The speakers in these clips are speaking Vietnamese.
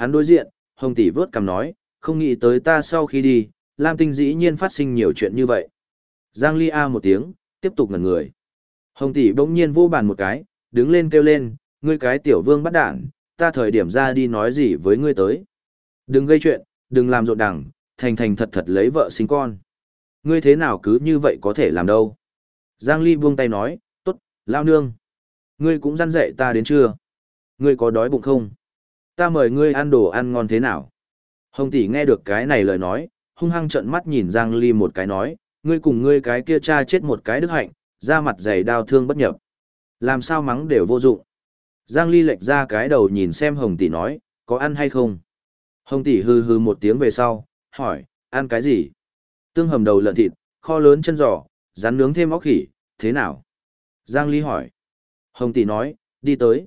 Hắn đối diện, Hồng tỷ vớt cằm nói, không nghĩ tới ta sau khi đi, Lam Tinh dĩ nhiên phát sinh nhiều chuyện như vậy. Giang Ly A một tiếng, tiếp tục ngẩn người. Hồng tỷ bỗng nhiên vô bàn một cái, đứng lên kêu lên, ngươi cái tiểu vương bắt đản, ta thời điểm ra đi nói gì với ngươi tới. Đừng gây chuyện, đừng làm rộn đẳng, thành thành thật thật lấy vợ sinh con. Ngươi thế nào cứ như vậy có thể làm đâu. Giang Ly buông tay nói, tốt, lao nương. Ngươi cũng răn dạy ta đến chưa? Ngươi có đói bụng không? Ta mời ngươi ăn đồ ăn ngon thế nào? Hồng tỷ nghe được cái này lời nói, hung hăng trợn mắt nhìn Giang Ly một cái nói, ngươi cùng ngươi cái kia cha chết một cái đức hạnh, da mặt dày đau thương bất nhập. Làm sao mắng đều vô dụng. Giang Ly lệch ra cái đầu nhìn xem Hồng tỷ nói, có ăn hay không? Hồng tỷ hư hư một tiếng về sau, hỏi, ăn cái gì? Tương hầm đầu lợn thịt, kho lớn chân giò, rán nướng thêm óc khỉ, thế nào? Giang Ly hỏi. Hồng tỷ nói, đi tới.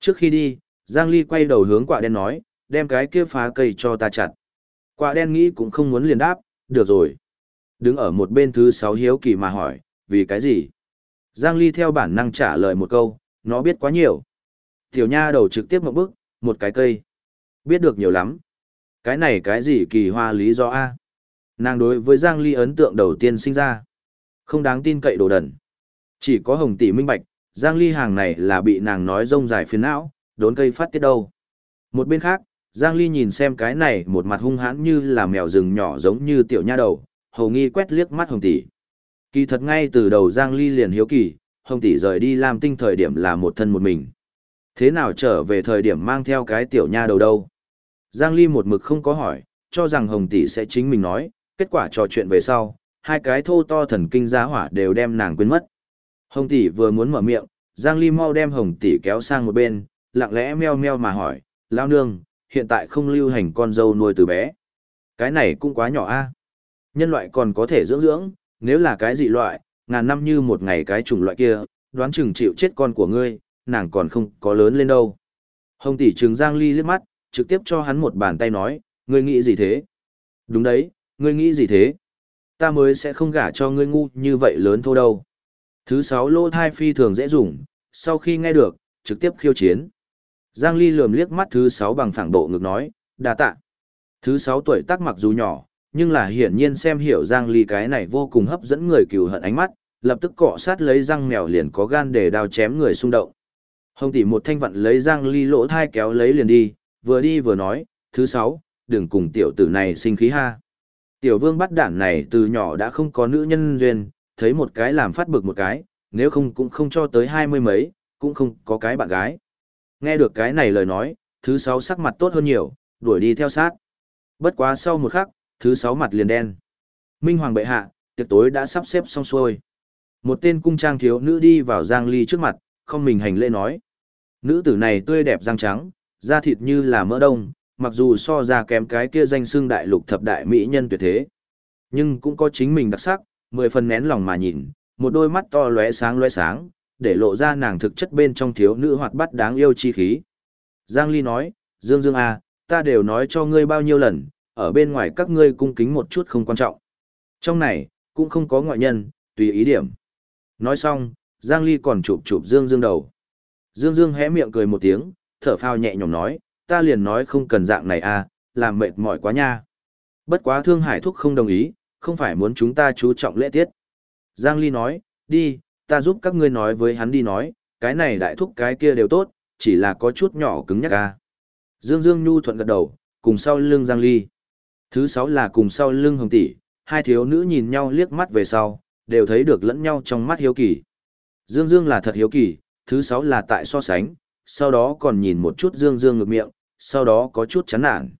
Trước khi đi, Giang Ly quay đầu hướng quả đen nói, đem cái kia phá cây cho ta chặt. Quả đen nghĩ cũng không muốn liền đáp, được rồi. Đứng ở một bên thứ sáu hiếu kỳ mà hỏi, vì cái gì? Giang Ly theo bản năng trả lời một câu, nó biết quá nhiều. Tiểu nha đầu trực tiếp một bước, một cái cây. Biết được nhiều lắm. Cái này cái gì kỳ hoa lý do A? Nàng đối với Giang Ly ấn tượng đầu tiên sinh ra. Không đáng tin cậy đồ đần. Chỉ có hồng tỷ minh bạch, Giang Ly hàng này là bị nàng nói rông dài phiền não, đốn cây phát tiết đâu. Một bên khác, Giang Ly nhìn xem cái này một mặt hung hãn như là mèo rừng nhỏ giống như tiểu nha đầu, hầu nghi quét liếc mắt hồng tỷ. Kỳ thật ngay từ đầu Giang Ly liền hiếu kỳ, hồng tỷ rời đi làm tinh thời điểm là một thân một mình. Thế nào trở về thời điểm mang theo cái tiểu nha đầu đâu? Giang Ly một mực không có hỏi, cho rằng hồng tỷ sẽ chính mình nói, kết quả trò chuyện về sau, hai cái thô to thần kinh giá hỏa đều đem nàng quên mất. Hồng tỷ vừa muốn mở miệng, Giang Ly mau đem hồng tỷ kéo sang một bên, lặng lẽ meo meo mà hỏi, lao nương, hiện tại không lưu hành con dâu nuôi từ bé. Cái này cũng quá nhỏ a. Nhân loại còn có thể dưỡng dưỡng, nếu là cái dị loại, ngàn năm như một ngày cái chủng loại kia, đoán chừng chịu chết con của ngươi, nàng còn không có lớn lên đâu. Hồng tỷ trừng Giang Ly liếc mắt, trực tiếp cho hắn một bàn tay nói, ngươi nghĩ gì thế? Đúng đấy, ngươi nghĩ gì thế? Ta mới sẽ không gả cho ngươi ngu như vậy lớn thôi đâu. Thứ sáu lô thai phi thường dễ dùng, sau khi nghe được, trực tiếp khiêu chiến. Giang Ly lườm liếc mắt thứ sáu bằng phẳng độ ngực nói, đa tạ. Thứ sáu tuổi tác mặc dù nhỏ, nhưng là hiển nhiên xem hiểu Giang Ly cái này vô cùng hấp dẫn người cừu hận ánh mắt, lập tức cọ sát lấy răng mèo liền có gan để đao chém người xung động. Hồng tỷ một thanh vận lấy Giang Ly lỗ thai kéo lấy liền đi, vừa đi vừa nói, thứ sáu, đừng cùng tiểu tử này sinh khí ha. Tiểu vương bắt đản này từ nhỏ đã không có nữ nhân duyên, thấy một cái làm phát bực một cái, nếu không cũng không cho tới hai mươi mấy, cũng không có cái bạn gái. Nghe được cái này lời nói, thứ sáu sắc mặt tốt hơn nhiều, đuổi đi theo sát. Bất quá sau một khắc, thứ sáu mặt liền đen. Minh Hoàng bệ hạ, tiệc tối đã sắp xếp xong xuôi. Một tên cung trang thiếu nữ đi vào Giang Ly trước mặt, không mình hành lễ nói. Nữ tử này tươi đẹp răng trắng, da thịt như là mỡ đông, mặc dù so ra kém cái kia danh xưng đại lục thập đại mỹ nhân tuyệt thế. Nhưng cũng có chính mình đặc sắc, mười phần nén lòng mà nhìn, một đôi mắt to lóe sáng lóe sáng, để lộ ra nàng thực chất bên trong thiếu nữ hoạt bát đáng yêu chi khí. Giang Ly nói, Dương Dương à, ta đều nói cho ngươi bao nhiêu lần, ở bên ngoài các ngươi cung kính một chút không quan trọng. Trong này, cũng không có ngoại nhân, tùy ý điểm. Nói xong, Giang Ly còn chụp chụp Dương Dương đầu. Dương Dương hé miệng cười một tiếng, thở phào nhẹ nhõm nói, ta liền nói không cần dạng này à, làm mệt mỏi quá nha. Bất quá Thương Hải Thúc không đồng ý, không phải muốn chúng ta chú trọng lễ tiết. Giang Ly nói, đi, ta giúp các ngươi nói với hắn đi nói, cái này đại thúc cái kia đều tốt, chỉ là có chút nhỏ cứng nhắc ca. Dương Dương Nhu thuận gật đầu, cùng sau lưng Giang Ly. Thứ sáu là cùng sau lưng Hồng Tỷ, hai thiếu nữ nhìn nhau liếc mắt về sau, đều thấy được lẫn nhau trong mắt hiếu kỳ. Dương Dương là thật hiếu kỳ, thứ sáu là tại so sánh, sau đó còn nhìn một chút Dương Dương ngược miệng, sau đó có chút chán nản.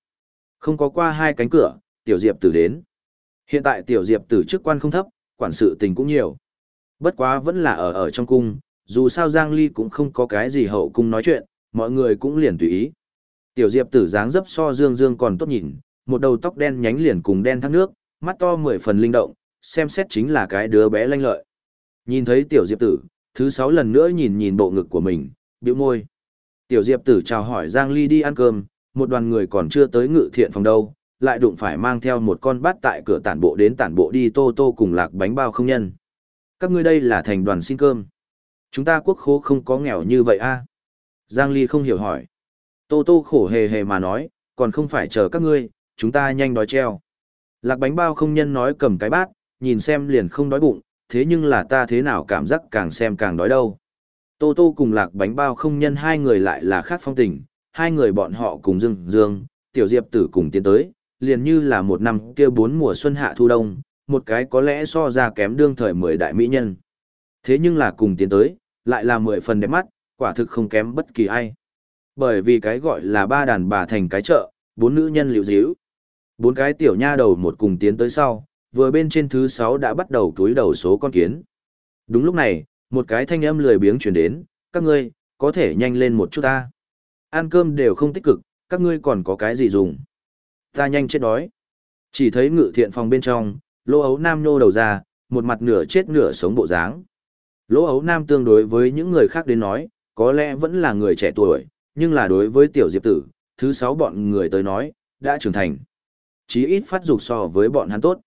Không có qua hai cánh cửa, Tiểu Diệp Tử đến. Hiện tại Tiểu Diệp Tử chức quan không thấp, quản sự tình cũng nhiều. Bất quá vẫn là ở ở trong cung, dù sao Giang Ly cũng không có cái gì hậu cung nói chuyện, mọi người cũng liền tùy ý. Tiểu Diệp tử dáng dấp so Dương Dương còn tốt nhìn, một đầu tóc đen nhánh liền cùng đen thác nước, mắt to mười phần linh động, xem xét chính là cái đứa bé lanh lợi. Nhìn thấy Tiểu Diệp tử, thứ sáu lần nữa nhìn nhìn bộ ngực của mình, bĩu môi. Tiểu Diệp tử chào hỏi Giang Ly đi ăn cơm, một đoàn người còn chưa tới ngự thiện phòng đâu, lại đụng phải mang theo một con bát tại cửa tản bộ đến tản bộ đi tô tô cùng lạc bánh bao không nhân các ngươi đây là thành đoàn xin cơm. Chúng ta quốc khố không có nghèo như vậy a Giang Ly không hiểu hỏi. Tô Tô khổ hề hề mà nói, còn không phải chờ các ngươi, chúng ta nhanh đói treo. Lạc bánh bao không nhân nói cầm cái bát, nhìn xem liền không đói bụng, thế nhưng là ta thế nào cảm giác càng xem càng đói đâu. Tô Tô cùng lạc bánh bao không nhân hai người lại là khác phong tình, hai người bọn họ cùng dương dương, tiểu diệp tử cùng tiến tới, liền như là một năm kia bốn mùa xuân hạ thu đông, một cái có lẽ so ra kém đương thời mười đại mỹ nhân. Thế nhưng là cùng tiến tới, lại là mười phần đẹp mắt, quả thực không kém bất kỳ ai. Bởi vì cái gọi là ba đàn bà thành cái chợ, bốn nữ nhân liệu díu. Bốn cái tiểu nha đầu một cùng tiến tới sau, vừa bên trên thứ sáu đã bắt đầu túi đầu số con kiến. Đúng lúc này, một cái thanh âm lười biếng chuyển đến, các ngươi, có thể nhanh lên một chút ta. Ăn cơm đều không tích cực, các ngươi còn có cái gì dùng. Ta nhanh chết đói. Chỉ thấy ngự thiện phòng bên trong, lỗ ấu nam nô đầu ra, một mặt nửa chết nửa sống bộ dáng. Lỗ ấu nam tương đối với những người khác đến nói, có lẽ vẫn là người trẻ tuổi, nhưng là đối với tiểu diệp tử, thứ sáu bọn người tới nói, đã trưởng thành. Chí ít phát dục so với bọn hắn tốt.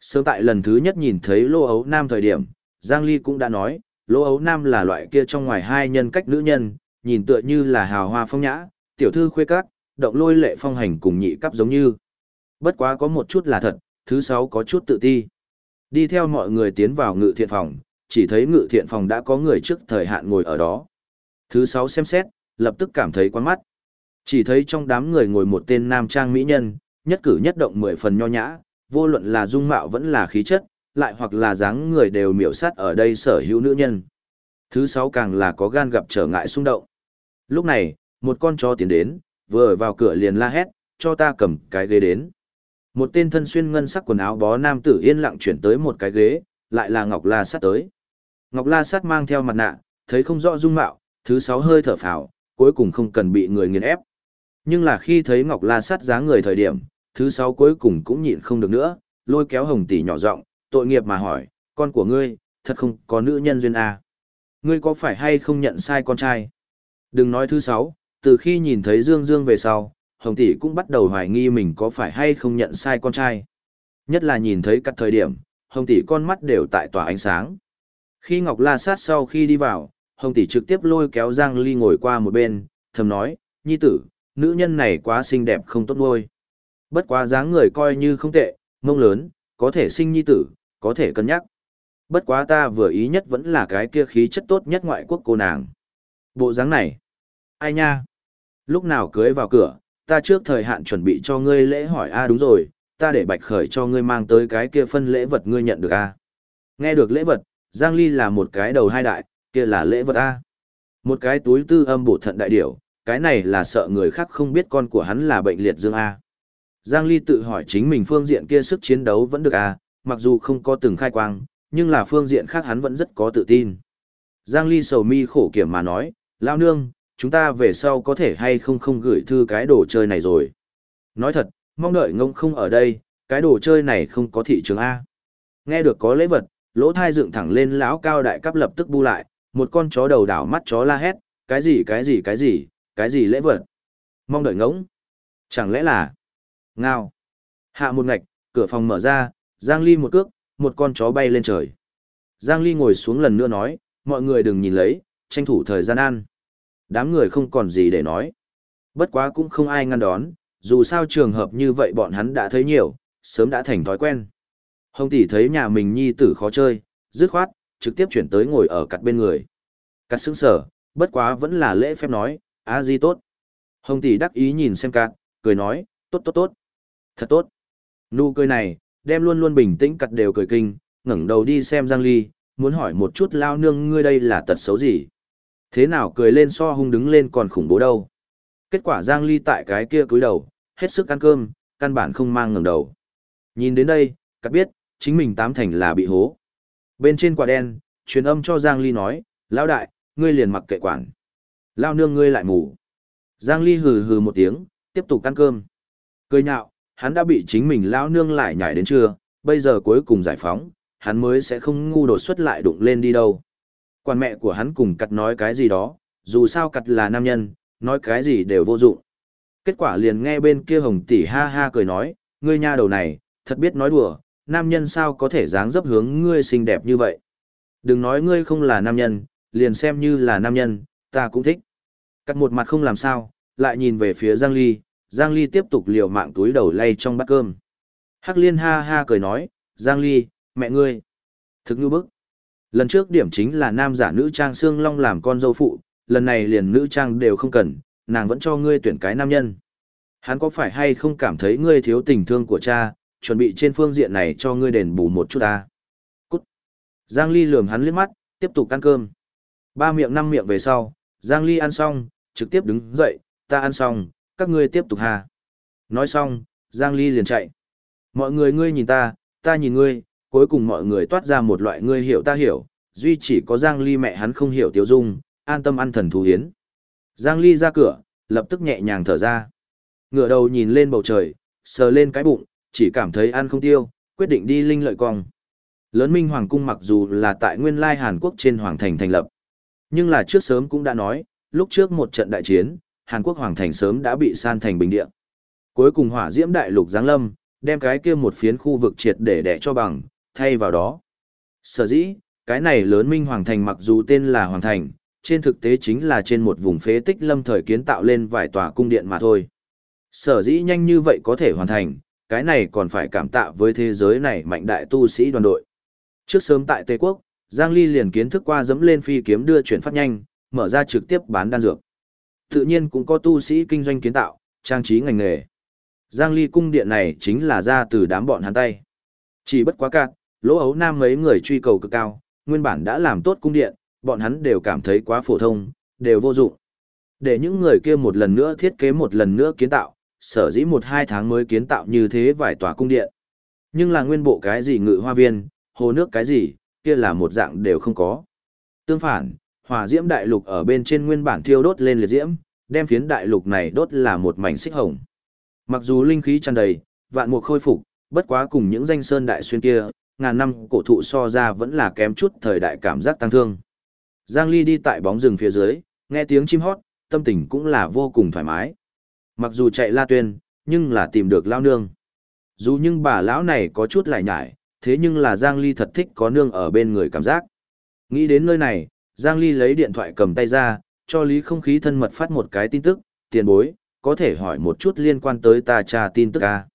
Sớm tại lần thứ nhất nhìn thấy lô ấu nam thời điểm, Giang Ly cũng đã nói, lô ấu nam là loại kia trong ngoài hai nhân cách nữ nhân, nhìn tựa như là hào hoa phong nhã, tiểu thư khuê các, động lôi lệ phong hành cùng nhị cấp giống như. Bất quá có một chút là thật, thứ sáu có chút tự ti. Đi theo mọi người tiến vào ngự thiện phòng, chỉ thấy ngự thiện phòng đã có người trước thời hạn ngồi ở đó. Thứ sáu xem xét, lập tức cảm thấy quan mắt. Chỉ thấy trong đám người ngồi một tên nam trang mỹ nhân, nhất cử nhất động mười phần nho nhã, vô luận là dung mạo vẫn là khí chất, lại hoặc là dáng người đều miểu sát ở đây sở hữu nữ nhân. Thứ sáu càng là có gan gặp trở ngại xung động. Lúc này, một con chó tiến đến, vừa vào cửa liền la hét, cho ta cầm cái ghế đến. Một tên thân xuyên ngân sắc quần áo bó nam tử yên lặng chuyển tới một cái ghế, lại là Ngọc La Sát tới. Ngọc La Sát mang theo mặt nạ, thấy không rõ dung mạo, thứ sáu hơi thở phào, cuối cùng không cần bị người nghiền ép. Nhưng là khi thấy Ngọc La Sát dáng người thời điểm, thứ sáu cuối cùng cũng nhịn không được nữa, lôi kéo hồng tỷ nhỏ giọng, tội nghiệp mà hỏi, con của ngươi, thật không có nữ nhân duyên à? Ngươi có phải hay không nhận sai con trai? Đừng nói thứ sáu, từ khi nhìn thấy Dương Dương về sau, hồng tỷ cũng bắt đầu hoài nghi mình có phải hay không nhận sai con trai. Nhất là nhìn thấy các thời điểm, hồng tỷ con mắt đều tại tỏa ánh sáng. Khi Ngọc La Sát sau khi đi vào, hồng tỷ trực tiếp lôi kéo Giang Ly ngồi qua một bên, thầm nói, nhi tử, nữ nhân này quá xinh đẹp không tốt nuôi. Bất quá dáng người coi như không tệ, mông lớn, có thể sinh nhi tử, có thể cân nhắc. Bất quá ta vừa ý nhất vẫn là cái kia khí chất tốt nhất ngoại quốc cô nàng. Bộ dáng này, ai nha? Lúc nào cưới vào cửa, ta trước thời hạn chuẩn bị cho ngươi lễ hỏi a đúng rồi, ta để bạch khởi cho ngươi mang tới cái kia phân lễ vật ngươi nhận được a. Nghe được lễ vật, Giang Ly là một cái đầu hai đại, kia là lễ vật a. Một cái túi tư âm bổ thận đại điểu, cái này là sợ người khác không biết con của hắn là bệnh liệt dương a. Giang Ly tự hỏi chính mình phương diện kia sức chiến đấu vẫn được a, mặc dù không có từng khai quang, nhưng là phương diện khác hắn vẫn rất có tự tin. Giang Ly sầu mi khổ kiểm mà nói, lao nương, chúng ta về sau có thể hay không không gửi thư cái đồ chơi này rồi. Nói thật, mong đợi ngông không ở đây, cái đồ chơi này không có thị trường A. Nghe được có lễ vật, lỗ thai dựng thẳng lên lão cao đại cấp lập tức bu lại, một con chó đầu đảo mắt chó la hét, cái gì cái gì cái gì, cái gì lễ vật. Mong đợi ngỗng. Chẳng lẽ là Ngao. Hạ một ngạch, cửa phòng mở ra, Giang Ly một cước, một con chó bay lên trời. Giang Ly ngồi xuống lần nữa nói, mọi người đừng nhìn lấy, tranh thủ thời gian ăn. Đám người không còn gì để nói. Bất quá cũng không ai ngăn đón, dù sao trường hợp như vậy bọn hắn đã thấy nhiều, sớm đã thành thói quen. Hồng tỷ thấy nhà mình nhi tử khó chơi, dứt khoát, trực tiếp chuyển tới ngồi ở cặt bên người. Cắt sững sở, bất quá vẫn là lễ phép nói, a di tốt. Hồng tỷ đắc ý nhìn xem cặt, cười nói, tốt tốt tốt. Thật tốt. Nụ cười này, đem luôn luôn bình tĩnh cặt đều cười kinh, ngẩng đầu đi xem Giang Ly, muốn hỏi một chút lao nương ngươi đây là tật xấu gì. Thế nào cười lên so hung đứng lên còn khủng bố đâu. Kết quả Giang Ly tại cái kia cúi đầu, hết sức ăn cơm, căn bản không mang ngẩng đầu. Nhìn đến đây, cắt biết, chính mình tám thành là bị hố. Bên trên quả đen, truyền âm cho Giang Ly nói, lão đại, ngươi liền mặc kệ quản. Lao nương ngươi lại mù. Giang Ly hừ hừ một tiếng, tiếp tục ăn cơm. Cười nhạo, hắn đã bị chính mình lao nương lại nhảy đến trưa, bây giờ cuối cùng giải phóng, hắn mới sẽ không ngu đột xuất lại đụng lên đi đâu. Quan mẹ của hắn cùng cặt nói cái gì đó, dù sao cặt là nam nhân, nói cái gì đều vô dụng. Kết quả liền nghe bên kia hồng tỷ ha ha cười nói, ngươi nha đầu này, thật biết nói đùa, nam nhân sao có thể dáng dấp hướng ngươi xinh đẹp như vậy. Đừng nói ngươi không là nam nhân, liền xem như là nam nhân, ta cũng thích. Cắt một mặt không làm sao, lại nhìn về phía Giang Ly, Giang Ly tiếp tục liều mạng túi đầu lay trong bát cơm. Hắc Liên ha ha cười nói, Giang Ly, mẹ ngươi. Thực như bức. Lần trước điểm chính là nam giả nữ trang xương long làm con dâu phụ, lần này liền nữ trang đều không cần, nàng vẫn cho ngươi tuyển cái nam nhân. Hắn có phải hay không cảm thấy ngươi thiếu tình thương của cha, chuẩn bị trên phương diện này cho ngươi đền bù một chút ta. Cút. Giang Ly lườm hắn liếc mắt, tiếp tục ăn cơm. Ba miệng năm miệng về sau, Giang Ly ăn xong, trực tiếp đứng dậy, ta ăn xong, các ngươi tiếp tục hà. Nói xong, Giang Ly liền chạy. Mọi người ngươi nhìn ta, ta nhìn ngươi, cuối cùng mọi người toát ra một loại ngươi hiểu ta hiểu, duy chỉ có Giang Ly mẹ hắn không hiểu Tiếu Dung, an tâm ăn thần thú hiến. Giang Ly ra cửa, lập tức nhẹ nhàng thở ra. Ngửa đầu nhìn lên bầu trời, sờ lên cái bụng, chỉ cảm thấy ăn không tiêu, quyết định đi linh lợi cong. Lớn Minh Hoàng Cung mặc dù là tại nguyên lai Hàn Quốc trên Hoàng Thành thành lập. Nhưng là trước sớm cũng đã nói, lúc trước một trận đại chiến, Hàn Quốc Hoàng Thành sớm đã bị san thành bình địa. Cuối cùng hỏa diễm đại lục giáng lâm, đem cái kia một phiến khu vực triệt để đẻ cho bằng, thay vào đó. Sở dĩ, cái này lớn Minh Hoàng Thành mặc dù tên là Hoàng Thành, trên thực tế chính là trên một vùng phế tích lâm thời kiến tạo lên vài tòa cung điện mà thôi. Sở dĩ nhanh như vậy có thể hoàn thành, cái này còn phải cảm tạ với thế giới này mạnh đại tu sĩ đoàn đội. Trước sớm tại Tây Quốc, Giang Ly liền kiến thức qua dẫm lên phi kiếm đưa chuyển phát nhanh, mở ra trực tiếp bán đan dược. Tự nhiên cũng có tu sĩ kinh doanh kiến tạo, trang trí ngành nghề. Giang Ly cung điện này chính là ra từ đám bọn hắn tay. Chỉ bất quá cạn, lỗ ấu nam mấy người truy cầu cực cao, nguyên bản đã làm tốt cung điện, bọn hắn đều cảm thấy quá phổ thông, đều vô dụng. Để những người kia một lần nữa thiết kế một lần nữa kiến tạo, sở dĩ một hai tháng mới kiến tạo như thế vài tòa cung điện. Nhưng là nguyên bộ cái gì ngự hoa viên, hồ nước cái gì, kia là một dạng đều không có. Tương phản, hỏa diễm đại lục ở bên trên nguyên bản thiêu đốt lên liệt diễm, đem phiến đại lục này đốt là một mảnh xích hồng. Mặc dù linh khí tràn đầy, vạn mục khôi phục, bất quá cùng những danh sơn đại xuyên kia, ngàn năm cổ thụ so ra vẫn là kém chút thời đại cảm giác tăng thương. Giang Ly đi tại bóng rừng phía dưới, nghe tiếng chim hót, tâm tình cũng là vô cùng thoải mái. Mặc dù chạy la tuyên, nhưng là tìm được lao nương. Dù nhưng bà lão này có chút lại nhải, thế nhưng là Giang Ly thật thích có nương ở bên người cảm giác. Nghĩ đến nơi này, Giang Ly lấy điện thoại cầm tay ra, cho Lý không khí thân mật phát một cái tin tức, tiền bối, có thể hỏi một chút liên quan tới ta tra tin tức à?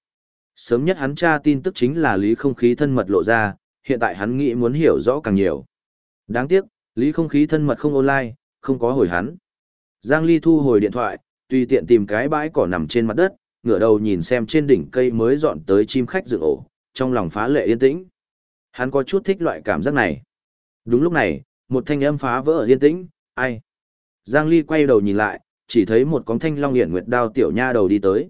Sớm nhất hắn tra tin tức chính là Lý không khí thân mật lộ ra, hiện tại hắn nghĩ muốn hiểu rõ càng nhiều. Đáng tiếc, Lý không khí thân mật không online, không có hồi hắn. Giang Ly thu hồi điện thoại, tùy tiện tìm cái bãi cỏ nằm trên mặt đất, ngửa đầu nhìn xem trên đỉnh cây mới dọn tới chim khách dựng ổ, trong lòng phá lệ yên tĩnh. Hắn có chút thích loại cảm giác này. Đúng lúc này, một thanh âm phá vỡ ở yên tĩnh, ai? Giang Ly quay đầu nhìn lại, chỉ thấy một con thanh long hiển nguyệt đao tiểu nha đầu đi tới.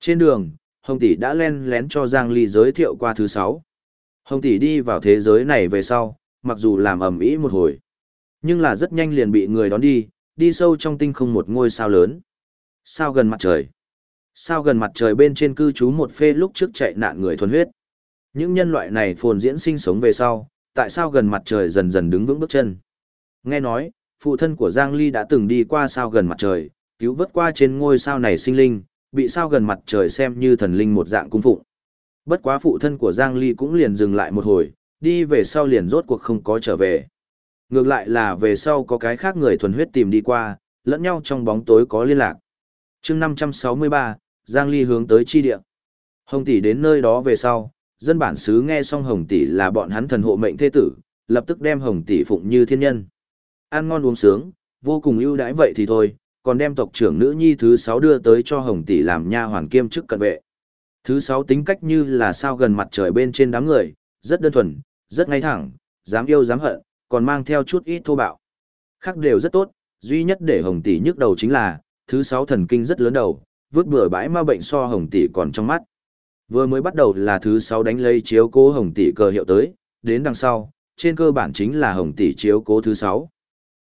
Trên đường, Hồng Tỷ đã len lén cho Giang Ly giới thiệu qua thứ sáu. Hồng Tỷ đi vào thế giới này về sau, mặc dù làm ẩm ĩ một hồi, nhưng là rất nhanh liền bị người đón đi, đi sâu trong tinh không một ngôi sao lớn. Sao gần mặt trời. Sao gần mặt trời bên trên cư trú một phê lúc trước chạy nạn người thuần huyết. Những nhân loại này phồn diễn sinh sống về sau, tại sao gần mặt trời dần dần đứng vững bước chân. Nghe nói, phụ thân của Giang Ly đã từng đi qua sao gần mặt trời, cứu vớt qua trên ngôi sao này sinh linh, bị sao gần mặt trời xem như thần linh một dạng cung phụng. Bất quá phụ thân của Giang Ly cũng liền dừng lại một hồi, đi về sau liền rốt cuộc không có trở về. Ngược lại là về sau có cái khác người thuần huyết tìm đi qua, lẫn nhau trong bóng tối có liên lạc. chương 563, Giang Ly hướng tới chi địa. Hồng tỷ đến nơi đó về sau, dân bản xứ nghe xong Hồng tỷ là bọn hắn thần hộ mệnh thế tử, lập tức đem Hồng tỷ phụng như thiên nhân. Ăn ngon uống sướng, vô cùng ưu đãi vậy thì thôi, còn đem tộc trưởng nữ nhi thứ sáu đưa tới cho Hồng tỷ làm nha hoàn kiêm chức cận vệ. Thứ sáu tính cách như là sao gần mặt trời bên trên đám người, rất đơn thuần, rất ngay thẳng, dám yêu dám hận, còn mang theo chút ít thô bạo. Khác đều rất tốt, duy nhất để Hồng tỷ nhức đầu chính là, thứ sáu thần kinh rất lớn đầu, vứt bừa bãi ma bệnh so Hồng tỷ còn trong mắt. Vừa mới bắt đầu là thứ sáu đánh lây chiếu cố Hồng tỷ cờ hiệu tới, đến đằng sau, trên cơ bản chính là Hồng tỷ chiếu cố thứ sáu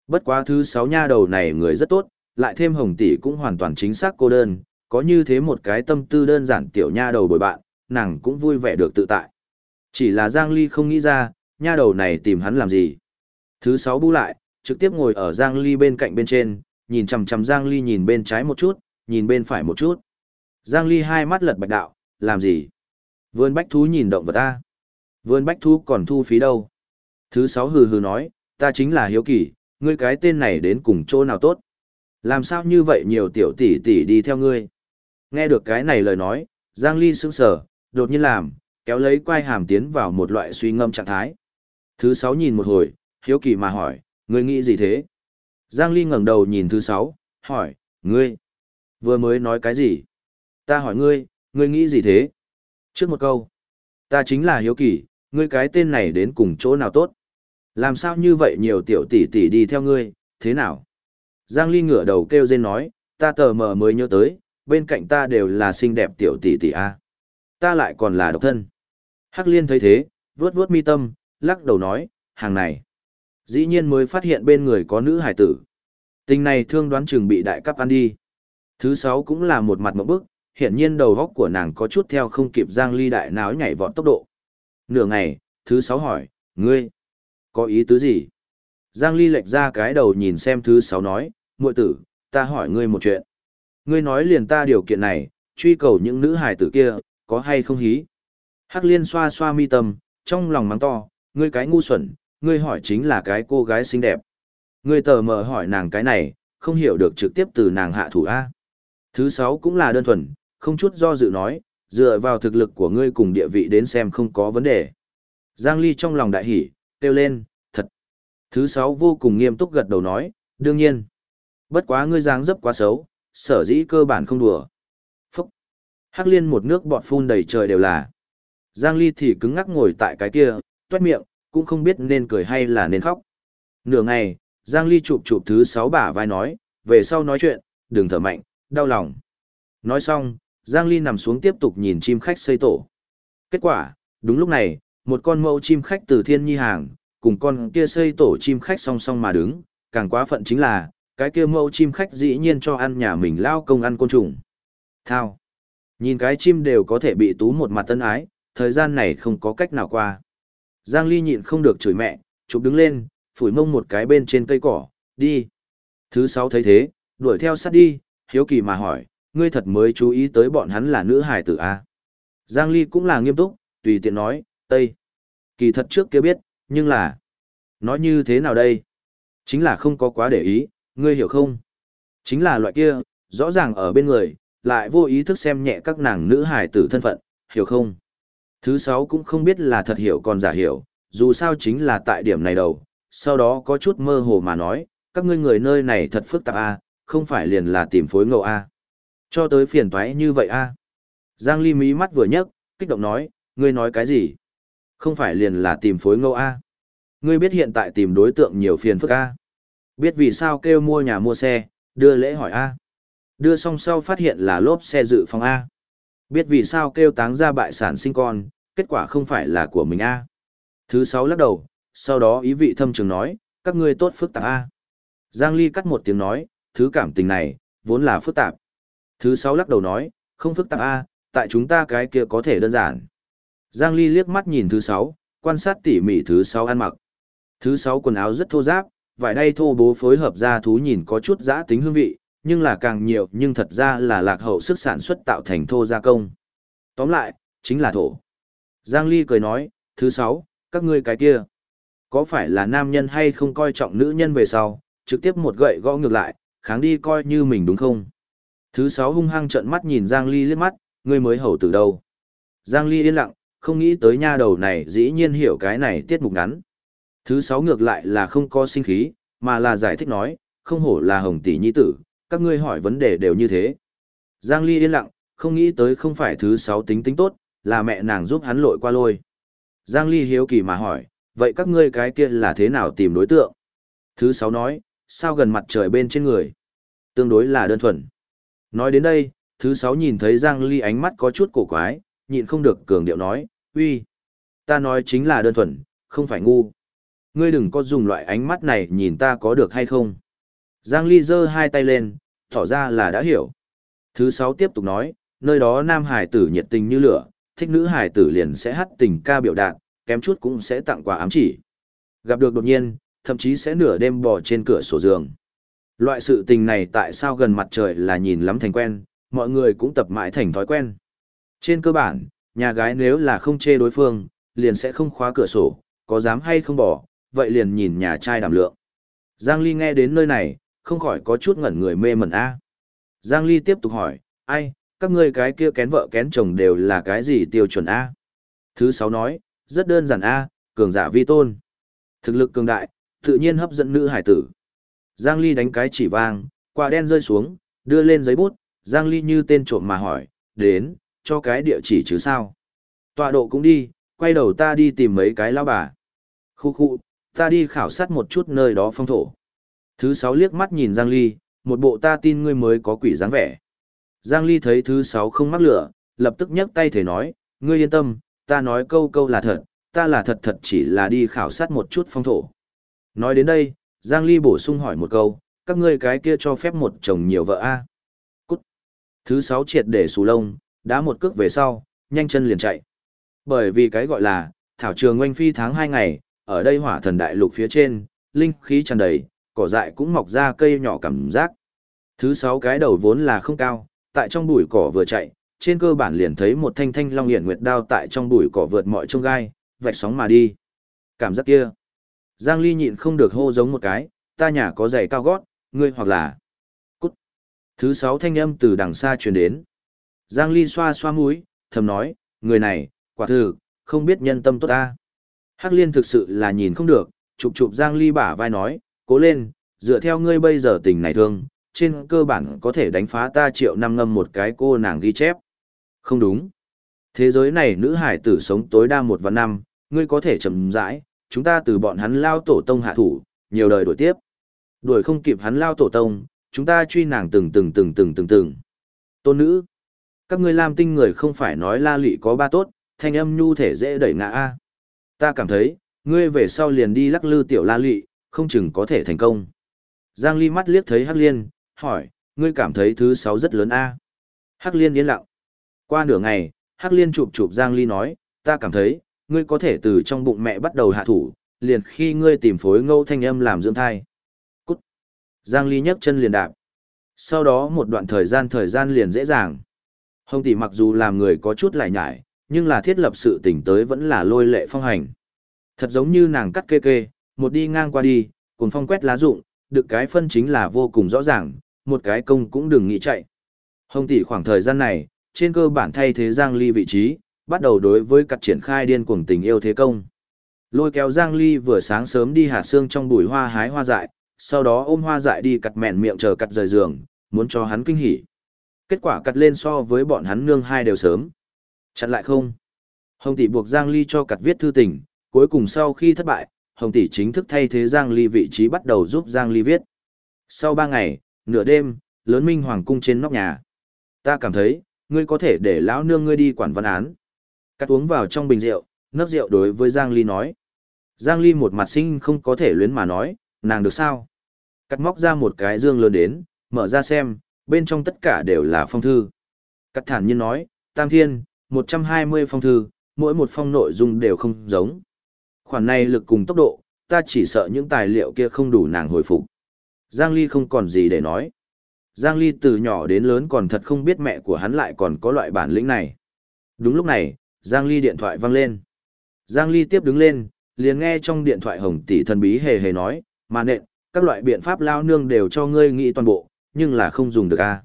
Bất quá thứ sáu nha đầu này người rất tốt, lại thêm Hồng tỷ cũng hoàn toàn chính xác cô đơn, có như thế một cái tâm tư đơn giản tiểu nha đầu bồi bạn, nàng cũng vui vẻ được tự tại. Chỉ là Giang Ly không nghĩ ra, nha đầu này tìm hắn làm gì. Thứ sáu bu lại, trực tiếp ngồi ở Giang Ly bên cạnh bên trên, nhìn chằm chằm Giang Ly nhìn bên trái một chút, nhìn bên phải một chút. Giang Ly hai mắt lật bạch đạo, làm gì? Vườn bách thú nhìn động vật ta. Vườn bách thú còn thu phí đâu? Thứ sáu hừ hừ nói, ta chính là hiếu kỳ, ngươi cái tên này đến cùng chỗ nào tốt. Làm sao như vậy nhiều tiểu tỷ tỷ đi theo ngươi? Nghe được cái này lời nói, Giang Ly sững sờ, đột nhiên làm, kéo lấy quai hàm tiến vào một loại suy ngâm trạng thái. Thứ sáu nhìn một hồi, hiếu kỳ mà hỏi, ngươi nghĩ gì thế? Giang Ly ngẩng đầu nhìn thứ sáu, hỏi, ngươi, vừa mới nói cái gì? Ta hỏi ngươi, ngươi nghĩ gì thế? Trước một câu, ta chính là hiếu kỳ, ngươi cái tên này đến cùng chỗ nào tốt? Làm sao như vậy nhiều tiểu tỷ tỷ đi theo ngươi, thế nào? Giang Ly ngửa đầu kêu rên nói, ta tờ mờ mới nhớ tới, bên cạnh ta đều là xinh đẹp tiểu tỷ tỷ a. Ta lại còn là độc thân. Hắc Liên thấy thế, vuốt vuốt mi tâm, lắc đầu nói, hàng này. Dĩ nhiên mới phát hiện bên người có nữ hải tử. Tình này thương đoán chừng bị đại cấp ăn đi. Thứ sáu cũng là một mặt mộng bức, hiển nhiên đầu góc của nàng có chút theo không kịp Giang Ly đại náo nhảy vọt tốc độ. Nửa ngày, thứ sáu hỏi, ngươi, có ý tứ gì? Giang Ly lệch ra cái đầu nhìn xem thứ sáu nói, muội tử, ta hỏi ngươi một chuyện. Ngươi nói liền ta điều kiện này, truy cầu những nữ hài tử kia, có hay không hí? Hắc liên xoa xoa mi tâm, trong lòng mắng to, ngươi cái ngu xuẩn, ngươi hỏi chính là cái cô gái xinh đẹp. Ngươi tờ mờ hỏi nàng cái này, không hiểu được trực tiếp từ nàng hạ thủ A. Thứ sáu cũng là đơn thuần, không chút do dự nói, dựa vào thực lực của ngươi cùng địa vị đến xem không có vấn đề. Giang Ly trong lòng đại hỉ, kêu lên. Thứ sáu vô cùng nghiêm túc gật đầu nói, đương nhiên. Bất quá ngươi dáng dấp quá xấu, sở dĩ cơ bản không đùa. Phúc. Hắc liên một nước bọt phun đầy trời đều là. Giang Ly thì cứng ngắc ngồi tại cái kia, tuét miệng, cũng không biết nên cười hay là nên khóc. Nửa ngày, Giang Ly chụp chụp thứ sáu bả vai nói, về sau nói chuyện, đừng thở mạnh, đau lòng. Nói xong, Giang Ly nằm xuống tiếp tục nhìn chim khách xây tổ. Kết quả, đúng lúc này, một con mẫu chim khách từ thiên nhi hàng, cùng con kia xây tổ chim khách song song mà đứng, càng quá phận chính là, cái kia mẫu chim khách dĩ nhiên cho ăn nhà mình lao công ăn côn trùng. Thao. Nhìn cái chim đều có thể bị tú một mặt tân ái, thời gian này không có cách nào qua. Giang Ly nhịn không được chửi mẹ, chụp đứng lên, phủi mông một cái bên trên cây cỏ, đi. Thứ sáu thấy thế, đuổi theo sát đi, hiếu kỳ mà hỏi, ngươi thật mới chú ý tới bọn hắn là nữ hài tử A. Giang Ly cũng là nghiêm túc, tùy tiện nói, Tây. Kỳ thật trước kia biết, nhưng là... Nói như thế nào đây? Chính là không có quá để ý, ngươi hiểu không? Chính là loại kia, rõ ràng ở bên người, lại vô ý thức xem nhẹ các nàng nữ hài tử thân phận, hiểu không? Thứ sáu cũng không biết là thật hiểu còn giả hiểu, dù sao chính là tại điểm này đầu, sau đó có chút mơ hồ mà nói, các ngươi người nơi này thật phức tạp a, không phải liền là tìm phối ngẫu a. Cho tới phiền toái như vậy a. Giang Ly mí mắt vừa nhấc, kích động nói, ngươi nói cái gì? Không phải liền là tìm phối ngẫu a. Ngươi biết hiện tại tìm đối tượng nhiều phiền phức a. Biết vì sao kêu mua nhà mua xe, đưa lễ hỏi a. Đưa xong sau phát hiện là lốp xe dự phòng a. Biết vì sao kêu táng ra bại sản sinh con, kết quả không phải là của mình a. Thứ sáu lắc đầu, sau đó ý vị thâm trường nói, các ngươi tốt phức tạp a. Giang Ly cắt một tiếng nói, thứ cảm tình này, vốn là phức tạp. Thứ sáu lắc đầu nói, không phức tạp a, tại chúng ta cái kia có thể đơn giản. Giang Ly liếc mắt nhìn thứ sáu, quan sát tỉ mỉ thứ sáu ăn mặc. Thứ sáu quần áo rất thô ráp, vải đay thô bố phối hợp ra thú nhìn có chút giã tính hương vị, nhưng là càng nhiều nhưng thật ra là lạc hậu sức sản xuất tạo thành thô gia công. Tóm lại, chính là thổ. Giang Ly cười nói, thứ sáu, các ngươi cái kia, có phải là nam nhân hay không coi trọng nữ nhân về sau, trực tiếp một gậy gõ ngược lại, kháng đi coi như mình đúng không? Thứ sáu hung hăng trợn mắt nhìn Giang Ly liếc mắt, ngươi mới hầu từ đâu? Giang Ly yên lặng, không nghĩ tới nha đầu này dĩ nhiên hiểu cái này tiết mục ngắn. Thứ sáu ngược lại là không có sinh khí, mà là giải thích nói, không hổ là hồng tỷ nhi tử, các ngươi hỏi vấn đề đều như thế. Giang Ly yên lặng, không nghĩ tới không phải thứ sáu tính tính tốt, là mẹ nàng giúp hắn lội qua lôi. Giang Ly hiếu kỳ mà hỏi, vậy các ngươi cái kia là thế nào tìm đối tượng? Thứ sáu nói, sao gần mặt trời bên trên người? Tương đối là đơn thuần. Nói đến đây, thứ sáu nhìn thấy Giang Ly ánh mắt có chút cổ quái, nhịn không được cường điệu nói, uy, ta nói chính là đơn thuần, không phải ngu. Ngươi đừng có dùng loại ánh mắt này nhìn ta có được hay không. Giang Ly giơ hai tay lên, tỏ ra là đã hiểu. Thứ sáu tiếp tục nói, nơi đó nam hải tử nhiệt tình như lửa, thích nữ hải tử liền sẽ hát tình ca biểu đạt, kém chút cũng sẽ tặng quà ám chỉ. Gặp được đột nhiên, thậm chí sẽ nửa đêm bò trên cửa sổ giường. Loại sự tình này tại sao gần mặt trời là nhìn lắm thành quen, mọi người cũng tập mãi thành thói quen. Trên cơ bản, nhà gái nếu là không chê đối phương, liền sẽ không khóa cửa sổ, có dám hay không bỏ, vậy liền nhìn nhà trai đảm lượng. Giang Ly nghe đến nơi này, không khỏi có chút ngẩn người mê mẩn a. Giang Ly tiếp tục hỏi, ai, các ngươi cái kia kén vợ kén chồng đều là cái gì tiêu chuẩn A. Thứ sáu nói, rất đơn giản A, cường giả vi tôn. Thực lực cường đại, tự nhiên hấp dẫn nữ hải tử. Giang Ly đánh cái chỉ vang, quả đen rơi xuống, đưa lên giấy bút, Giang Ly như tên trộm mà hỏi, đến, cho cái địa chỉ chứ sao. Tọa độ cũng đi, quay đầu ta đi tìm mấy cái lao bà. Khu khu, ta đi khảo sát một chút nơi đó phong thổ. Thứ sáu liếc mắt nhìn Giang Ly, một bộ ta tin ngươi mới có quỷ dáng vẻ. Giang Ly thấy thứ sáu không mắc lửa, lập tức nhấc tay thể nói, ngươi yên tâm, ta nói câu câu là thật, ta là thật thật chỉ là đi khảo sát một chút phong thổ. Nói đến đây, Giang Ly bổ sung hỏi một câu, các ngươi cái kia cho phép một chồng nhiều vợ a? Cút. Thứ sáu triệt để xù lông, đá một cước về sau, nhanh chân liền chạy. Bởi vì cái gọi là, thảo trường oanh phi tháng 2 ngày, ở đây hỏa thần đại lục phía trên, linh khí tràn đầy, cỏ dại cũng mọc ra cây nhỏ cảm giác. Thứ sáu cái đầu vốn là không cao, tại trong bụi cỏ vừa chạy, trên cơ bản liền thấy một thanh thanh long hiển nguyệt đao tại trong bụi cỏ vượt mọi trông gai, vạch sóng mà đi. Cảm giác kia. Giang Ly nhịn không được hô giống một cái, ta nhà có giày cao gót, ngươi hoặc là... Cút. Thứ sáu thanh âm từ đằng xa truyền đến. Giang Ly xoa xoa mũi, thầm nói, người này, quả thực, không biết nhân tâm tốt ta. Hắc Liên thực sự là nhìn không được, chụp chụp Giang Ly bả vai nói, cố lên, dựa theo ngươi bây giờ tình này thương, trên cơ bản có thể đánh phá ta triệu năm ngâm một cái cô nàng ghi chép. Không đúng. Thế giới này nữ hải tử sống tối đa một và năm, ngươi có thể chậm rãi, chúng ta từ bọn hắn lao tổ tông hạ thủ, nhiều đời đổi tiếp. Đuổi không kịp hắn lao tổ tông, chúng ta truy nàng từng từng từng từng từng từng. Tôn nữ. Các ngươi làm tinh người không phải nói la lị có ba tốt, thanh âm nhu thể dễ đẩy ngã a. Ta cảm thấy, ngươi về sau liền đi lắc lư tiểu la lị, không chừng có thể thành công. Giang Ly mắt liếc thấy Hắc Liên, hỏi, ngươi cảm thấy thứ sáu rất lớn a? Hắc Liên yên lặng. Qua nửa ngày, Hắc Liên chụp chụp Giang Ly nói, ta cảm thấy, ngươi có thể từ trong bụng mẹ bắt đầu hạ thủ, liền khi ngươi tìm phối ngẫu thanh âm làm dưỡng thai. Cút. Giang Ly nhấc chân liền đạp. Sau đó một đoạn thời gian thời gian liền dễ dàng. Hồng tỷ mặc dù làm người có chút lại nhải, nhưng là thiết lập sự tỉnh tới vẫn là lôi lệ phong hành. Thật giống như nàng cắt kê kê, một đi ngang qua đi, cùng phong quét lá rụng, được cái phân chính là vô cùng rõ ràng, một cái công cũng đừng nghĩ chạy. Hồng tỷ khoảng thời gian này, trên cơ bản thay thế Giang Ly vị trí, bắt đầu đối với cắt triển khai điên cuồng tình yêu thế công. Lôi kéo Giang Ly vừa sáng sớm đi hạt xương trong bụi hoa hái hoa dại, sau đó ôm hoa dại đi cắt mẹn miệng chờ cắt rời giường, muốn cho hắn kinh hỉ. Kết quả cắt lên so với bọn hắn nương hai đều sớm. Chặn lại không? Hồng tỷ buộc Giang Ly cho cắt viết thư tình, cuối cùng sau khi thất bại, Hồng tỷ chính thức thay thế Giang Ly vị trí bắt đầu giúp Giang Ly viết. Sau 3 ngày, nửa đêm, lớn minh hoàng cung trên nóc nhà. Ta cảm thấy, ngươi có thể để lão nương ngươi đi quản văn án. Cắt uống vào trong bình rượu, nấp rượu đối với Giang Ly nói. Giang Ly một mặt sinh không có thể luyến mà nói, nàng được sao? Cắt móc ra một cái dương lớn đến, mở ra xem, bên trong tất cả đều là phong thư. Cắt thản nhiên nói, Tam Thiên, 120 phong thư, mỗi một phong nội dung đều không giống. Khoản này lực cùng tốc độ, ta chỉ sợ những tài liệu kia không đủ nàng hồi phục. Giang Ly không còn gì để nói. Giang Ly từ nhỏ đến lớn còn thật không biết mẹ của hắn lại còn có loại bản lĩnh này. Đúng lúc này, Giang Ly điện thoại vang lên. Giang Ly tiếp đứng lên, liền nghe trong điện thoại hồng tỷ thần bí hề hề nói, mà nện, các loại biện pháp lao nương đều cho ngươi nghĩ toàn bộ, nhưng là không dùng được a. À.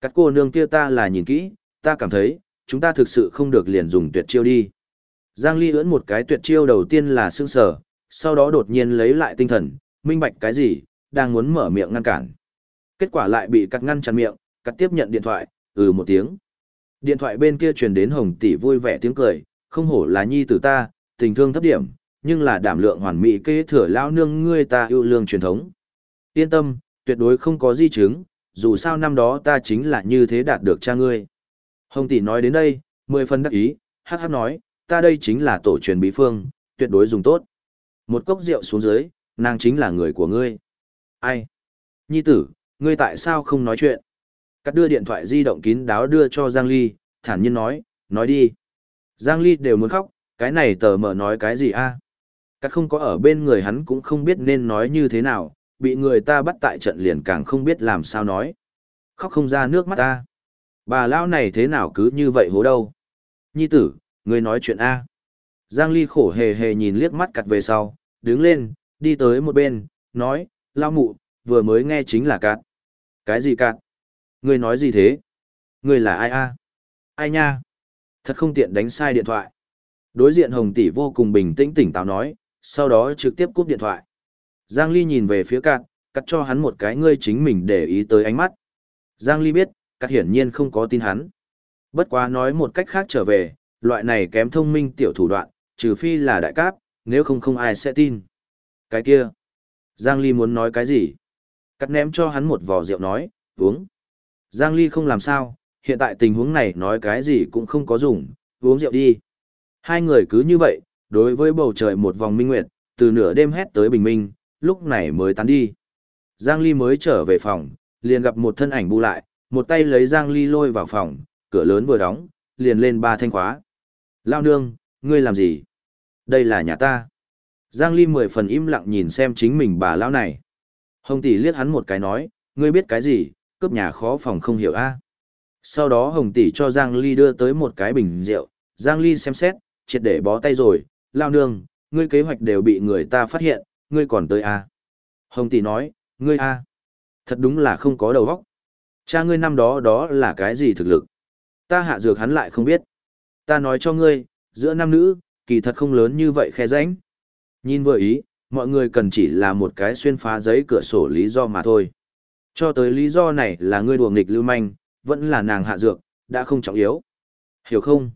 Các cô nương kia ta là nhìn kỹ, ta cảm thấy, chúng ta thực sự không được liền dùng tuyệt chiêu đi. Giang Ly ưỡn một cái tuyệt chiêu đầu tiên là sương sở, sau đó đột nhiên lấy lại tinh thần, minh bạch cái gì, đang muốn mở miệng ngăn cản. Kết quả lại bị cắt ngăn chặn miệng, cắt tiếp nhận điện thoại, ừ một tiếng. Điện thoại bên kia truyền đến Hồng tỷ vui vẻ tiếng cười, không hổ là nhi tử ta, tình thương thấp điểm, nhưng là đảm lượng hoàn mỹ kế thừa lao nương ngươi ta yêu lương truyền thống. Yên tâm, tuyệt đối không có di chứng, dù sao năm đó ta chính là như thế đạt được cha ngươi. Hồng tỷ nói đến đây, mười phần đắc ý, hát hát nói, ta đây chính là tổ truyền bí phương, tuyệt đối dùng tốt. Một cốc rượu xuống dưới, nàng chính là người của ngươi. Ai? Nhi tử, ngươi tại sao không nói chuyện? Cắt đưa điện thoại di động kín đáo đưa cho Giang Ly, thản nhiên nói, nói đi. Giang Ly đều muốn khóc, cái này tờ mở nói cái gì a? Cắt không có ở bên người hắn cũng không biết nên nói như thế nào, bị người ta bắt tại trận liền càng không biết làm sao nói. Khóc không ra nước mắt ta. Bà lão này thế nào cứ như vậy hố đâu? Nhi tử, ngươi nói chuyện A. Giang Ly khổ hề hề nhìn liếc mắt cặt về sau, đứng lên, đi tới một bên, nói, lao mụ, vừa mới nghe chính là cạt. Cái gì cạt? Ngươi nói gì thế? Người là ai a? Ai nha? Thật không tiện đánh sai điện thoại. Đối diện Hồng Tỷ vô cùng bình tĩnh tỉnh táo nói, sau đó trực tiếp cúp điện thoại. Giang Ly nhìn về phía cạn, cắt cho hắn một cái ngươi chính mình để ý tới ánh mắt. Giang Ly biết, cắt hiển nhiên không có tin hắn. Bất quá nói một cách khác trở về, loại này kém thông minh tiểu thủ đoạn, trừ phi là đại cáp, nếu không không ai sẽ tin. Cái kia. Giang Ly muốn nói cái gì? Cắt ném cho hắn một vò rượu nói, uống. Giang Ly không làm sao, hiện tại tình huống này nói cái gì cũng không có dùng, uống rượu đi. Hai người cứ như vậy, đối với bầu trời một vòng minh nguyệt, từ nửa đêm hét tới bình minh, lúc này mới tán đi. Giang Ly mới trở về phòng, liền gặp một thân ảnh bu lại, một tay lấy Giang Ly lôi vào phòng, cửa lớn vừa đóng, liền lên ba thanh khóa. Lao nương, ngươi làm gì? Đây là nhà ta. Giang Ly mười phần im lặng nhìn xem chính mình bà lão này. Hồng tỷ liếc hắn một cái nói, ngươi biết cái gì, cướp nhà khó phòng không hiểu a. Sau đó Hồng tỷ cho Giang Ly đưa tới một cái bình rượu, Giang Ly xem xét, triệt để bó tay rồi, lao nương, ngươi kế hoạch đều bị người ta phát hiện, ngươi còn tới à? Hồng tỷ nói, ngươi à, thật đúng là không có đầu óc. Cha ngươi năm đó đó là cái gì thực lực? Ta hạ dược hắn lại không biết. Ta nói cho ngươi, giữa nam nữ, kỳ thật không lớn như vậy khe ránh. Nhìn vừa ý, mọi người cần chỉ là một cái xuyên phá giấy cửa sổ lý do mà thôi. Cho tới lý do này là ngươi đùa nghịch lưu manh, vẫn là nàng hạ dược, đã không trọng yếu. Hiểu không?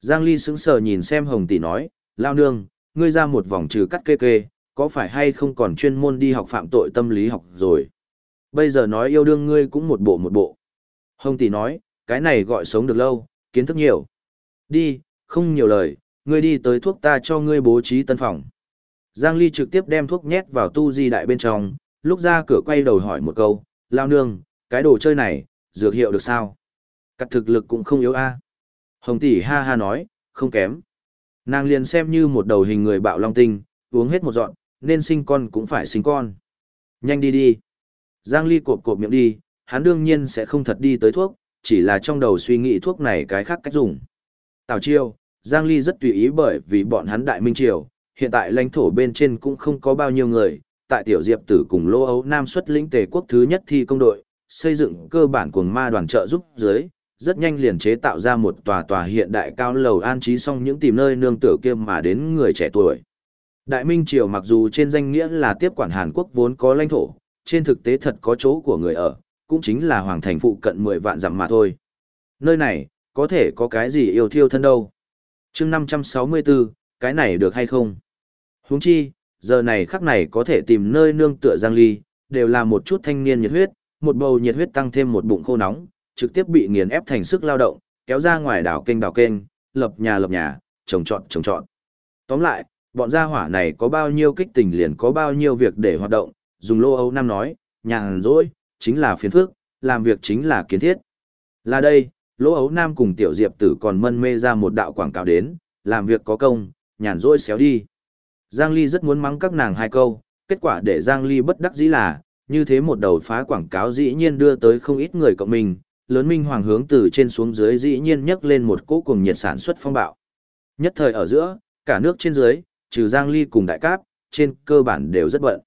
Giang Ly sững sờ nhìn xem Hồng Tỷ nói, lao nương, ngươi ra một vòng trừ cắt kê kê, có phải hay không còn chuyên môn đi học phạm tội tâm lý học rồi? Bây giờ nói yêu đương ngươi cũng một bộ một bộ. Hồng Tỷ nói, cái này gọi sống được lâu, kiến thức nhiều. Đi, không nhiều lời, ngươi đi tới thuốc ta cho ngươi bố trí tân phòng. Giang Ly trực tiếp đem thuốc nhét vào tu di đại bên trong, lúc ra cửa quay đầu hỏi một câu, lao nương, cái đồ chơi này, dược hiệu được sao? Cắt thực lực cũng không yếu a. Hồng tỷ ha ha nói, không kém. Nàng liền xem như một đầu hình người bạo long tinh, uống hết một dọn, nên sinh con cũng phải sinh con. Nhanh đi đi. Giang Ly cộp cộp miệng đi, hắn đương nhiên sẽ không thật đi tới thuốc, chỉ là trong đầu suy nghĩ thuốc này cái khác cách dùng. Tào Chiêu, Giang Ly rất tùy ý bởi vì bọn hắn Đại Minh Triều, hiện tại lãnh thổ bên trên cũng không có bao nhiêu người, tại Tiểu Diệp Tử cùng Lô Ấu Nam xuất lĩnh tề quốc thứ nhất thi công đội, xây dựng cơ bản cuồng ma đoàn trợ giúp dưới, rất nhanh liền chế tạo ra một tòa tòa hiện đại cao lầu an trí xong những tìm nơi nương tựa kia mà đến người trẻ tuổi. Đại Minh Triều mặc dù trên danh nghĩa là tiếp quản Hàn Quốc vốn có lãnh thổ, trên thực tế thật có chỗ của người ở, cũng chính là hoàng thành phụ cận 10 vạn dặm mà thôi. Nơi này, có thể có cái gì yêu thiêu thân đâu. chương 564, cái này được hay không? huống chi, giờ này khắc này có thể tìm nơi nương tựa Giang Ly, đều là một chút thanh niên nhiệt huyết, một bầu nhiệt huyết tăng thêm một bụng khô nóng, trực tiếp bị nghiền ép thành sức lao động, kéo ra ngoài đảo kênh đảo kênh, lập nhà lập nhà, trồng trọt trồng trọt. Tóm lại, bọn gia hỏa này có bao nhiêu kích tình liền có bao nhiêu việc để hoạt động, dùng lô Âu Nam nói, nhàn rỗi, chính là phiền phức, làm việc chính là kiến thiết. Là đây, lô ấu nam cùng tiểu diệp tử còn mân mê ra một đạo quảng cáo đến, làm việc có công, nhàn rỗi xéo đi. Giang Ly rất muốn mắng các nàng hai câu, kết quả để Giang Ly bất đắc dĩ là, như thế một đầu phá quảng cáo dĩ nhiên đưa tới không ít người cộng mình, lớn minh hoàng hướng từ trên xuống dưới dĩ nhiên nhấc lên một cỗ cùng nhiệt sản xuất phong bạo. Nhất thời ở giữa, cả nước trên dưới, trừ Giang Ly cùng đại cáp, trên cơ bản đều rất bận.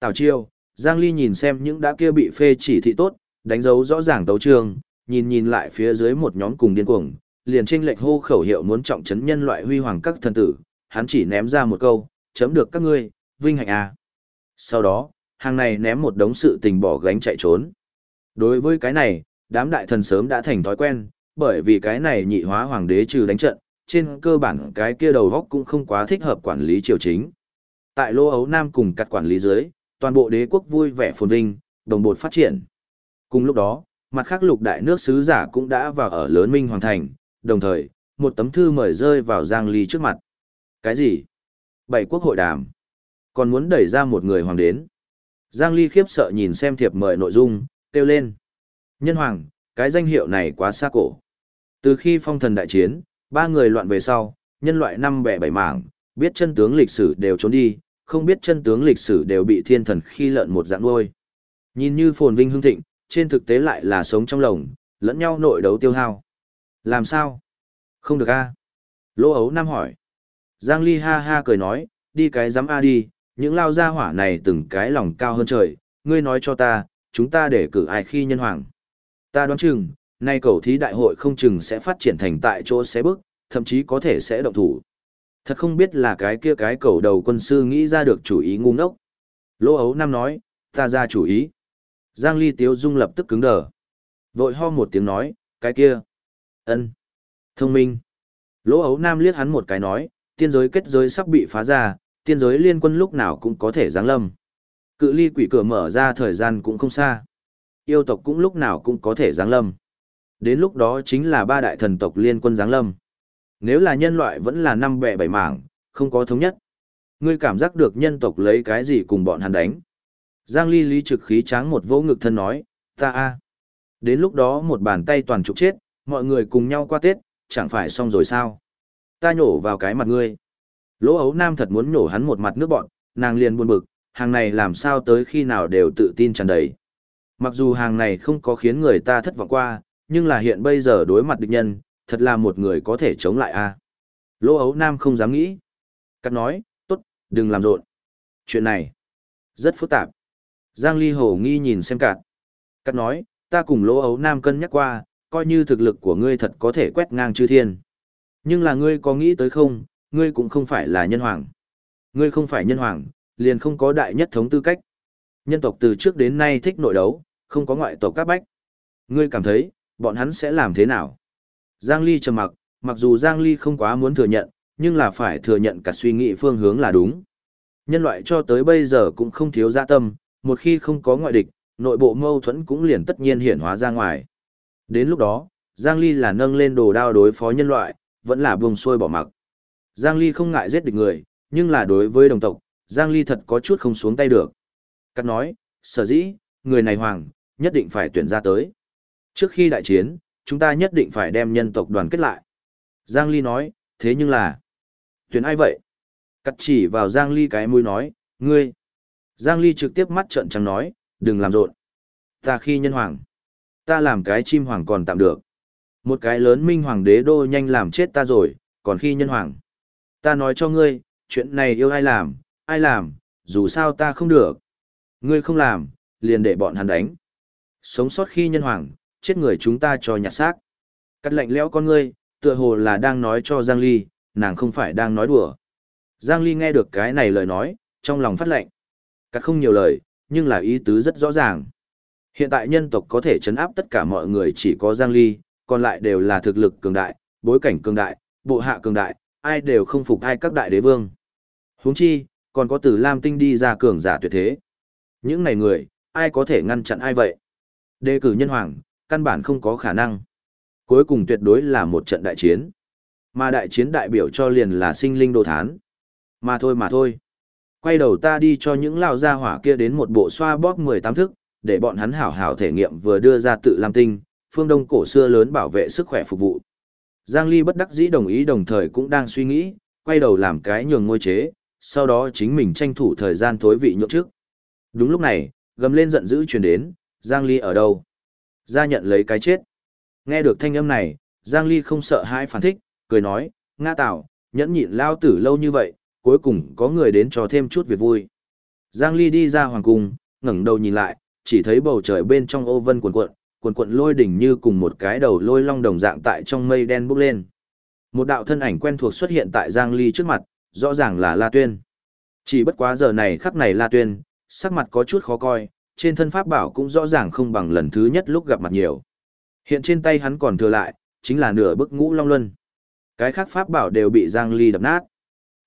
Tào chiêu, Giang Ly nhìn xem những đã kia bị phê chỉ thị tốt, đánh dấu rõ ràng tấu trường, nhìn nhìn lại phía dưới một nhóm cùng điên cuồng, liền trên lệch hô khẩu hiệu muốn trọng trấn nhân loại huy hoàng các thần tử, hắn chỉ ném ra một câu, chấm được các ngươi, vinh hạnh à. Sau đó, hàng này ném một đống sự tình bỏ gánh chạy trốn. Đối với cái này, đám đại thần sớm đã thành thói quen, bởi vì cái này nhị hóa hoàng đế trừ đánh trận, trên cơ bản cái kia đầu góc cũng không quá thích hợp quản lý triều chính. Tại Lô Ấu Nam cùng cắt quản lý dưới, toàn bộ đế quốc vui vẻ phồn vinh, đồng bột phát triển. Cùng lúc đó, mặt khác lục đại nước sứ giả cũng đã vào ở lớn minh hoàng thành, đồng thời, một tấm thư mời rơi vào Giang Ly trước mặt. Cái gì? Bảy quốc hội đàm. Còn muốn đẩy ra một người hoàng đến. Giang Ly khiếp sợ nhìn xem thiệp mời nội dung, kêu lên. Nhân hoàng, cái danh hiệu này quá xa cổ. Từ khi phong thần đại chiến, ba người loạn về sau, nhân loại năm bẻ bảy mảng, biết chân tướng lịch sử đều trốn đi, không biết chân tướng lịch sử đều bị thiên thần khi lợn một dạng nuôi. Nhìn như phồn vinh hưng thịnh, trên thực tế lại là sống trong lồng, lẫn nhau nội đấu tiêu hao. Làm sao? Không được a Lỗ ấu nam hỏi. Giang Ly ha ha cười nói, đi cái dám a đi, những lao gia hỏa này từng cái lòng cao hơn trời, ngươi nói cho ta, chúng ta để cử ai khi nhân hoàng. Ta đoán chừng, nay cầu thí đại hội không chừng sẽ phát triển thành tại chỗ xé bước, thậm chí có thể sẽ động thủ. Thật không biết là cái kia cái cầu đầu quân sư nghĩ ra được chủ ý ngu ngốc. Lỗ ấu nam nói, ta ra chủ ý. Giang Ly Tiếu Dung lập tức cứng đờ. Vội ho một tiếng nói, cái kia. ân, Thông minh. Lỗ ấu nam liếc hắn một cái nói, tiên giới kết giới sắp bị phá ra, tiên giới liên quân lúc nào cũng có thể giáng lâm. Cự ly quỷ cửa mở ra thời gian cũng không xa. Yêu tộc cũng lúc nào cũng có thể giáng lâm. Đến lúc đó chính là ba đại thần tộc liên quân giáng lâm. Nếu là nhân loại vẫn là năm bẹ bảy mảng, không có thống nhất. Ngươi cảm giác được nhân tộc lấy cái gì cùng bọn hắn đánh. Giang Ly lý trực khí tráng một vỗ ngực thân nói, ta a. Đến lúc đó một bàn tay toàn trục chết, mọi người cùng nhau qua Tết, chẳng phải xong rồi sao. Ta nhổ vào cái mặt ngươi. Lỗ ấu nam thật muốn nhổ hắn một mặt nước bọn, nàng liền buồn bực, hàng này làm sao tới khi nào đều tự tin tràn đầy. Mặc dù hàng này không có khiến người ta thất vọng qua, nhưng là hiện bây giờ đối mặt địch nhân, thật là một người có thể chống lại a. Lỗ ấu nam không dám nghĩ. Cắt nói, tốt, đừng làm rộn. Chuyện này, rất phức tạp. Giang Ly Hồ nghi nhìn xem cạt. Cắt nói, ta cùng lỗ ấu nam cân nhắc qua, coi như thực lực của ngươi thật có thể quét ngang chư thiên. Nhưng là ngươi có nghĩ tới không, ngươi cũng không phải là nhân hoàng. Ngươi không phải nhân hoàng, liền không có đại nhất thống tư cách. Nhân tộc từ trước đến nay thích nội đấu, không có ngoại tộc các bách. Ngươi cảm thấy, bọn hắn sẽ làm thế nào? Giang Ly trầm mặc, mặc dù Giang Ly không quá muốn thừa nhận, nhưng là phải thừa nhận cả suy nghĩ phương hướng là đúng. Nhân loại cho tới bây giờ cũng không thiếu dạ tâm, một khi không có ngoại địch, nội bộ mâu thuẫn cũng liền tất nhiên hiển hóa ra ngoài. Đến lúc đó, Giang Ly là nâng lên đồ đao đối phó nhân loại, vẫn là buông xuôi bỏ mặc. Giang Ly không ngại giết địch người, nhưng là đối với đồng tộc, Giang Ly thật có chút không xuống tay được. Cắt nói, sở dĩ, người này hoàng, nhất định phải tuyển ra tới. Trước khi đại chiến, chúng ta nhất định phải đem nhân tộc đoàn kết lại. Giang Ly nói, thế nhưng là... Tuyển ai vậy? Cắt chỉ vào Giang Ly cái mũi nói, ngươi. Giang Ly trực tiếp mắt trợn trắng nói, đừng làm rộn. Ta khi nhân hoàng. Ta làm cái chim hoàng còn tạm được. Một cái lớn minh hoàng đế đô nhanh làm chết ta rồi, còn khi nhân hoàng. Ta nói cho ngươi, chuyện này yêu ai làm, ai làm, dù sao ta không được. Ngươi không làm, liền để bọn hắn đánh. Sống sót khi nhân hoàng, chết người chúng ta cho nhặt xác. Cắt lạnh lẽo con ngươi, tựa hồ là đang nói cho Giang Ly, nàng không phải đang nói đùa. Giang Ly nghe được cái này lời nói, trong lòng phát lệnh. Cắt không nhiều lời, nhưng là ý tứ rất rõ ràng. Hiện tại nhân tộc có thể chấn áp tất cả mọi người chỉ có Giang Ly, còn lại đều là thực lực cường đại, bối cảnh cường đại, bộ hạ cường đại, ai đều không phục ai các đại đế vương. Huống chi, còn có từ Lam Tinh đi ra cường giả tuyệt thế. Những này người, ai có thể ngăn chặn ai vậy? Đề cử nhân hoàng, căn bản không có khả năng. Cuối cùng tuyệt đối là một trận đại chiến. Mà đại chiến đại biểu cho liền là sinh linh đồ thán. Mà thôi mà thôi. Quay đầu ta đi cho những lao gia hỏa kia đến một bộ xoa bóp 18 thức, để bọn hắn hảo hảo thể nghiệm vừa đưa ra tự làm tinh, phương đông cổ xưa lớn bảo vệ sức khỏe phục vụ. Giang Ly bất đắc dĩ đồng ý đồng thời cũng đang suy nghĩ, quay đầu làm cái nhường ngôi chế, sau đó chính mình tranh thủ thời gian thối vị nhượng trước. Đúng lúc này, gầm lên giận dữ truyền đến, Giang Ly ở đâu? Ra nhận lấy cái chết. Nghe được thanh âm này, Giang Ly không sợ hãi phản thích, cười nói, Nga Tảo, nhẫn nhịn lao tử lâu như vậy, cuối cùng có người đến cho thêm chút việc vui. Giang Ly đi ra hoàng cung, ngẩng đầu nhìn lại, chỉ thấy bầu trời bên trong ô vân cuộn cuộn, cuộn cuộn lôi đỉnh như cùng một cái đầu lôi long đồng dạng tại trong mây đen bốc lên. Một đạo thân ảnh quen thuộc xuất hiện tại Giang Ly trước mặt, rõ ràng là La Tuyên. Chỉ bất quá giờ này khắc này La Tuyên, sắc mặt có chút khó coi, trên thân pháp bảo cũng rõ ràng không bằng lần thứ nhất lúc gặp mặt nhiều. Hiện trên tay hắn còn thừa lại, chính là nửa bức ngũ long luân. Cái khác pháp bảo đều bị Giang Ly đập nát.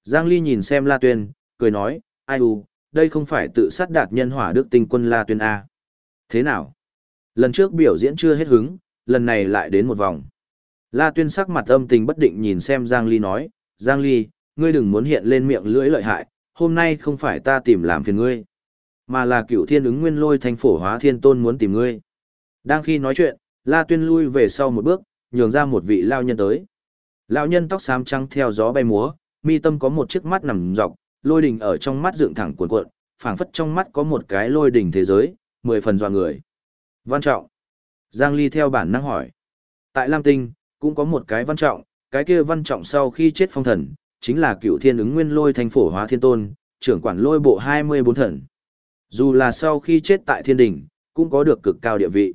Giang Ly nhìn xem La Tuyên, cười nói, ai u, đây không phải tự sát đạt nhân hỏa đức tinh quân La Tuyên A. Thế nào? Lần trước biểu diễn chưa hết hứng, lần này lại đến một vòng. La Tuyên sắc mặt âm tình bất định nhìn xem Giang Ly nói, Giang Ly, ngươi đừng muốn hiện lên miệng lưỡi lợi hại, hôm nay không phải ta tìm làm phiền ngươi, mà là cựu thiên ứng nguyên lôi thành phổ hóa thiên tôn muốn tìm ngươi. Đang khi nói chuyện, La Tuyên lui về sau một bước, nhường ra một vị lao nhân tới. Lão nhân tóc xám trắng theo gió bay múa, mi tâm có một chiếc mắt nằm dọc, lôi đỉnh ở trong mắt dựng thẳng cuộn cuộn, phảng phất trong mắt có một cái lôi đỉnh thế giới, mười phần dọa người. Văn trọng. Giang Ly theo bản năng hỏi. Tại Lam Tinh, cũng có một cái văn trọng, cái kia văn trọng sau khi chết phong thần, chính là cựu thiên ứng nguyên lôi thành phổ hóa thiên tôn, trưởng quản lôi bộ 24 thần. Dù là sau khi chết tại thiên đình, cũng có được cực cao địa vị.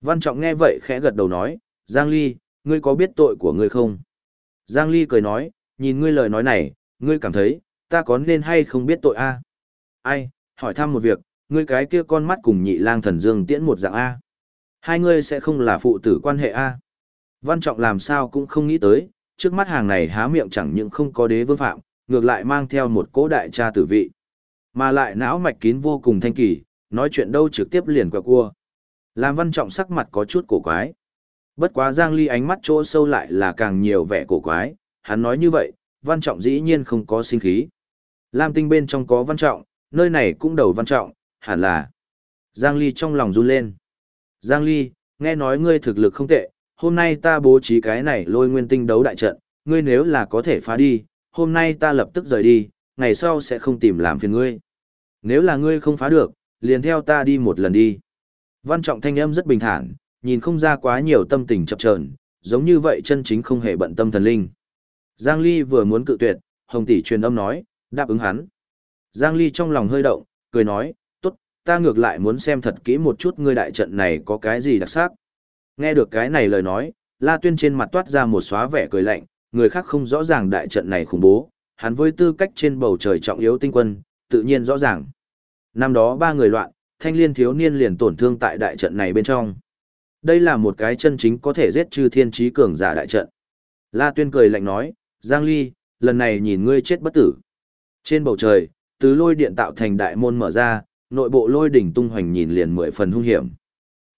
Văn Trọng nghe vậy khẽ gật đầu nói, Giang Ly, ngươi có biết tội của ngươi không? Giang Ly cười nói, nhìn ngươi lời nói này, ngươi cảm thấy, ta có nên hay không biết tội a? Ai, hỏi thăm một việc, ngươi cái kia con mắt cùng nhị lang thần dương tiễn một dạng A. Hai ngươi sẽ không là phụ tử quan hệ A. Văn Trọng làm sao cũng không nghĩ tới, trước mắt hàng này há miệng chẳng những không có đế vương phạm, ngược lại mang theo một cố đại cha tử vị. Mà lại não mạch kín vô cùng thanh kỳ, nói chuyện đâu trực tiếp liền quẹo cua. Làm Văn Trọng sắc mặt có chút cổ quái. Bất quá Giang Ly ánh mắt chỗ sâu lại là càng nhiều vẻ cổ quái, hắn nói như vậy, Văn Trọng dĩ nhiên không có sinh khí. Lam tinh bên trong có Văn Trọng, nơi này cũng đầu Văn Trọng, hẳn là. Giang Ly trong lòng run lên. Giang Ly, nghe nói ngươi thực lực không tệ, hôm nay ta bố trí cái này lôi nguyên tinh đấu đại trận, ngươi nếu là có thể phá đi, hôm nay ta lập tức rời đi, ngày sau sẽ không tìm làm phiền ngươi. Nếu là ngươi không phá được, liền theo ta đi một lần đi. Văn trọng thanh âm rất bình thản, nhìn không ra quá nhiều tâm tình chập chờn, giống như vậy chân chính không hề bận tâm thần linh. Giang Ly vừa muốn cự tuyệt, Hồng tỷ truyền âm nói, đáp ứng hắn. Giang Ly trong lòng hơi động, cười nói, tốt, ta ngược lại muốn xem thật kỹ một chút ngươi đại trận này có cái gì đặc sắc. Nghe được cái này lời nói, La Tuyên trên mặt toát ra một xóa vẻ cười lạnh, người khác không rõ ràng đại trận này khủng bố, hắn với tư cách trên bầu trời trọng yếu tinh quân, tự nhiên rõ ràng. Năm đó ba người loạn, thanh liên thiếu niên liền tổn thương tại đại trận này bên trong. Đây là một cái chân chính có thể giết chư thiên trí cường giả đại trận. La Tuyên cười lạnh nói, Giang Ly, lần này nhìn ngươi chết bất tử. Trên bầu trời, từ lôi điện tạo thành đại môn mở ra, nội bộ lôi đỉnh tung hoành nhìn liền mười phần hung hiểm.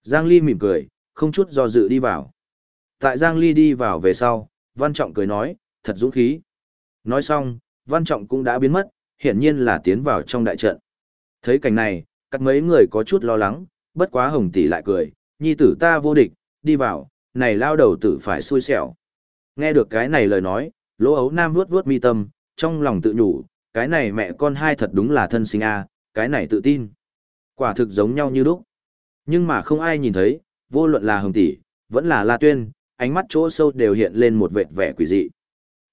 Giang Ly mỉm cười, không chút do dự đi vào. Tại Giang Ly đi vào về sau, Văn Trọng cười nói, thật dũng khí. Nói xong, Văn Trọng cũng đã biến mất, hiển nhiên là tiến vào trong đại trận. Thấy cảnh này, các mấy người có chút lo lắng, bất quá hồng tỷ lại cười, nhi tử ta vô địch, đi vào, này lao đầu tử phải xui xẻo. Nghe được cái này lời nói, lỗ ấu nam vuốt vuốt mi tâm, trong lòng tự nhủ, cái này mẹ con hai thật đúng là thân sinh a, cái này tự tin. Quả thực giống nhau như lúc. Nhưng mà không ai nhìn thấy, vô luận là hồng tỷ, vẫn là la tuyên, ánh mắt chỗ sâu đều hiện lên một vệt vẻ quỷ dị.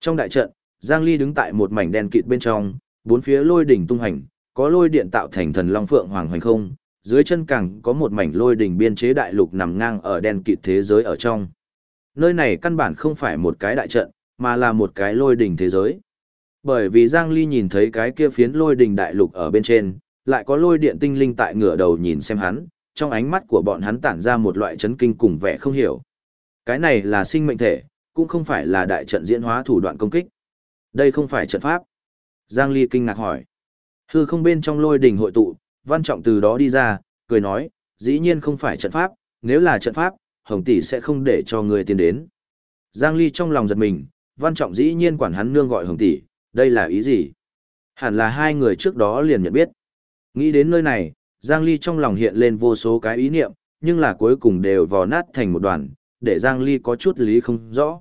Trong đại trận, Giang Ly đứng tại một mảnh đen kịt bên trong, bốn phía lôi đỉnh tung hành, có lôi điện tạo thành thần long phượng hoàng hoành không, dưới chân càng có một mảnh lôi đỉnh biên chế đại lục nằm ngang ở đen kịt thế giới ở trong. Nơi này căn bản không phải một cái đại trận, mà là một cái lôi đỉnh thế giới. Bởi vì Giang Ly nhìn thấy cái kia phiến lôi đỉnh đại lục ở bên trên, lại có lôi điện tinh linh tại ngửa đầu nhìn xem hắn, trong ánh mắt của bọn hắn tản ra một loại chấn kinh cùng vẻ không hiểu. Cái này là sinh mệnh thể, cũng không phải là đại trận diễn hóa thủ đoạn công kích. Đây không phải trận pháp. Giang Ly kinh ngạc hỏi. Hư không bên trong lôi đỉnh hội tụ, văn trọng từ đó đi ra, cười nói, dĩ nhiên không phải trận pháp, nếu là trận pháp, Hồng Tỷ sẽ không để cho người tiến đến. Giang Ly trong lòng giật mình, văn trọng dĩ nhiên quản hắn nương gọi Hồng Tỷ, đây là ý gì? Hẳn là hai người trước đó liền nhận biết. Nghĩ đến nơi này, Giang Ly trong lòng hiện lên vô số cái ý niệm, nhưng là cuối cùng đều vò nát thành một đoàn, để Giang Ly có chút lý không rõ.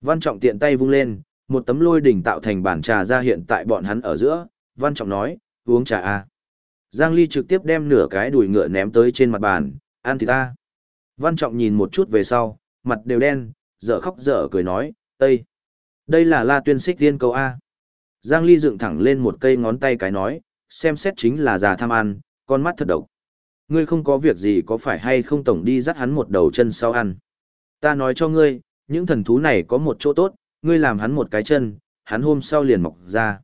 Văn Trọng tiện tay vung lên, một tấm lôi đỉnh tạo thành bản trà ra hiện tại bọn hắn ở giữa, Văn Trọng nói, uống trà a. Giang Ly trực tiếp đem nửa cái đùi ngựa ném tới trên mặt bàn, ăn thì ta. Văn Trọng nhìn một chút về sau, mặt đều đen, dở khóc dở cười nói, Tây. Đây là la tuyên xích tiên câu A. Giang Ly dựng thẳng lên một cây ngón tay cái nói, xem xét chính là già tham ăn, con mắt thật độc. Ngươi không có việc gì có phải hay không tổng đi dắt hắn một đầu chân sau ăn. Ta nói cho ngươi, những thần thú này có một chỗ tốt, ngươi làm hắn một cái chân, hắn hôm sau liền mọc ra.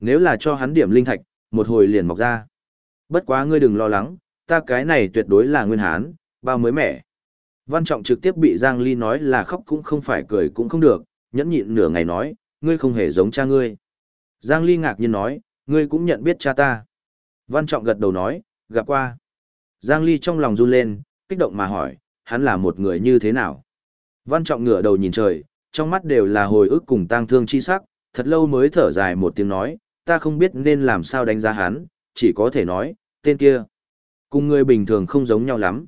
Nếu là cho hắn điểm linh thạch, một hồi liền mọc ra. Bất quá ngươi đừng lo lắng, ta cái này tuyệt đối là nguyên hán, bao mới mẻ. Văn Trọng trực tiếp bị Giang Ly nói là khóc cũng không phải cười cũng không được, nhẫn nhịn nửa ngày nói, ngươi không hề giống cha ngươi. Giang Ly ngạc nhiên nói, ngươi cũng nhận biết cha ta. Văn Trọng gật đầu nói, gặp qua. Giang Ly trong lòng run lên, kích động mà hỏi, hắn là một người như thế nào? Văn Trọng ngửa đầu nhìn trời, trong mắt đều là hồi ức cùng tang thương chi sắc, thật lâu mới thở dài một tiếng nói, ta không biết nên làm sao đánh giá hắn, chỉ có thể nói, tên kia. Cùng người bình thường không giống nhau lắm.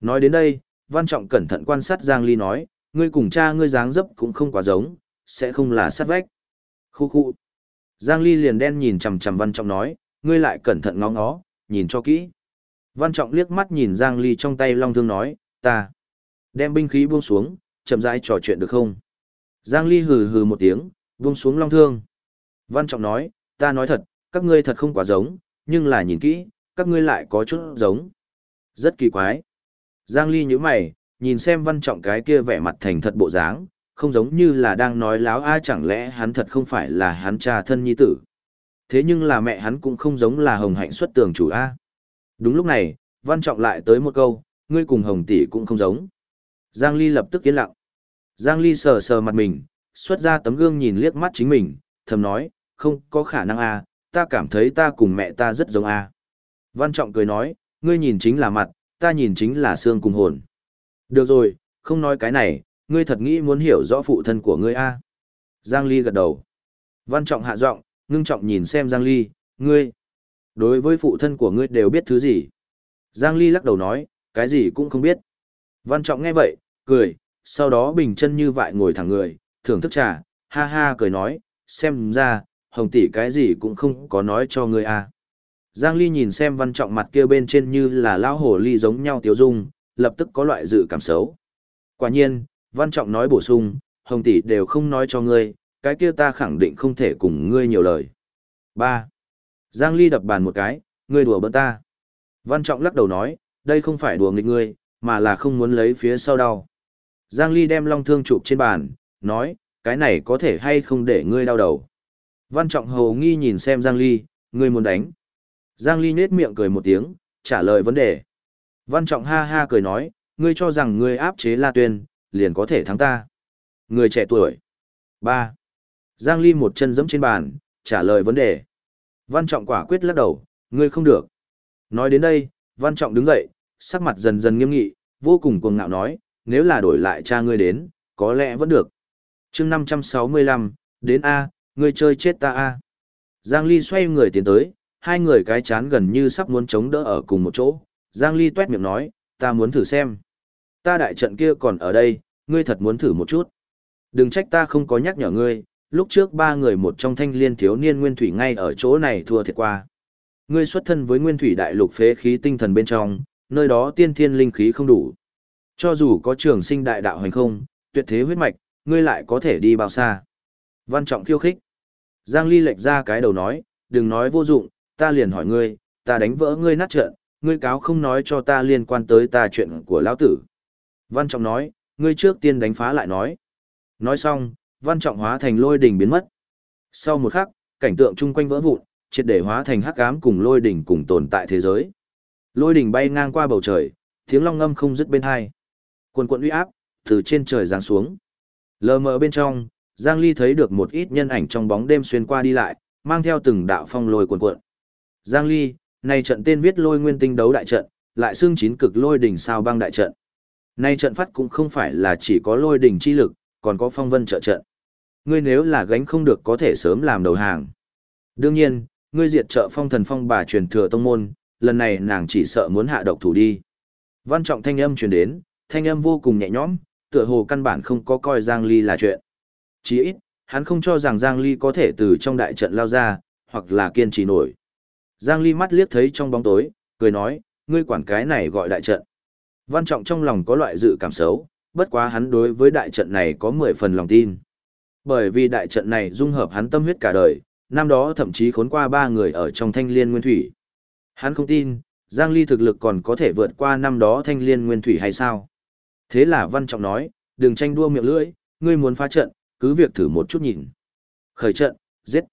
Nói đến đây, Văn Trọng cẩn thận quan sát Giang Ly nói, ngươi cùng cha ngươi dáng dấp cũng không quá giống, sẽ không là sát vách. Khu khu. Giang Ly liền đen nhìn chằm chằm Văn Trọng nói, ngươi lại cẩn thận ngó ngó, nhìn cho kỹ. Văn Trọng liếc mắt nhìn Giang Ly trong tay long thương nói, ta đem binh khí buông xuống, chậm rãi trò chuyện được không? Giang Ly hừ hừ một tiếng, buông xuống long thương. Văn Trọng nói, ta nói thật, các ngươi thật không quá giống, nhưng là nhìn kỹ, các ngươi lại có chút giống. Rất kỳ quái. Giang Ly nhíu mày, nhìn xem văn trọng cái kia vẻ mặt thành thật bộ dáng, không giống như là đang nói láo a chẳng lẽ hắn thật không phải là hắn cha thân nhi tử. Thế nhưng là mẹ hắn cũng không giống là hồng hạnh xuất tường chủ a. Đúng lúc này, văn trọng lại tới một câu, ngươi cùng hồng tỷ cũng không giống. Giang Ly lập tức yên lặng. Giang Ly sờ sờ mặt mình, xuất ra tấm gương nhìn liếc mắt chính mình, thầm nói, không có khả năng a, ta cảm thấy ta cùng mẹ ta rất giống a. Văn Trọng cười nói, ngươi nhìn chính là mặt, ta nhìn chính là xương cùng hồn. Được rồi, không nói cái này, ngươi thật nghĩ muốn hiểu rõ phụ thân của ngươi a? Giang Ly gật đầu. Văn Trọng hạ giọng, ngưng trọng nhìn xem Giang Ly, ngươi, đối với phụ thân của ngươi đều biết thứ gì? Giang Ly lắc đầu nói, cái gì cũng không biết. Văn Trọng nghe vậy, cười, sau đó bình chân như vậy ngồi thẳng người, thưởng thức trà, ha ha cười nói, xem ra, hồng tỷ cái gì cũng không có nói cho ngươi à. Giang Ly nhìn xem văn trọng mặt kia bên trên như là lão hồ ly giống nhau tiêu dung, lập tức có loại dự cảm xấu. Quả nhiên, văn trọng nói bổ sung, hồng tỷ đều không nói cho ngươi, cái kia ta khẳng định không thể cùng ngươi nhiều lời. 3. Giang Ly đập bàn một cái, ngươi đùa bỡn ta. Văn trọng lắc đầu nói, đây không phải đùa nghịch ngươi, mà là không muốn lấy phía sau đau. Giang Ly đem long thương chụp trên bàn, nói, cái này có thể hay không để ngươi đau đầu. Văn Trọng hầu nghi nhìn xem Giang Ly, ngươi muốn đánh. Giang Ly nết miệng cười một tiếng, trả lời vấn đề. Văn Trọng ha ha cười nói, ngươi cho rằng ngươi áp chế La Tuyên, liền có thể thắng ta. Người trẻ tuổi. 3. Giang Ly một chân giẫm trên bàn, trả lời vấn đề. Văn Trọng quả quyết lắc đầu, ngươi không được. Nói đến đây, Văn Trọng đứng dậy, sắc mặt dần dần nghiêm nghị, vô cùng cuồng ngạo nói, nếu là đổi lại cha ngươi đến, có lẽ vẫn được. chương 565, đến A, ngươi chơi chết ta A. Giang Ly xoay người tiến tới, hai người cái chán gần như sắp muốn chống đỡ ở cùng một chỗ. Giang Ly tuét miệng nói, ta muốn thử xem. Ta đại trận kia còn ở đây, ngươi thật muốn thử một chút. Đừng trách ta không có nhắc nhở ngươi, lúc trước ba người một trong thanh liên thiếu niên nguyên thủy ngay ở chỗ này thua thiệt qua. Ngươi xuất thân với nguyên thủy đại lục phế khí tinh thần bên trong, nơi đó tiên thiên linh khí không đủ. Cho dù có trường sinh đại đạo hành không, tuyệt thế huyết mạch, ngươi lại có thể đi bao xa. Văn trọng khiêu khích. Giang Ly lệch ra cái đầu nói, đừng nói vô dụng, ta liền hỏi ngươi, ta đánh vỡ ngươi nát trợn, ngươi cáo không nói cho ta liên quan tới ta chuyện của lão tử. Văn trọng nói, ngươi trước tiên đánh phá lại nói. Nói xong, văn trọng hóa thành lôi đỉnh biến mất. Sau một khắc, cảnh tượng chung quanh vỡ vụn, triệt để hóa thành hắc ám cùng lôi đỉnh cùng tồn tại thế giới. Lôi đỉnh bay ngang qua bầu trời, tiếng long ngâm không dứt bên hai. Quần quận uy áp, từ trên trời giáng xuống. Lờ mờ bên trong, Giang Ly thấy được một ít nhân ảnh trong bóng đêm xuyên qua đi lại, mang theo từng đạo phong lôi cuồn cuộn. Giang Ly, này trận tên viết lôi nguyên tinh đấu đại trận, lại xương chín cực lôi đỉnh sao băng đại trận. Này trận phát cũng không phải là chỉ có lôi đỉnh chi lực, còn có phong vân trợ trận. Ngươi nếu là gánh không được có thể sớm làm đầu hàng. Đương nhiên, ngươi diệt trợ phong thần phong bà truyền thừa tông môn, lần này nàng chỉ sợ muốn hạ độc thủ đi. Văn trọng thanh âm truyền đến, thanh âm vô cùng nhẹ nhõm, tựa hồ căn bản không có coi Giang Ly là chuyện. Chỉ ít, hắn không cho rằng Giang Ly có thể từ trong đại trận lao ra, hoặc là kiên trì nổi. Giang Ly mắt liếc thấy trong bóng tối, cười nói, ngươi quản cái này gọi đại trận. Văn Trọng trong lòng có loại dự cảm xấu, bất quá hắn đối với đại trận này có 10 phần lòng tin. Bởi vì đại trận này dung hợp hắn tâm huyết cả đời, năm đó thậm chí khốn qua ba người ở trong thanh liên nguyên thủy. Hắn không tin, Giang Ly thực lực còn có thể vượt qua năm đó thanh liên nguyên thủy hay sao? Thế là Văn Trọng nói, đừng tranh đua miệng lưỡi, ngươi muốn phá trận, cứ việc thử một chút nhìn. Khởi trận, giết.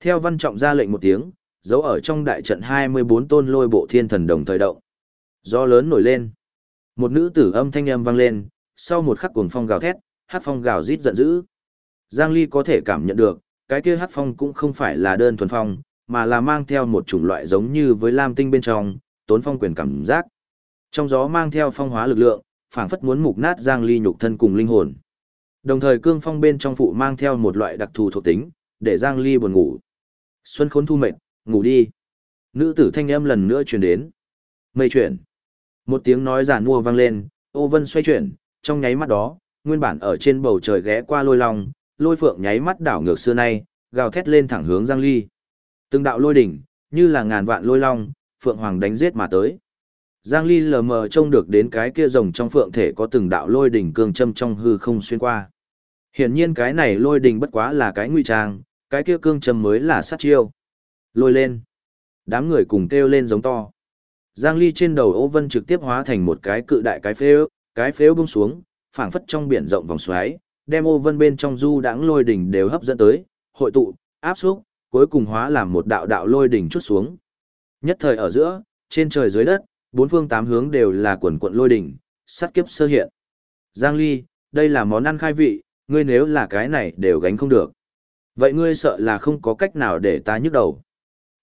Theo Văn Trọng ra lệnh một tiếng, giấu ở trong đại trận 24 tôn lôi bộ thiên thần đồng thời động. Gió lớn nổi lên. Một nữ tử âm thanh âm vang lên, sau một khắc cuồng phong gào thét, hát phong gào rít giận dữ. Giang Ly có thể cảm nhận được, cái kia hát phong cũng không phải là đơn thuần phong, mà là mang theo một chủng loại giống như với lam tinh bên trong, tốn phong quyền cảm giác. Trong gió mang theo phong hóa lực lượng, phảng phất muốn mục nát Giang Ly nhục thân cùng linh hồn. Đồng thời cương phong bên trong phụ mang theo một loại đặc thù thuộc tính, để Giang Ly buồn ngủ. Xuân khốn thu mệt, ngủ đi. Nữ tử thanh âm lần nữa truyền đến. Mây chuyển. Một tiếng nói giản mua vang lên, ô vân xoay chuyển, trong nháy mắt đó, nguyên bản ở trên bầu trời ghé qua lôi long, lôi phượng nháy mắt đảo ngược xưa nay, gào thét lên thẳng hướng Giang Ly. Từng đạo lôi đỉnh, như là ngàn vạn lôi long, phượng hoàng đánh giết mà tới. Giang Ly lờ mờ trông được đến cái kia rồng trong phượng thể có từng đạo lôi đỉnh cương châm trong hư không xuyên qua. Hiển nhiên cái này lôi đỉnh bất quá là cái ngụy trang, cái kia cương châm mới là sát chiêu. Lôi lên. Đám người cùng kêu lên giống to. Giang Ly trên đầu ô vân trực tiếp hóa thành một cái cự đại cái phếu, cái phếu bông xuống, phảng phất trong biển rộng vòng xoáy, đem ô vân bên trong du đãng lôi đỉnh đều hấp dẫn tới, hội tụ, áp xúc, cuối cùng hóa làm một đạo đạo lôi đỉnh chút xuống. Nhất thời ở giữa, trên trời dưới đất, bốn phương tám hướng đều là quần quận lôi đỉnh, sát kiếp sơ hiện. Giang Ly, đây là món ăn khai vị, ngươi nếu là cái này đều gánh không được. Vậy ngươi sợ là không có cách nào để ta nhức đầu.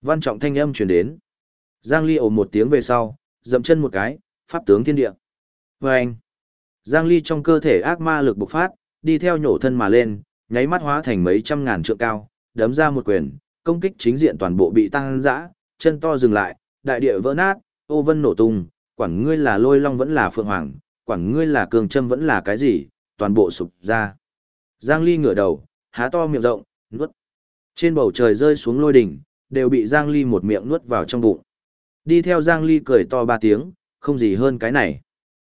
Văn trọng thanh âm truyền đến. Giang Ly ồ một tiếng về sau, dậm chân một cái, pháp tướng thiên địa. Và anh, Giang Ly trong cơ thể ác ma lực bộc phát, đi theo nhổ thân mà lên, nháy mắt hóa thành mấy trăm ngàn trượng cao, đấm ra một quyền, công kích chính diện toàn bộ bị tăng dã, chân to dừng lại, đại địa vỡ nát, ô vân nổ tung, quản ngươi là lôi long vẫn là phượng hoàng, quản ngươi là cường châm vẫn là cái gì, toàn bộ sụp ra. Giang Ly ngửa đầu, há to miệng rộng, nuốt. Trên bầu trời rơi xuống lôi đỉnh, đều bị Giang Ly một miệng nuốt vào trong bụng. Đi theo Giang Ly cười to ba tiếng, không gì hơn cái này.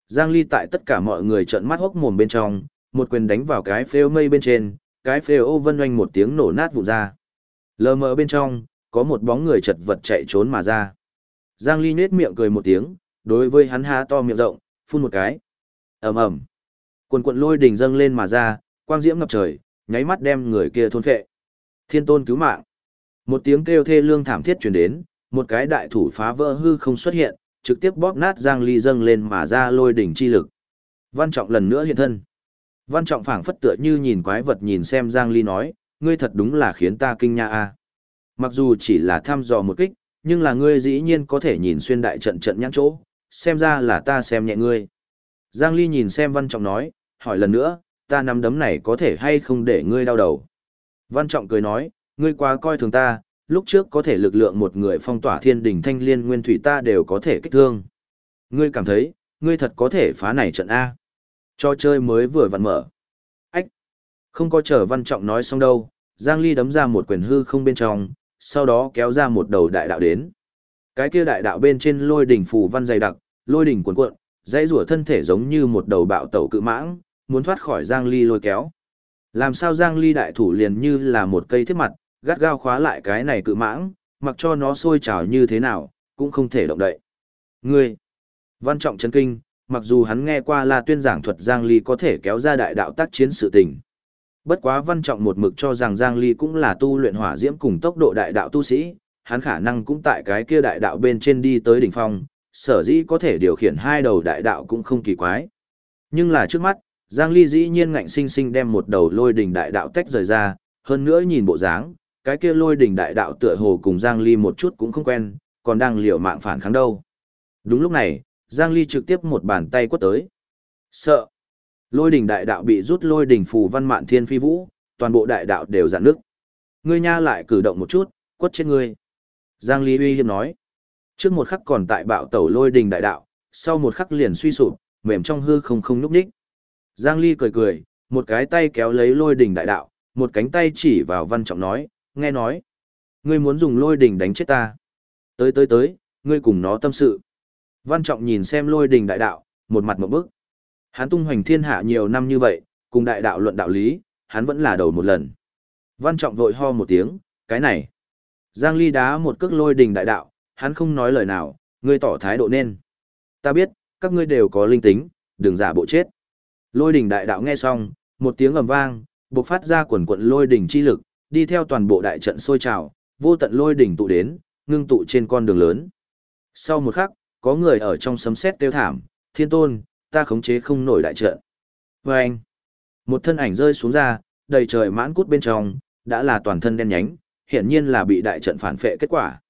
Giang Ly tại tất cả mọi người trợn mắt hốc mồm bên trong, một quyền đánh vào cái phêu mây bên trên, cái phêu ô vân oanh một tiếng nổ nát vụn ra. Lờ mờ bên trong, có một bóng người chật vật chạy trốn mà ra. Giang Ly nết miệng cười một tiếng, đối với hắn há to miệng rộng, phun một cái. ầm ầm, Quần quận lôi đỉnh dâng lên mà ra, quang diễm ngập trời, nháy mắt đem người kia thôn phệ. Thiên tôn cứu mạng. Một tiếng kêu thê lương thảm thiết truyền đến, một cái đại thủ phá vỡ hư không xuất hiện, trực tiếp bóp nát Giang Ly dâng lên mà ra lôi đỉnh chi lực. Văn Trọng lần nữa hiện thân. Văn Trọng phảng phất tựa như nhìn quái vật nhìn xem Giang Ly nói, ngươi thật đúng là khiến ta kinh nha a. Mặc dù chỉ là thăm dò một kích, nhưng là ngươi dĩ nhiên có thể nhìn xuyên đại trận trận nhãn chỗ, xem ra là ta xem nhẹ ngươi. Giang Ly nhìn xem Văn Trọng nói, hỏi lần nữa, ta nắm đấm này có thể hay không để ngươi đau đầu. Văn Trọng cười nói, ngươi quá coi thường ta, lúc trước có thể lực lượng một người phong tỏa thiên đỉnh thanh liên nguyên thủy ta đều có thể kích thương. Ngươi cảm thấy, ngươi thật có thể phá này trận A. Cho chơi mới vừa vặn mở. Ách! Không có chờ Văn Trọng nói xong đâu, Giang Ly đấm ra một quyền hư không bên trong, sau đó kéo ra một đầu đại đạo đến. Cái kia đại đạo bên trên lôi đỉnh phù văn dày đặc, lôi đỉnh cuộn cuộn, dãy rủa thân thể giống như một đầu bạo tẩu cự mãng, muốn thoát khỏi Giang Ly lôi kéo. Làm sao Giang Ly đại thủ liền như là một cây thiết mặt, gắt gao khóa lại cái này cự mãng, mặc cho nó sôi trào như thế nào, cũng không thể động đậy. Ngươi! Văn trọng chấn kinh, mặc dù hắn nghe qua là Tuyên giảng thuật Giang Ly có thể kéo ra đại đạo tác chiến sự tình. Bất quá văn trọng một mực cho rằng Giang Ly cũng là tu luyện hỏa diễm cùng tốc độ đại đạo tu sĩ, hắn khả năng cũng tại cái kia đại đạo bên trên đi tới đỉnh phong, sở dĩ có thể điều khiển hai đầu đại đạo cũng không kỳ quái. Nhưng là trước mắt, Giang Ly dĩ nhiên ngạnh sinh sinh đem một đầu lôi đỉnh đại đạo tách rời ra, hơn nữa nhìn bộ dáng, cái kia lôi đỉnh đại đạo tựa hồ cùng Giang Ly một chút cũng không quen, còn đang liều mạng phản kháng đâu. Đúng lúc này, Giang Ly trực tiếp một bàn tay quất tới. Sợ. Lôi đỉnh đại đạo bị rút lôi đỉnh phù văn mạn thiên phi vũ, toàn bộ đại đạo đều giãn nước. Ngươi nha lại cử động một chút, quất chết ngươi. Giang Ly uy hiếp nói. Trước một khắc còn tại bạo tẩu lôi đỉnh đại đạo, sau một khắc liền suy sụp, mềm trong hư không không núp ních Giang Ly cười cười, một cái tay kéo lấy lôi đỉnh đại đạo, một cánh tay chỉ vào văn trọng nói, nghe nói. Ngươi muốn dùng lôi đỉnh đánh chết ta. Tới tới tới, ngươi cùng nó tâm sự. Văn trọng nhìn xem lôi đỉnh đại đạo, một mặt một bức. Hắn tung hoành thiên hạ nhiều năm như vậy, cùng đại đạo luận đạo lý, hắn vẫn là đầu một lần. Văn trọng vội ho một tiếng, cái này. Giang ly đá một cước lôi đỉnh đại đạo, hắn không nói lời nào, ngươi tỏ thái độ nên. Ta biết, các ngươi đều có linh tính, đừng giả bộ chết. Lôi đỉnh đại đạo nghe xong, một tiếng ầm vang, bộc phát ra quần quận lôi đỉnh chi lực, đi theo toàn bộ đại trận sôi trào, vô tận lôi đỉnh tụ đến, ngưng tụ trên con đường lớn. Sau một khắc, có người ở trong sấm sét kêu thảm, thiên tôn, ta khống chế không nổi đại trận. Và anh, một thân ảnh rơi xuống ra, đầy trời mãn cút bên trong, đã là toàn thân đen nhánh, hiển nhiên là bị đại trận phản phệ kết quả.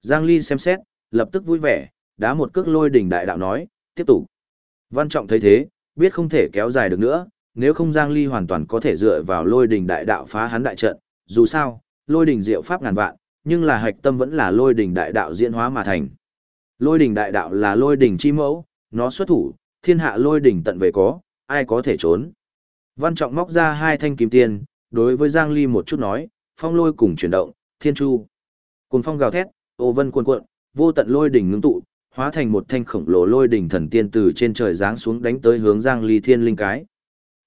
Giang Ly xem xét, lập tức vui vẻ, đá một cước lôi đỉnh đại đạo nói, tiếp tục. Văn Trọng thấy thế, biết không thể kéo dài được nữa, nếu không Giang Ly hoàn toàn có thể dựa vào lôi đỉnh đại đạo phá hắn đại trận, dù sao, lôi đỉnh diệu pháp ngàn vạn, nhưng là hạch tâm vẫn là lôi đỉnh đại đạo diễn hóa mà thành. Lôi đỉnh đại đạo là lôi đỉnh chi mẫu, nó xuất thủ, thiên hạ lôi đỉnh tận về có, ai có thể trốn. Văn Trọng móc ra hai thanh kim tiền, đối với Giang Ly một chút nói, phong lôi cùng chuyển động, thiên chu. Cùng phong gào thét, ô vân cuộn cuộn, vô tận lôi đỉnh ngưng tụ, hóa thành một thanh khổng lồ lôi đỉnh thần tiên từ trên trời giáng xuống đánh tới hướng Giang Ly thiên linh cái.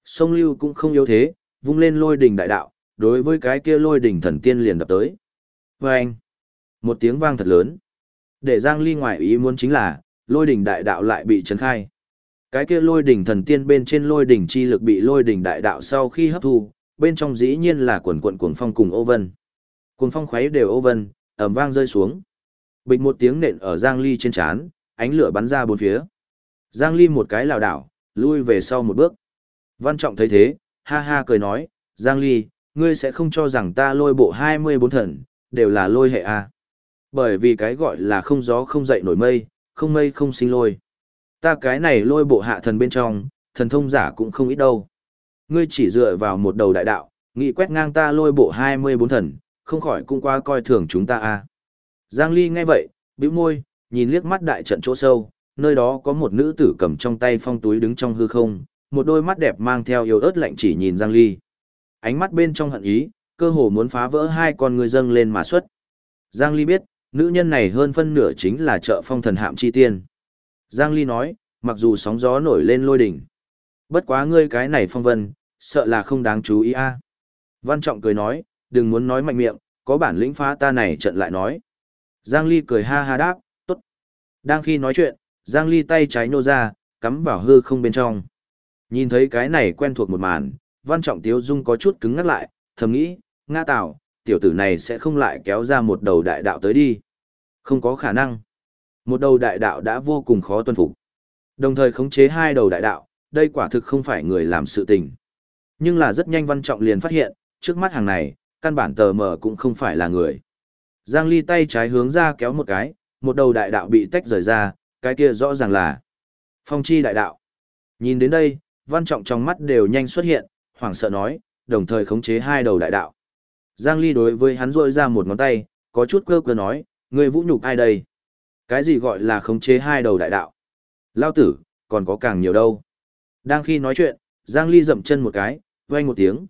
Sông Lưu cũng không yếu thế, vung lên lôi đỉnh đại đạo, đối với cái kia lôi đỉnh thần tiên liền đập tới. Vâng! anh, một tiếng vang thật lớn. Để Giang Ly ngoại ý muốn chính là, lôi đỉnh đại đạo lại bị trấn khai. Cái kia lôi đỉnh thần tiên bên trên lôi đỉnh chi lực bị lôi đỉnh đại đạo sau khi hấp thu, bên trong dĩ nhiên là quần quần cuồng phong cùng ô vân. Cuồng phong khuấy đều ô vân, ầm vang rơi xuống. Bịch một tiếng nện ở Giang Ly trên chán, ánh lửa bắn ra bốn phía. Giang Ly một cái lảo đảo, lui về sau một bước. Văn Trọng thấy thế, ha ha cười nói, Giang Ly, ngươi sẽ không cho rằng ta lôi bộ 24 thần, đều là lôi hệ A. Bởi vì cái gọi là không gió không dậy nổi mây, không mây không sinh lôi. Ta cái này lôi bộ hạ thần bên trong, thần thông giả cũng không ít đâu. Ngươi chỉ dựa vào một đầu đại đạo, nghị quét ngang ta lôi bộ 24 thần, không khỏi cũng qua coi thường chúng ta a. Giang Ly nghe vậy, bĩu môi, nhìn liếc mắt đại trận chỗ sâu, nơi đó có một nữ tử cầm trong tay phong túi đứng trong hư không, một đôi mắt đẹp mang theo yêu ớt lạnh chỉ nhìn Giang Ly. Ánh mắt bên trong hận ý, cơ hồ muốn phá vỡ hai con người dâng lên mà xuất. Giang Ly biết, nữ nhân này hơn phân nửa chính là trợ phong thần hạm chi tiên. Giang Ly nói, mặc dù sóng gió nổi lên lôi đỉnh. Bất quá ngươi cái này phong vân, sợ là không đáng chú ý a. Văn Trọng cười nói, đừng muốn nói mạnh miệng, có bản lĩnh phá ta này trận lại nói. Giang Ly cười ha ha đáp, tốt. Đang khi nói chuyện, Giang Ly tay trái nô ra, cắm vào hư không bên trong. Nhìn thấy cái này quen thuộc một màn, Văn Trọng Tiếu Dung có chút cứng ngắt lại, thầm nghĩ, Nga Tào, tiểu tử này sẽ không lại kéo ra một đầu đại đạo tới đi. Không có khả năng. Một đầu đại đạo đã vô cùng khó tuân phục. Đồng thời khống chế hai đầu đại đạo, đây quả thực không phải người làm sự tình. Nhưng là rất nhanh Văn Trọng liền phát hiện, trước mắt hàng này, căn bản tờ mờ cũng không phải là người. Giang Ly tay trái hướng ra kéo một cái, một đầu đại đạo bị tách rời ra, cái kia rõ ràng là phong chi đại đạo. Nhìn đến đây, Văn Trọng trong mắt đều nhanh xuất hiện, hoảng sợ nói, đồng thời khống chế hai đầu đại đạo. Giang Ly đối với hắn rôi ra một ngón tay, có chút cơ cơ nói, người vũ nhục ai đây? Cái gì gọi là khống chế hai đầu đại đạo? Lao tử, còn có càng nhiều đâu. Đang khi nói chuyện, Giang Ly dậm chân một cái, vang một tiếng.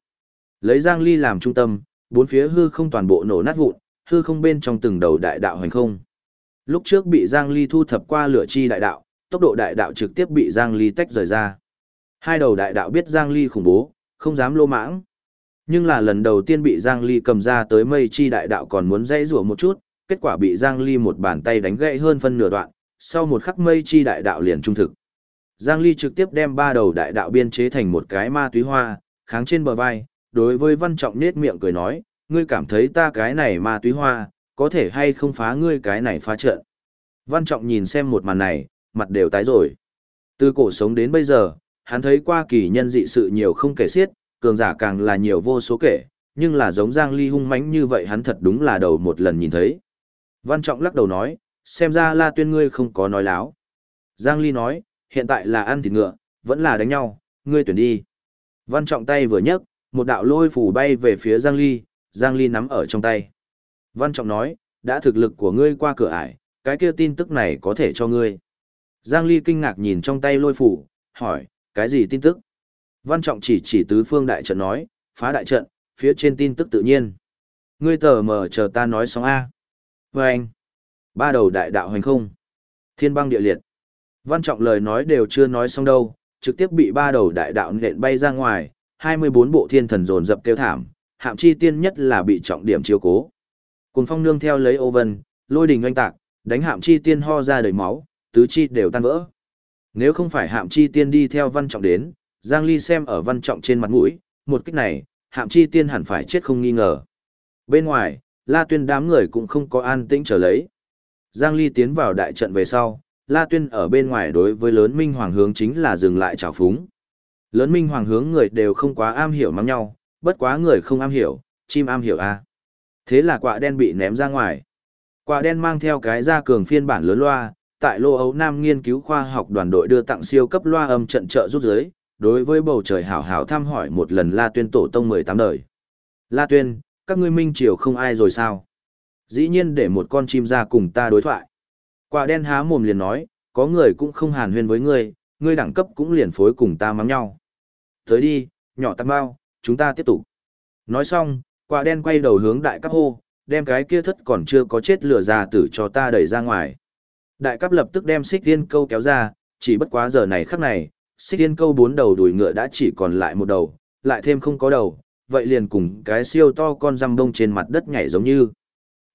Lấy Giang Ly làm trung tâm, bốn phía hư không toàn bộ nổ nát vụn, hư không bên trong từng đầu đại đạo hành không. Lúc trước bị Giang Ly thu thập qua lửa chi đại đạo, tốc độ đại đạo trực tiếp bị Giang Ly tách rời ra. Hai đầu đại đạo biết Giang Ly khủng bố, không dám lô mãng. Nhưng là lần đầu tiên bị Giang Ly cầm ra tới mây chi đại đạo còn muốn dãy rủa một chút, kết quả bị Giang Ly một bàn tay đánh gãy hơn phân nửa đoạn, sau một khắc mây chi đại đạo liền trung thực. Giang Ly trực tiếp đem ba đầu đại đạo biên chế thành một cái ma túy hoa, kháng trên bờ vai, đối với Văn Trọng nết miệng cười nói, ngươi cảm thấy ta cái này ma túy hoa, có thể hay không phá ngươi cái này phá trận. Văn Trọng nhìn xem một màn này, mặt đều tái rồi. Từ cổ sống đến bây giờ, hắn thấy qua kỳ nhân dị sự nhiều không kể xiết, cường giả càng là nhiều vô số kể, nhưng là giống Giang Ly hung mãnh như vậy hắn thật đúng là đầu một lần nhìn thấy. Văn Trọng lắc đầu nói, xem ra La Tuyên ngươi không có nói láo. Giang Ly nói, hiện tại là ăn thịt ngựa, vẫn là đánh nhau, ngươi tuyển đi. Văn Trọng tay vừa nhấc, một đạo lôi phủ bay về phía Giang Ly, Giang Ly nắm ở trong tay. Văn Trọng nói, đã thực lực của ngươi qua cửa ải, cái kia tin tức này có thể cho ngươi. Giang Ly kinh ngạc nhìn trong tay lôi phủ, hỏi, cái gì tin tức? Văn Trọng chỉ chỉ tứ phương đại trận nói, phá đại trận, phía trên tin tức tự nhiên. Ngươi tờ mở chờ ta nói xong A. Và anh, ba đầu đại đạo hành không. Thiên băng địa liệt. Văn Trọng lời nói đều chưa nói xong đâu, trực tiếp bị ba đầu đại đạo nện bay ra ngoài, 24 bộ thiên thần dồn dập kêu thảm, hạm chi tiên nhất là bị trọng điểm chiếu cố. Cùng phong nương theo lấy ô vân, lôi đình oanh tạc, đánh hạm chi tiên ho ra đầy máu, tứ chi đều tan vỡ. Nếu không phải hạm chi tiên đi theo văn trọng đến, Giang Ly xem ở văn trọng trên mặt mũi, một kích này, hạm chi tiên hẳn phải chết không nghi ngờ. Bên ngoài, La Tuyên đám người cũng không có an tĩnh trở lấy. Giang Ly tiến vào đại trận về sau, La Tuyên ở bên ngoài đối với lớn minh hoàng hướng chính là dừng lại trào phúng. Lớn minh hoàng hướng người đều không quá am hiểu mắng nhau, bất quá người không am hiểu, chim am hiểu a. À. Thế là quả đen bị ném ra ngoài. Quả đen mang theo cái ra cường phiên bản lớn loa, tại Lô Ấu Nam nghiên cứu khoa học đoàn đội đưa tặng siêu cấp loa âm trận trợ rút giới, đối với bầu trời hảo hảo thăm hỏi một lần La Tuyên tổ tông 18 đời. La Tuyên, các ngươi minh triều không ai rồi sao? Dĩ nhiên để một con chim ra cùng ta đối thoại. Quả đen há mồm liền nói, có người cũng không hàn huyên với ngươi, ngươi đẳng cấp cũng liền phối cùng ta mắng nhau. Tới đi, nhỏ tăng bao, chúng ta tiếp tục. Nói xong, quả đen quay đầu hướng đại cấp hô, đem cái kia thất còn chưa có chết lửa già tử cho ta đẩy ra ngoài. Đại cấp lập tức đem xích tiên câu kéo ra, chỉ bất quá giờ này khắc này, xích tiên câu bốn đầu đùi ngựa đã chỉ còn lại một đầu, lại thêm không có đầu, vậy liền cùng cái siêu to con răm bông trên mặt đất nhảy giống như.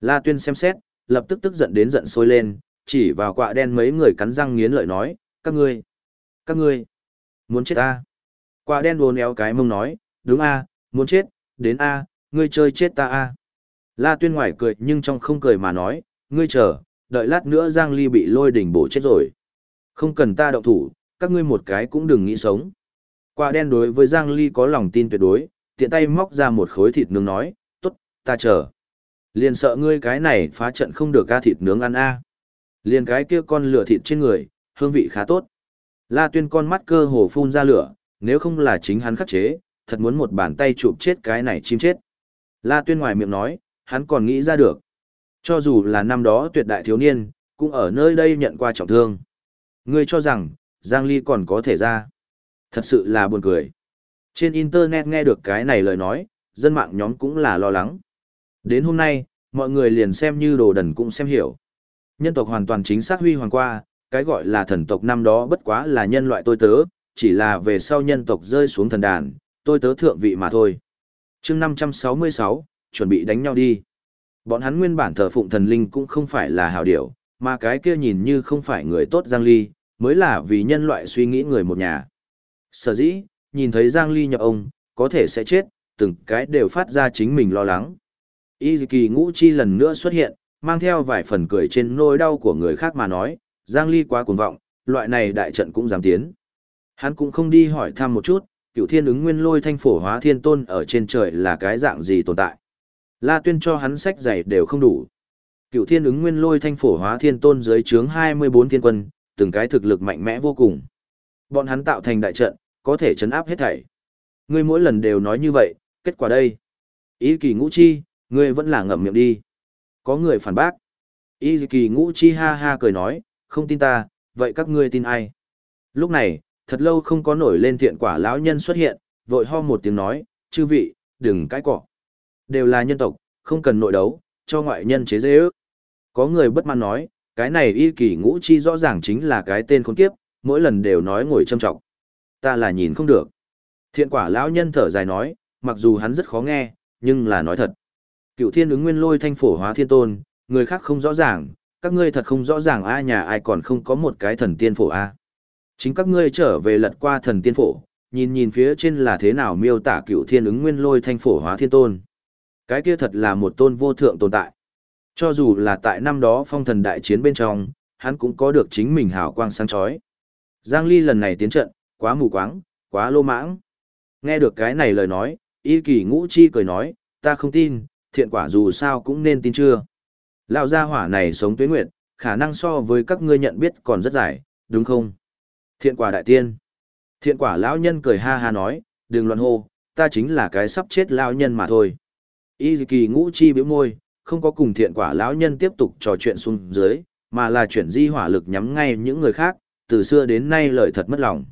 La tuyên xem xét, lập tức tức giận đến giận sôi lên, chỉ vào quạ đen mấy người cắn răng nghiến lợi nói, các ngươi, các ngươi, muốn chết ta. Quạ đen buồn éo cái mông nói, đúng a, muốn chết, đến a, ngươi chơi chết ta a. La tuyên ngoài cười nhưng trong không cười mà nói, ngươi chờ, đợi lát nữa Giang Ly bị lôi đỉnh bổ chết rồi. Không cần ta động thủ, các ngươi một cái cũng đừng nghĩ sống. Quả đen đối với Giang Ly có lòng tin tuyệt đối, tiện tay móc ra một khối thịt nướng nói, tốt, ta chờ. Liền sợ ngươi cái này phá trận không được ca thịt nướng ăn a. Liền cái kia con lửa thịt trên người, hương vị khá tốt. La tuyên con mắt cơ hồ phun ra lửa, nếu không là chính hắn khắc chế, thật muốn một bàn tay chụp chết cái này chim chết. La tuyên ngoài miệng nói, hắn còn nghĩ ra được. Cho dù là năm đó tuyệt đại thiếu niên, cũng ở nơi đây nhận qua trọng thương. Ngươi cho rằng, Giang Ly còn có thể ra. Thật sự là buồn cười. Trên Internet nghe được cái này lời nói, dân mạng nhóm cũng là lo lắng. Đến hôm nay, mọi người liền xem như đồ đần cũng xem hiểu. Nhân tộc hoàn toàn chính xác huy hoàng qua, cái gọi là thần tộc năm đó bất quá là nhân loại tôi tớ, chỉ là về sau nhân tộc rơi xuống thần đàn, tôi tớ thượng vị mà thôi. chương 566, chuẩn bị đánh nhau đi. Bọn hắn nguyên bản thờ phụng thần linh cũng không phải là hào điểu, mà cái kia nhìn như không phải người tốt Giang Ly, mới là vì nhân loại suy nghĩ người một nhà. Sở dĩ, nhìn thấy Giang Ly nhập ông, có thể sẽ chết, từng cái đều phát ra chính mình lo lắng. Y kỳ ngũ chi lần nữa xuất hiện, mang theo vài phần cười trên nỗi đau của người khác mà nói, Giang Ly quá cuồng vọng, loại này đại trận cũng dám tiến. Hắn cũng không đi hỏi thăm một chút, cựu thiên ứng nguyên lôi thanh phổ hóa thiên tôn ở trên trời là cái dạng gì tồn tại. La tuyên cho hắn sách giày đều không đủ. Cựu thiên ứng nguyên lôi thanh phổ hóa thiên tôn dưới trướng 24 thiên quân, từng cái thực lực mạnh mẽ vô cùng. Bọn hắn tạo thành đại trận, có thể chấn áp hết thảy. Ngươi mỗi lần đều nói như vậy, kết quả đây. Ý kỳ ngũ chi, ngươi vẫn là ngậm miệng đi. Có người phản bác. Ý kỳ ngũ chi ha ha cười nói, không tin ta, vậy các ngươi tin ai? Lúc này, thật lâu không có nổi lên thiện quả lão nhân xuất hiện, vội ho một tiếng nói, chư vị, đừng cãi cọ. Đều là nhân tộc, không cần nội đấu, cho ngoại nhân chế dễ ước. Có người bất mãn nói, cái này y kỳ ngũ chi rõ ràng chính là cái tên khốn kiếp, mỗi lần đều nói ngồi châm trọng. Ta là nhìn không được. Thiện quả lão nhân thở dài nói, mặc dù hắn rất khó nghe, nhưng là nói thật. Cựu thiên ứng nguyên lôi thanh phổ hóa thiên tôn, người khác không rõ ràng, các ngươi thật không rõ ràng ai nhà ai còn không có một cái thần tiên phổ a. Chính các ngươi trở về lật qua thần tiên phổ, nhìn nhìn phía trên là thế nào miêu tả cựu thiên ứng nguyên lôi thanh phổ hóa thiên tôn. Cái kia thật là một tôn vô thượng tồn tại. Cho dù là tại năm đó phong thần đại chiến bên trong, hắn cũng có được chính mình hào quang sáng chói. Giang Ly lần này tiến trận, quá mù quáng, quá lô mãng. Nghe được cái này lời nói, y kỳ ngũ chi cười nói, ta không tin, thiện quả dù sao cũng nên tin chưa. Lão gia hỏa này sống tuế Nguyệt, khả năng so với các ngươi nhận biết còn rất dài, đúng không? Thiện quả đại tiên. Thiện quả lão nhân cười ha ha nói, đừng loạn hô, ta chính là cái sắp chết lão nhân mà thôi. Y kỳ ngũ chi biểu môi, không có cùng thiện quả lão nhân tiếp tục trò chuyện xuống dưới, mà là chuyển di hỏa lực nhắm ngay những người khác, từ xưa đến nay lời thật mất lòng.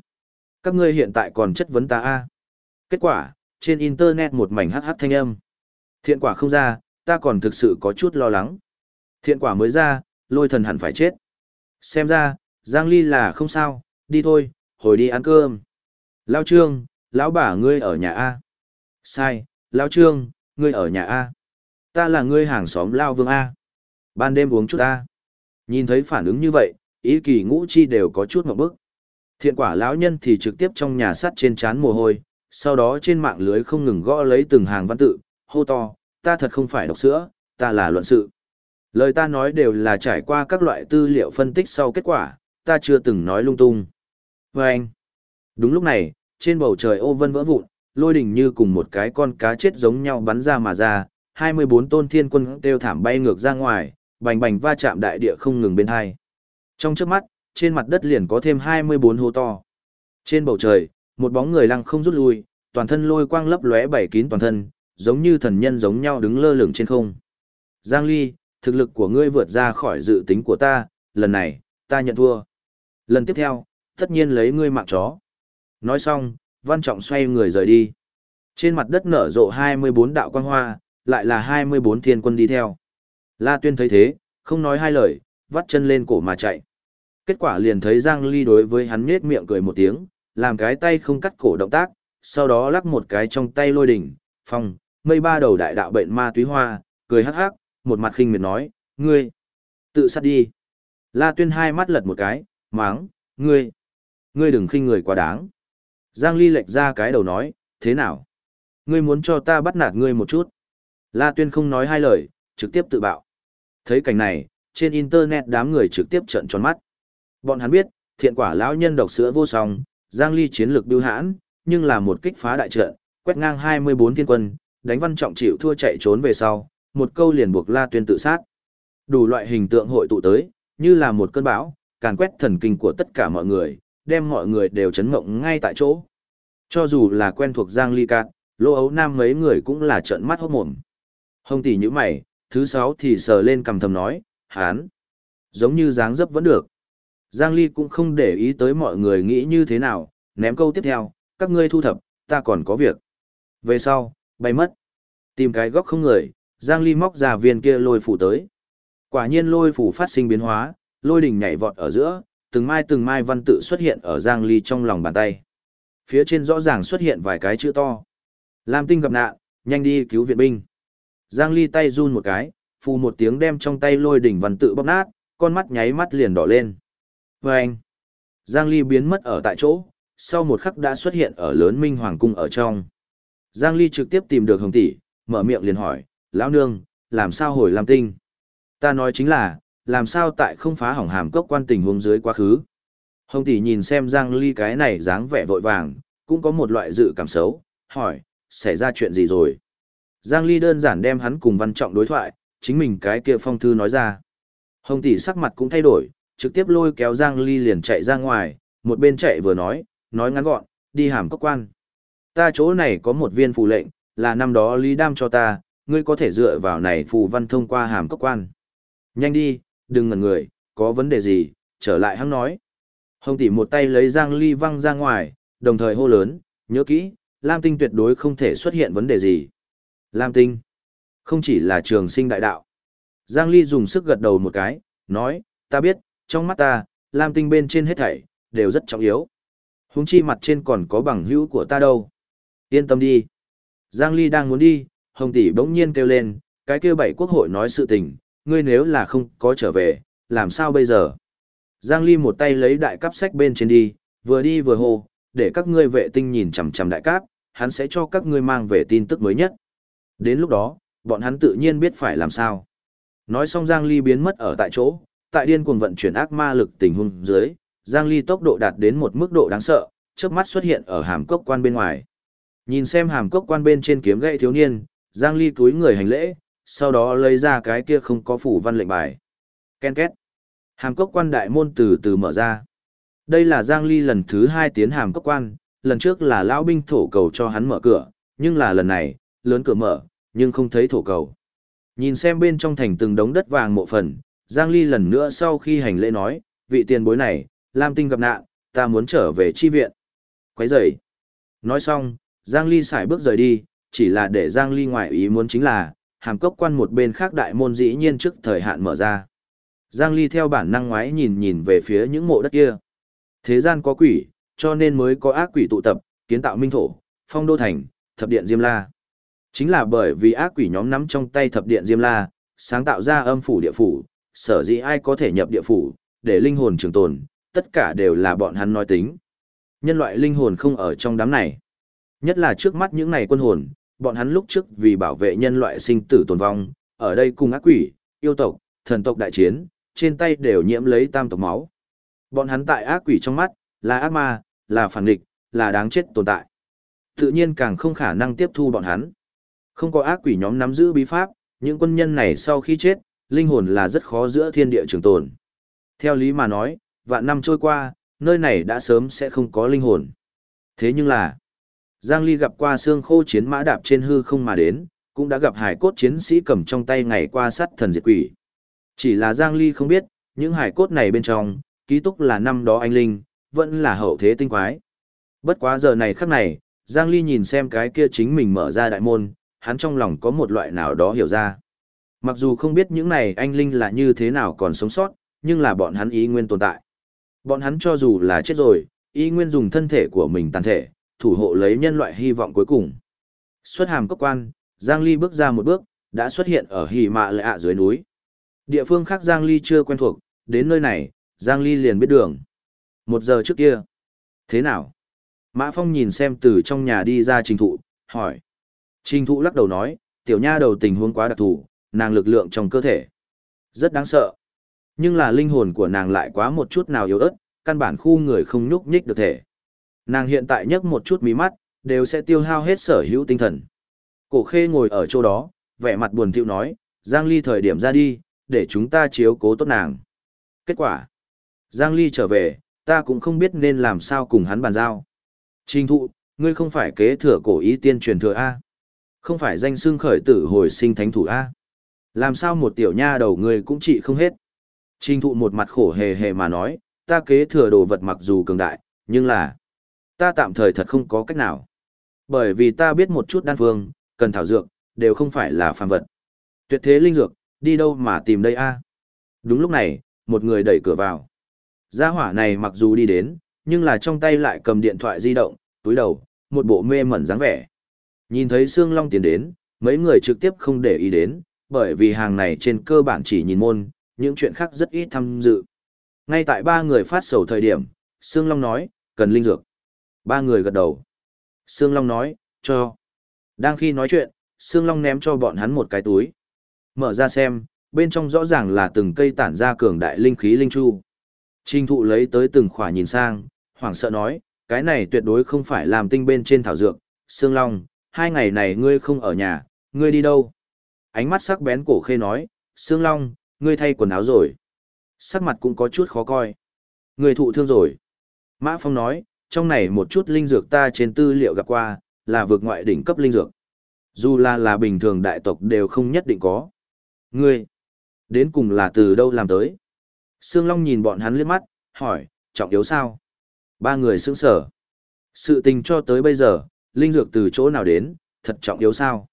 Các ngươi hiện tại còn chất vấn ta a Kết quả, trên internet một mảnh hắc hắc thanh âm. Thiện quả không ra, ta còn thực sự có chút lo lắng. Thiện quả mới ra, lôi thần hẳn phải chết. Xem ra, Giang Ly là không sao, đi thôi, hồi đi ăn cơm. Lao Trương, lão bà ngươi ở nhà A. Sai, Lao Trương, ngươi ở nhà A. Ta là ngươi hàng xóm Lao Vương A. Ban đêm uống chút A. Nhìn thấy phản ứng như vậy, ý kỳ ngũ chi đều có chút một bức. Thiện quả lão nhân thì trực tiếp trong nhà sắt trên chán mồ hôi, sau đó trên mạng lưới không ngừng gõ lấy từng hàng văn tự, hô to, ta thật không phải đọc sữa, ta là luận sự. Lời ta nói đều là trải qua các loại tư liệu phân tích sau kết quả, ta chưa từng nói lung tung. Và anh, đúng lúc này, trên bầu trời ô vân vỡ vụn, lôi đỉnh như cùng một cái con cá chết giống nhau bắn ra mà ra, 24 tôn thiên quân đều thảm bay ngược ra ngoài, bành bành va chạm đại địa không ngừng bên hai. Trong trước mắt, trên mặt đất liền có thêm 24 hố to. Trên bầu trời, một bóng người lăng không rút lui, toàn thân lôi quang lấp lóe bảy kín toàn thân, giống như thần nhân giống nhau đứng lơ lửng trên không. Giang Ly, thực lực của ngươi vượt ra khỏi dự tính của ta, lần này, ta nhận thua. Lần tiếp theo, tất nhiên lấy ngươi mạng chó. Nói xong, Văn Trọng xoay người rời đi. Trên mặt đất nở rộ 24 đạo quang hoa, lại là 24 thiên quân đi theo. La Tuyên thấy thế, không nói hai lời, vắt chân lên cổ mà chạy. Kết quả liền thấy Giang Ly đối với hắn nhếch miệng cười một tiếng, làm cái tay không cắt cổ động tác, sau đó lắc một cái trong tay lôi đỉnh, phong, mây ba đầu đại đạo bệnh ma túy hoa, cười hắc hắc, một mặt khinh miệt nói, ngươi, tự sát đi. La Tuyên hai mắt lật một cái, máng, ngươi, ngươi đừng khinh người quá đáng. Giang Ly lệch ra cái đầu nói, thế nào? Ngươi muốn cho ta bắt nạt ngươi một chút. La Tuyên không nói hai lời, trực tiếp tự bạo. Thấy cảnh này, trên internet đám người trực tiếp trợn tròn mắt. Bọn hắn biết, thiện quả lão nhân độc sữa vô song, Giang Ly chiến lược biêu hãn, nhưng là một kích phá đại trận, quét ngang 24 thiên quân, đánh văn trọng chịu thua chạy trốn về sau, một câu liền buộc La Tuyên tự sát. Đủ loại hình tượng hội tụ tới, như là một cơn bão, càn quét thần kinh của tất cả mọi người, đem mọi người đều chấn mộng ngay tại chỗ. Cho dù là quen thuộc Giang Ly Cát, Lô Ấu Nam mấy người cũng là trợn mắt hốt mồm. Hồng tỷ như mày, thứ sáu thì sờ lên cầm thầm nói, hán. Giống như dáng dấp vẫn được. Giang Ly cũng không để ý tới mọi người nghĩ như thế nào, ném câu tiếp theo, các ngươi thu thập, ta còn có việc. Về sau, bay mất. Tìm cái góc không người, Giang Ly móc ra viên kia lôi phủ tới. Quả nhiên lôi phủ phát sinh biến hóa, lôi đỉnh nhảy vọt ở giữa, từng mai từng mai văn tự xuất hiện ở Giang Ly trong lòng bàn tay. Phía trên rõ ràng xuất hiện vài cái chữ to. Lam tinh gặp nạn, nhanh đi cứu viện binh. Giang Ly tay run một cái, phù một tiếng đem trong tay lôi đỉnh văn tự bóp nát, con mắt nháy mắt liền đỏ lên. Và anh, Giang Ly biến mất ở tại chỗ, sau một khắc đã xuất hiện ở lớn minh hoàng cung ở trong. Giang Ly trực tiếp tìm được Hồng Tỷ, mở miệng liền hỏi, lão nương, làm sao hồi Lam Tinh? Ta nói chính là, làm sao tại không phá hỏng hàm cốc quan tình huống dưới quá khứ? Hồng Tỷ nhìn xem Giang Ly cái này dáng vẻ vội vàng, cũng có một loại dự cảm xấu, hỏi, xảy ra chuyện gì rồi? Giang Ly đơn giản đem hắn cùng văn trọng đối thoại, chính mình cái kia phong thư nói ra. Hồng Tỷ sắc mặt cũng thay đổi, trực tiếp lôi kéo Giang Ly liền chạy ra ngoài, một bên chạy vừa nói, nói ngắn gọn, đi hàm cốc quan. Ta chỗ này có một viên phù lệnh, là năm đó Lý Đam cho ta, ngươi có thể dựa vào này phù văn thông qua hàm cốc quan. Nhanh đi, đừng ngẩn người, có vấn đề gì, trở lại hắn nói. Hồng tỷ một tay lấy Giang Ly văng ra ngoài, đồng thời hô lớn, nhớ kỹ, Lam Tinh tuyệt đối không thể xuất hiện vấn đề gì. Lam Tinh, không chỉ là trường sinh đại đạo. Giang Ly dùng sức gật đầu một cái, nói, ta biết, trong mắt ta, Lam Tinh bên trên hết thảy, đều rất trọng yếu. Húng chi mặt trên còn có bằng hữu của ta đâu. Yên tâm đi. Giang Ly đang muốn đi, Hồng Tỷ bỗng nhiên kêu lên, cái kêu bảy quốc hội nói sự tình, ngươi nếu là không có trở về, làm sao bây giờ? Giang Ly một tay lấy đại cắp sách bên trên đi, vừa đi vừa hô, để các ngươi vệ tinh nhìn chằm chằm đại cáp, hắn sẽ cho các ngươi mang về tin tức mới nhất. Đến lúc đó, bọn hắn tự nhiên biết phải làm sao. Nói xong Giang Ly biến mất ở tại chỗ, tại điên cuồng vận chuyển ác ma lực tình huống dưới, Giang Ly tốc độ đạt đến một mức độ đáng sợ, chớp mắt xuất hiện ở hàm cốc quan bên ngoài. Nhìn xem hàm cốc quan bên trên kiếm gậy thiếu niên, Giang Ly túi người hành lễ, sau đó lấy ra cái kia không có phủ văn lệnh bài. Ken két. Hàm cốc quan đại môn từ từ mở ra. Đây là Giang Ly lần thứ hai tiến hàm cốc quan, lần trước là lão binh thổ cầu cho hắn mở cửa, nhưng là lần này, lớn cửa mở, nhưng không thấy thổ cầu. Nhìn xem bên trong thành từng đống đất vàng mộ phần, Giang Ly lần nữa sau khi hành lễ nói, vị tiền bối này, Lam Tinh gặp nạn, ta muốn trở về chi viện. Quấy rời. Nói xong, Giang Ly xài bước rời đi, chỉ là để Giang Ly ngoại ý muốn chính là, hàm cốc quan một bên khác đại môn dĩ nhiên trước thời hạn mở ra. Giang Ly theo bản năng ngoái nhìn nhìn về phía những mộ đất kia. Thế gian có quỷ, cho nên mới có ác quỷ tụ tập, kiến tạo minh thổ, phong đô thành, thập điện Diêm La. Chính là bởi vì ác quỷ nhóm nắm trong tay thập điện Diêm La, sáng tạo ra âm phủ địa phủ, sở dĩ ai có thể nhập địa phủ, để linh hồn trường tồn, tất cả đều là bọn hắn nói tính. Nhân loại linh hồn không ở trong đám này. Nhất là trước mắt những này quân hồn, bọn hắn lúc trước vì bảo vệ nhân loại sinh tử tồn vong, ở đây cùng ác quỷ, yêu tộc, thần tộc đại chiến, trên tay đều nhiễm lấy tam tộc máu. Bọn hắn tại ác quỷ trong mắt, là ác ma, là phản địch, là đáng chết tồn tại. Tự nhiên càng không khả năng tiếp thu bọn hắn. Không có ác quỷ nhóm nắm giữ bí pháp, những quân nhân này sau khi chết, linh hồn là rất khó giữa thiên địa trường tồn. Theo lý mà nói, vạn năm trôi qua, nơi này đã sớm sẽ không có linh hồn. Thế nhưng là, Giang Ly gặp qua xương khô chiến mã đạp trên hư không mà đến, cũng đã gặp hải cốt chiến sĩ cầm trong tay ngày qua sắt thần diệt quỷ. Chỉ là Giang Ly không biết, những hải cốt này bên trong, ký túc là năm đó anh Linh, vẫn là hậu thế tinh quái. Bất quá giờ này khắc này, Giang Ly nhìn xem cái kia chính mình mở ra đại môn, hắn trong lòng có một loại nào đó hiểu ra. Mặc dù không biết những này anh Linh là như thế nào còn sống sót, nhưng là bọn hắn ý nguyên tồn tại. Bọn hắn cho dù là chết rồi, ý nguyên dùng thân thể của mình tàn thể, thủ hộ lấy nhân loại hy vọng cuối cùng. Xuất hàm cốc quan, Giang Ly bước ra một bước, đã xuất hiện ở Hỉ Mạ Lệ ạ dưới núi. Địa phương khác Giang Ly chưa quen thuộc, đến nơi này, Giang Ly liền biết đường. Một giờ trước kia. Thế nào? Mã Phong nhìn xem từ trong nhà đi ra trình thụ, hỏi. Trình thụ lắc đầu nói, tiểu nha đầu tình huống quá đặc thù, nàng lực lượng trong cơ thể. Rất đáng sợ. Nhưng là linh hồn của nàng lại quá một chút nào yếu ớt, căn bản khu người không nhúc nhích được thể. Nàng hiện tại nhấc một chút mí mắt, đều sẽ tiêu hao hết sở hữu tinh thần. Cổ khê ngồi ở chỗ đó, vẻ mặt buồn thiu nói, Giang Ly thời điểm ra đi, để chúng ta chiếu cố tốt nàng. Kết quả, Giang Ly trở về, ta cũng không biết nên làm sao cùng hắn bàn giao. Trình thụ, ngươi không phải kế thừa cổ ý tiên truyền thừa A. Không phải danh xưng khởi tử hồi sinh thánh thủ A. Làm sao một tiểu nha đầu người cũng trị không hết. Trình thụ một mặt khổ hề hề mà nói, ta kế thừa đồ vật mặc dù cường đại, nhưng là, ta tạm thời thật không có cách nào. Bởi vì ta biết một chút đan phương, cần thảo dược, đều không phải là phàm vật. Tuyệt thế linh dược, đi đâu mà tìm đây a? Đúng lúc này, một người đẩy cửa vào. Gia hỏa này mặc dù đi đến, nhưng là trong tay lại cầm điện thoại di động, túi đầu, một bộ mê mẩn dáng vẻ. Nhìn thấy Sương Long tiến đến, mấy người trực tiếp không để ý đến, bởi vì hàng này trên cơ bản chỉ nhìn môn, những chuyện khác rất ít tham dự. Ngay tại ba người phát sầu thời điểm, Sương Long nói, cần linh dược. Ba người gật đầu. Sương Long nói, cho. Đang khi nói chuyện, Sương Long ném cho bọn hắn một cái túi. Mở ra xem, bên trong rõ ràng là từng cây tản ra cường đại linh khí linh chu. Trình thụ lấy tới từng khỏa nhìn sang, hoảng sợ nói, cái này tuyệt đối không phải làm tinh bên trên thảo dược. Sương Long, hai ngày này ngươi không ở nhà, ngươi đi đâu? Ánh mắt sắc bén cổ khê nói, Sương Long, ngươi thay quần áo rồi. Sắc mặt cũng có chút khó coi. Ngươi thụ thương rồi. Mã Phong nói, trong này một chút linh dược ta trên tư liệu gặp qua, là vượt ngoại đỉnh cấp linh dược. Dù là là bình thường đại tộc đều không nhất định có. Ngươi, đến cùng là từ đâu làm tới? Sương Long nhìn bọn hắn liếc mắt, hỏi, trọng yếu sao? Ba người sững sở. Sự tình cho tới bây giờ, linh dược từ chỗ nào đến, thật trọng yếu sao?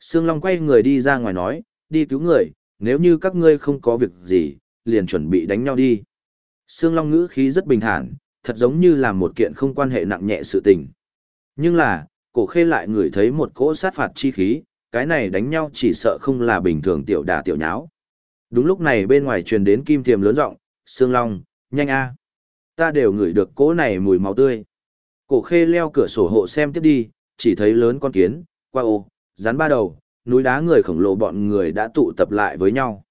Sương Long quay người đi ra ngoài nói, đi cứu người, nếu như các ngươi không có việc gì, liền chuẩn bị đánh nhau đi. Sương Long ngữ khí rất bình thản, thật giống như là một kiện không quan hệ nặng nhẹ sự tình. Nhưng là, cổ khê lại ngửi thấy một cỗ sát phạt chi khí, cái này đánh nhau chỉ sợ không là bình thường tiểu đả tiểu nháo. Đúng lúc này bên ngoài truyền đến kim thiềm lớn rộng, Sương Long, nhanh a Ta đều ngửi được cỗ này mùi máu tươi. Cổ khê leo cửa sổ hộ xem tiếp đi, chỉ thấy lớn con kiến, qua ô, rắn ba đầu, núi đá người khổng lồ bọn người đã tụ tập lại với nhau.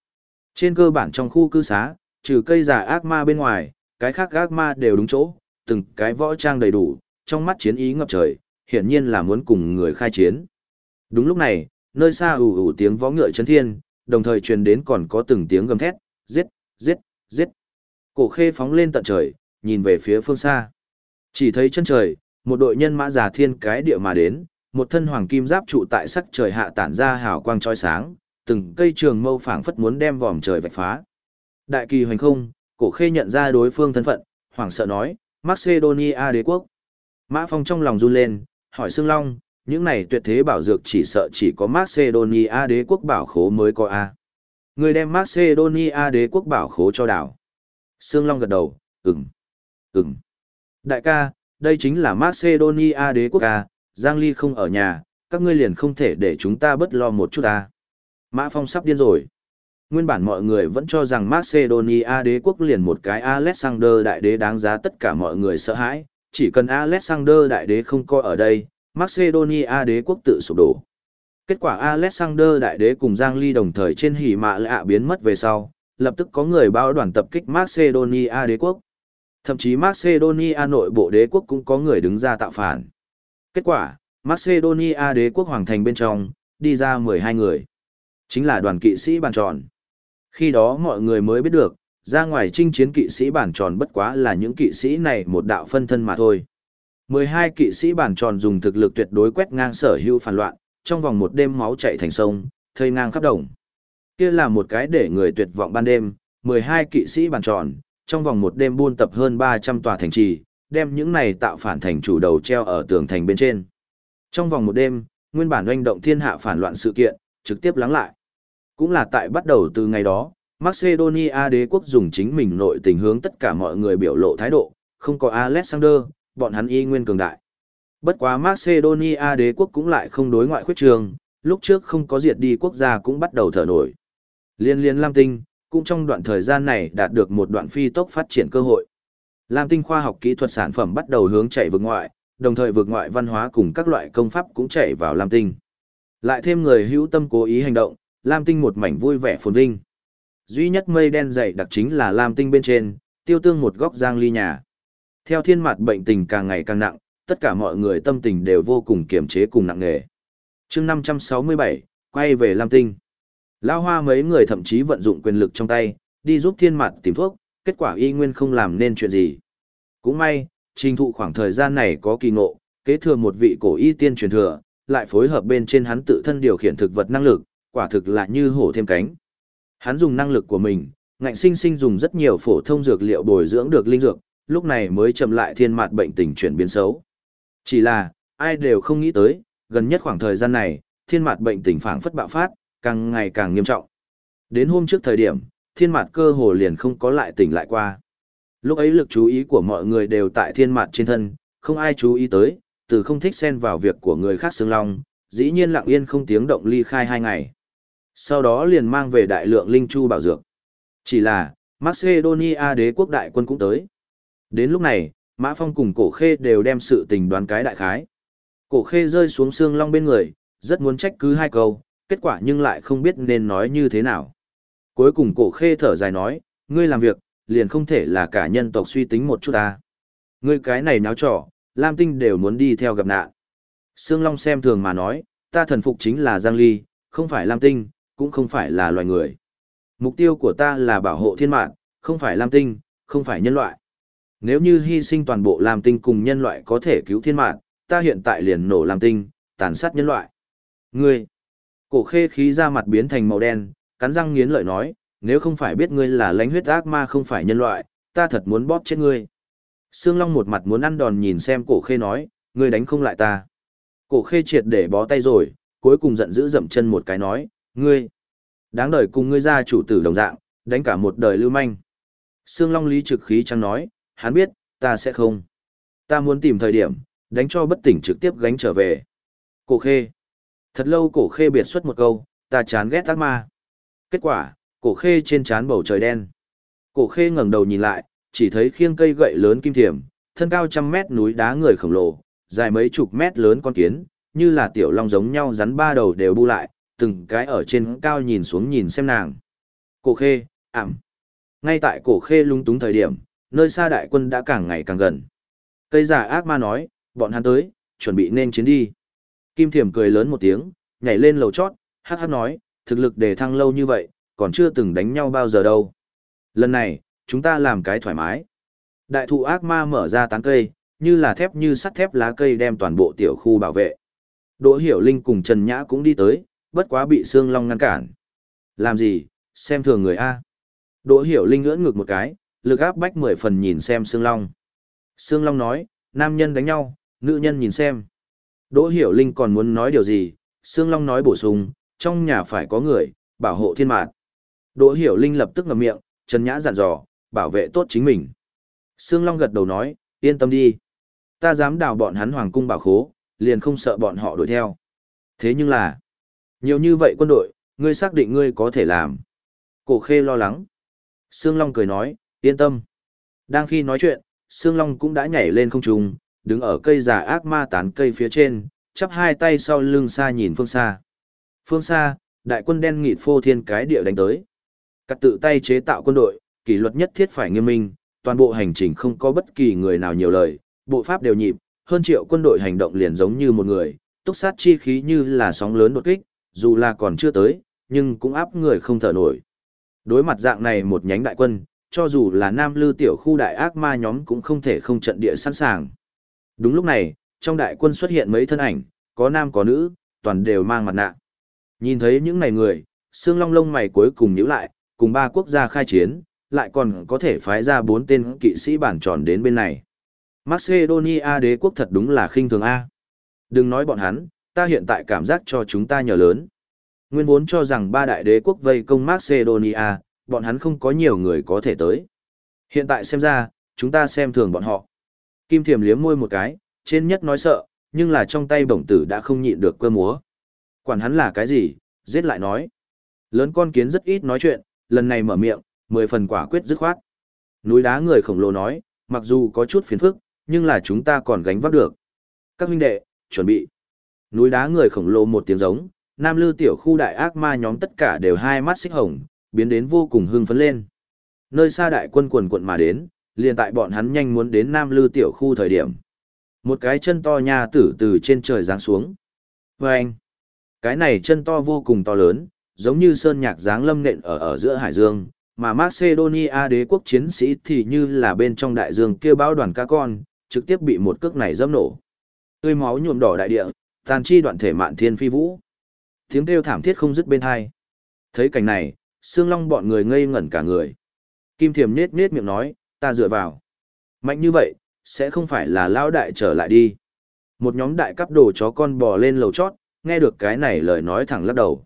Trên cơ bản trong khu cư xá, trừ cây giả ác ma bên ngoài, cái khác ác ma đều đúng chỗ, từng cái võ trang đầy đủ, trong mắt chiến ý ngập trời, hiển nhiên là muốn cùng người khai chiến. Đúng lúc này, nơi xa ủ ủ tiếng võ ngựa chấn thiên, đồng thời truyền đến còn có từng tiếng gầm thét, giết, giết, giết. Cổ khê phóng lên tận trời, nhìn về phía phương xa. Chỉ thấy chân trời, một đội nhân mã giả thiên cái địa mà đến, một thân hoàng kim giáp trụ tại sắc trời hạ tản ra hào quang chói sáng, từng cây trường mâu phảng phất muốn đem vòm trời vạch phá. Đại kỳ hoành không, cổ khê nhận ra đối phương thân phận, hoảng sợ nói, Macedonia đế quốc. Mã Phong trong lòng run lên, hỏi Sương Long, những này tuyệt thế bảo dược chỉ sợ chỉ có Macedonia đế quốc bảo khố mới có A. Người đem Macedonia đế quốc bảo khố cho đảo. Sương Long gật đầu, ừm, ừm. Đại ca, đây chính là Macedonia đế quốc A, Giang Ly không ở nhà, các ngươi liền không thể để chúng ta bất lo một chút à? Mã Phong sắp điên rồi. Nguyên bản mọi người vẫn cho rằng Macedonia đế quốc liền một cái Alexander đại đế đáng giá tất cả mọi người sợ hãi, chỉ cần Alexander đại đế không coi ở đây, Macedonia đế quốc tự sụp đổ. Kết quả Alexander đại đế cùng Giang Ly đồng thời trên hỉ mạ lạ biến mất về sau, lập tức có người báo đoàn tập kích Macedonia đế quốc. Thậm chí Macedonia nội bộ đế quốc cũng có người đứng ra tạo phản. Kết quả, Macedonia đế quốc hoàng thành bên trong, đi ra 12 người. Chính là đoàn kỵ sĩ bàn tròn. Khi đó mọi người mới biết được, ra ngoài chinh chiến kỵ sĩ bản tròn bất quá là những kỵ sĩ này một đạo phân thân mà thôi. 12 kỵ sĩ bản tròn dùng thực lực tuyệt đối quét ngang sở hữu phản loạn, trong vòng một đêm máu chạy thành sông, thây ngang khắp đồng. Kia là một cái để người tuyệt vọng ban đêm, 12 kỵ sĩ bản tròn, trong vòng một đêm buôn tập hơn 300 tòa thành trì, đem những này tạo phản thành chủ đầu treo ở tường thành bên trên. Trong vòng một đêm, nguyên bản doanh động thiên hạ phản loạn sự kiện, trực tiếp lắng lại. Cũng là tại bắt đầu từ ngày đó, Macedonia đế quốc dùng chính mình nội tình hướng tất cả mọi người biểu lộ thái độ, không có Alexander, bọn hắn y nguyên cường đại. Bất quá Macedonia đế quốc cũng lại không đối ngoại khuyết trường, lúc trước không có diệt đi quốc gia cũng bắt đầu thở nổi. Liên liên Lam Tinh, cũng trong đoạn thời gian này đạt được một đoạn phi tốc phát triển cơ hội. Lam tinh khoa học kỹ thuật sản phẩm bắt đầu hướng chạy vượt ngoại, đồng thời vượt ngoại văn hóa cùng các loại công pháp cũng chạy vào Lam tinh. Lại thêm người hữu tâm cố ý hành động, Lam tinh một mảnh vui vẻ phồn vinh. Duy nhất mây đen dày đặc chính là Lam tinh bên trên, tiêu tương một góc giang ly nhà. Theo thiên mặt bệnh tình càng ngày càng nặng, tất cả mọi người tâm tình đều vô cùng kiềm chế cùng nặng nề. chương 567, quay về Lam Tinh. Lao hoa mấy người thậm chí vận dụng quyền lực trong tay, đi giúp thiên mặt tìm thuốc, kết quả y nguyên không làm nên chuyện gì. Cũng may, trình thụ khoảng thời gian này có kỳ ngộ, kế thừa một vị cổ y tiên truyền thừa, lại phối hợp bên trên hắn tự thân điều khiển thực vật năng lực, quả thực là như hổ thêm cánh. Hắn dùng năng lực của mình, ngạnh sinh sinh dùng rất nhiều phổ thông dược liệu bồi dưỡng được linh dược, lúc này mới chậm lại thiên mạt bệnh tình chuyển biến xấu. Chỉ là, ai đều không nghĩ tới, gần nhất khoảng thời gian này, thiên mạt bệnh tình phảng phất bạo phát, càng ngày càng nghiêm trọng. Đến hôm trước thời điểm, thiên mạt cơ hồ liền không có lại tỉnh lại qua. Lúc ấy lực chú ý của mọi người đều tại thiên mạt trên thân, không ai chú ý tới, từ không thích xen vào việc của người khác xương long, dĩ nhiên lặng yên không tiếng động ly khai hai ngày. Sau đó liền mang về đại lượng linh chu bảo dược. Chỉ là, Macedonia đế quốc đại quân cũng tới. Đến lúc này, Mã Phong cùng Cổ Khê đều đem sự tình đoán cái đại khái. Cổ Khê rơi xuống xương long bên người, rất muốn trách cứ hai câu, kết quả nhưng lại không biết nên nói như thế nào. Cuối cùng Cổ Khê thở dài nói, ngươi làm việc, liền không thể là cả nhân tộc suy tính một chút ta. Ngươi cái này náo trò, Lam Tinh đều muốn đi theo gặp nạn. Sương Long xem thường mà nói, ta thần phục chính là Giang Ly, không phải Lam Tinh, cũng không phải là loài người. Mục tiêu của ta là bảo hộ thiên mạng, không phải Lam Tinh, không phải nhân loại. Nếu như hy sinh toàn bộ Lam Tinh cùng nhân loại có thể cứu thiên mạng, ta hiện tại liền nổ Lam Tinh, tàn sát nhân loại. Ngươi, cổ khê khí ra mặt biến thành màu đen, cắn răng nghiến lợi nói, nếu không phải biết ngươi là lãnh huyết ác ma không phải nhân loại, ta thật muốn bóp chết ngươi. Sương Long một mặt muốn ăn đòn nhìn xem cổ khê nói, ngươi đánh không lại ta. Cổ khê triệt để bó tay rồi, cuối cùng giận dữ dậm chân một cái nói, ngươi, đáng đời cùng ngươi ra chủ tử đồng dạng, đánh cả một đời lưu manh. Sương Long lý trực khí trăng nói, hắn biết, ta sẽ không. Ta muốn tìm thời điểm, đánh cho bất tỉnh trực tiếp gánh trở về. Cổ khê. Thật lâu cổ khê biệt xuất một câu, ta chán ghét ác ma. Kết quả, cổ khê trên trán bầu trời đen. Cổ khê ngẩng đầu nhìn lại, chỉ thấy khiêng cây gậy lớn kim thiểm, thân cao trăm mét núi đá người khổng lồ, dài mấy chục mét lớn con kiến, như là tiểu long giống nhau rắn ba đầu đều bu lại, từng cái ở trên cao nhìn xuống nhìn xem nàng. Cổ khê, ảm. Ngay tại cổ khê lung túng thời điểm, nơi xa đại quân đã càng ngày càng gần. Cây giả ác ma nói, bọn hắn tới, chuẩn bị nên chiến đi. Kim thiểm cười lớn một tiếng, nhảy lên lầu chót, hát hát nói, thực lực đề thăng lâu như vậy, còn chưa từng đánh nhau bao giờ đâu. Lần này, chúng ta làm cái thoải mái. Đại thụ ác ma mở ra tán cây, như là thép như sắt thép lá cây đem toàn bộ tiểu khu bảo vệ. Đỗ Hiểu Linh cùng Trần Nhã cũng đi tới, bất quá bị Sương Long ngăn cản. Làm gì, xem thường người A. Đỗ Hiểu Linh ngưỡng ngược một cái, lực áp bách mười phần nhìn xem Sương Long. Sương Long nói, nam nhân đánh nhau, nữ nhân nhìn xem. Đỗ Hiểu Linh còn muốn nói điều gì, Sương Long nói bổ sung, trong nhà phải có người, bảo hộ thiên mạt. Đỗ Hiểu Linh lập tức ngậm miệng, Trần Nhã dặn dò, bảo vệ tốt chính mình. Sương Long gật đầu nói, yên tâm đi. Ta dám đào bọn hắn hoàng cung bảo khố, liền không sợ bọn họ đuổi theo. Thế nhưng là, nhiều như vậy quân đội, ngươi xác định ngươi có thể làm. Cổ khê lo lắng. Sương Long cười nói, yên tâm. Đang khi nói chuyện, Sương Long cũng đã nhảy lên không trung, đứng ở cây già ác ma tán cây phía trên, chắp hai tay sau lưng xa nhìn phương xa. Phương xa, đại quân đen nghịt phô thiên cái địa đánh tới. Cắt tự tay chế tạo quân đội, kỷ luật nhất thiết phải nghiêm minh, toàn bộ hành trình không có bất kỳ người nào nhiều lời, bộ pháp đều nhịp, hơn triệu quân đội hành động liền giống như một người, túc sát chi khí như là sóng lớn đột kích, dù là còn chưa tới, nhưng cũng áp người không thở nổi. Đối mặt dạng này một nhánh đại quân, cho dù là nam lư tiểu khu đại ác ma nhóm cũng không thể không trận địa sẵn sàng. Đúng lúc này, trong đại quân xuất hiện mấy thân ảnh, có nam có nữ, toàn đều mang mặt nạ. Nhìn thấy những này người, xương long lông mày cuối cùng nhíu lại, cùng ba quốc gia khai chiến, lại còn có thể phái ra bốn tên kỵ sĩ bản tròn đến bên này. Macedonia đế quốc thật đúng là khinh thường A. Đừng nói bọn hắn, ta hiện tại cảm giác cho chúng ta nhờ lớn. Nguyên vốn cho rằng ba đại đế quốc vây công Macedonia, bọn hắn không có nhiều người có thể tới. Hiện tại xem ra, chúng ta xem thường bọn họ. Kim thiềm liếm môi một cái, trên nhất nói sợ, nhưng là trong tay bổng tử đã không nhịn được cơ múa. Quản hắn là cái gì, giết lại nói. Lớn con kiến rất ít nói chuyện, lần này mở miệng, mười phần quả quyết dứt khoát. Núi đá người khổng lồ nói, mặc dù có chút phiền phức, nhưng là chúng ta còn gánh vác được. Các huynh đệ, chuẩn bị. Núi đá người khổng lồ một tiếng giống, nam lư tiểu khu đại ác ma nhóm tất cả đều hai mắt xích hồng, biến đến vô cùng hưng phấn lên. Nơi xa đại quân quần quận mà đến, liền tại bọn hắn nhanh muốn đến nam lư tiểu khu thời điểm. Một cái chân to nha tử từ trên trời giáng xuống. Vâng! anh, cái này chân to vô cùng to lớn, giống như sơn nhạc giáng lâm nện ở ở giữa hải dương, mà Macedonia đế quốc chiến sĩ thì như là bên trong đại dương kia bão đoàn cá con, trực tiếp bị một cước này dẫm nổ. Tươi máu nhuộm đỏ đại địa, tàn chi đoạn thể mạn thiên phi vũ. Tiếng kêu thảm thiết không dứt bên hai. Thấy cảnh này, xương long bọn người ngây ngẩn cả người. Kim thiềm nết nết miệng nói, ta dựa vào. Mạnh như vậy, sẽ không phải là lão đại trở lại đi. Một nhóm đại cấp đồ chó con bò lên lầu chót, nghe được cái này lời nói thẳng lắc đầu.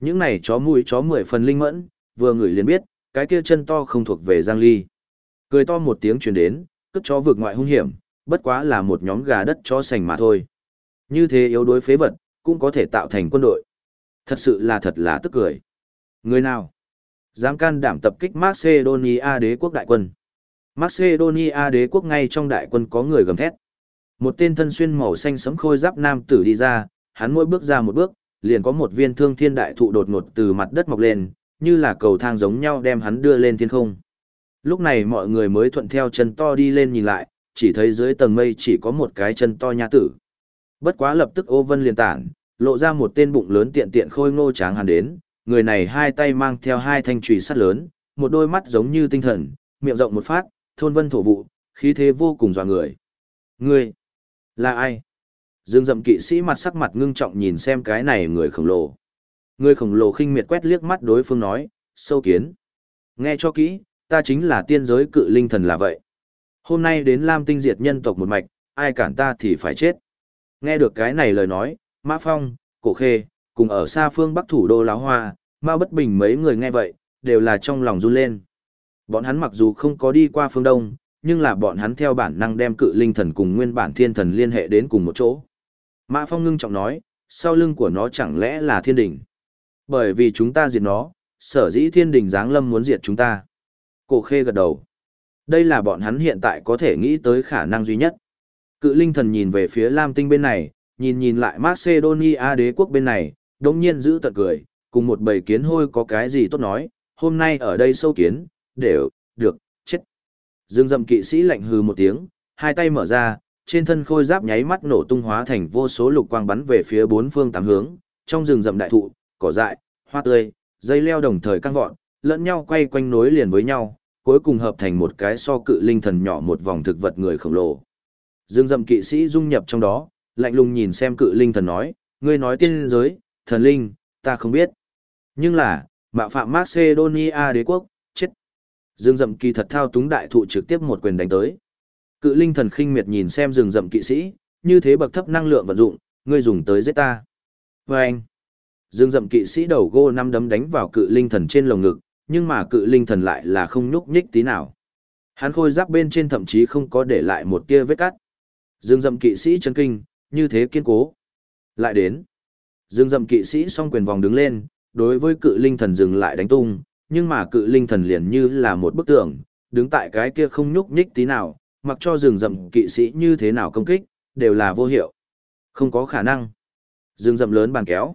Những này chó mũi chó mười phần linh mẫn, vừa ngửi liền biết, cái kia chân to không thuộc về Giang Ly. Cười to một tiếng truyền đến, cất chó vượt ngoại hung hiểm, bất quá là một nhóm gà đất chó sành mà thôi. Như thế yếu đối phế vật, cũng có thể tạo thành quân đội. Thật sự là thật là tức cười. Người nào? Dám can đảm tập kích Macedonia đế quốc đại quân. Macedonia đế quốc ngay trong đại quân có người gầm thét. Một tên thân xuyên màu xanh sẫm khôi giáp nam tử đi ra, hắn mỗi bước ra một bước, liền có một viên thương thiên đại thụ đột ngột từ mặt đất mọc lên, như là cầu thang giống nhau đem hắn đưa lên thiên không. Lúc này mọi người mới thuận theo chân to đi lên nhìn lại, chỉ thấy dưới tầng mây chỉ có một cái chân to nha tử. Bất quá lập tức ô vân liền tản, lộ ra một tên bụng lớn tiện tiện khôi ngô tráng hàn đến, người này hai tay mang theo hai thanh trùy sắt lớn, một đôi mắt giống như tinh thần, miệng rộng một phát, thôn vân thổ vụ, khí thế vô cùng dọa người. Người, là ai? Dương dậm kỵ sĩ mặt sắc mặt ngưng trọng nhìn xem cái này người khổng lồ. Người khổng lồ khinh miệt quét liếc mắt đối phương nói, sâu kiến. Nghe cho kỹ, ta chính là tiên giới cự linh thần là vậy. Hôm nay đến Lam tinh diệt nhân tộc một mạch, ai cản ta thì phải chết. Nghe được cái này lời nói, Mã Phong, Cổ Khê, cùng ở xa phương bắc thủ đô Láo Hoa, ma Bất Bình mấy người nghe vậy, đều là trong lòng run lên. Bọn hắn mặc dù không có đi qua phương Đông, nhưng là bọn hắn theo bản năng đem cự linh thần cùng nguyên bản thiên thần liên hệ đến cùng một chỗ. Mã Phong ngưng trọng nói, sau lưng của nó chẳng lẽ là thiên đình? Bởi vì chúng ta diệt nó, sở dĩ thiên đình giáng lâm muốn diệt chúng ta. Cổ khê gật đầu. Đây là bọn hắn hiện tại có thể nghĩ tới khả năng duy nhất. Cự linh thần nhìn về phía Lam tinh bên này, nhìn nhìn lại Macedonia đế quốc bên này, đống nhiên giữ tận cười, cùng một bầy kiến hôi có cái gì tốt nói, hôm nay ở đây sâu kiến, đều, được, chết. Dương dậm kỵ sĩ lạnh hừ một tiếng, hai tay mở ra, trên thân khôi giáp nháy mắt nổ tung hóa thành vô số lục quang bắn về phía bốn phương tám hướng, trong rừng rậm đại thụ, cỏ dại, hoa tươi, dây leo đồng thời căng vọt, lẫn nhau quay quanh nối liền với nhau, cuối cùng hợp thành một cái so cự linh thần nhỏ một vòng thực vật người khổng lồ. Dương dậm kỵ sĩ dung nhập trong đó, lạnh lùng nhìn xem cự linh thần nói, ngươi nói tiên giới, thần linh, ta không biết. Nhưng là, mạo phạm Macedonia đế quốc, chết. Dương dậm kỳ thật thao túng đại thụ trực tiếp một quyền đánh tới. Cự linh thần khinh miệt nhìn xem rừng rậm kỵ sĩ, như thế bậc thấp năng lượng vận dụng, ngươi dùng tới giết ta. Và anh, rừng rậm kỵ sĩ đầu gô năm đấm đánh vào cự linh thần trên lồng ngực, nhưng mà cự linh thần lại là không nhúc nhích tí nào. Hắn khôi giáp bên trên thậm chí không có để lại một tia vết cắt. Dương dậm kỵ sĩ chân kinh, như thế kiên cố. Lại đến. Dương dậm kỵ sĩ song quyền vòng đứng lên, đối với cự linh thần dừng lại đánh tung, nhưng mà cự linh thần liền như là một bức tượng, đứng tại cái kia không nhúc nhích tí nào, mặc cho rừng rậm kỵ sĩ như thế nào công kích, đều là vô hiệu. Không có khả năng. Rừng rậm lớn bàn kéo.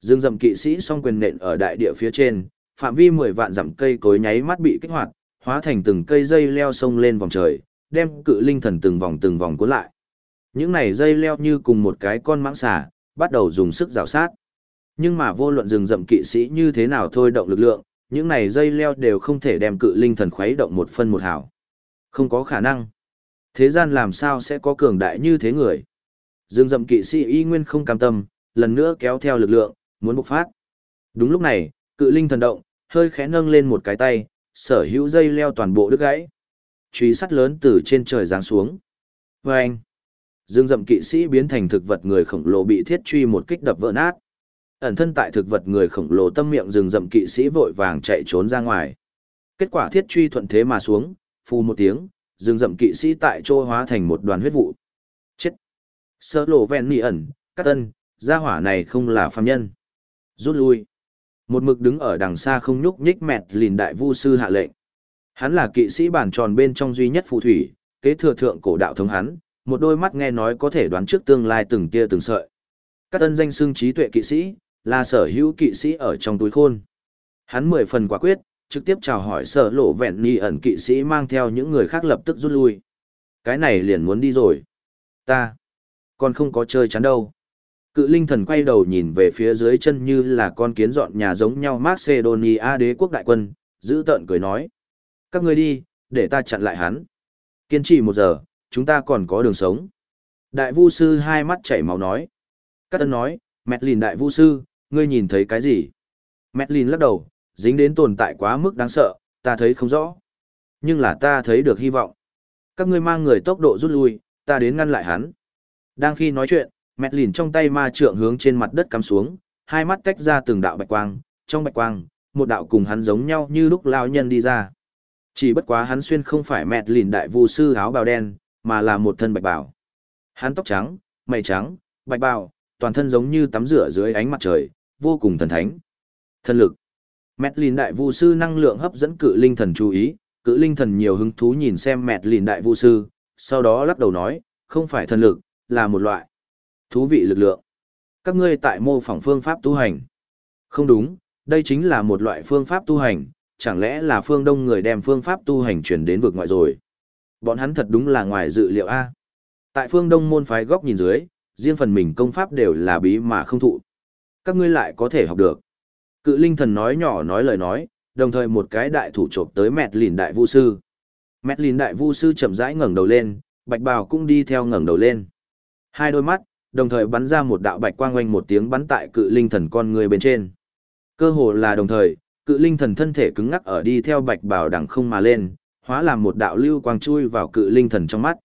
Rừng rậm kỵ sĩ song quyền nện ở đại địa phía trên, phạm vi 10 vạn dặm cây cối nháy mắt bị kích hoạt, hóa thành từng cây dây leo sông lên vòng trời, đem cự linh thần từng vòng từng vòng cuốn lại. Những này dây leo như cùng một cái con mãng xà, bắt đầu dùng sức rào sát. Nhưng mà vô luận rừng rậm kỵ sĩ như thế nào thôi động lực lượng, những này dây leo đều không thể đem cự linh thần khuấy động một phân một hào. Không có khả năng. Thế gian làm sao sẽ có cường đại như thế người? Dương dậm kỵ sĩ y nguyên không cam tâm, lần nữa kéo theo lực lượng, muốn bộc phát. Đúng lúc này, cự linh thần động, hơi khẽ nâng lên một cái tay, sở hữu dây leo toàn bộ đứt gãy. Truy sắt lớn từ trên trời giáng xuống. Và anh, dương dậm kỵ sĩ biến thành thực vật người khổng lồ bị thiết truy một kích đập vỡ nát. Ẩn thân tại thực vật người khổng lồ tâm miệng rừng rậm kỵ sĩ vội vàng chạy trốn ra ngoài. Kết quả thiết truy thuận thế mà xuống, phù một tiếng, rừng rậm kỵ sĩ tại chỗ hóa thành một đoàn huyết vụ. Chết! Sơ lộ ven nị ẩn, cắt tân, gia hỏa này không là phàm nhân. Rút lui. Một mực đứng ở đằng xa không nhúc nhích mẹt lìn đại vu sư hạ lệnh. Hắn là kỵ sĩ bản tròn bên trong duy nhất phù thủy, kế thừa thượng cổ đạo thống hắn, một đôi mắt nghe nói có thể đoán trước tương lai từng tia từng sợi. Các tân danh xưng trí tuệ kỵ sĩ, là sở hữu kỵ sĩ ở trong túi khôn. Hắn mười phần quả quyết, trực tiếp chào hỏi sở lộ vẹn ni ẩn kỵ sĩ mang theo những người khác lập tức rút lui. Cái này liền muốn đi rồi. Ta, còn không có chơi chắn đâu. Cự linh thần quay đầu nhìn về phía dưới chân như là con kiến dọn nhà giống nhau Macedonia đế quốc đại quân, giữ tợn cười nói. Các ngươi đi, để ta chặn lại hắn. Kiên trì một giờ, chúng ta còn có đường sống. Đại vu sư hai mắt chảy máu nói. Cát tân nói, mẹt lìn đại vu sư, ngươi nhìn thấy cái gì? Mẹt lìn lắc đầu, dính đến tồn tại quá mức đáng sợ, ta thấy không rõ. Nhưng là ta thấy được hy vọng. Các ngươi mang người tốc độ rút lui, ta đến ngăn lại hắn. Đang khi nói chuyện, mẹt lìn trong tay ma trượng hướng trên mặt đất cắm xuống, hai mắt tách ra từng đạo bạch quang, trong bạch quang, một đạo cùng hắn giống nhau như lúc lao nhân đi ra. Chỉ bất quá hắn xuyên không phải mẹt lìn đại vu sư áo bào đen, mà là một thân bạch bào. Hắn tóc trắng, mày trắng, bạch bào, toàn thân giống như tắm rửa dưới ánh mặt trời, vô cùng thần thánh. Thần lực. Mẹt lìn đại vu sư năng lượng hấp dẫn cự linh thần chú ý, cự linh thần nhiều hứng thú nhìn xem mẹt lìn đại vu sư, sau đó lắc đầu nói, không phải thần lực, là một loại thú vị lực lượng. Các ngươi tại mô phỏng phương pháp tu hành. Không đúng, đây chính là một loại phương pháp tu hành, chẳng lẽ là phương đông người đem phương pháp tu hành chuyển đến vực ngoại rồi. Bọn hắn thật đúng là ngoài dự liệu A. Tại phương đông môn phái góc nhìn dưới, riêng phần mình công pháp đều là bí mà không thụ. Các ngươi lại có thể học được. Cự linh thần nói nhỏ nói lời nói, đồng thời một cái đại thủ chộp tới mẹt lìn đại vu sư. Mẹt lìn đại vu sư chậm rãi ngẩng đầu lên, bạch bào cũng đi theo ngẩng đầu lên. Hai đôi mắt, đồng thời bắn ra một đạo bạch quang quanh một tiếng bắn tại cự linh thần con người bên trên. Cơ hồ là đồng thời, cự linh thần thân thể cứng ngắc ở đi theo bạch bào đằng không mà lên, hóa làm một đạo lưu quang chui vào cự linh thần trong mắt.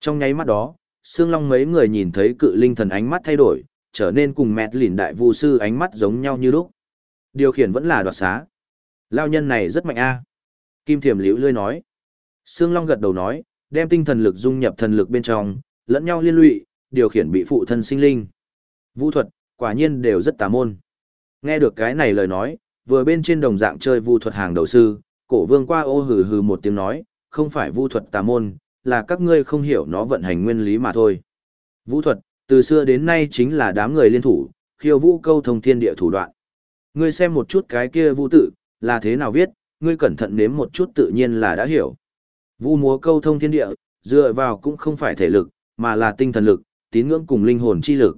Trong nháy mắt đó, Sương Long mấy người nhìn thấy cự linh thần ánh mắt thay đổi, trở nên cùng mẹt lìn đại vu sư ánh mắt giống nhau như lúc. Điều khiển vẫn là đoạt xá. Lao nhân này rất mạnh a. Kim Thiểm liễu lươi nói. Sương Long gật đầu nói, đem tinh thần lực dung nhập thần lực bên trong, lẫn nhau liên lụy, điều khiển bị phụ thân sinh linh. Vũ thuật, quả nhiên đều rất tà môn. Nghe được cái này lời nói, vừa bên trên đồng dạng chơi vu thuật hàng đầu sư, cổ vương qua ô hừ hừ một tiếng nói, không phải vu thuật tà môn, là các ngươi không hiểu nó vận hành nguyên lý mà thôi. Vũ thuật, từ xưa đến nay chính là đám người liên thủ, khiêu vũ câu thông thiên địa thủ đoạn. Ngươi xem một chút cái kia vũ tự, là thế nào viết, ngươi cẩn thận nếm một chút tự nhiên là đã hiểu. Vu múa câu thông thiên địa, dựa vào cũng không phải thể lực, mà là tinh thần lực, tín ngưỡng cùng linh hồn chi lực.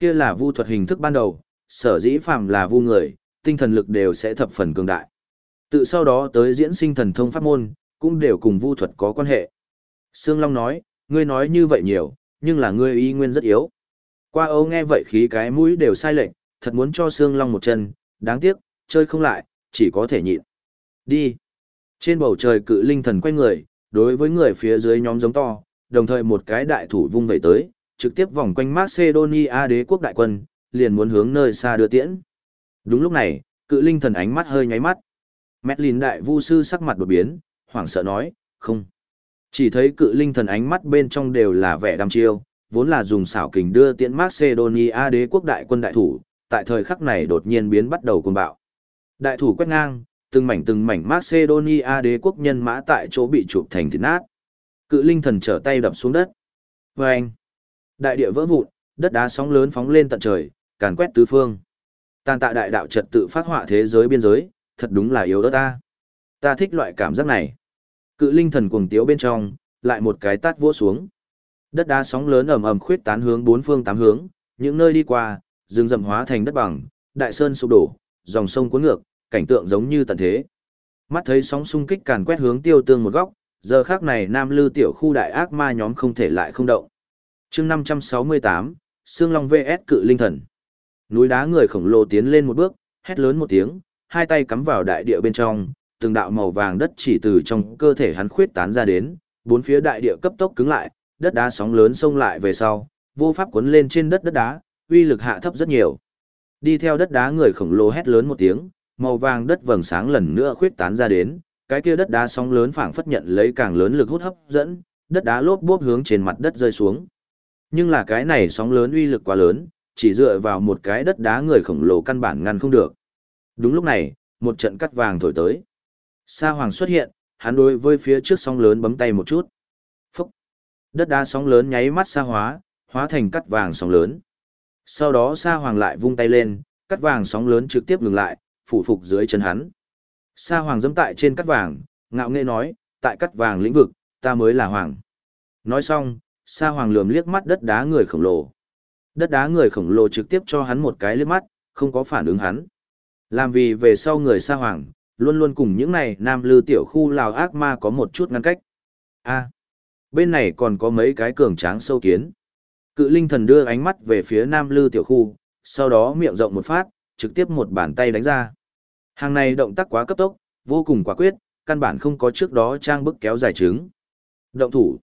Kia là vu thuật hình thức ban đầu, sở dĩ phàm là vu người, tinh thần lực đều sẽ thập phần cường đại. Tự sau đó tới diễn sinh thần thông pháp môn, cũng đều cùng vu thuật có quan hệ. Sương Long nói, ngươi nói như vậy nhiều, nhưng là ngươi y nguyên rất yếu. Qua Âu nghe vậy khí cái mũi đều sai lệch, thật muốn cho Sương Long một chân, đáng tiếc, chơi không lại, chỉ có thể nhịn. Đi. Trên bầu trời cự linh thần quay người, đối với người phía dưới nhóm giống to, đồng thời một cái đại thủ vung vẩy tới, trực tiếp vòng quanh Macedonia đế quốc đại quân, liền muốn hướng nơi xa đưa tiễn. Đúng lúc này, cự linh thần ánh mắt hơi nháy mắt. Medlin đại vu sư sắc mặt đột biến, hoảng sợ nói, không. Chỉ thấy cự linh thần ánh mắt bên trong đều là vẻ đăm chiêu, vốn là dùng xảo kình đưa tiễn Macedonia đế quốc đại quân đại thủ, tại thời khắc này đột nhiên biến bắt đầu cuồng bạo. Đại thủ quét ngang, từng mảnh từng mảnh Macedonia đế quốc nhân mã tại chỗ bị chụp thành thịt nát. Cự linh thần trở tay đập xuống đất. Vâng! Đại địa vỡ vụn, đất đá sóng lớn phóng lên tận trời, càn quét tứ phương. Tàn tạ đại đạo trật tự phát họa thế giới biên giới, thật đúng là yếu đó ta. Ta thích loại cảm giác này. Cự linh thần cuồng tiếu bên trong, lại một cái tát vỗ xuống. Đất đá sóng lớn ầm ầm khuyết tán hướng bốn phương tám hướng, những nơi đi qua, rừng rậm hóa thành đất bằng, đại sơn sụp đổ, dòng sông cuốn ngược, cảnh tượng giống như tận thế. Mắt thấy sóng xung kích càn quét hướng tiêu tương một góc, giờ khác này Nam Lư tiểu khu đại ác ma nhóm không thể lại không động. chương 568, Sương Long VS cự linh thần. Núi đá người khổng lồ tiến lên một bước, hét lớn một tiếng, hai tay cắm vào đại địa bên trong, từng đạo màu vàng đất chỉ từ trong cơ thể hắn khuyết tán ra đến, bốn phía đại địa cấp tốc cứng lại, đất đá sóng lớn xông lại về sau, vô pháp cuốn lên trên đất đất đá, uy lực hạ thấp rất nhiều. Đi theo đất đá người khổng lồ hét lớn một tiếng, màu vàng đất vầng sáng lần nữa khuyết tán ra đến, cái kia đất đá sóng lớn phảng phất nhận lấy càng lớn lực hút hấp dẫn, đất đá lốp bốp hướng trên mặt đất rơi xuống. Nhưng là cái này sóng lớn uy lực quá lớn, chỉ dựa vào một cái đất đá người khổng lồ căn bản ngăn không được. Đúng lúc này, một trận cắt vàng thổi tới. Sa Hoàng xuất hiện, hắn đối với phía trước sóng lớn bấm tay một chút. Phúc! Đất đá sóng lớn nháy mắt sa hóa, hóa thành cắt vàng sóng lớn. Sau đó Sa Hoàng lại vung tay lên, cắt vàng sóng lớn trực tiếp ngừng lại, phủ phục dưới chân hắn. Sa Hoàng dẫm tại trên cắt vàng, ngạo nghễ nói, tại cắt vàng lĩnh vực, ta mới là Hoàng. Nói xong, Sa Hoàng lườm liếc mắt đất đá người khổng lồ. Đất đá người khổng lồ trực tiếp cho hắn một cái liếc mắt, không có phản ứng hắn. Làm vì về sau người Sa Hoàng, luôn luôn cùng những này nam lư tiểu khu lào ác ma có một chút ngăn cách. a bên này còn có mấy cái cường tráng sâu kiến. Cự linh thần đưa ánh mắt về phía nam lư tiểu khu, sau đó miệng rộng một phát, trực tiếp một bàn tay đánh ra. Hàng này động tác quá cấp tốc, vô cùng quả quyết, căn bản không có trước đó trang bức kéo dài trứng. Động thủ.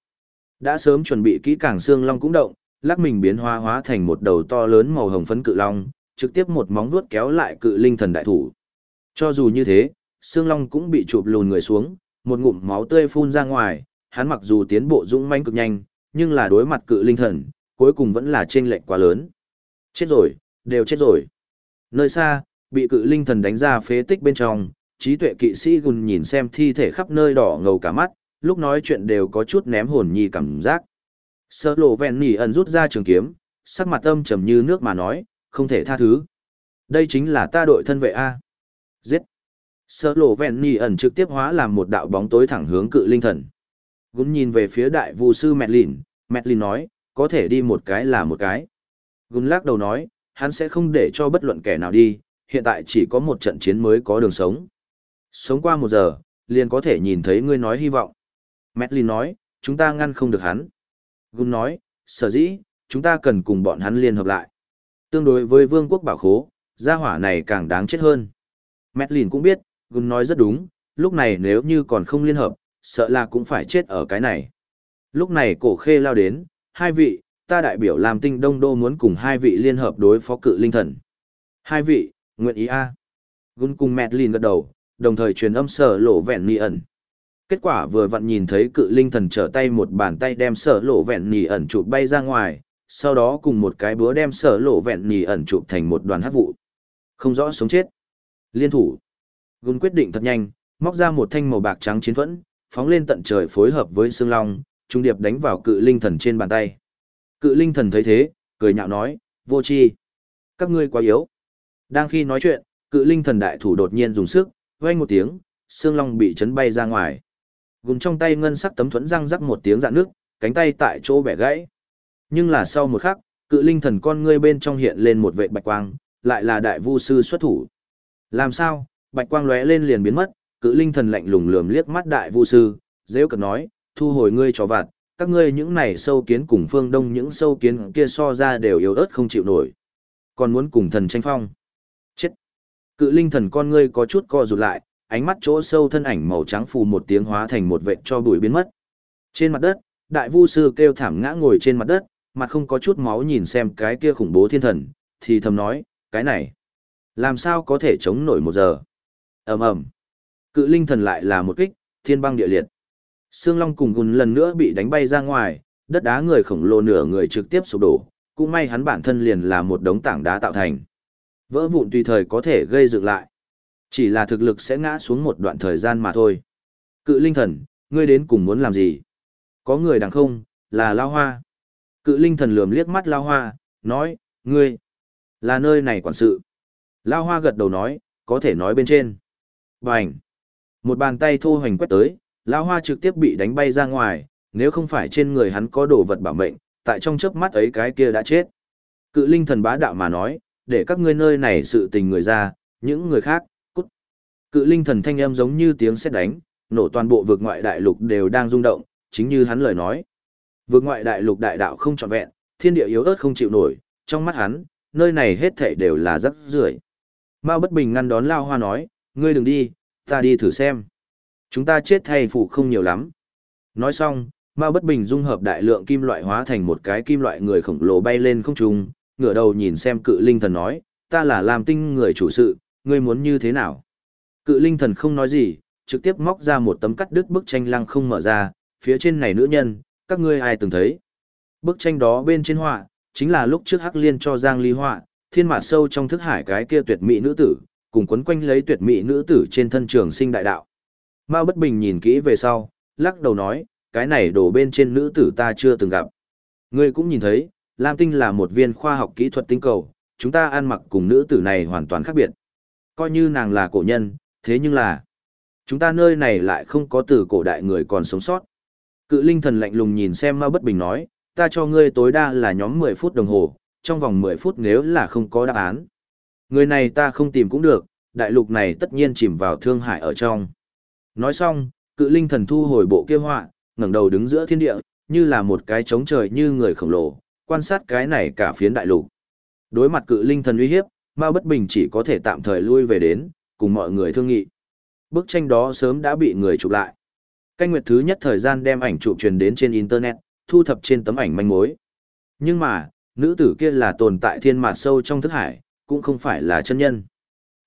Đã sớm chuẩn bị kỹ càng xương long cũng động, lắc mình biến hóa hóa thành một đầu to lớn màu hồng phấn cự long, trực tiếp một móng vuốt kéo lại cự linh thần đại thủ. Cho dù như thế, xương long cũng bị chụp lùn người xuống, một ngụm máu tươi phun ra ngoài, hắn mặc dù tiến bộ dũng mãnh cực nhanh, nhưng là đối mặt cự linh thần, cuối cùng vẫn là chênh lệch quá lớn. Chết rồi, đều chết rồi. Nơi xa, bị cự linh thần đánh ra phế tích bên trong, trí tuệ kỵ sĩ gùn nhìn xem thi thể khắp nơi đỏ ngầu cả mắt, lúc nói chuyện đều có chút ném hồn nhi cảm giác. Sơ lộ vẹn nỉ ẩn rút ra trường kiếm, sắc mặt âm trầm như nước mà nói, không thể tha thứ. Đây chính là ta đội thân vệ A. Giết. Sơ lộ vẹn nỉ ẩn trực tiếp hóa làm một đạo bóng tối thẳng hướng cự linh thần. Gùn nhìn về phía đại vụ sư Mẹt Lìn, Mẹt Lìn nói, có thể đi một cái là một cái. Gùn lắc đầu nói, hắn sẽ không để cho bất luận kẻ nào đi, hiện tại chỉ có một trận chiến mới có đường sống. Sống qua một giờ, liền có thể nhìn thấy ngươi nói hy vọng. Madeline nói, chúng ta ngăn không được hắn. Gun nói, sở dĩ, chúng ta cần cùng bọn hắn liên hợp lại. Tương đối với vương quốc bảo khố, gia hỏa này càng đáng chết hơn. Madeline cũng biết, Gun nói rất đúng, lúc này nếu như còn không liên hợp, sợ là cũng phải chết ở cái này. Lúc này cổ khê lao đến, hai vị, ta đại biểu làm tinh đông đô muốn cùng hai vị liên hợp đối phó cự linh thần. Hai vị, nguyện ý a. Gun cùng Medlin gật đầu, đồng thời truyền âm sở lộ vẹn nì ẩn. Kết quả vừa vặn nhìn thấy cự linh thần trở tay một bàn tay đem sở lộ vẹn nì ẩn chụp bay ra ngoài, sau đó cùng một cái búa đem sở lộ vẹn nì ẩn chụp thành một đoàn hát vụ. Không rõ sống chết. Liên thủ. Gun quyết định thật nhanh, móc ra một thanh màu bạc trắng chiến thuẫn, phóng lên tận trời phối hợp với xương long, trung điệp đánh vào cự linh thần trên bàn tay. Cự linh thần thấy thế, cười nhạo nói, vô chi. Các ngươi quá yếu. Đang khi nói chuyện, cự linh thần đại thủ đột nhiên dùng sức, vang một tiếng, xương long bị chấn bay ra ngoài. Gùn trong tay ngân sắc tấm thuẫn răng rắc một tiếng dạn nước, cánh tay tại chỗ bẻ gãy. Nhưng là sau một khắc, cự linh thần con ngươi bên trong hiện lên một vệ bạch quang, lại là đại vu sư xuất thủ. Làm sao? Bạch quang lóe lên liền biến mất, cự linh thần lạnh lùng lườm liếc mắt đại vu sư, dễ cợt nói, thu hồi ngươi cho vặt, các ngươi những này sâu kiến cùng phương đông những sâu kiến kia so ra đều yếu ớt không chịu nổi. Còn muốn cùng thần tranh phong. Chết. Cự linh thần con ngươi có chút co rụt lại, ánh mắt chỗ sâu thân ảnh màu trắng phù một tiếng hóa thành một vệt cho bụi biến mất. Trên mặt đất, đại vu sư kêu thảm ngã ngồi trên mặt đất, mặt không có chút máu nhìn xem cái kia khủng bố thiên thần, thì thầm nói, cái này, làm sao có thể chống nổi một giờ. ầm ầm Cự linh thần lại là một kích, thiên băng địa liệt. Sương Long cùng gùn lần nữa bị đánh bay ra ngoài, đất đá người khổng lồ nửa người trực tiếp sụp đổ, cũng may hắn bản thân liền là một đống tảng đá tạo thành. Vỡ vụn tùy thời có thể gây dựng lại. Chỉ là thực lực sẽ ngã xuống một đoạn thời gian mà thôi. Cự linh thần, ngươi đến cùng muốn làm gì? Có người đằng không, là Lao Hoa. Cự linh thần lườm liếc mắt Lao Hoa, nói, ngươi, là nơi này quản sự. Lao Hoa gật đầu nói, có thể nói bên trên. Bành! Một bàn tay thô hoành quét tới, Lão Hoa trực tiếp bị đánh bay ra ngoài, nếu không phải trên người hắn có đồ vật bảo mệnh, tại trong chớp mắt ấy cái kia đã chết. Cự linh thần bá đạo mà nói, để các ngươi nơi này sự tình người ra, những người khác, cút. Cự linh thần thanh âm giống như tiếng sét đánh, nổ toàn bộ vực ngoại đại lục đều đang rung động, chính như hắn lời nói. Vực ngoại đại lục đại đạo không trọn vẹn, thiên địa yếu ớt không chịu nổi, trong mắt hắn, nơi này hết thảy đều là rắc rưởi. Mao Bất Bình ngăn đón Lao Hoa nói, ngươi đừng đi, ta đi thử xem. Chúng ta chết thay phụ không nhiều lắm. Nói xong, Mao Bất Bình dung hợp đại lượng kim loại hóa thành một cái kim loại người khổng lồ bay lên không trung, ngửa đầu nhìn xem cự linh thần nói, ta là làm tinh người chủ sự, ngươi muốn như thế nào? Cự linh thần không nói gì, trực tiếp móc ra một tấm cắt đứt bức tranh lăng không mở ra, phía trên này nữ nhân, các ngươi ai từng thấy? Bức tranh đó bên trên họa, chính là lúc trước Hắc Liên cho Giang Ly họa, thiên mạt sâu trong thức hải cái kia tuyệt mỹ nữ tử, cùng quấn quanh lấy tuyệt mỹ nữ tử trên thân trường sinh đại đạo. Mao Bất Bình nhìn kỹ về sau, lắc đầu nói, cái này đổ bên trên nữ tử ta chưa từng gặp. Ngươi cũng nhìn thấy, Lam Tinh là một viên khoa học kỹ thuật tinh cầu, chúng ta ăn mặc cùng nữ tử này hoàn toàn khác biệt. Coi như nàng là cổ nhân, thế nhưng là, chúng ta nơi này lại không có từ cổ đại người còn sống sót. Cự linh thần lạnh lùng nhìn xem Mao Bất Bình nói, ta cho ngươi tối đa là nhóm 10 phút đồng hồ, trong vòng 10 phút nếu là không có đáp án. Người này ta không tìm cũng được, đại lục này tất nhiên chìm vào thương hại ở trong. Nói xong, cự linh thần thu hồi bộ kia họa, ngẩng đầu đứng giữa thiên địa, như là một cái trống trời như người khổng lồ, quan sát cái này cả phiến đại lục. Đối mặt cự linh thần uy hiếp, Mao Bất Bình chỉ có thể tạm thời lui về đến, cùng mọi người thương nghị. Bức tranh đó sớm đã bị người chụp lại. Canh nguyệt thứ nhất thời gian đem ảnh chụp truyền đến trên Internet, thu thập trên tấm ảnh manh mối. Nhưng mà, nữ tử kia là tồn tại thiên mạt sâu trong thức hải, cũng không phải là chân nhân.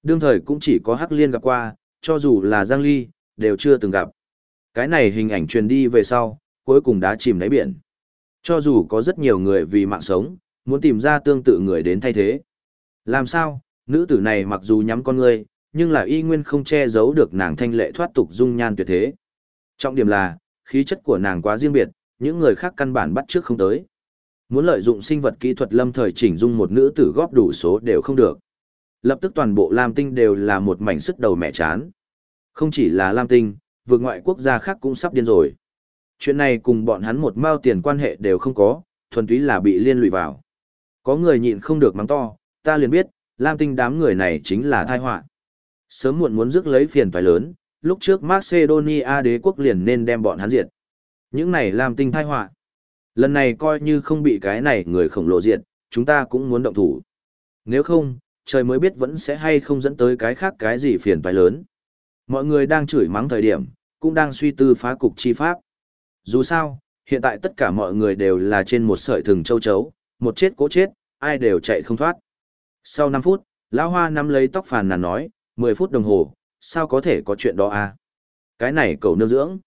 Đương thời cũng chỉ có Hắc Liên gặp qua, cho dù là Giang Ly, đều chưa từng gặp. Cái này hình ảnh truyền đi về sau, cuối cùng đã chìm đáy biển. Cho dù có rất nhiều người vì mạng sống, muốn tìm ra tương tự người đến thay thế. Làm sao, nữ tử này mặc dù nhắm con người, nhưng là y nguyên không che giấu được nàng thanh lệ thoát tục dung nhan tuyệt thế. Trọng điểm là, khí chất của nàng quá riêng biệt, những người khác căn bản bắt trước không tới. Muốn lợi dụng sinh vật kỹ thuật lâm thời chỉnh dung một nữ tử góp đủ số đều không được. Lập tức toàn bộ Lam Tinh đều là một mảnh sức đầu mẹ chán. Không chỉ là Lam Tinh, vượt ngoại quốc gia khác cũng sắp điên rồi. Chuyện này cùng bọn hắn một mao tiền quan hệ đều không có, thuần túy là bị liên lụy vào. Có người nhịn không được mắng to, ta liền biết, Lam Tinh đám người này chính là tai họa. Sớm muộn muốn rước lấy phiền toái lớn, lúc trước Macedonia đế quốc liền nên đem bọn hắn diệt. Những này Lam Tinh tai họa. Lần này coi như không bị cái này người khổng lồ diệt, chúng ta cũng muốn động thủ. Nếu không, trời mới biết vẫn sẽ hay không dẫn tới cái khác cái gì phiền toái lớn. Mọi người đang chửi mắng thời điểm, cũng đang suy tư phá cục chi pháp. Dù sao, hiện tại tất cả mọi người đều là trên một sợi thừng châu chấu, một chết cố chết, ai đều chạy không thoát. Sau 5 phút, Lão Hoa nắm lấy tóc phàn nàn nói, 10 phút đồng hồ, sao có thể có chuyện đó à? Cái này cầu nương dưỡng.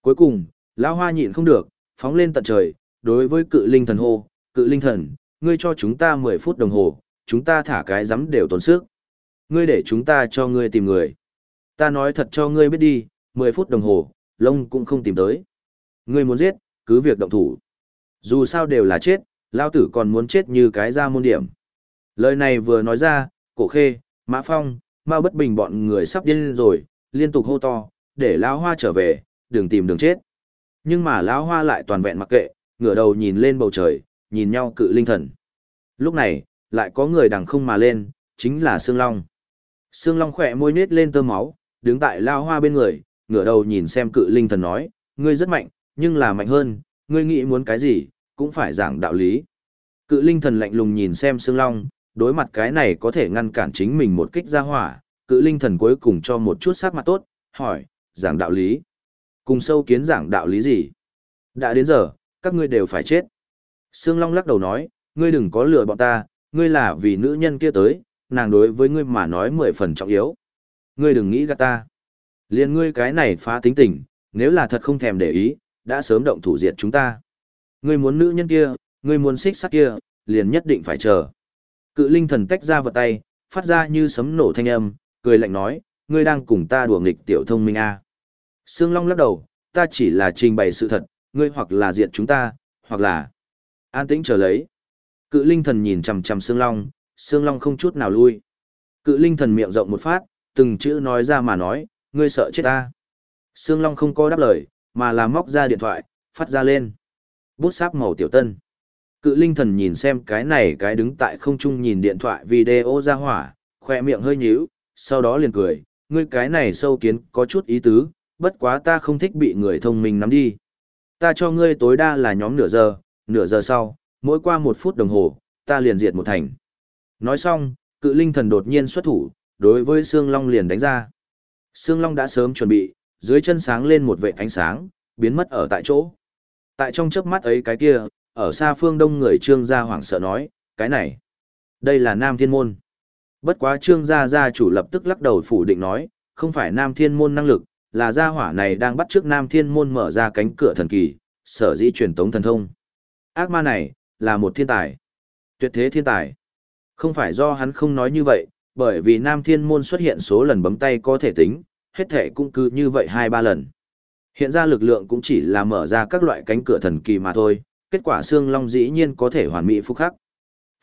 Cuối cùng, Lão Hoa nhịn không được, phóng lên tận trời, đối với cự linh thần hô, cự linh thần, ngươi cho chúng ta 10 phút đồng hồ, chúng ta thả cái giấm đều tốn sức. Ngươi để chúng ta cho ngươi tìm người. Ta nói thật cho ngươi biết đi, 10 phút đồng hồ, lông cũng không tìm tới. Ngươi muốn giết, cứ việc động thủ. Dù sao đều là chết, lao tử còn muốn chết như cái ra môn điểm. Lời này vừa nói ra, cổ khê, mã phong, mau bất bình bọn người sắp điên rồi, liên tục hô to, để lão hoa trở về, đừng tìm đường chết. Nhưng mà lão hoa lại toàn vẹn mặc kệ, ngửa đầu nhìn lên bầu trời, nhìn nhau cự linh thần. Lúc này, lại có người đằng không mà lên, chính là Sương Long. Sương Long khỏe môi nết lên tơ máu, đứng tại lao hoa bên người, ngửa đầu nhìn xem cự linh thần nói, ngươi rất mạnh, nhưng là mạnh hơn, ngươi nghĩ muốn cái gì, cũng phải giảng đạo lý. Cự linh thần lạnh lùng nhìn xem Sương Long, đối mặt cái này có thể ngăn cản chính mình một kích ra hỏa, cự linh thần cuối cùng cho một chút sắc mặt tốt, hỏi, giảng đạo lý. Cùng sâu kiến giảng đạo lý gì? Đã đến giờ, các ngươi đều phải chết. Sương Long lắc đầu nói, ngươi đừng có lừa bọn ta, ngươi là vì nữ nhân kia tới, nàng đối với ngươi mà nói mười phần trọng yếu. Ngươi đừng nghĩ gạt ta. Liên ngươi cái này phá tính tình, nếu là thật không thèm để ý, đã sớm động thủ diệt chúng ta. Ngươi muốn nữ nhân kia, ngươi muốn xích sắt kia, liền nhất định phải chờ. Cự linh thần tách ra vật tay, phát ra như sấm nổ thanh âm, cười lạnh nói, ngươi đang cùng ta đùa nghịch tiểu thông minh a. À. Sương Long lắc đầu, ta chỉ là trình bày sự thật, ngươi hoặc là diệt chúng ta, hoặc là an tĩnh chờ lấy. Cự linh thần nhìn chằm chằm Sương Long, Sương Long không chút nào lui. Cự linh thần miệng rộng một phát, từng chữ nói ra mà nói, ngươi sợ chết ta. Sương Long không có đáp lời, mà là móc ra điện thoại, phát ra lên. Bút sáp màu tiểu tân. Cự linh thần nhìn xem cái này cái đứng tại không trung nhìn điện thoại video ra hỏa, khoe miệng hơi nhíu, sau đó liền cười, ngươi cái này sâu kiến có chút ý tứ, bất quá ta không thích bị người thông minh nắm đi. Ta cho ngươi tối đa là nhóm nửa giờ, nửa giờ sau, mỗi qua một phút đồng hồ, ta liền diệt một thành. Nói xong, cự linh thần đột nhiên xuất thủ, đối với Sương Long liền đánh ra. Sương Long đã sớm chuẩn bị, dưới chân sáng lên một vệ ánh sáng, biến mất ở tại chỗ. Tại trong chớp mắt ấy cái kia, ở xa phương đông người trương gia hoảng sợ nói, cái này, đây là Nam Thiên Môn. Bất quá trương gia gia chủ lập tức lắc đầu phủ định nói, không phải Nam Thiên Môn năng lực, là gia hỏa này đang bắt trước Nam Thiên Môn mở ra cánh cửa thần kỳ, sở dĩ truyền tống thần thông. Ác ma này, là một thiên tài. Tuyệt thế thiên tài. Không phải do hắn không nói như vậy, bởi vì Nam Thiên Môn xuất hiện số lần bấm tay có thể tính, hết thể cũng cứ như vậy hai ba lần. Hiện ra lực lượng cũng chỉ là mở ra các loại cánh cửa thần kỳ mà thôi, kết quả xương long dĩ nhiên có thể hoàn mỹ phúc khắc.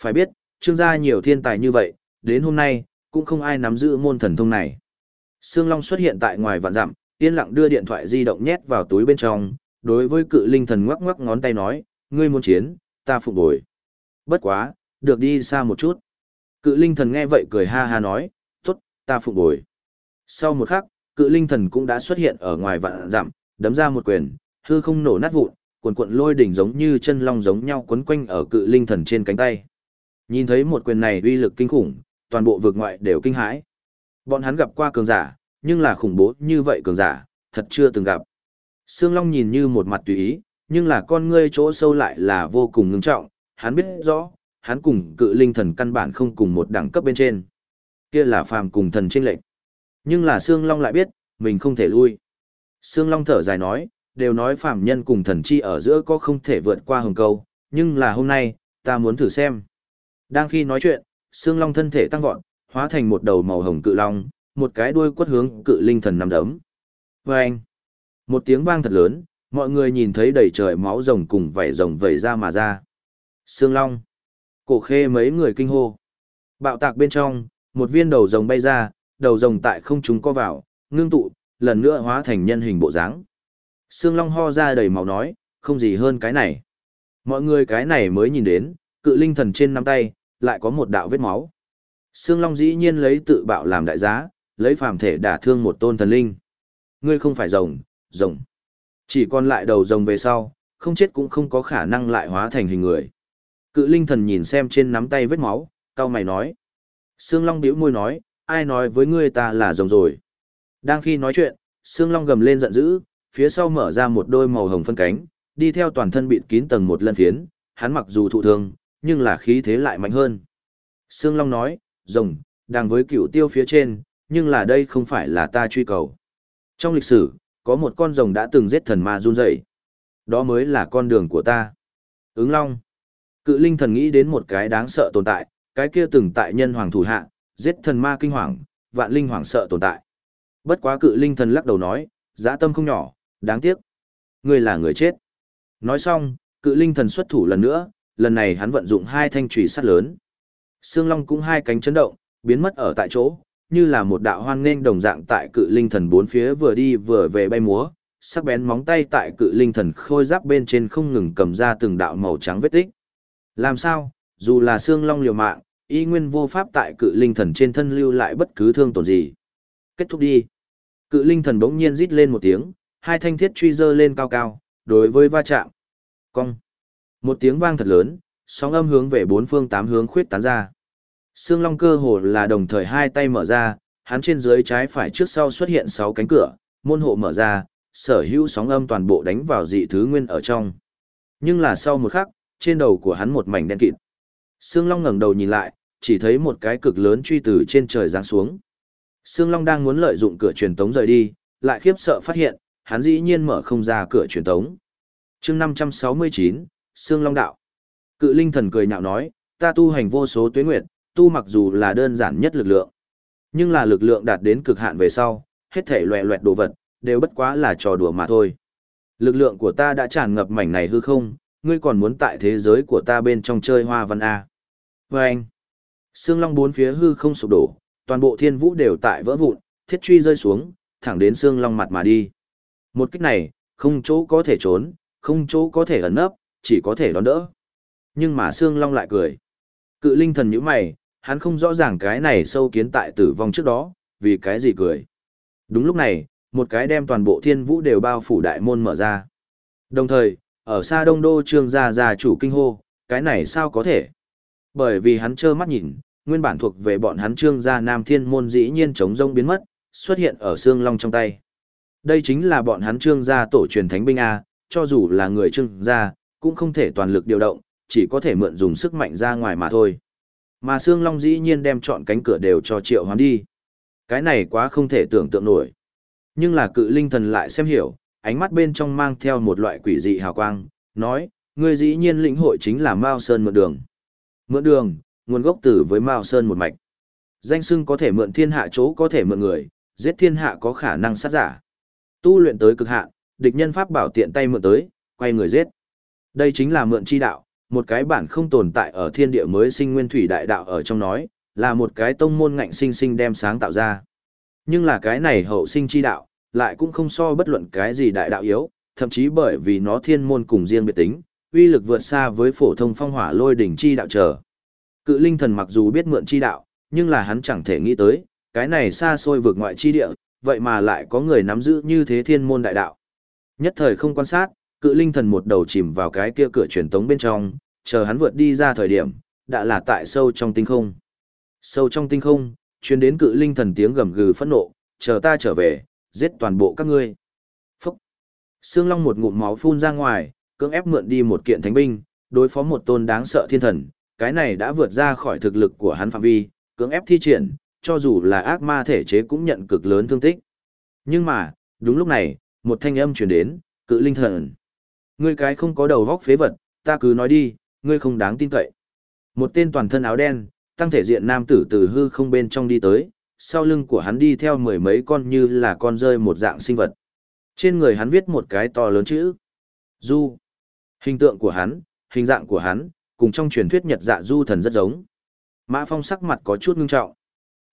Phải biết, trương gia nhiều thiên tài như vậy, đến hôm nay, cũng không ai nắm giữ môn thần thông này. Sương Long xuất hiện tại ngoài vạn dặm, yên lặng đưa điện thoại di động nhét vào túi bên trong, đối với cự linh thần ngoắc ngoắc ngón tay nói, ngươi muốn chiến, ta phục bồi. Bất quá, được đi xa một chút. Cự linh thần nghe vậy cười ha ha nói, tốt, ta phục bồi. Sau một khắc, cự linh thần cũng đã xuất hiện ở ngoài vạn dặm, đấm ra một quyền, hư không nổ nát vụn, cuộn cuộn lôi đỉnh giống như chân long giống nhau quấn quanh ở cự linh thần trên cánh tay. Nhìn thấy một quyền này uy lực kinh khủng, toàn bộ vực ngoại đều kinh hãi. Bọn hắn gặp qua cường giả, nhưng là khủng bố như vậy cường giả, thật chưa từng gặp. Sương Long nhìn như một mặt tùy ý, nhưng là con ngươi chỗ sâu lại là vô cùng ngưng trọng, hắn biết rõ, hắn cùng cự linh thần căn bản không cùng một đẳng cấp bên trên. Kia là phàm cùng thần chênh lệnh. Nhưng là Sương Long lại biết, mình không thể lui. Sương Long thở dài nói, đều nói phàm nhân cùng thần chi ở giữa có không thể vượt qua hồng câu, nhưng là hôm nay, ta muốn thử xem. Đang khi nói chuyện, Sương Long thân thể tăng vọt, hóa thành một đầu màu hồng cự long, một cái đuôi quất hướng cự linh thần nằm đấm. Và anh, một tiếng vang thật lớn, mọi người nhìn thấy đầy trời máu rồng cùng vảy rồng vẩy ra mà ra. Sương Long, cổ khê mấy người kinh hô. Bạo tạc bên trong, một viên đầu rồng bay ra, đầu rồng tại không trung co vào, ngưng tụ, lần nữa hóa thành nhân hình bộ dáng. Sương Long ho ra đầy máu nói, không gì hơn cái này. Mọi người cái này mới nhìn đến, cự linh thần trên nắm tay, lại có một đạo vết máu. Sương Long dĩ nhiên lấy tự bạo làm đại giá, lấy phàm thể đả thương một tôn thần linh. Ngươi không phải rồng, rồng. Chỉ còn lại đầu rồng về sau, không chết cũng không có khả năng lại hóa thành hình người. Cự linh thần nhìn xem trên nắm tay vết máu, cao mày nói. Sương Long bĩu môi nói, ai nói với ngươi ta là rồng rồi. Đang khi nói chuyện, Sương Long gầm lên giận dữ, phía sau mở ra một đôi màu hồng phân cánh, đi theo toàn thân bịt kín tầng một lân phiến, hắn mặc dù thụ thương, nhưng là khí thế lại mạnh hơn. Sương Long nói, rồng, đang với cựu tiêu phía trên, nhưng là đây không phải là ta truy cầu. Trong lịch sử, có một con rồng đã từng giết thần ma run dậy. Đó mới là con đường của ta. Ứng Long. Cự linh thần nghĩ đến một cái đáng sợ tồn tại, cái kia từng tại nhân hoàng thủ hạ, giết thần ma kinh hoàng, vạn linh hoàng sợ tồn tại. Bất quá cự linh thần lắc đầu nói, dã tâm không nhỏ, đáng tiếc. Ngươi là người chết. Nói xong, cự linh thần xuất thủ lần nữa, lần này hắn vận dụng hai thanh trùy sắt lớn. Sương Long cũng hai cánh chấn động, biến mất ở tại chỗ, như là một đạo hoan nghênh đồng dạng tại cự linh thần bốn phía vừa đi vừa về bay múa, sắc bén móng tay tại cự linh thần khôi giáp bên trên không ngừng cầm ra từng đạo màu trắng vết tích. Làm sao, dù là xương Long liều mạng, y nguyên vô pháp tại cự linh thần trên thân lưu lại bất cứ thương tổn gì. Kết thúc đi. Cự linh thần bỗng nhiên rít lên một tiếng, hai thanh thiết truy dơ lên cao cao, đối với va chạm. Cong. Một tiếng vang thật lớn, sóng âm hướng về bốn phương tám hướng khuyết tán ra. Sương Long cơ hồ là đồng thời hai tay mở ra, hắn trên dưới trái phải trước sau xuất hiện sáu cánh cửa, môn hộ mở ra, sở hữu sóng âm toàn bộ đánh vào dị thứ nguyên ở trong. Nhưng là sau một khắc, trên đầu của hắn một mảnh đen kịt. Sương Long ngẩng đầu nhìn lại, chỉ thấy một cái cực lớn truy từ trên trời giáng xuống. Sương Long đang muốn lợi dụng cửa truyền tống rời đi, lại khiếp sợ phát hiện, hắn dĩ nhiên mở không ra cửa truyền tống. Chương 569, Sương Long đạo. Cự Linh thần cười nhạo nói, ta tu hành vô số tuyết nguyệt, tu mặc dù là đơn giản nhất lực lượng, nhưng là lực lượng đạt đến cực hạn về sau, hết thể loè loẹt đồ vật, đều bất quá là trò đùa mà thôi. Lực lượng của ta đã tràn ngập mảnh này hư không, ngươi còn muốn tại thế giới của ta bên trong chơi hoa văn A. Và anh, Sương Long bốn phía hư không sụp đổ, toàn bộ thiên vũ đều tại vỡ vụn, thiết truy rơi xuống, thẳng đến Sương Long mặt mà đi. Một kích này, không chỗ có thể trốn, không chỗ có thể ẩn nấp, chỉ có thể đón đỡ. Nhưng mà Sương Long lại cười. Cự linh thần nhíu mày, hắn không rõ ràng cái này sâu kiến tại tử vong trước đó, vì cái gì cười. Đúng lúc này, một cái đem toàn bộ thiên vũ đều bao phủ đại môn mở ra. Đồng thời, ở xa đông đô trương gia gia chủ kinh hô, cái này sao có thể? Bởi vì hắn trơ mắt nhìn, nguyên bản thuộc về bọn hắn trương gia nam thiên môn dĩ nhiên chống rông biến mất, xuất hiện ở xương long trong tay. Đây chính là bọn hắn trương gia tổ truyền thánh binh A, cho dù là người trương gia, cũng không thể toàn lực điều động, chỉ có thể mượn dùng sức mạnh ra ngoài mà thôi. Mà xương Long dĩ nhiên đem chọn cánh cửa đều cho triệu hoán đi. Cái này quá không thể tưởng tượng nổi. Nhưng là cự linh thần lại xem hiểu, ánh mắt bên trong mang theo một loại quỷ dị hào quang, nói, ngươi dĩ nhiên lĩnh hội chính là Mao Sơn mượn đường. Mượn đường, nguồn gốc từ với Mao Sơn một mạch. Danh xưng có thể mượn thiên hạ chỗ có thể mượn người, giết thiên hạ có khả năng sát giả. Tu luyện tới cực hạn, địch nhân pháp bảo tiện tay mượn tới, quay người giết. Đây chính là mượn chi đạo, một cái bản không tồn tại ở thiên địa mới sinh nguyên thủy đại đạo ở trong nói, là một cái tông môn ngạnh sinh sinh đem sáng tạo ra. Nhưng là cái này hậu sinh chi đạo, lại cũng không so bất luận cái gì đại đạo yếu, thậm chí bởi vì nó thiên môn cùng riêng biệt tính, uy lực vượt xa với phổ thông phong hỏa lôi đỉnh chi đạo trở. Cự linh thần mặc dù biết mượn chi đạo, nhưng là hắn chẳng thể nghĩ tới, cái này xa xôi vượt ngoại chi địa, vậy mà lại có người nắm giữ như thế thiên môn đại đạo. Nhất thời không quan sát, cự linh thần một đầu chìm vào cái kia cửa truyền tống bên trong, chờ hắn vượt đi ra thời điểm, đã là tại sâu trong tinh không. Sâu trong tinh không, truyền đến cự linh thần tiếng gầm gừ phẫn nộ, chờ ta trở về, giết toàn bộ các ngươi. Phúc! Sương Long một ngụm máu phun ra ngoài, cưỡng ép mượn đi một kiện thánh binh, đối phó một tôn đáng sợ thiên thần, cái này đã vượt ra khỏi thực lực của hắn phạm vi, cưỡng ép thi triển, cho dù là ác ma thể chế cũng nhận cực lớn thương tích. Nhưng mà, đúng lúc này, một thanh âm truyền đến, cự linh thần. Ngươi cái không có đầu vóc phế vật, ta cứ nói đi, ngươi không đáng tin cậy. Một tên toàn thân áo đen, tăng thể diện nam tử từ hư không bên trong đi tới, sau lưng của hắn đi theo mười mấy con như là con rơi một dạng sinh vật. Trên người hắn viết một cái to lớn chữ. Du. Hình tượng của hắn, hình dạng của hắn, cùng trong truyền thuyết nhật dạ du thần rất giống. Mã Phong sắc mặt có chút ngưng trọng.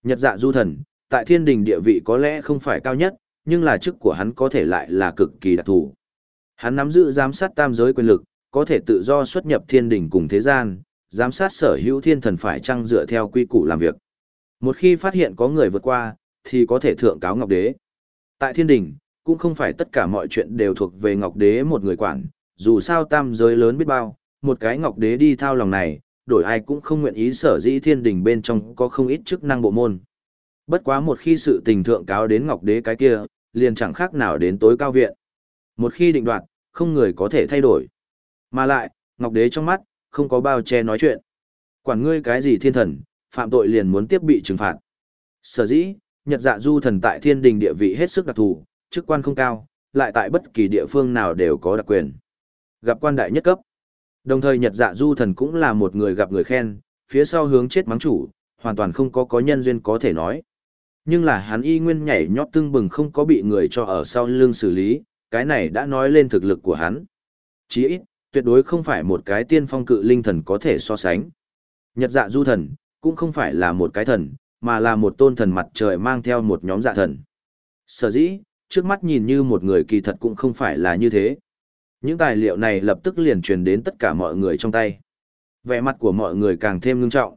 Nhật dạ du thần, tại thiên đình địa vị có lẽ không phải cao nhất, nhưng là chức của hắn có thể lại là cực kỳ đặc thù. Hắn nắm giữ giám sát tam giới quyền lực, có thể tự do xuất nhập thiên đình cùng thế gian, giám sát sở hữu thiên thần phải chăng dựa theo quy củ làm việc. Một khi phát hiện có người vượt qua, thì có thể thượng cáo Ngọc Đế. Tại thiên đình, cũng không phải tất cả mọi chuyện đều thuộc về Ngọc Đế một người quản, dù sao tam giới lớn biết bao, một cái Ngọc Đế đi thao lòng này, đổi ai cũng không nguyện ý sở dĩ thiên đình bên trong có không ít chức năng bộ môn. Bất quá một khi sự tình thượng cáo đến Ngọc Đế cái kia, liền chẳng khác nào đến tối cao viện. Một khi định đoạt, không người có thể thay đổi. Mà lại, Ngọc Đế trong mắt, không có bao che nói chuyện. Quản ngươi cái gì thiên thần, phạm tội liền muốn tiếp bị trừng phạt. Sở dĩ, Nhật Dạ Du thần tại thiên đình địa vị hết sức đặc thù, chức quan không cao, lại tại bất kỳ địa phương nào đều có đặc quyền. Gặp quan đại nhất cấp. Đồng thời Nhật Dạ Du thần cũng là một người gặp người khen, phía sau hướng chết mắng chủ, hoàn toàn không có có nhân duyên có thể nói. Nhưng là hắn y nguyên nhảy nhót tưng bừng không có bị người cho ở sau lưng xử lý, cái này đã nói lên thực lực của hắn. Chỉ ít, tuyệt đối không phải một cái tiên phong cự linh thần có thể so sánh. Nhật dạ du thần, cũng không phải là một cái thần, mà là một tôn thần mặt trời mang theo một nhóm dạ thần. Sở dĩ, trước mắt nhìn như một người kỳ thật cũng không phải là như thế. Những tài liệu này lập tức liền truyền đến tất cả mọi người trong tay. Vẻ mặt của mọi người càng thêm ngưng trọng.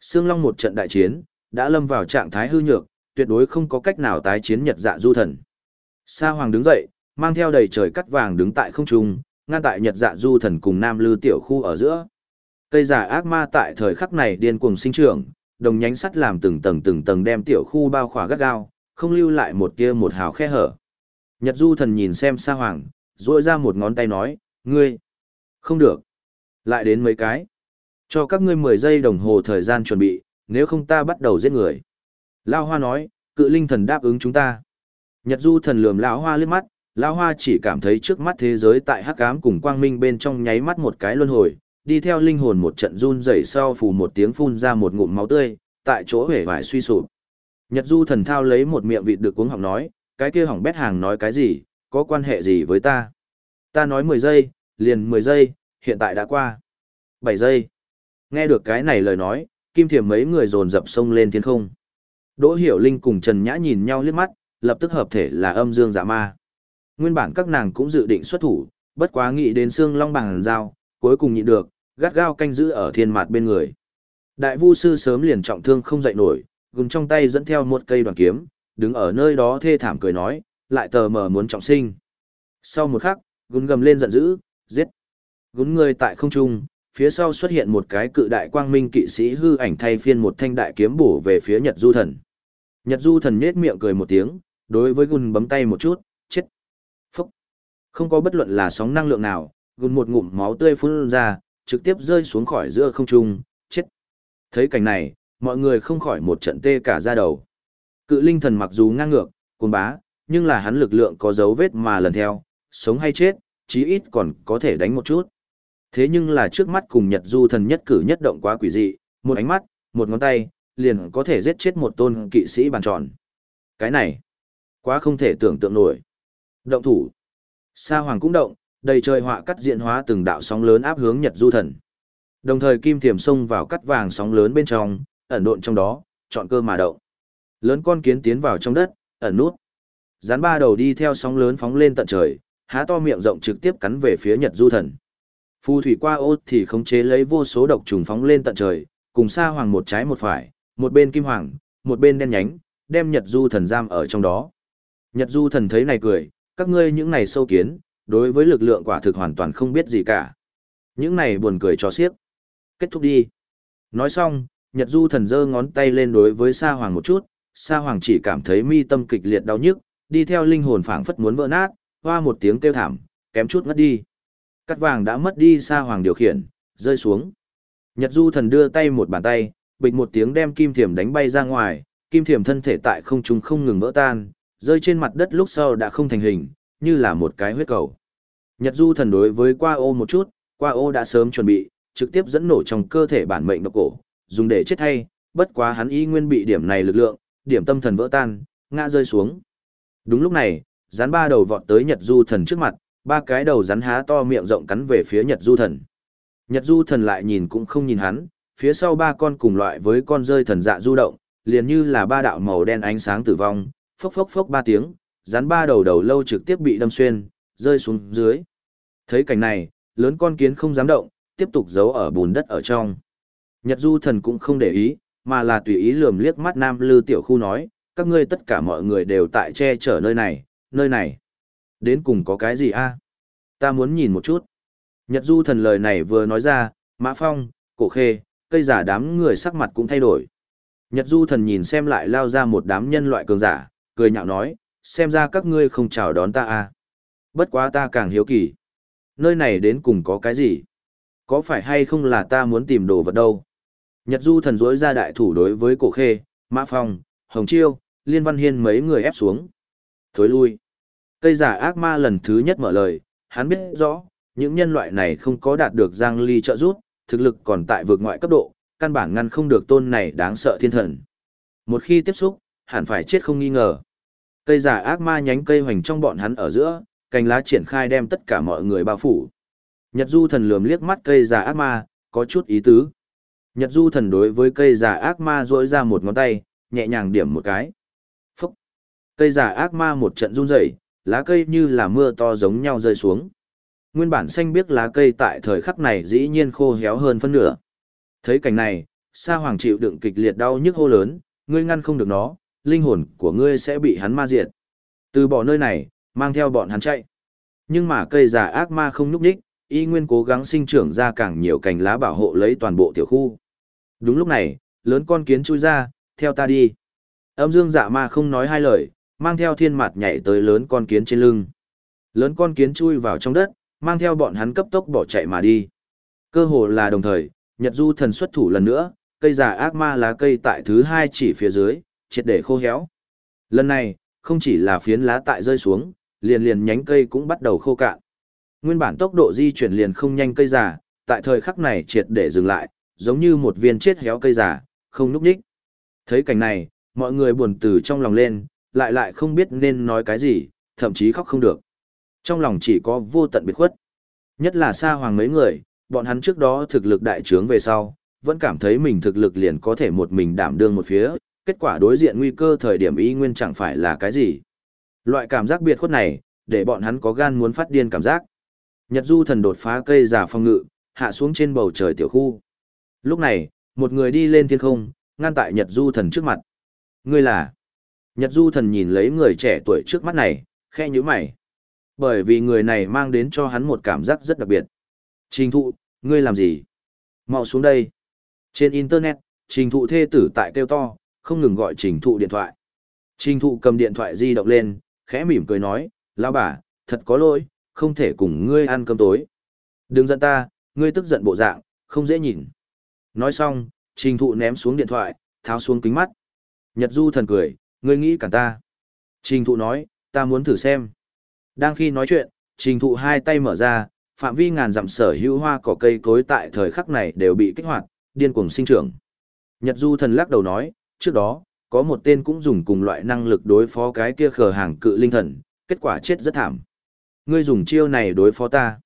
Sương Long một trận đại chiến, đã lâm vào trạng thái hư nhược, tuyệt đối không có cách nào tái chiến Nhật dạ du thần. Sa Hoàng đứng dậy, mang theo đầy trời cắt vàng đứng tại không trung, ngăn tại Nhật dạ du thần cùng Nam Lư tiểu khu ở giữa. Cây giả ác ma tại thời khắc này điên cuồng sinh trưởng, đồng nhánh sắt làm từng tầng từng tầng đem tiểu khu bao khỏa gắt gao, không lưu lại một kia một hào khe hở. Nhật du thần nhìn xem Sa Hoàng, duỗi ra một ngón tay nói, ngươi, không được, lại đến mấy cái. Cho các ngươi 10 giây đồng hồ thời gian chuẩn bị, nếu không ta bắt đầu giết người. Lao Hoa nói, cự linh thần đáp ứng chúng ta. Nhật du thần lườm lão Hoa liếc mắt, lão Hoa chỉ cảm thấy trước mắt thế giới tại hắc ám cùng quang minh bên trong nháy mắt một cái luân hồi, đi theo linh hồn một trận run rẩy sau phù một tiếng phun ra một ngụm máu tươi, tại chỗ hể vải suy sụp. Nhật du thần thao lấy một miệng vịt được cuống họng nói, cái kia hỏng bét hàng nói cái gì, có quan hệ gì với ta? Ta nói 10 giây, liền 10 giây, hiện tại đã qua. 7 giây. Nghe được cái này lời nói, kim thiểm mấy người dồn dập sông lên thiên không. Đỗ Hiểu Linh cùng Trần Nhã nhìn nhau liếc mắt, lập tức hợp thể là âm dương giả ma. Nguyên bản các nàng cũng dự định xuất thủ, bất quá nghĩ đến xương long bằng dao, cuối cùng nhịn được, gắt gao canh giữ ở thiên mạt bên người. Đại vu sư sớm liền trọng thương không dậy nổi, gùng trong tay dẫn theo một cây đoàn kiếm, đứng ở nơi đó thê thảm cười nói, lại tờ mờ muốn trọng sinh. Sau một khắc, gún gầm lên giận dữ, giết. Gún người tại không trung, phía sau xuất hiện một cái cự đại quang minh kỵ sĩ hư ảnh thay phiên một thanh đại kiếm bổ về phía Nhật Du Thần. Nhật Du Thần nhếch miệng cười một tiếng, đối với Gun bấm tay một chút, chết. Phúc. Không có bất luận là sóng năng lượng nào, Gun một ngụm máu tươi phun ra, trực tiếp rơi xuống khỏi giữa không trung, chết. Thấy cảnh này, mọi người không khỏi một trận tê cả da đầu. Cự linh thần mặc dù ngang ngược, cuồng bá, nhưng là hắn lực lượng có dấu vết mà lần theo, sống hay chết, chí ít còn có thể đánh một chút. Thế nhưng là trước mắt cùng Nhật Du thần nhất cử nhất động quá quỷ dị, một ánh mắt, một ngón tay, liền có thể giết chết một tôn kỵ sĩ bàn tròn. Cái này, quá không thể tưởng tượng nổi. Động thủ. Sa Hoàng cũng động, đầy trời họa cắt diện hóa từng đạo sóng lớn áp hướng Nhật Du Thần. Đồng thời kim thiểm xông vào cắt vàng sóng lớn bên trong, ẩn độn trong đó, chọn cơ mà động. Lớn con kiến tiến vào trong đất, ẩn nút. Rắn ba đầu đi theo sóng lớn phóng lên tận trời, há to miệng rộng trực tiếp cắn về phía Nhật Du Thần. Phù thủy qua ô thì khống chế lấy vô số độc trùng phóng lên tận trời, cùng Sa Hoàng một trái một phải, một bên kim hoàng, một bên đen nhánh, đem Nhật Du Thần giam ở trong đó. Nhật Du Thần thấy này cười, các ngươi những này sâu kiến, đối với lực lượng quả thực hoàn toàn không biết gì cả. Những này buồn cười cho xiếc. Kết thúc đi. Nói xong, Nhật Du thần giơ ngón tay lên đối với Sa Hoàng một chút, Sa Hoàng chỉ cảm thấy mi tâm kịch liệt đau nhức, đi theo linh hồn phảng phất muốn vỡ nát, hoa một tiếng kêu thảm, kém chút ngất đi. Cắt vàng đã mất đi Sa Hoàng điều khiển, rơi xuống. Nhật Du thần đưa tay một bàn tay, bịch một tiếng đem kim thiểm đánh bay ra ngoài, kim thiểm thân thể tại không trung không ngừng vỡ tan, rơi trên mặt đất lúc sau đã không thành hình, như là một cái huyết cầu. Nhật Du thần đối với qua ô một chút, qua ô đã sớm chuẩn bị, trực tiếp dẫn nổ trong cơ thể bản mệnh độc cổ, dùng để chết thay bất quá hắn y nguyên bị điểm này lực lượng, điểm tâm thần vỡ tan, ngã rơi xuống. Đúng lúc này, rắn ba đầu vọt tới Nhật Du thần trước mặt, ba cái đầu rắn há to miệng rộng cắn về phía Nhật Du thần. Nhật Du thần lại nhìn cũng không nhìn hắn, phía sau ba con cùng loại với con rơi thần dạ du động, liền như là ba đạo màu đen ánh sáng tử vong, phốc phốc phốc ba tiếng, rắn ba đầu đầu lâu trực tiếp bị đâm xuyên, rơi xuống dưới. Thấy cảnh này, lớn con kiến không dám động, tiếp tục giấu ở bùn đất ở trong. Nhật du thần cũng không để ý, mà là tùy ý lườm liếc mắt nam lư tiểu khu nói, các ngươi tất cả mọi người đều tại che chở nơi này, nơi này. Đến cùng có cái gì a? Ta muốn nhìn một chút. Nhật du thần lời này vừa nói ra, mã phong, cổ khê, cây giả đám người sắc mặt cũng thay đổi. Nhật du thần nhìn xem lại lao ra một đám nhân loại cường giả, cười nhạo nói, xem ra các ngươi không chào đón ta à. Bất quá ta càng hiếu kỳ. Nơi này đến cùng có cái gì? Có phải hay không là ta muốn tìm đồ vật đâu? Nhật du thần dối ra đại thủ đối với cổ khê, mã phong, hồng chiêu, liên văn hiên mấy người ép xuống. Thối lui. Cây giả ác ma lần thứ nhất mở lời, hắn biết rõ, những nhân loại này không có đạt được giang ly trợ giúp, thực lực còn tại vượt ngoại cấp độ, căn bản ngăn không được tôn này đáng sợ thiên thần. Một khi tiếp xúc, hẳn phải chết không nghi ngờ. Cây giả ác ma nhánh cây hoành trong bọn hắn ở giữa, cành lá triển khai đem tất cả mọi người bao phủ. Nhật du thần lườm liếc mắt cây giả ác ma, có chút ý tứ. Nhật du thần đối với cây giả ác ma rỗi ra một ngón tay, nhẹ nhàng điểm một cái. Phúc! Cây giả ác ma một trận run rẩy, lá cây như là mưa to giống nhau rơi xuống. Nguyên bản xanh biếc lá cây tại thời khắc này dĩ nhiên khô héo hơn phân nửa. Thấy cảnh này, Sa Hoàng chịu đựng kịch liệt đau nhức hô lớn, ngươi ngăn không được nó, linh hồn của ngươi sẽ bị hắn ma diệt. Từ bỏ nơi này, mang theo bọn hắn chạy. Nhưng mà cây già ác ma không nhúc nhích, y nguyên cố gắng sinh trưởng ra càng nhiều cành lá bảo hộ lấy toàn bộ tiểu khu. Đúng lúc này, lớn con kiến chui ra, theo ta đi. Âm dương dạ ma không nói hai lời, mang theo thiên mặt nhảy tới lớn con kiến trên lưng. Lớn con kiến chui vào trong đất, mang theo bọn hắn cấp tốc bỏ chạy mà đi. Cơ hồ là đồng thời, Nhật Du thần xuất thủ lần nữa, cây già ác ma lá cây tại thứ hai chỉ phía dưới, triệt để khô héo. Lần này, không chỉ là phiến lá tại rơi xuống, liền liền nhánh cây cũng bắt đầu khô cạn. Nguyên bản tốc độ di chuyển liền không nhanh cây già, tại thời khắc này triệt để dừng lại, giống như một viên chết héo cây già, không núp đích. Thấy cảnh này, mọi người buồn từ trong lòng lên, lại lại không biết nên nói cái gì, thậm chí khóc không được. Trong lòng chỉ có vô tận biệt khuất. Nhất là xa hoàng mấy người, bọn hắn trước đó thực lực đại trướng về sau, vẫn cảm thấy mình thực lực liền có thể một mình đảm đương một phía, kết quả đối diện nguy cơ thời điểm y nguyên chẳng phải là cái gì. Loại cảm giác biệt khuất này, để bọn hắn có gan muốn phát điên cảm giác. Nhật du thần đột phá cây giả phong ngự, hạ xuống trên bầu trời tiểu khu. Lúc này, một người đi lên thiên không, ngăn tại Nhật du thần trước mặt. Ngươi là? Nhật du thần nhìn lấy người trẻ tuổi trước mắt này, khe như mày. Bởi vì người này mang đến cho hắn một cảm giác rất đặc biệt. Trình thụ, ngươi làm gì? mau xuống đây. Trên Internet, trình thụ thê tử tại kêu to, không ngừng gọi trình thụ điện thoại. Trình thụ cầm điện thoại di động lên, khẽ mỉm cười nói, lão bà, thật có lỗi, không thể cùng ngươi ăn cơm tối. Đừng giận ta, ngươi tức giận bộ dạng, không dễ nhìn. Nói xong, trình thụ ném xuống điện thoại, tháo xuống kính mắt. Nhật du thần cười, ngươi nghĩ cả ta. Trình thụ nói, ta muốn thử xem. Đang khi nói chuyện, trình thụ hai tay mở ra, phạm vi ngàn dặm sở hữu hoa cỏ cây cối tại thời khắc này đều bị kích hoạt, điên cuồng sinh trưởng. Nhật Du thần lắc đầu nói, trước đó, có một tên cũng dùng cùng loại năng lực đối phó cái kia khờ hàng cự linh thần, kết quả chết rất thảm. Ngươi dùng chiêu này đối phó ta.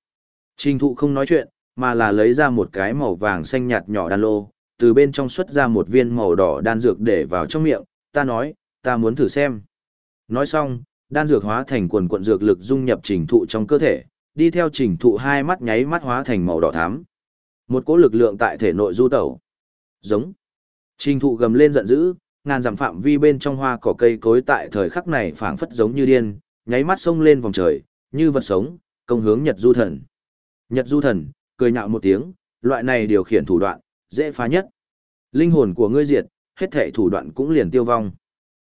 Trình thụ không nói chuyện, mà là lấy ra một cái màu vàng xanh nhạt nhỏ đan lô, từ bên trong xuất ra một viên màu đỏ đan dược để vào trong miệng, ta nói, ta muốn thử xem. Nói xong, đan dược hóa thành quần quận dược lực dung nhập trình thụ trong cơ thể, đi theo trình thụ hai mắt nháy mắt hóa thành màu đỏ thắm. Một cỗ lực lượng tại thể nội du tẩu. Giống. Trình thụ gầm lên giận dữ, ngàn dặm phạm vi bên trong hoa cỏ cây cối tại thời khắc này phảng phất giống như điên, nháy mắt sông lên vòng trời, như vật sống, công hướng Nhật Du Thần. Nhật Du Thần, cười nhạo một tiếng, loại này điều khiển thủ đoạn, dễ phá nhất. Linh hồn của ngươi diệt, hết thể thủ đoạn cũng liền tiêu vong.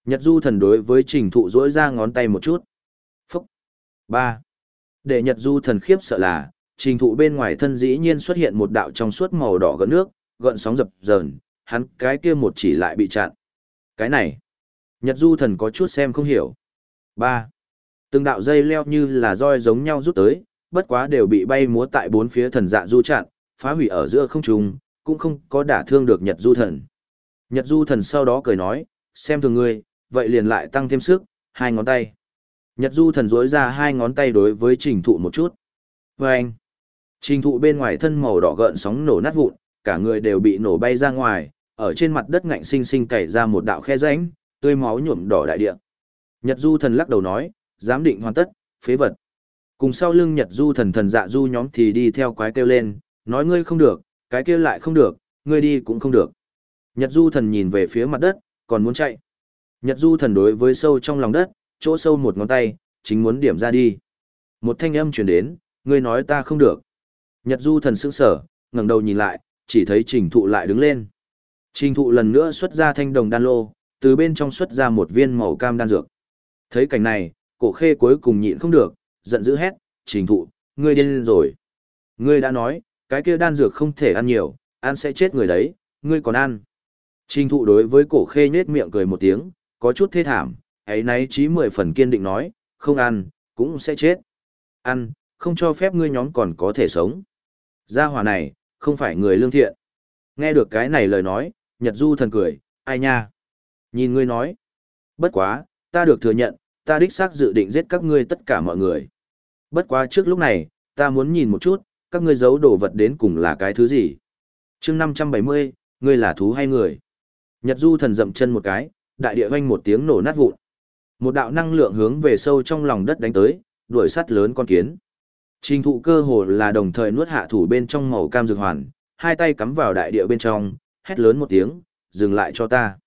Nhật Du Thần đối với trình thụ rỗi ra ngón tay một chút. Phúc. ba Để Nhật Du Thần khiếp sợ là, trình thụ bên ngoài thân dĩ nhiên xuất hiện một đạo trong suốt màu đỏ gợn nước, gợn sóng dập dờn, hắn cái kia một chỉ lại bị chặn. Cái này, Nhật Du thần có chút xem không hiểu. ba Từng đạo dây leo như là roi giống nhau rút tới, bất quá đều bị bay múa tại bốn phía thần dạ du chặn, phá hủy ở giữa không trung, cũng không có đả thương được Nhật Du thần. Nhật Du thần sau đó cười nói, xem thường ngươi, vậy liền lại tăng thêm sức, hai ngón tay. Nhật Du thần rối ra hai ngón tay đối với trình thụ một chút. Và anh, trình thụ bên ngoài thân màu đỏ gợn sóng nổ nát vụn, cả người đều bị nổ bay ra ngoài, ở trên mặt đất ngạnh sinh sinh cày ra một đạo khe rãnh, tươi máu nhuộm đỏ đại địa. Nhật Du thần lắc đầu nói, giám định hoàn tất, phế vật. Cùng sau lưng Nhật Du thần thần dạ du nhóm thì đi theo quái kêu lên, nói ngươi không được, cái kia lại không được, ngươi đi cũng không được. Nhật Du thần nhìn về phía mặt đất, còn muốn chạy. Nhật Du thần đối với sâu trong lòng đất, chỗ sâu một ngón tay, chính muốn điểm ra đi. Một thanh âm truyền đến, ngươi nói ta không được. Nhật Du thần sững sờ ngẩng đầu nhìn lại, chỉ thấy trình thụ lại đứng lên. Trình thụ lần nữa xuất ra thanh đồng đan lô, từ bên trong xuất ra một viên màu cam đan dược. Thấy cảnh này, cổ khê cuối cùng nhịn không được, giận dữ hét, trình thụ, ngươi điên rồi. Ngươi đã nói, cái kia đan dược không thể ăn nhiều, ăn sẽ chết người đấy, ngươi còn ăn. Trình thụ đối với cổ khê nhết miệng cười một tiếng, có chút thê thảm, ấy nấy chí mười phần kiên định nói, không ăn, cũng sẽ chết. Ăn, không cho phép ngươi nhóm còn có thể sống. Gia hỏa này, không phải người lương thiện. Nghe được cái này lời nói, Nhật Du thần cười, ai nha? Nhìn ngươi nói. Bất quá, ta được thừa nhận, ta đích xác dự định giết các ngươi tất cả mọi người. Bất quá trước lúc này, ta muốn nhìn một chút, các ngươi giấu đồ vật đến cùng là cái thứ gì. chương 570, ngươi là thú hay người? Nhật Du thần dậm chân một cái, đại địa vang một tiếng nổ nát vụn. Một đạo năng lượng hướng về sâu trong lòng đất đánh tới, đuổi sắt lớn con kiến. Trình thụ cơ hồ là đồng thời nuốt hạ thủ bên trong màu cam dược hoàn, hai tay cắm vào đại địa bên trong, hét lớn một tiếng, dừng lại cho ta.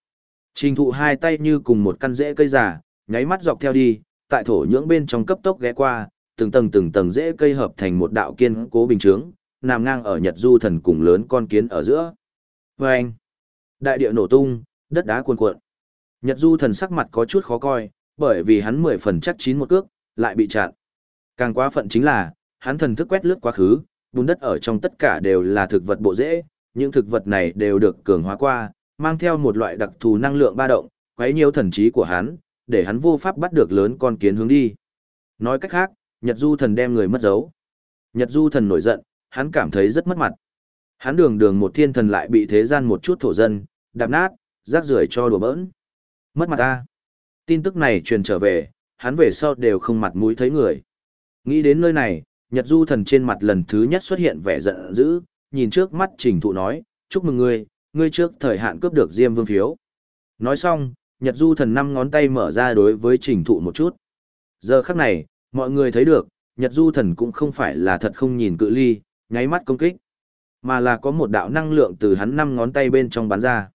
Trình thụ hai tay như cùng một căn rễ cây già, nháy mắt dọc theo đi, tại thổ nhưỡng bên trong cấp tốc ghé qua, từng tầng từng tầng rễ cây hợp thành một đạo kiên cố bình chướng, nằm ngang ở Nhật Du thần cùng lớn con kiến ở giữa. Vâng! Đại địa nổ tung, đất đá cuồn cuộn. Nhật Du thần sắc mặt có chút khó coi, bởi vì hắn mười phần chắc chín một cước, lại bị chặn. Càng quá phận chính là, hắn thần thức quét lướt quá khứ, bùn đất ở trong tất cả đều là thực vật bộ rễ, những thực vật này đều được cường hóa qua, mang theo một loại đặc thù năng lượng ba động, quấy nhiều thần trí của hắn, để hắn vô pháp bắt được lớn con kiến hướng đi. Nói cách khác, Nhật Du thần đem người mất dấu. Nhật Du thần nổi giận, hắn cảm thấy rất mất mặt. Hắn đường đường một thiên thần lại bị thế gian một chút thổ dân, đạp nát, rác rưởi cho đùa bỡn. Mất mặt ta. Tin tức này truyền trở về, hắn về sau đều không mặt mũi thấy người. Nghĩ đến nơi này, Nhật Du thần trên mặt lần thứ nhất xuất hiện vẻ giận dữ, nhìn trước mắt trình thụ nói, chúc mừng ngươi, ngươi trước thời hạn cướp được Diêm Vương phiếu. Nói xong, Nhật Du thần năm ngón tay mở ra đối với trình thụ một chút. Giờ khắc này, mọi người thấy được, Nhật Du thần cũng không phải là thật không nhìn cự ly, nháy mắt công kích, mà là có một đạo năng lượng từ hắn năm ngón tay bên trong bắn ra.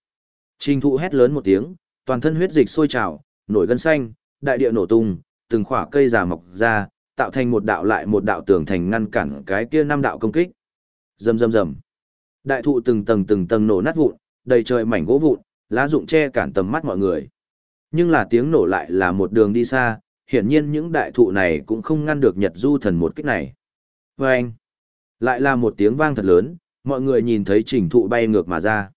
Trình thụ hét lớn một tiếng, toàn thân huyết dịch sôi trào, nổi gân xanh, đại địa nổ tung, từng khỏa cây già mọc ra, tạo thành một đạo lại một đạo tường thành ngăn cản cái kia năm đạo công kích. Rầm rầm rầm. Đại thụ từng tầng từng tầng nổ nát vụn, đầy trời mảnh gỗ vụn, lá rụng che cản tầm mắt mọi người. Nhưng là tiếng nổ lại là một đường đi xa, hiển nhiên những đại thụ này cũng không ngăn được Nhật Du thần một kích này. Và anh, lại là một tiếng vang thật lớn, mọi người nhìn thấy trình thụ bay ngược mà ra.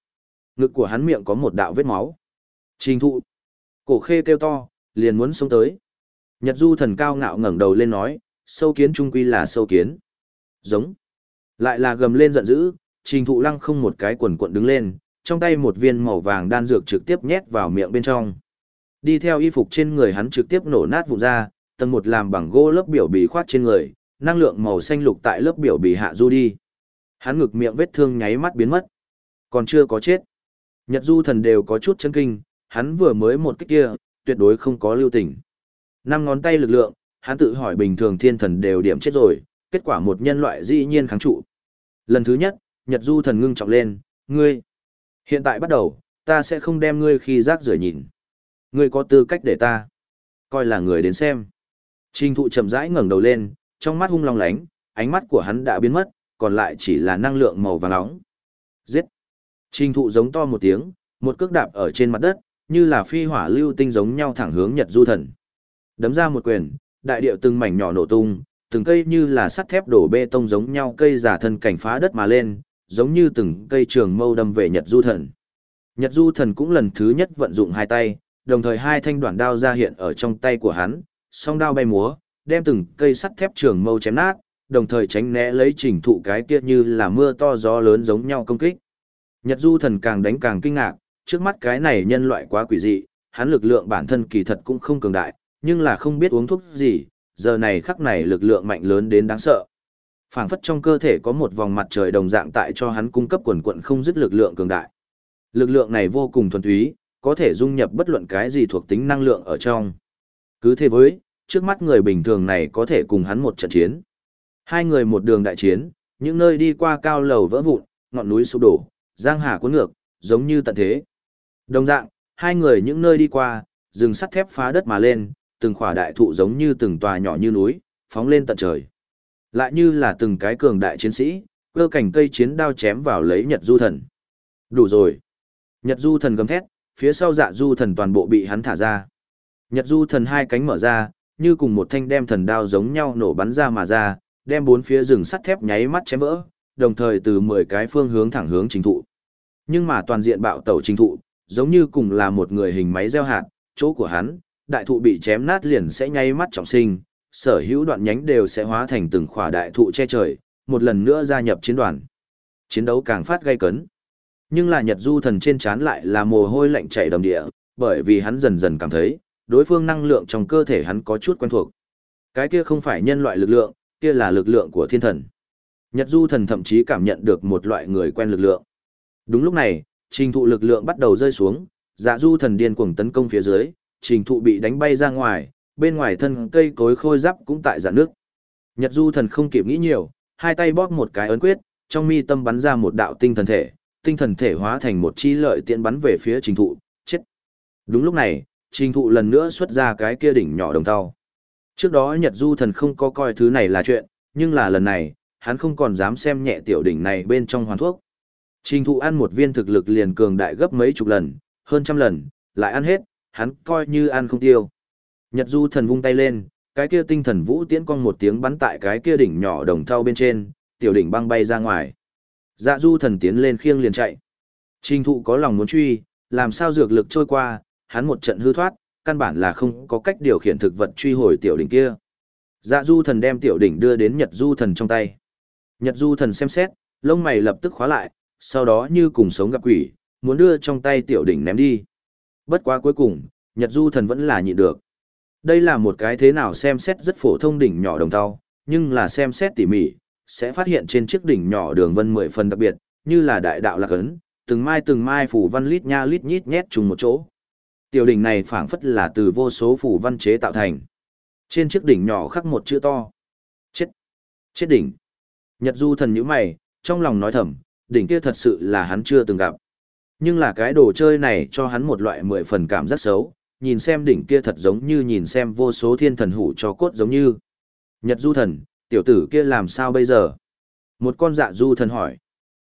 Ngực của hắn miệng có một đạo vết máu. Trình thụ, cổ khê kêu to, liền muốn xông tới. Nhật Du thần cao ngạo ngẩng đầu lên nói, sâu kiến trung quy là sâu kiến. Giống. Lại là gầm lên giận dữ, trình thụ lăng không một cái quần cuộn đứng lên, trong tay một viên màu vàng đan dược trực tiếp nhét vào miệng bên trong. Đi theo y phục trên người hắn trực tiếp nổ nát vụn ra, tầng một làm bằng gỗ lớp biểu bì khoát trên người, năng lượng màu xanh lục tại lớp biểu bì hạ du đi. Hắn ngực miệng vết thương nháy mắt biến mất. Còn chưa có chết. Nhật du thần đều có chút chấn kinh, hắn vừa mới một kích kia, tuyệt đối không có lưu tình. Năm ngón tay lực lượng, hắn tự hỏi bình thường thiên thần đều điểm chết rồi, kết quả một nhân loại dĩ nhiên kháng trụ. Lần thứ nhất, Nhật du thần ngưng trọng lên, ngươi. Hiện tại bắt đầu, ta sẽ không đem ngươi khi rác rưởi nhìn. Ngươi có tư cách để ta. Coi là người đến xem. Trình thụ chậm rãi ngẩng đầu lên, trong mắt hung long lánh, ánh mắt của hắn đã biến mất, còn lại chỉ là năng lượng màu vàng nóng. Giết! Trình thụ giống to một tiếng, một cước đạp ở trên mặt đất, như là phi hỏa lưu tinh giống nhau thẳng hướng Nhật Du Thần. Đấm ra một quyền, đại điệu từng mảnh nhỏ nổ tung, từng cây như là sắt thép đổ bê tông giống nhau cây giả thân cảnh phá đất mà lên, giống như từng cây trường mâu đâm về Nhật Du Thần. Nhật Du Thần cũng lần thứ nhất vận dụng hai tay, đồng thời hai thanh đoạn đao ra hiện ở trong tay của hắn, song đao bay múa, đem từng cây sắt thép trường mâu chém nát, đồng thời tránh né lấy trình thụ cái kia như là mưa to gió lớn giống nhau công kích. Nhật du thần càng đánh càng kinh ngạc, trước mắt cái này nhân loại quá quỷ dị, hắn lực lượng bản thân kỳ thật cũng không cường đại, nhưng là không biết uống thuốc gì, giờ này khắc này lực lượng mạnh lớn đến đáng sợ. phảng phất trong cơ thể có một vòng mặt trời đồng dạng tại cho hắn cung cấp quần quận không dứt lực lượng cường đại. Lực lượng này vô cùng thuần túy, có thể dung nhập bất luận cái gì thuộc tính năng lượng ở trong. Cứ thế với, trước mắt người bình thường này có thể cùng hắn một trận chiến. Hai người một đường đại chiến, những nơi đi qua cao lầu vỡ vụn, ngọn núi sụp đổ, giang hà cuốn ngược, giống như tận thế. Đồng dạng, hai người những nơi đi qua, rừng sắt thép phá đất mà lên, từng khỏa đại thụ giống như từng tòa nhỏ như núi, phóng lên tận trời. Lại như là từng cái cường đại chiến sĩ, cơ cảnh cây chiến đao chém vào lấy Nhật Du Thần. Đủ rồi. Nhật Du Thần gầm thét, phía sau dạ Du Thần toàn bộ bị hắn thả ra. Nhật Du Thần hai cánh mở ra, như cùng một thanh đem thần đao giống nhau nổ bắn ra mà ra, đem bốn phía rừng sắt thép nháy mắt chém vỡ, đồng thời từ 10 cái phương hướng thẳng hướng trình thụ. Nhưng mà toàn diện bạo tẩu trình thụ, giống như cùng là một người hình máy gieo hạt, chỗ của hắn, đại thụ bị chém nát liền sẽ nháy mắt trọng sinh, sở hữu đoạn nhánh đều sẽ hóa thành từng khỏa đại thụ che trời, một lần nữa gia nhập chiến đoàn. Chiến đấu càng phát gay cấn. Nhưng là Nhật Du thần trên trán lại là mồ hôi lạnh chảy đầm địa, bởi vì hắn dần dần cảm thấy, đối phương năng lượng trong cơ thể hắn có chút quen thuộc. Cái kia không phải nhân loại lực lượng, kia là lực lượng của thiên thần. Nhật du thần thậm chí cảm nhận được một loại người quen lực lượng. Đúng lúc này, trình thụ lực lượng bắt đầu rơi xuống, dạ du thần điên cuồng tấn công phía dưới, trình thụ bị đánh bay ra ngoài, bên ngoài thân cây cối khôi giáp cũng tại giãn nước. Nhật du thần không kịp nghĩ nhiều, hai tay bóp một cái ấn quyết, trong mi tâm bắn ra một đạo tinh thần thể, tinh thần thể hóa thành một chi lợi tiện bắn về phía trình thụ, chết. Đúng lúc này, trình thụ lần nữa xuất ra cái kia đỉnh nhỏ đồng tàu. Trước đó Nhật Du thần không có coi thứ này là chuyện, nhưng là lần này, hắn không còn dám xem nhẹ tiểu đỉnh này bên trong hoàn thuốc. Trình thụ ăn một viên thực lực liền cường đại gấp mấy chục lần, hơn trăm lần, lại ăn hết, hắn coi như ăn không tiêu. Nhật Du thần vung tay lên, cái kia tinh thần vũ tiễn cong một tiếng bắn tại cái kia đỉnh nhỏ đồng thau bên trên, tiểu đỉnh băng bay ra ngoài. Dạ Du thần tiến lên khiêng liền chạy. Trình thụ có lòng muốn truy, làm sao dược lực trôi qua, hắn một trận hư thoát, căn bản là không có cách điều khiển thực vật truy hồi tiểu đỉnh kia. Dạ du thần đem tiểu đỉnh đưa đến Nhật du thần trong tay. Nhật du thần xem xét, lông mày lập tức khóa lại, sau đó như cùng sống gặp quỷ, muốn đưa trong tay tiểu đỉnh ném đi. Bất quá cuối cùng, Nhật du thần vẫn là nhịn được. Đây là một cái thế nào xem xét rất phổ thông đỉnh nhỏ đồng tàu, nhưng là xem xét tỉ mỉ, sẽ phát hiện trên chiếc đỉnh nhỏ đường vân mười phần đặc biệt, như là đại đạo lạc ấn, từng mai từng mai phủ văn lít nha lít nhít nhét chung một chỗ. Tiểu đỉnh này phảng phất là từ vô số phủ văn chế tạo thành. Trên chiếc đỉnh nhỏ khắc một chữ to. Chết. Chết đỉnh. Nhật du thần nhíu mày, trong lòng nói thầm, đỉnh kia thật sự là hắn chưa từng gặp. Nhưng là cái đồ chơi này cho hắn một loại mười phần cảm giác xấu, nhìn xem đỉnh kia thật giống như nhìn xem vô số thiên thần hủ cho cốt giống như. Nhật du thần, tiểu tử kia làm sao bây giờ? Một con dạ du thần hỏi.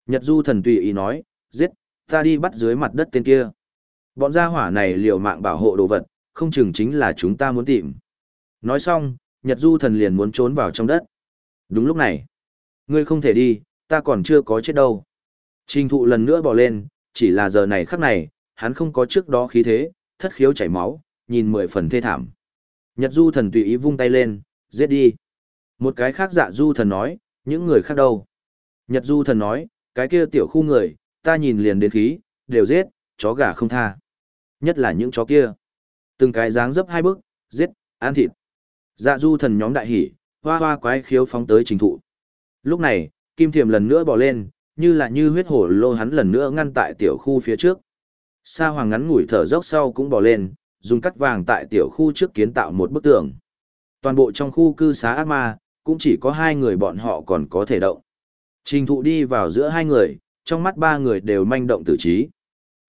Nhật du thần tùy ý nói, giết, ta đi bắt dưới mặt đất tên kia. Bọn gia hỏa này liều mạng bảo hộ đồ vật, không chừng chính là chúng ta muốn tìm. Nói xong, Nhật Du thần liền muốn trốn vào trong đất. Đúng lúc này, ngươi không thể đi, ta còn chưa có chết đâu. Trình thụ lần nữa bỏ lên, chỉ là giờ này khắc này, hắn không có trước đó khí thế, thất khiếu chảy máu, nhìn mười phần thê thảm. Nhật Du thần tùy ý vung tay lên, giết đi. Một cái khác dạ Du thần nói, những người khác đâu? Nhật Du thần nói, cái kia tiểu khu người, ta nhìn liền đến khí, đều giết, chó gà không tha. Nhất là những chó kia. Từng cái dáng dấp hai bước, giết, ăn thịt. Dạ du thần nhóm đại hỉ, hoa hoa quái khiếu phóng tới trình thụ. Lúc này, kim thiềm lần nữa bò lên, như là như huyết hổ lô hắn lần nữa ngăn tại tiểu khu phía trước. Sa hoàng ngắn ngủi thở dốc sau cũng bò lên, dùng cắt vàng tại tiểu khu trước kiến tạo một bức tường. Toàn bộ trong khu cư xá ác ma, cũng chỉ có hai người bọn họ còn có thể động. Trình thụ đi vào giữa hai người, trong mắt ba người đều manh động tử trí.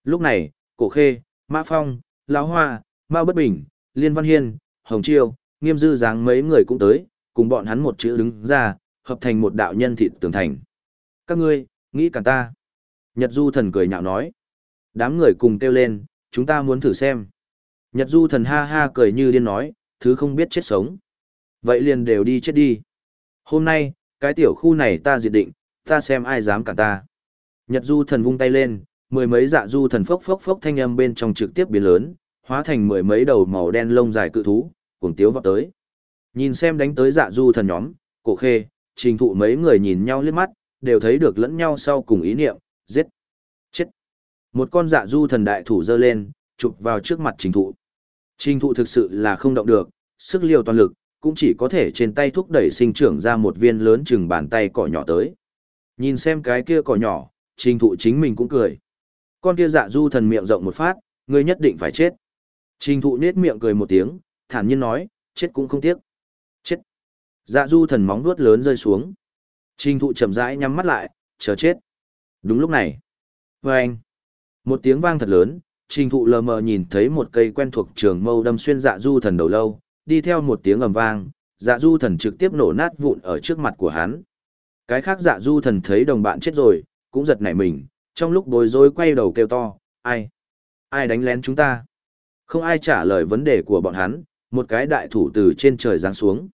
Lúc này, Cổ Khê, Mã Phong, Lão Hoa, Mao Bất Bình, Liên Văn Hiên, Hồng Chiêu, Nghiêm Dư dáng mấy người cũng tới, cùng bọn hắn một chữ đứng ra, hợp thành một đạo nhân thịt tường thành. Các ngươi, nghĩ cả ta. Nhật Du thần cười nhạo nói. Đám người cùng kêu lên, chúng ta muốn thử xem. Nhật Du thần ha ha cười như điên nói, thứ không biết chết sống. Vậy liền đều đi chết đi. Hôm nay, cái tiểu khu này ta diệt định, ta xem ai dám cả ta. Nhật Du thần vung tay lên, mười mấy dạ du thần phốc phốc phốc thanh âm bên trong trực tiếp biến lớn, hóa thành mười mấy đầu màu đen lông dài cự thú, cùng tiếu vọt tới. Nhìn xem đánh tới dạ du thần nhóm, cổ khê, trình thụ mấy người nhìn nhau liếc mắt, đều thấy được lẫn nhau sau cùng ý niệm, giết, chết. Một con dạ du thần đại thủ giơ lên, chụp vào trước mặt trình thụ. Trình thụ thực sự là không động được, sức liều toàn lực, cũng chỉ có thể trên tay thúc đẩy sinh trưởng ra một viên lớn chừng bàn tay cỏ nhỏ tới. Nhìn xem cái kia cỏ nhỏ, trình thụ chính mình cũng cười. Con kia dạ du thần miệng rộng một phát, ngươi nhất định phải chết. Trình thụ nết miệng cười một tiếng, thản nhiên nói, chết cũng không tiếc. Chết. Dạ du thần móng vuốt lớn rơi xuống. Trình thụ chậm rãi nhắm mắt lại, chờ chết. Đúng lúc này. Và anh. Một tiếng vang thật lớn, trình thụ lờ mờ nhìn thấy một cây quen thuộc trường mâu đâm xuyên dạ du thần đầu lâu, đi theo một tiếng ầm vang, dạ du thần trực tiếp nổ nát vụn ở trước mặt của hắn. Cái khác dạ du thần thấy đồng bạn chết rồi, cũng giật nảy mình, trong lúc bối rối quay đầu kêu to, ai? Ai đánh lén chúng ta? Không ai trả lời vấn đề của bọn hắn, một cái đại thủ từ trên trời giáng xuống.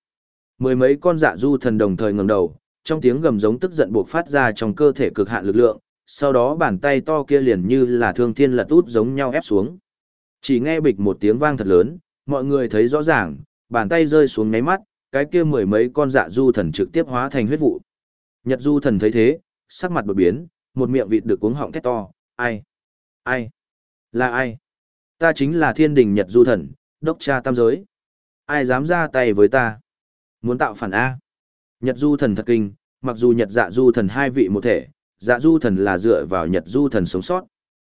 Mười mấy con dạ du thần đồng thời ngẩng đầu, trong tiếng gầm giống tức giận buộc phát ra trong cơ thể cực hạn lực lượng, sau đó bàn tay to kia liền như là thương thiên lật út giống nhau ép xuống. Chỉ nghe bịch một tiếng vang thật lớn, mọi người thấy rõ ràng, bàn tay rơi xuống ngáy mắt, cái kia mười mấy con dạ du thần trực tiếp hóa thành huyết vụ. Nhật du thần thấy thế, sắc mặt đột biến, một miệng vịt được cuống họng thét to, ai? Ai? Là ai? Ta chính là thiên đình Nhật du thần, đốc cha tam giới. Ai dám ra tay với ta? Muốn tạo phản A? Nhật du thần thật kinh, mặc dù Nhật dạ du thần hai vị một thể, dạ du thần là dựa vào Nhật du thần sống sót.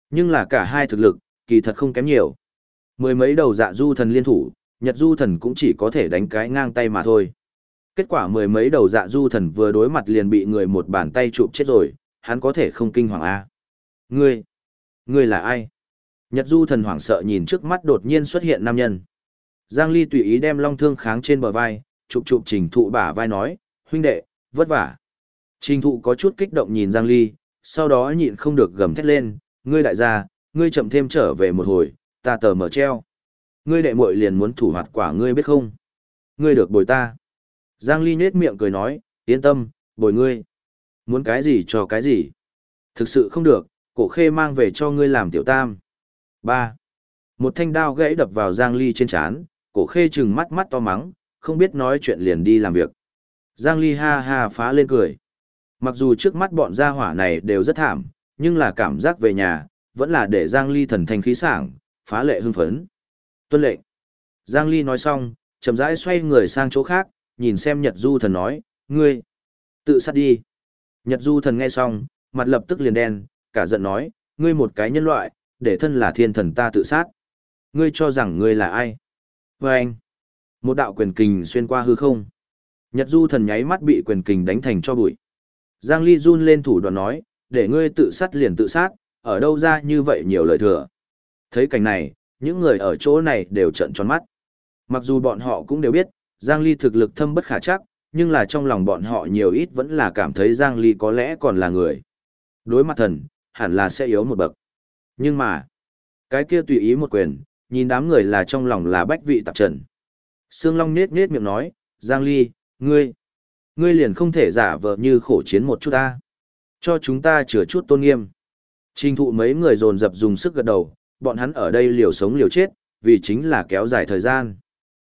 Nhưng là cả hai thực lực, kỳ thật không kém nhiều. Mười mấy đầu dạ du thần liên thủ, Nhật du thần cũng chỉ có thể đánh cái ngang tay mà thôi. Kết quả mười mấy đầu dạ du thần vừa đối mặt liền bị người một bàn tay chụp chết rồi, hắn có thể không kinh hoàng A. Ngươi, ngươi là ai? Nhật du thần hoảng sợ nhìn trước mắt đột nhiên xuất hiện nam nhân. Giang Ly tùy ý đem long thương kháng trên bờ vai, chụp chụp trình thụ bả vai nói, huynh đệ, vất vả. Trình thụ có chút kích động nhìn Giang Ly, sau đó nhịn không được gầm thét lên, ngươi đại gia, ngươi chậm thêm trở về một hồi, ta tờ mở treo. Ngươi đệ muội liền muốn thủ hoạt quả ngươi biết không? Ngươi được bồi ta. Giang Ly nhếch miệng cười nói, yên tâm, bồi ngươi. Muốn cái gì cho cái gì. Thực sự không được, cổ khê mang về cho ngươi làm tiểu tam. 3. Một thanh đao gãy đập vào Giang Ly trên chán, cổ khê trừng mắt mắt to mắng, không biết nói chuyện liền đi làm việc. Giang Ly ha ha phá lên cười. Mặc dù trước mắt bọn gia hỏa này đều rất thảm, nhưng là cảm giác về nhà, vẫn là để Giang Ly thần thanh khí sảng, phá lệ hưng phấn. Tuân lệnh. Giang Ly nói xong, chậm rãi xoay người sang chỗ khác, nhìn xem Nhật Du thần nói, ngươi, tự sát đi. Nhật Du thần nghe xong, mặt lập tức liền đen, cả giận nói, ngươi một cái nhân loại, để thân là thiên thần ta tự sát. Ngươi cho rằng ngươi là ai? Và anh, một đạo quyền kình xuyên qua hư không. Nhật Du thần nháy mắt bị quyền kình đánh thành cho bụi. Giang Ly run lên thủ đoạn nói, để ngươi tự sát liền tự sát, ở đâu ra như vậy nhiều lời thừa. Thấy cảnh này, những người ở chỗ này đều trợn tròn mắt. Mặc dù bọn họ cũng đều biết, Giang Ly thực lực thâm bất khả chắc, nhưng là trong lòng bọn họ nhiều ít vẫn là cảm thấy Giang Ly có lẽ còn là người. Đối mặt thần, hẳn là sẽ yếu một bậc. Nhưng mà, cái kia tùy ý một quyền, nhìn đám người là trong lòng là bách vị tạp trần. Sương Long nết nết miệng nói, Giang Ly, ngươi, ngươi liền không thể giả vờ như khổ chiến một chút ta. Cho chúng ta chừa chút tôn nghiêm. Trình thụ mấy người dồn dập dùng sức gật đầu, bọn hắn ở đây liều sống liều chết, vì chính là kéo dài thời gian.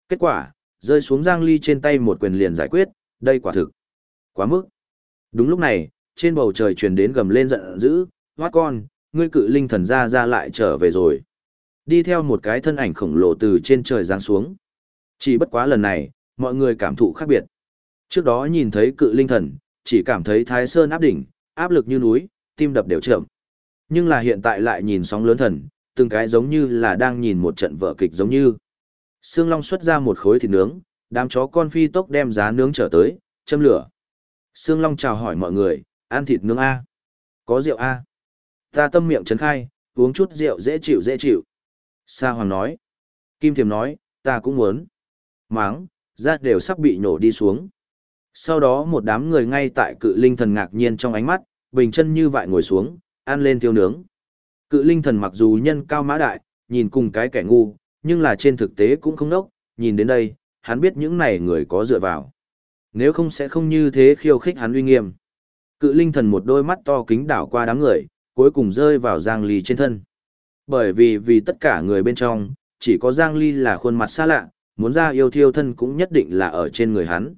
Kết quả, rơi xuống Giang Ly trên tay một quyền liền giải quyết, đây quả thực. Quá mức. Đúng lúc này, trên bầu trời truyền đến gầm lên giận dữ, hoát con, ngươi cự linh thần ra ra lại trở về rồi. Đi theo một cái thân ảnh khổng lồ từ trên trời giáng xuống. Chỉ bất quá lần này, mọi người cảm thụ khác biệt. Trước đó nhìn thấy cự linh thần, chỉ cảm thấy thái sơn áp đỉnh, áp lực như núi, tim đập đều chậm. Nhưng là hiện tại lại nhìn sóng lớn thần, từng cái giống như là đang nhìn một trận vở kịch giống như. Sương Long xuất ra một khối thịt nướng, đám chó con phi tốc đem giá nướng trở tới, châm lửa. Sương Long chào hỏi mọi người, ăn thịt nướng A. Có rượu A. Ta tâm miệng trấn khai, uống chút rượu dễ chịu dễ chịu. Sa Hoàng nói. Kim Thiềm nói, ta cũng muốn. Máng, ra đều sắp bị nhổ đi xuống. Sau đó một đám người ngay tại cự linh thần ngạc nhiên trong ánh mắt, bình chân như vậy ngồi xuống, ăn lên thiêu nướng. Cự linh thần mặc dù nhân cao mã đại, nhìn cùng cái kẻ ngu, nhưng là trên thực tế cũng không nốc, nhìn đến đây, hắn biết những này người có dựa vào. Nếu không sẽ không như thế khiêu khích hắn uy nghiêm. Cự linh thần một đôi mắt to kính đảo qua đám người, cuối cùng rơi vào Giang Ly trên thân. Bởi vì vì tất cả người bên trong, chỉ có Giang Ly là khuôn mặt xa lạ, muốn ra yêu thiêu thân cũng nhất định là ở trên người hắn.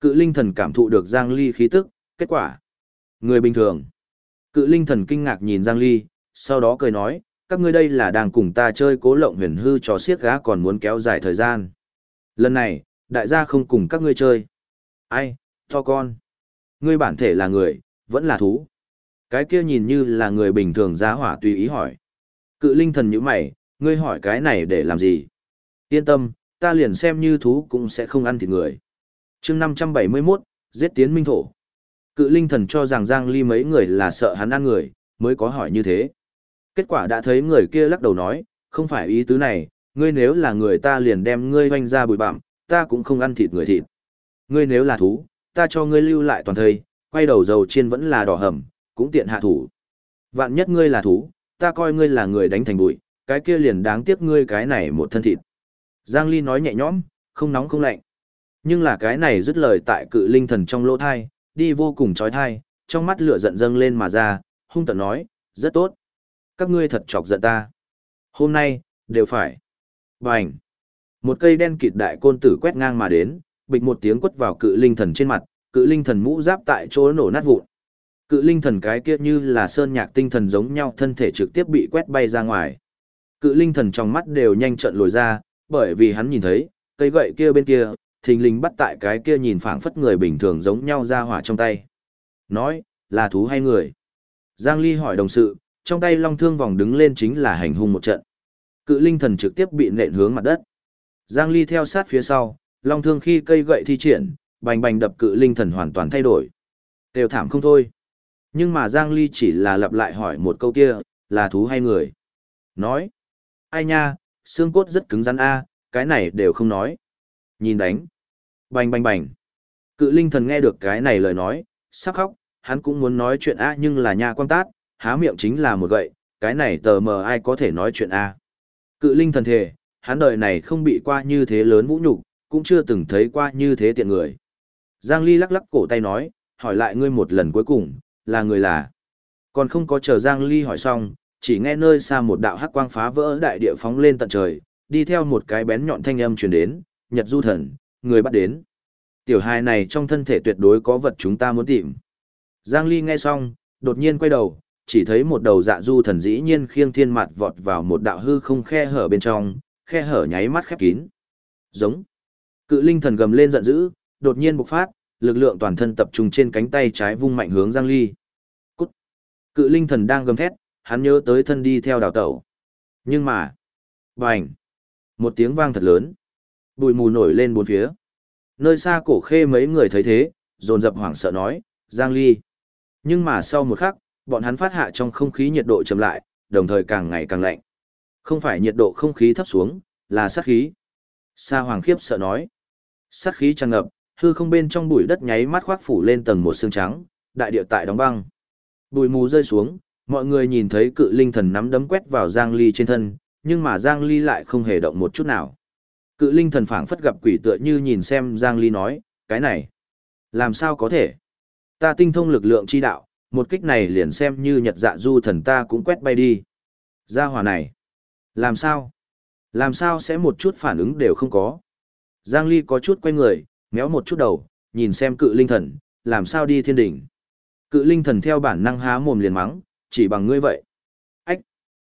Cự linh thần cảm thụ được Giang Ly khí tức, kết quả. Người bình thường. Cự linh thần kinh ngạc nhìn Giang Ly, sau đó cười nói, các ngươi đây là đang cùng ta chơi cố lộng huyền hư trò xiết gá còn muốn kéo dài thời gian. Lần này, đại gia không cùng các ngươi chơi. Ai, to con. Ngươi bản thể là người, vẫn là thú. Cái kia nhìn như là người bình thường giá hỏa tùy ý hỏi. Cự linh thần như mày, ngươi hỏi cái này để làm gì? Yên tâm, ta liền xem như thú cũng sẽ không ăn thịt người chương 571, giết tiến minh thổ. Cự linh thần cho rằng Giang Ly mấy người là sợ hắn ăn người, mới có hỏi như thế. Kết quả đã thấy người kia lắc đầu nói, không phải ý tứ này, ngươi nếu là người ta liền đem ngươi hoanh ra bụi bặm, ta cũng không ăn thịt người thịt. Ngươi nếu là thú, ta cho ngươi lưu lại toàn thây, quay đầu dầu chiên vẫn là đỏ hầm, cũng tiện hạ thủ. Vạn nhất ngươi là thú, ta coi ngươi là người đánh thành bụi, cái kia liền đáng tiếc ngươi cái này một thân thịt. Giang Ly nói nhẹ nhõm, không nóng không lạnh. Nhưng là cái này dứt lời tại cự linh thần trong lỗ thai, đi vô cùng trói thai, trong mắt lửa giận dâng lên mà ra, hung tận nói, rất tốt. Các ngươi thật chọc giận ta. Hôm nay, đều phải. Bành. Một cây đen kịt đại côn tử quét ngang mà đến, bịch một tiếng quất vào cự linh thần trên mặt, cự linh thần mũ giáp tại chỗ nổ nát vụn. Cự linh thần cái kia như là sơn nhạc tinh thần giống nhau thân thể trực tiếp bị quét bay ra ngoài. Cự linh thần trong mắt đều nhanh trận lồi ra, bởi vì hắn nhìn thấy, cây gậy kia bên kia, thình lình bắt tại cái kia nhìn phảng phất người bình thường giống nhau ra hỏa trong tay. Nói, là thú hay người? Giang Ly hỏi đồng sự, trong tay long thương vòng đứng lên chính là hành hung một trận. Cự linh thần trực tiếp bị nện hướng mặt đất. Giang Ly theo sát phía sau, long thương khi cây gậy thi triển, bành bành đập cự linh thần hoàn toàn thay đổi. Đều thảm không thôi. Nhưng mà Giang Ly chỉ là lặp lại hỏi một câu kia, là thú hay người? Nói. Ai nha, xương cốt rất cứng rắn a, cái này đều không nói. Nhìn đánh. Bành bành bành. Cự linh thần nghe được cái này lời nói, sắc khóc, hắn cũng muốn nói chuyện a nhưng là nha quan tát, há miệng chính là một gậy, cái này tờ mờ ai có thể nói chuyện a. Cự linh thần thề, hắn đời này không bị qua như thế lớn vũ nhục, cũng chưa từng thấy qua như thế tiện người. Giang Ly lắc lắc cổ tay nói, hỏi lại ngươi một lần cuối cùng, là người là. Còn không có chờ Giang Ly hỏi xong, chỉ nghe nơi xa một đạo hắc quang phá vỡ đại địa phóng lên tận trời, đi theo một cái bén nhọn thanh âm truyền đến, Nhật Du Thần, người bắt đến. Tiểu hài này trong thân thể tuyệt đối có vật chúng ta muốn tìm. Giang Ly nghe xong, đột nhiên quay đầu, chỉ thấy một đầu dạ du thần dĩ nhiên khiêng thiên mặt vọt vào một đạo hư không khe hở bên trong, khe hở nháy mắt khép kín. Giống. Cự linh thần gầm lên giận dữ, đột nhiên bộc phát, lực lượng toàn thân tập trung trên cánh tay trái vung mạnh hướng Giang Ly. Cút. Cự linh thần đang gầm thét, hắn nhớ tới thân đi theo đào tẩu. Nhưng mà, bành. Một tiếng vang thật lớn. Bụi mù nổi lên bốn phía. Nơi xa cổ khê mấy người thấy thế, dồn dập hoảng sợ nói, Giang Ly. Nhưng mà sau một khắc, bọn hắn phát hạ trong không khí nhiệt độ chậm lại, đồng thời càng ngày càng lạnh. Không phải nhiệt độ không khí thấp xuống, là sát khí. Sa Hoàng khiếp sợ nói. Sát khí tràn ngập, hư không bên trong bụi đất nháy mắt khoác phủ lên tầng một xương trắng, đại địa tại đóng băng. Bụi mù rơi xuống, mọi người nhìn thấy cự linh thần nắm đấm quét vào Giang Ly trên thân, nhưng mà Giang Ly lại không hề động một chút nào. Cự linh thần phảng phất gặp quỷ tựa như nhìn xem Giang Ly nói, cái này, làm sao có thể? Ta tinh thông lực lượng chi đạo, một kích này liền xem như nhật dạ du thần ta cũng quét bay đi. Gia hỏa này, làm sao? Làm sao sẽ một chút phản ứng đều không có? Giang Ly có chút quay người, méo một chút đầu, nhìn xem cự linh thần, làm sao đi thiên đỉnh. Cự linh thần theo bản năng há mồm liền mắng, chỉ bằng ngươi vậy. Ách!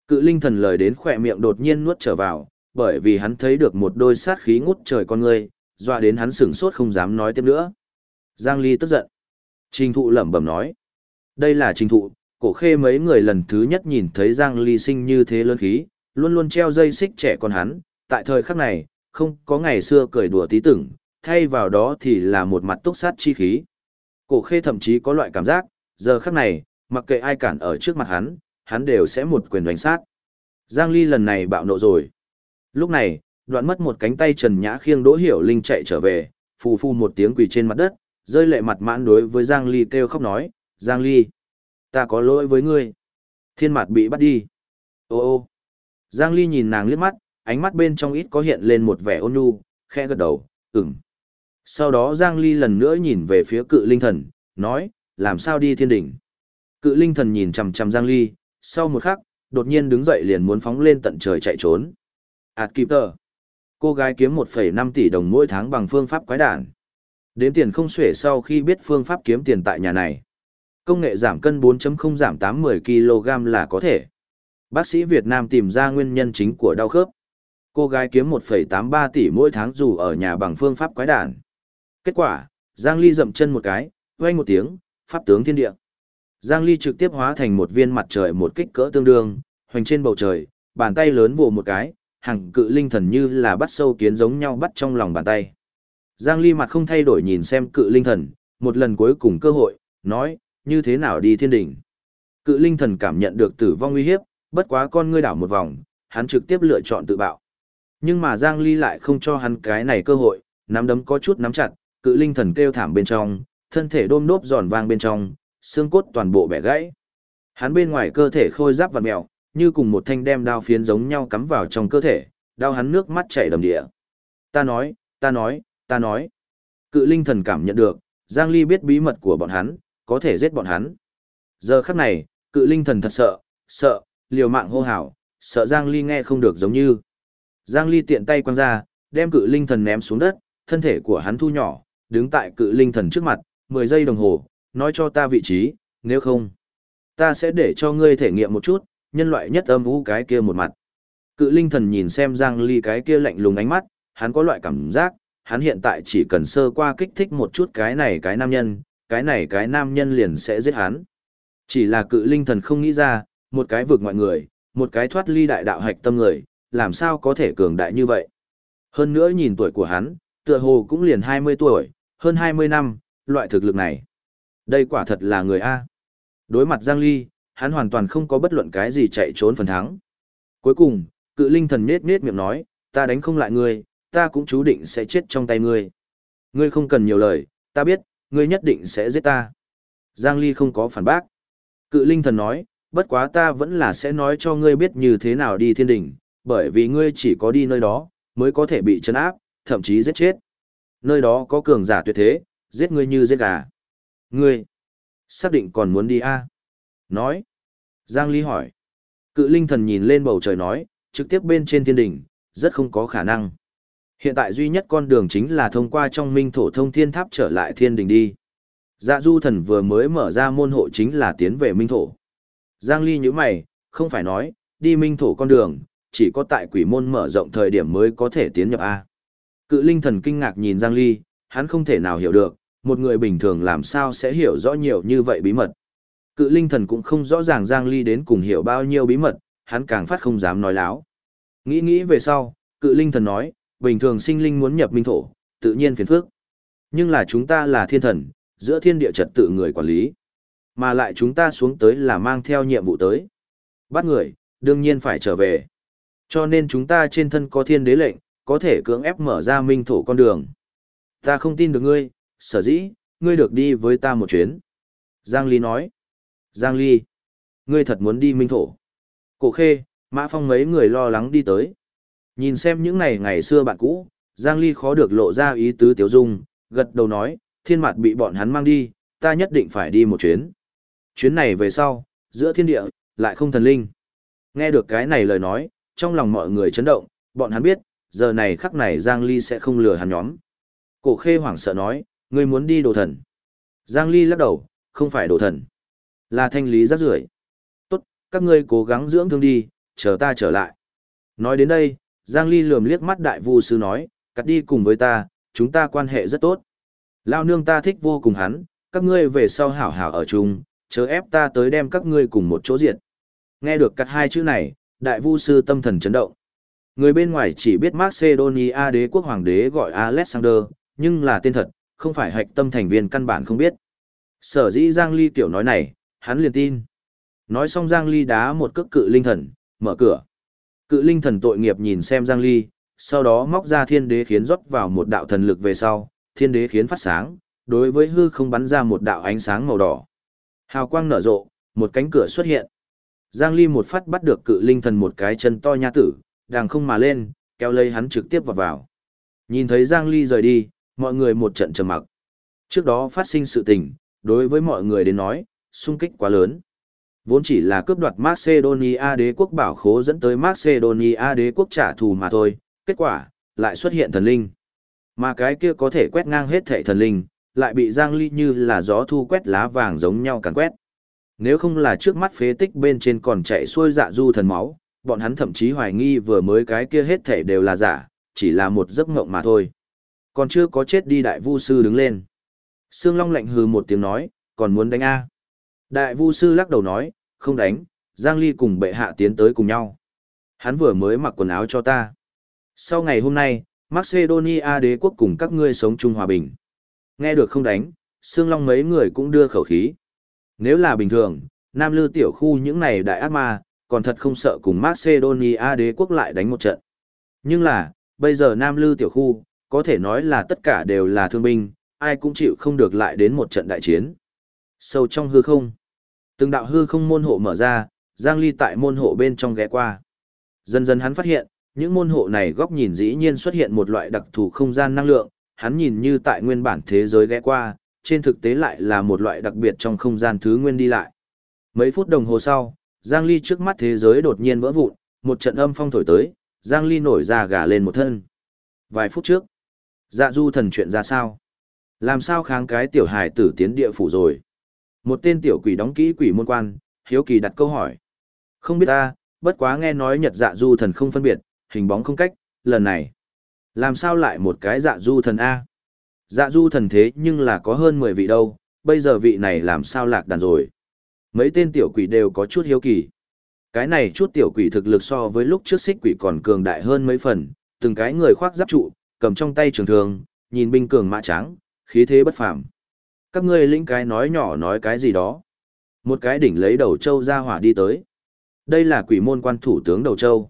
Cự linh thần lời đến khỏe miệng đột nhiên nuốt trở vào, bởi vì hắn thấy được một đôi sát khí ngút trời con người, dọa đến hắn sửng sốt không dám nói tiếp nữa. Giang Ly tức giận. Trình thụ lẩm bẩm nói. Đây là trình thụ, cổ khê mấy người lần thứ nhất nhìn thấy Giang Ly sinh như thế lớn khí, luôn luôn treo dây xích trẻ con hắn, tại thời khắc này, không có ngày xưa cười đùa tí tưởng, thay vào đó thì là một mặt túc sát chi khí. Cổ khê thậm chí có loại cảm giác, giờ khắc này, mặc kệ ai cản ở trước mặt hắn, hắn đều sẽ một quyền đánh sát. Giang Ly lần này bạo nộ rồi. Lúc này, đoạn mất một cánh tay Trần Nhã khiêng Đỗ Hiểu Linh chạy trở về, phù phù một tiếng quỳ trên mặt đất, rơi lệ mặt mãn đối với Giang Ly kêu khóc nói, Giang Ly, ta có lỗi với ngươi. Thiên mặt bị bắt đi. Ô ô. Giang Ly nhìn nàng liếc mắt, ánh mắt bên trong ít có hiện lên một vẻ ôn nhu, khẽ gật đầu, ừm. Sau đó Giang Ly lần nữa nhìn về phía cự linh thần, nói, làm sao đi thiên đỉnh. Cự linh thần nhìn chằm chằm Giang Ly, sau một khắc, đột nhiên đứng dậy liền muốn phóng lên tận trời chạy trốn. Hạt kịp tờ. Cô gái kiếm 1,5 tỷ đồng mỗi tháng bằng phương pháp quái đản. Đếm tiền không xuể sau khi biết phương pháp kiếm tiền tại nhà này. Công nghệ giảm cân 4.0 giảm 8-10 kg là có thể. Bác sĩ Việt Nam tìm ra nguyên nhân chính của đau khớp. Cô gái kiếm 1,83 tỷ mỗi tháng dù ở nhà bằng phương pháp quái đản. Kết quả, Giang Ly dậm chân một cái, vang một tiếng, pháp tướng thiên địa. Giang Ly trực tiếp hóa thành một viên mặt trời một kích cỡ tương đương, hoành trên bầu trời, bàn tay lớn vồ một cái, hàng cự linh thần như là bắt sâu kiến giống nhau bắt trong lòng bàn tay. Giang Ly mặt không thay đổi nhìn xem cự linh thần, một lần cuối cùng cơ hội, nói, như thế nào đi thiên đỉnh. Cự linh thần cảm nhận được tử vong nguy hiếp, bất quá con ngươi đảo một vòng, hắn trực tiếp lựa chọn tự bạo. Nhưng mà Giang Ly lại không cho hắn cái này cơ hội, nắm đấm có chút nắm chặt, cự linh thần kêu thảm bên trong, thân thể đôm đốp giòn vang bên trong, xương cốt toàn bộ bẻ gãy. Hắn bên ngoài cơ thể khôi giáp vặn mèo, như cùng một thanh đem đao phiến giống nhau cắm vào trong cơ thể, đau hắn nước mắt chảy đầm địa. Ta nói, ta nói, ta nói. Cự linh thần cảm nhận được, Giang Ly biết bí mật của bọn hắn, có thể giết bọn hắn. Giờ khắc này, cự linh thần thật sợ, sợ, liều mạng hô hào, sợ Giang Ly nghe không được giống như. Giang Ly tiện tay quăng ra, đem cự linh thần ném xuống đất, thân thể của hắn thu nhỏ, đứng tại cự linh thần trước mặt, 10 giây đồng hồ, nói cho ta vị trí, nếu không, ta sẽ để cho ngươi thể nghiệm một chút, nhân loại nhất âm u cái kia một mặt. Cự linh thần nhìn xem Giang Ly cái kia lạnh lùng ánh mắt, hắn có loại cảm giác, hắn hiện tại chỉ cần sơ qua kích thích một chút cái này cái nam nhân, cái này cái nam nhân liền sẽ giết hắn. Chỉ là cự linh thần không nghĩ ra, một cái vượt mọi người, một cái thoát ly đại đạo hạch tâm người, làm sao có thể cường đại như vậy. Hơn nữa nhìn tuổi của hắn, tựa hồ cũng liền 20 tuổi, hơn 20 năm, loại thực lực này. Đây quả thật là người A. Đối mặt Giang Ly, hắn hoàn toàn không có bất luận cái gì chạy trốn phần thắng. Cuối cùng, cự linh thần nết nết miệng nói, ta đánh không lại ngươi, ta cũng chú định sẽ chết trong tay ngươi. Ngươi không cần nhiều lời, ta biết, ngươi nhất định sẽ giết ta. Giang Ly không có phản bác. Cự linh thần nói, bất quá ta vẫn là sẽ nói cho ngươi biết như thế nào đi thiên đỉnh, bởi vì ngươi chỉ có đi nơi đó, mới có thể bị chấn áp, thậm chí giết chết. Nơi đó có cường giả tuyệt thế, giết ngươi như giết gà. Ngươi, xác định còn muốn đi a? À? Nói. Giang Ly hỏi. Cự linh thần nhìn lên bầu trời nói, trực tiếp bên trên thiên đỉnh, rất không có khả năng. Hiện tại duy nhất con đường chính là thông qua trong minh thổ thông thiên tháp trở lại thiên đình đi. Dạ du thần vừa mới mở ra môn hộ chính là tiến về minh thổ. Giang Ly như mày, không phải nói, đi minh thổ con đường, chỉ có tại quỷ môn mở rộng thời điểm mới có thể tiến nhập A. Cự linh thần kinh ngạc nhìn Giang Ly, hắn không thể nào hiểu được, một người bình thường làm sao sẽ hiểu rõ nhiều như vậy bí mật. Cự linh thần cũng không rõ ràng Giang Ly đến cùng hiểu bao nhiêu bí mật, hắn càng phát không dám nói láo. Nghĩ nghĩ về sau, cự linh thần nói, bình thường sinh linh muốn nhập minh thổ, tự nhiên phiền phức. Nhưng là chúng ta là thiên thần, giữa thiên địa trật tự người quản lý. Mà lại chúng ta xuống tới là mang theo nhiệm vụ tới. Bắt người, đương nhiên phải trở về. Cho nên chúng ta trên thân có thiên đế lệnh, có thể cưỡng ép mở ra minh thổ con đường. Ta không tin được ngươi, sở dĩ, ngươi được đi với ta một chuyến. Giang Ly nói. Giang Ly, ngươi thật muốn đi minh thổ. Cổ khê, Mã Phong mấy người lo lắng đi tới. Nhìn xem những ngày ngày xưa bạn cũ, Giang Ly khó được lộ ra ý tứ tiểu dung, gật đầu nói, thiên mặt bị bọn hắn mang đi, ta nhất định phải đi một chuyến. Chuyến này về sau, giữa thiên địa, lại không thần linh. Nghe được cái này lời nói, trong lòng mọi người chấn động, bọn hắn biết, giờ này khắc này Giang Ly sẽ không lừa hắn nhóm. Cổ khê hoảng sợ nói, ngươi muốn đi đồ thần. Giang Ly lắc đầu, không phải đồ thần. Là thanh lý rác rưởi. Tốt, các ngươi cố gắng dưỡng thương đi, chờ ta trở lại. Nói đến đây, Giang Ly lườm liếc mắt đại vu sư nói, cắt đi cùng với ta, chúng ta quan hệ rất tốt. Lao nương ta thích vô cùng hắn, các ngươi về sau hảo hảo ở chung, chớ ép ta tới đem các ngươi cùng một chỗ diệt. Nghe được cắt hai chữ này, đại vu sư tâm thần chấn động. Người bên ngoài chỉ biết Macedonia đế quốc hoàng đế gọi Alexander, nhưng là tên thật, không phải hạch tâm thành viên căn bản không biết. Sở dĩ Giang Ly tiểu nói này, hắn liền tin. Nói xong Giang Ly đá một cước cự linh thần, mở cửa. Cự linh thần tội nghiệp nhìn xem Giang Ly, sau đó móc ra thiên đế khiến rót vào một đạo thần lực về sau, thiên đế khiến phát sáng, đối với hư không bắn ra một đạo ánh sáng màu đỏ. Hào quang nở rộ, một cánh cửa xuất hiện. Giang Ly một phát bắt được cự linh thần một cái chân to nha tử, đàng không mà lên, kéo lấy hắn trực tiếp vào vào. Nhìn thấy Giang Ly rời đi, mọi người một trận trầm mặc. Trước đó phát sinh sự tình, đối với mọi người đến nói, sung kích quá lớn. Vốn chỉ là cướp đoạt Macedonia đế quốc bảo khố dẫn tới Macedonia đế quốc trả thù mà thôi, kết quả, lại xuất hiện thần linh. Mà cái kia có thể quét ngang hết thảy thần linh, lại bị Giang Ly như là gió thu quét lá vàng giống nhau càng quét. Nếu không là trước mắt phế tích bên trên còn chạy xuôi dạ du thần máu, bọn hắn thậm chí hoài nghi vừa mới cái kia hết thảy đều là giả, chỉ là một giấc mộng mà thôi. Còn chưa có chết đi đại vu sư đứng lên. Sương Long lạnh hừ một tiếng nói, còn muốn đánh A. Đại vu sư lắc đầu nói, không đánh, Giang Ly cùng bệ hạ tiến tới cùng nhau. Hắn vừa mới mặc quần áo cho ta. Sau ngày hôm nay, Macedonia đế quốc cùng các ngươi sống chung hòa bình. Nghe được không đánh, Sương Long mấy người cũng đưa khẩu khí. Nếu là bình thường, Nam Lư tiểu khu những này đại ác ma, còn thật không sợ cùng Macedonia đế quốc lại đánh một trận. Nhưng là, bây giờ Nam Lư tiểu khu, có thể nói là tất cả đều là thương binh, ai cũng chịu không được lại đến một trận đại chiến. Sâu trong hư không, từng đạo hư không môn hộ mở ra, Giang Ly tại môn hộ bên trong ghé qua. Dần dần hắn phát hiện, những môn hộ này góc nhìn dĩ nhiên xuất hiện một loại đặc thù không gian năng lượng, hắn nhìn như tại nguyên bản thế giới ghé qua, trên thực tế lại là một loại đặc biệt trong không gian thứ nguyên đi lại. Mấy phút đồng hồ sau, Giang Ly trước mắt thế giới đột nhiên vỡ vụn, một trận âm phong thổi tới, Giang Ly nổi ra gà lên một thân. Vài phút trước, dạ du thần chuyện ra sao? Làm sao kháng cái tiểu hài tử tiến địa phủ rồi? Một tên tiểu quỷ đóng kỹ quỷ môn quan, hiếu kỳ đặt câu hỏi. Không biết ta, bất quá nghe nói nhật dạ du thần không phân biệt, hình bóng không cách, lần này. Làm sao lại một cái dạ du thần A? Dạ du thần thế nhưng là có hơn 10 vị đâu, bây giờ vị này làm sao lạc đàn rồi? Mấy tên tiểu quỷ đều có chút hiếu kỳ. Cái này chút tiểu quỷ thực lực so với lúc trước xích quỷ còn cường đại hơn mấy phần, từng cái người khoác giáp trụ, cầm trong tay trường thường, nhìn binh cường mã trắng, khí thế bất phàm. Các ngươi lĩnh cái nói nhỏ nói cái gì đó. Một cái đỉnh lấy đầu châu ra hỏa đi tới. Đây là quỷ môn quan thủ tướng đầu châu.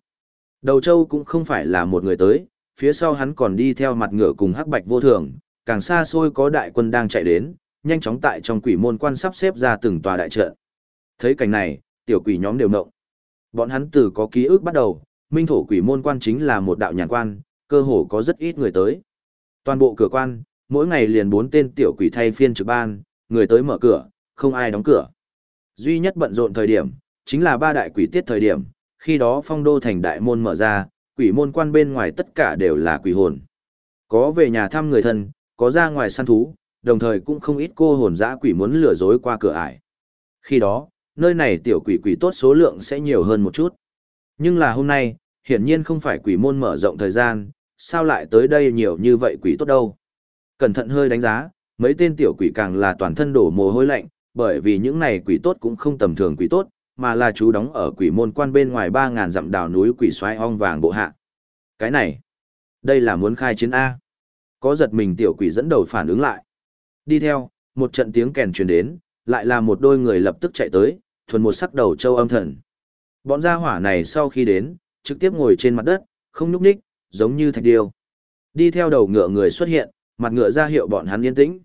Đầu châu cũng không phải là một người tới, phía sau hắn còn đi theo mặt ngựa cùng hắc bạch vô thường, càng xa xôi có đại quân đang chạy đến, nhanh chóng tại trong quỷ môn quan sắp xếp ra từng tòa đại trận. Thấy cảnh này, tiểu quỷ nhóm đều ngộng. Bọn hắn từ có ký ức bắt đầu, minh thổ quỷ môn quan chính là một đạo nhàn quan, cơ hồ có rất ít người tới. Toàn bộ cửa quan, mỗi ngày liền bốn tên tiểu quỷ thay phiên trực ban, người tới mở cửa, không ai đóng cửa. Duy nhất bận rộn thời điểm, chính là ba đại quỷ tiết thời điểm, khi đó phong đô thành đại môn mở ra, quỷ môn quan bên ngoài tất cả đều là quỷ hồn. Có về nhà thăm người thân, có ra ngoài săn thú, đồng thời cũng không ít cô hồn dã quỷ muốn lừa dối qua cửa ải. Khi đó, nơi này tiểu quỷ quỷ tốt số lượng sẽ nhiều hơn một chút. Nhưng là hôm nay, hiển nhiên không phải quỷ môn mở rộng thời gian, sao lại tới đây nhiều như vậy quỷ tốt đâu. Cẩn thận hơi đánh giá, mấy tên tiểu quỷ càng là toàn thân đổ mồ hôi lạnh, bởi vì những này quỷ tốt cũng không tầm thường quỷ tốt, mà là chú đóng ở quỷ môn quan bên ngoài 3.000 dặm đảo núi quỷ xoay ong vàng bộ hạ. Cái này, đây là muốn khai chiến A. Có giật mình tiểu quỷ dẫn đầu phản ứng lại. Đi theo, một trận tiếng kèn truyền đến, lại là một đôi người lập tức chạy tới, thuần một sắc đầu châu âm thần. Bọn gia hỏa này sau khi đến, trực tiếp ngồi trên mặt đất, không nhúc nhích, giống như thạch điêu. Đi theo đầu ngựa người xuất hiện, mặt ngựa ra hiệu bọn hắn yên tĩnh.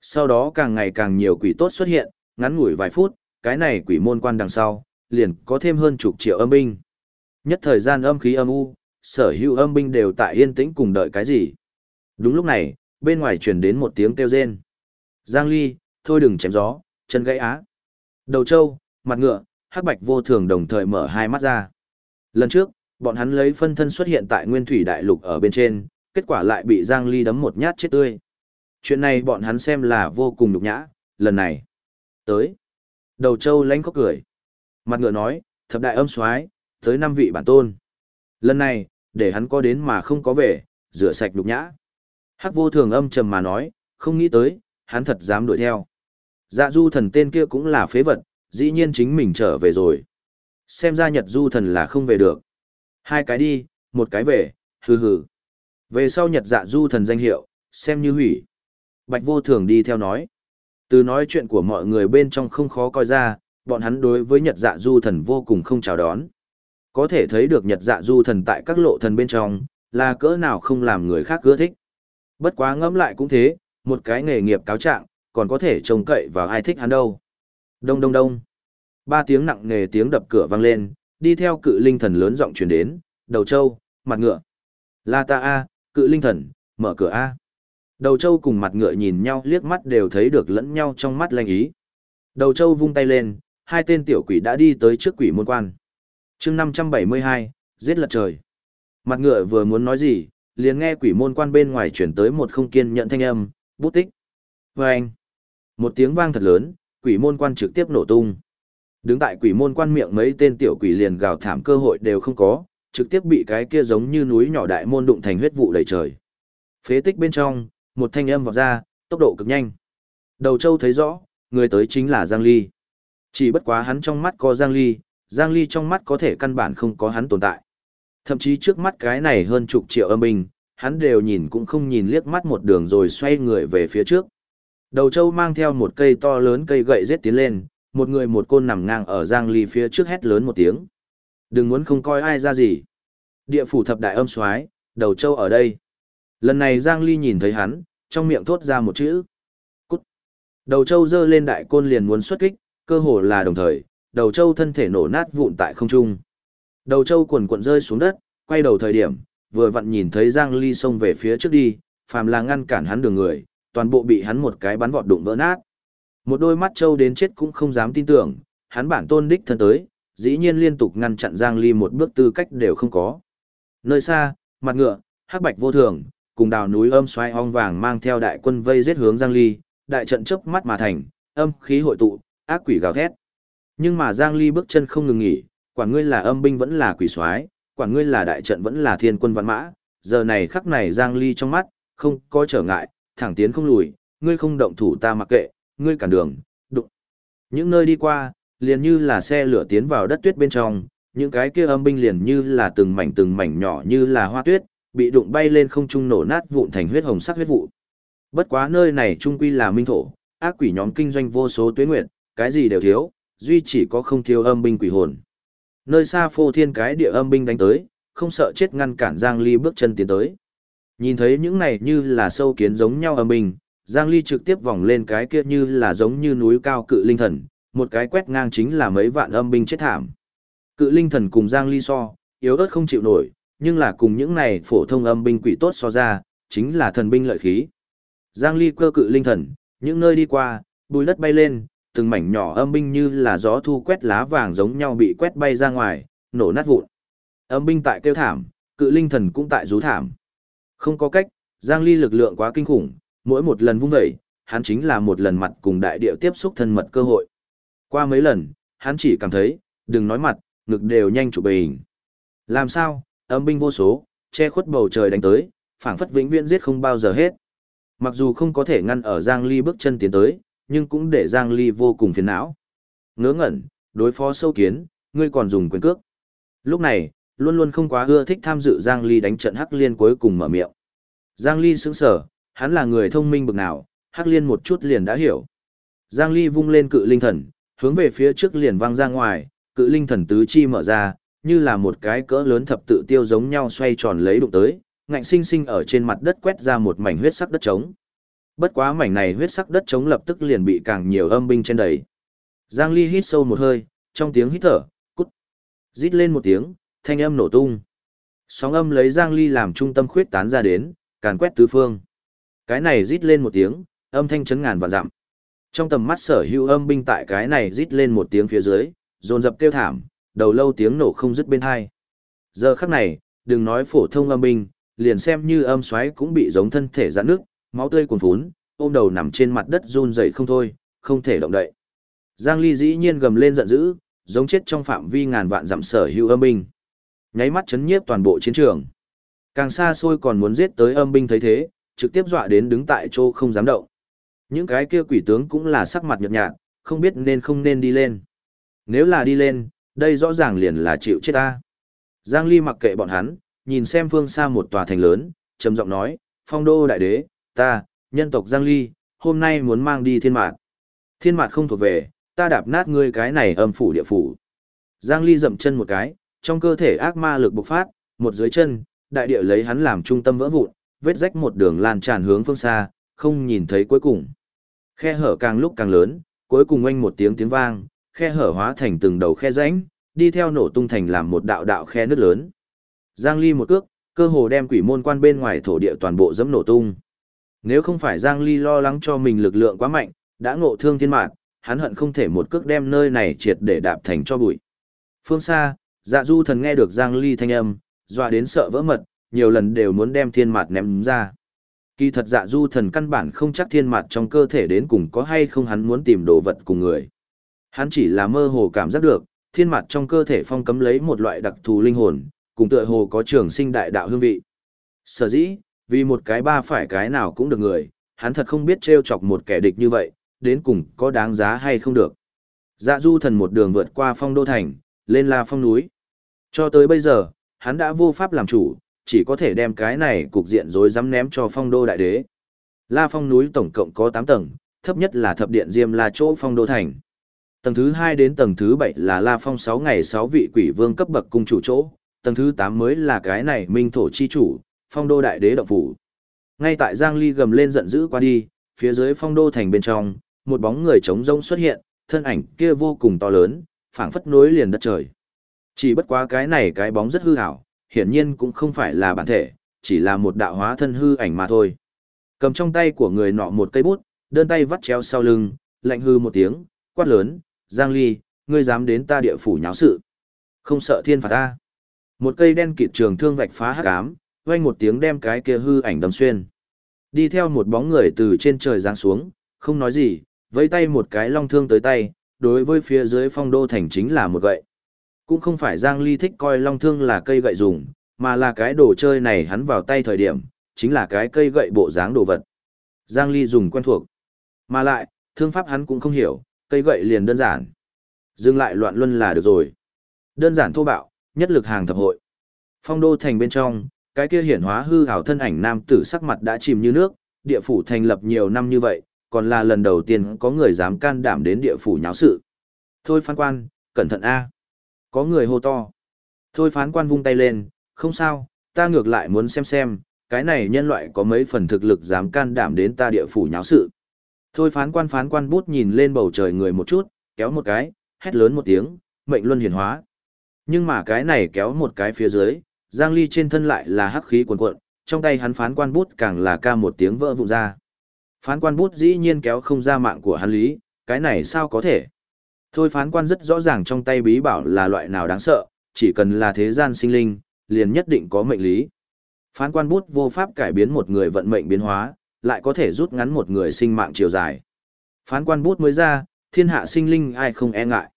Sau đó càng ngày càng nhiều quỷ tốt xuất hiện, ngắn ngủi vài phút, cái này quỷ môn quan đằng sau, liền có thêm hơn chục triệu âm binh. Nhất thời gian âm khí âm u, sở hữu âm binh đều tại yên tĩnh cùng đợi cái gì. Đúng lúc này, bên ngoài truyền đến một tiếng kêu rên. Giang Ly, thôi đừng chém gió, chân gãy á. Đầu trâu, mặt ngựa, hắc bạch vô thường đồng thời mở hai mắt ra. Lần trước, bọn hắn lấy phân thân xuất hiện tại nguyên thủy đại lục ở bên trên, kết quả lại bị Giang Ly đấm một nhát chết tươi. Chuyện này bọn hắn xem là vô cùng nhục nhã, lần này. Tới. Đầu Châu lánh có cười. Mặt ngựa nói, thập đại âm soái tới năm vị bản tôn. Lần này, để hắn có đến mà không có về, rửa sạch nhục nhã. Hắc vô thường âm trầm mà nói, không nghĩ tới, hắn thật dám đuổi theo. Dạ du thần tên kia cũng là phế vật, dĩ nhiên chính mình trở về rồi. Xem ra nhật du thần là không về được. Hai cái đi, một cái về, hừ hừ. Về sau nhật dạ du thần danh hiệu, xem như hủy. Bạch vô thường đi theo nói. Từ nói chuyện của mọi người bên trong không khó coi ra, bọn hắn đối với nhật dạ du thần vô cùng không chào đón. Có thể thấy được nhật dạ du thần tại các lộ thần bên trong, là cỡ nào không làm người khác ưa thích. Bất quá ngẫm lại cũng thế, một cái nghề nghiệp cáo trạng, còn có thể trông cậy vào ai thích hắn đâu. Đông đông đông. Ba tiếng nặng nề tiếng đập cửa vang lên, đi theo cự linh thần lớn giọng truyền đến, đầu châu, mặt ngựa. La ta a, cự linh thần, mở cửa a. Đầu trâu cùng mặt ngựa nhìn nhau liếc mắt đều thấy được lẫn nhau trong mắt lanh ý. Đầu trâu vung tay lên, hai tên tiểu quỷ đã đi tới trước quỷ môn quan. chương 572, giết lật trời. Mặt ngựa vừa muốn nói gì, liền nghe quỷ môn quan bên ngoài chuyển tới một không kiên nhận thanh âm, bút tích. Và anh, một tiếng vang thật lớn, quỷ môn quan trực tiếp nổ tung. Đứng tại quỷ môn quan miệng mấy tên tiểu quỷ liền gào thảm cơ hội đều không có, trực tiếp bị cái kia giống như núi nhỏ đại môn đụng thành huyết vụ đầy trời. Phế tích bên trong, một thanh âm vọt ra, tốc độ cực nhanh. Đầu châu thấy rõ, người tới chính là Giang Ly. Chỉ bất quá hắn trong mắt có Giang Ly, Giang Ly trong mắt có thể căn bản không có hắn tồn tại. Thậm chí trước mắt cái này hơn chục triệu âm binh, hắn đều nhìn cũng không nhìn liếc mắt một đường rồi xoay người về phía trước. Đầu châu mang theo một cây to lớn cây gậy giết tiến lên, một người một côn nằm ngang ở Giang Ly phía trước hét lớn một tiếng. Đừng muốn không coi ai ra gì. Địa phủ thập đại âm soái, đầu châu ở đây. Lần này Giang Ly nhìn thấy hắn, trong miệng thốt ra một chữ. Cút. Đầu châu giơ lên đại côn liền muốn xuất kích, cơ hồ là đồng thời, đầu châu thân thể nổ nát vụn tại không trung. Đầu châu cuộn cuộn rơi xuống đất, quay đầu thời điểm, vừa vặn nhìn thấy Giang Ly xông về phía trước đi, phàm là ngăn cản hắn đường người, toàn bộ bị hắn một cái bắn vọt đụng vỡ nát. Một đôi mắt châu đến chết cũng không dám tin tưởng, hắn bản tôn đích thân tới, dĩ nhiên liên tục ngăn chặn Giang Ly một bước tư cách đều không có. Nơi xa, mặt ngựa, hắc bạch vô thường, cùng đào núi âm xoay ong vàng mang theo đại quân vây giết hướng Giang Ly, đại trận chớp mắt mà thành, âm khí hội tụ, ác quỷ gào thét. Nhưng mà Giang Ly bước chân không ngừng nghỉ, quản ngươi là âm binh vẫn là quỷ soái, quản ngươi là đại trận vẫn là thiên quân vạn mã, giờ này khắc này Giang Ly trong mắt, không có trở ngại, thẳng tiến không lùi, ngươi không động thủ ta mặc kệ, ngươi cản đường, đụng. Những nơi đi qua, liền như là xe lửa tiến vào đất tuyết bên trong, những cái kia âm binh liền như là từng mảnh từng mảnh nhỏ như là hoa tuyết, bị đụng bay lên không trung nổ nát vụn thành huyết hồng sắc huyết vụ. Bất quá nơi này trung quy là minh thổ, ác quỷ nhóm kinh doanh vô số tuyết nguyệt, cái gì đều thiếu, duy chỉ có không thiếu âm binh quỷ hồn. Nơi xa phô thiên cái địa âm binh đánh tới, không sợ chết ngăn cản Giang Ly bước chân tiến tới. Nhìn thấy những này như là sâu kiến giống nhau âm binh, Giang Ly trực tiếp vòng lên cái kia như là giống như núi cao cự linh thần, một cái quét ngang chính là mấy vạn âm binh chết thảm. Cự linh thần cùng Giang Ly so, yếu ớt không chịu nổi, nhưng là cùng những này phổ thông âm binh quỷ tốt so ra, chính là thần binh lợi khí. Giang Ly cơ cự linh thần, những nơi đi qua, bùi đất bay lên, từng mảnh nhỏ âm binh như là gió thu quét lá vàng giống nhau bị quét bay ra ngoài, nổ nát vụn. Âm binh tại kêu thảm, cự linh thần cũng tại rú thảm. Không có cách, Giang Ly lực lượng quá kinh khủng, mỗi một lần vung dậy, hắn chính là một lần mặt cùng đại địa tiếp xúc thân mật cơ hội. Qua mấy lần, hắn chỉ cảm thấy, đừng nói mặt, ngực đều nhanh trụ bình. Làm sao, âm binh vô số, che khuất bầu trời đánh tới, phảng phất vĩnh viễn giết không bao giờ hết. Mặc dù không có thể ngăn ở Giang Ly bước chân tiến tới, nhưng cũng để Giang Ly vô cùng phiền não. Ngớ ngẩn, đối phó sâu kiến, ngươi còn dùng quyền cước. Lúc này, luôn luôn không quá ưa thích tham dự Giang Ly đánh trận Hắc Liên cuối cùng mở miệng. Giang Ly sững sờ, hắn là người thông minh bực nào, Hắc Liên một chút liền đã hiểu. Giang Ly vung lên cự linh thần, hướng về phía trước liền văng ra ngoài, cự linh thần tứ chi mở ra, như là một cái cỡ lớn thập tự tiêu giống nhau xoay tròn lấy đụng tới, ngạnh sinh sinh ở trên mặt đất quét ra một mảnh huyết sắc đất trống. Bất quá mảnh này huyết sắc đất trống lập tức liền bị càng nhiều âm binh trên đầy. Giang Ly hít sâu một hơi, trong tiếng hít thở, cút. Rít lên một tiếng, thanh âm nổ tung. Sóng âm lấy Giang Ly làm trung tâm khuyết tán ra đến, càn quét tứ phương. Cái này rít lên một tiếng, âm thanh chấn ngàn vạn dặm. Trong tầm mắt sở hữu âm binh tại cái này rít lên một tiếng phía dưới, dồn dập kêu thảm, đầu lâu tiếng nổ không dứt bên hai. Giờ khắc này, đừng nói phổ thông âm binh, liền xem như âm xoáy cũng bị giống thân thể giãn nước, máu tươi cuồn phún, ôm đầu nằm trên mặt đất run rẩy không thôi, không thể động đậy. Giang Ly dĩ nhiên gầm lên giận dữ, giống chết trong phạm vi ngàn vạn dặm sở hữu âm binh. nháy mắt chấn nhiếp toàn bộ chiến trường. Càng xa xôi còn muốn giết tới âm binh thấy thế, trực tiếp dọa đến đứng tại chỗ không dám động. Những cái kia quỷ tướng cũng là sắc mặt nhợt nhạt, không biết nên không nên đi lên. Nếu là đi lên, đây rõ ràng liền là chịu chết ta. Giang Ly mặc kệ bọn hắn, nhìn xem phương xa một tòa thành lớn, trầm giọng nói, phong đô đại đế, ta, nhân tộc Giang Ly, hôm nay muốn mang đi thiên mạt. Thiên mạt không thuộc về, ta đạp nát ngươi cái này âm phủ địa phủ. Giang Ly dậm chân một cái, trong cơ thể ác ma lực bộc phát, một dưới chân, đại địa lấy hắn làm trung tâm vỡ vụn, vết rách một đường lan tràn hướng phương xa, không nhìn thấy cuối cùng. Khe hở càng lúc càng lớn, cuối cùng oanh một tiếng tiếng vang, khe hở hóa thành từng đầu khe rãnh, đi theo nổ tung thành làm một đạo đạo khe nứt lớn. Giang Ly một cước, cơ hồ đem quỷ môn quan bên ngoài thổ địa toàn bộ dẫm nổ tung. Nếu không phải Giang Ly lo lắng cho mình lực lượng quá mạnh, đã ngộ thương thiên mạng, hắn hận không thể một cước đem nơi này triệt để đạp thành cho bụi. Phương xa, dạ du thần nghe được Giang Ly thanh âm, dọa đến sợ vỡ mật, nhiều lần đều muốn đem thiên mạt ném ra. Kỳ thật dạ du thần căn bản không chắc thiên mạt trong cơ thể đến cùng có hay không hắn muốn tìm đồ vật cùng người. Hắn chỉ là mơ hồ cảm giác được, thiên mạt trong cơ thể phong cấm lấy một loại đặc thù linh hồn, cùng tựa hồ có trường sinh đại đạo hương vị. Sở dĩ, vì một cái ba phải cái nào cũng được người, hắn thật không biết trêu chọc một kẻ địch như vậy, đến cùng có đáng giá hay không được. Dạ du thần một đường vượt qua phong đô thành, lên la phong núi. Cho tới bây giờ, hắn đã vô pháp làm chủ, chỉ có thể đem cái này cục diện rối rắm ném cho phong đô đại đế. La phong núi tổng cộng có 8 tầng, thấp nhất là thập điện diêm la chỗ phong đô thành. Tầng thứ 2 đến tầng thứ 7 là La Phong 6 ngày 6 vị quỷ vương cấp bậc cung chủ chỗ, tầng thứ 8 mới là cái này minh thổ chi chủ, phong đô đại đế động phủ. Ngay tại Giang Ly gầm lên giận dữ qua đi, phía dưới phong đô thành bên trong, một bóng người trống rông xuất hiện, thân ảnh kia vô cùng to lớn, phảng phất nối liền đất trời. Chỉ bất quá cái này cái bóng rất hư ảo, hiển nhiên cũng không phải là bản thể, chỉ là một đạo hóa thân hư ảnh mà thôi. Cầm trong tay của người nọ một cây bút, đơn tay vắt chéo sau lưng, lạnh hư một tiếng, quát lớn, Giang Ly, ngươi dám đến ta địa phủ nháo sự. Không sợ thiên phạt ta. Một cây đen kịt trường thương vạch phá hắc ám, vang một tiếng đem cái kia hư ảnh đâm xuyên. Đi theo một bóng người từ trên trời giáng xuống, không nói gì, vẫy tay một cái long thương tới tay, đối với phía dưới phong đô thành chính là một gậy. Cũng không phải Giang Ly thích coi long thương là cây gậy dùng, mà là cái đồ chơi này hắn vào tay thời điểm, chính là cái cây gậy bộ dáng đồ vật. Giang Ly dùng quen thuộc. Mà lại, thương pháp hắn cũng không hiểu, cây gậy liền đơn giản. Dừng lại loạn luân là được rồi. Đơn giản thô bạo, nhất lực hàng thập hội. Phong đô thành bên trong, cái kia hiển hóa hư ảo thân ảnh nam tử sắc mặt đã chìm như nước, địa phủ thành lập nhiều năm như vậy, còn là lần đầu tiên có người dám can đảm đến địa phủ nháo sự. Thôi phán quan, cẩn thận a. Có người hô to. Thôi phán quan vung tay lên, không sao, ta ngược lại muốn xem xem, cái này nhân loại có mấy phần thực lực dám can đảm đến ta địa phủ nháo sự. Thôi phán quan phán quan bút nhìn lên bầu trời người một chút, kéo một cái, hét lớn một tiếng, mệnh luân hiển hóa. Nhưng mà cái này kéo một cái phía dưới, Giang Ly trên thân lại là hắc khí cuồn cuộn, trong tay hắn phán quan bút càng là ca một tiếng vỡ vụn ra. Phán quan bút dĩ nhiên kéo không ra mạng của hắn lý, cái này sao có thể? Thôi phán quan rất rõ ràng trong tay bí bảo là loại nào đáng sợ, chỉ cần là thế gian sinh linh, liền nhất định có mệnh lý. Phán quan bút vô pháp cải biến một người vận mệnh biến hóa, lại có thể rút ngắn một người sinh mạng chiều dài. Phán quan bút mới ra, thiên hạ sinh linh ai không e ngại.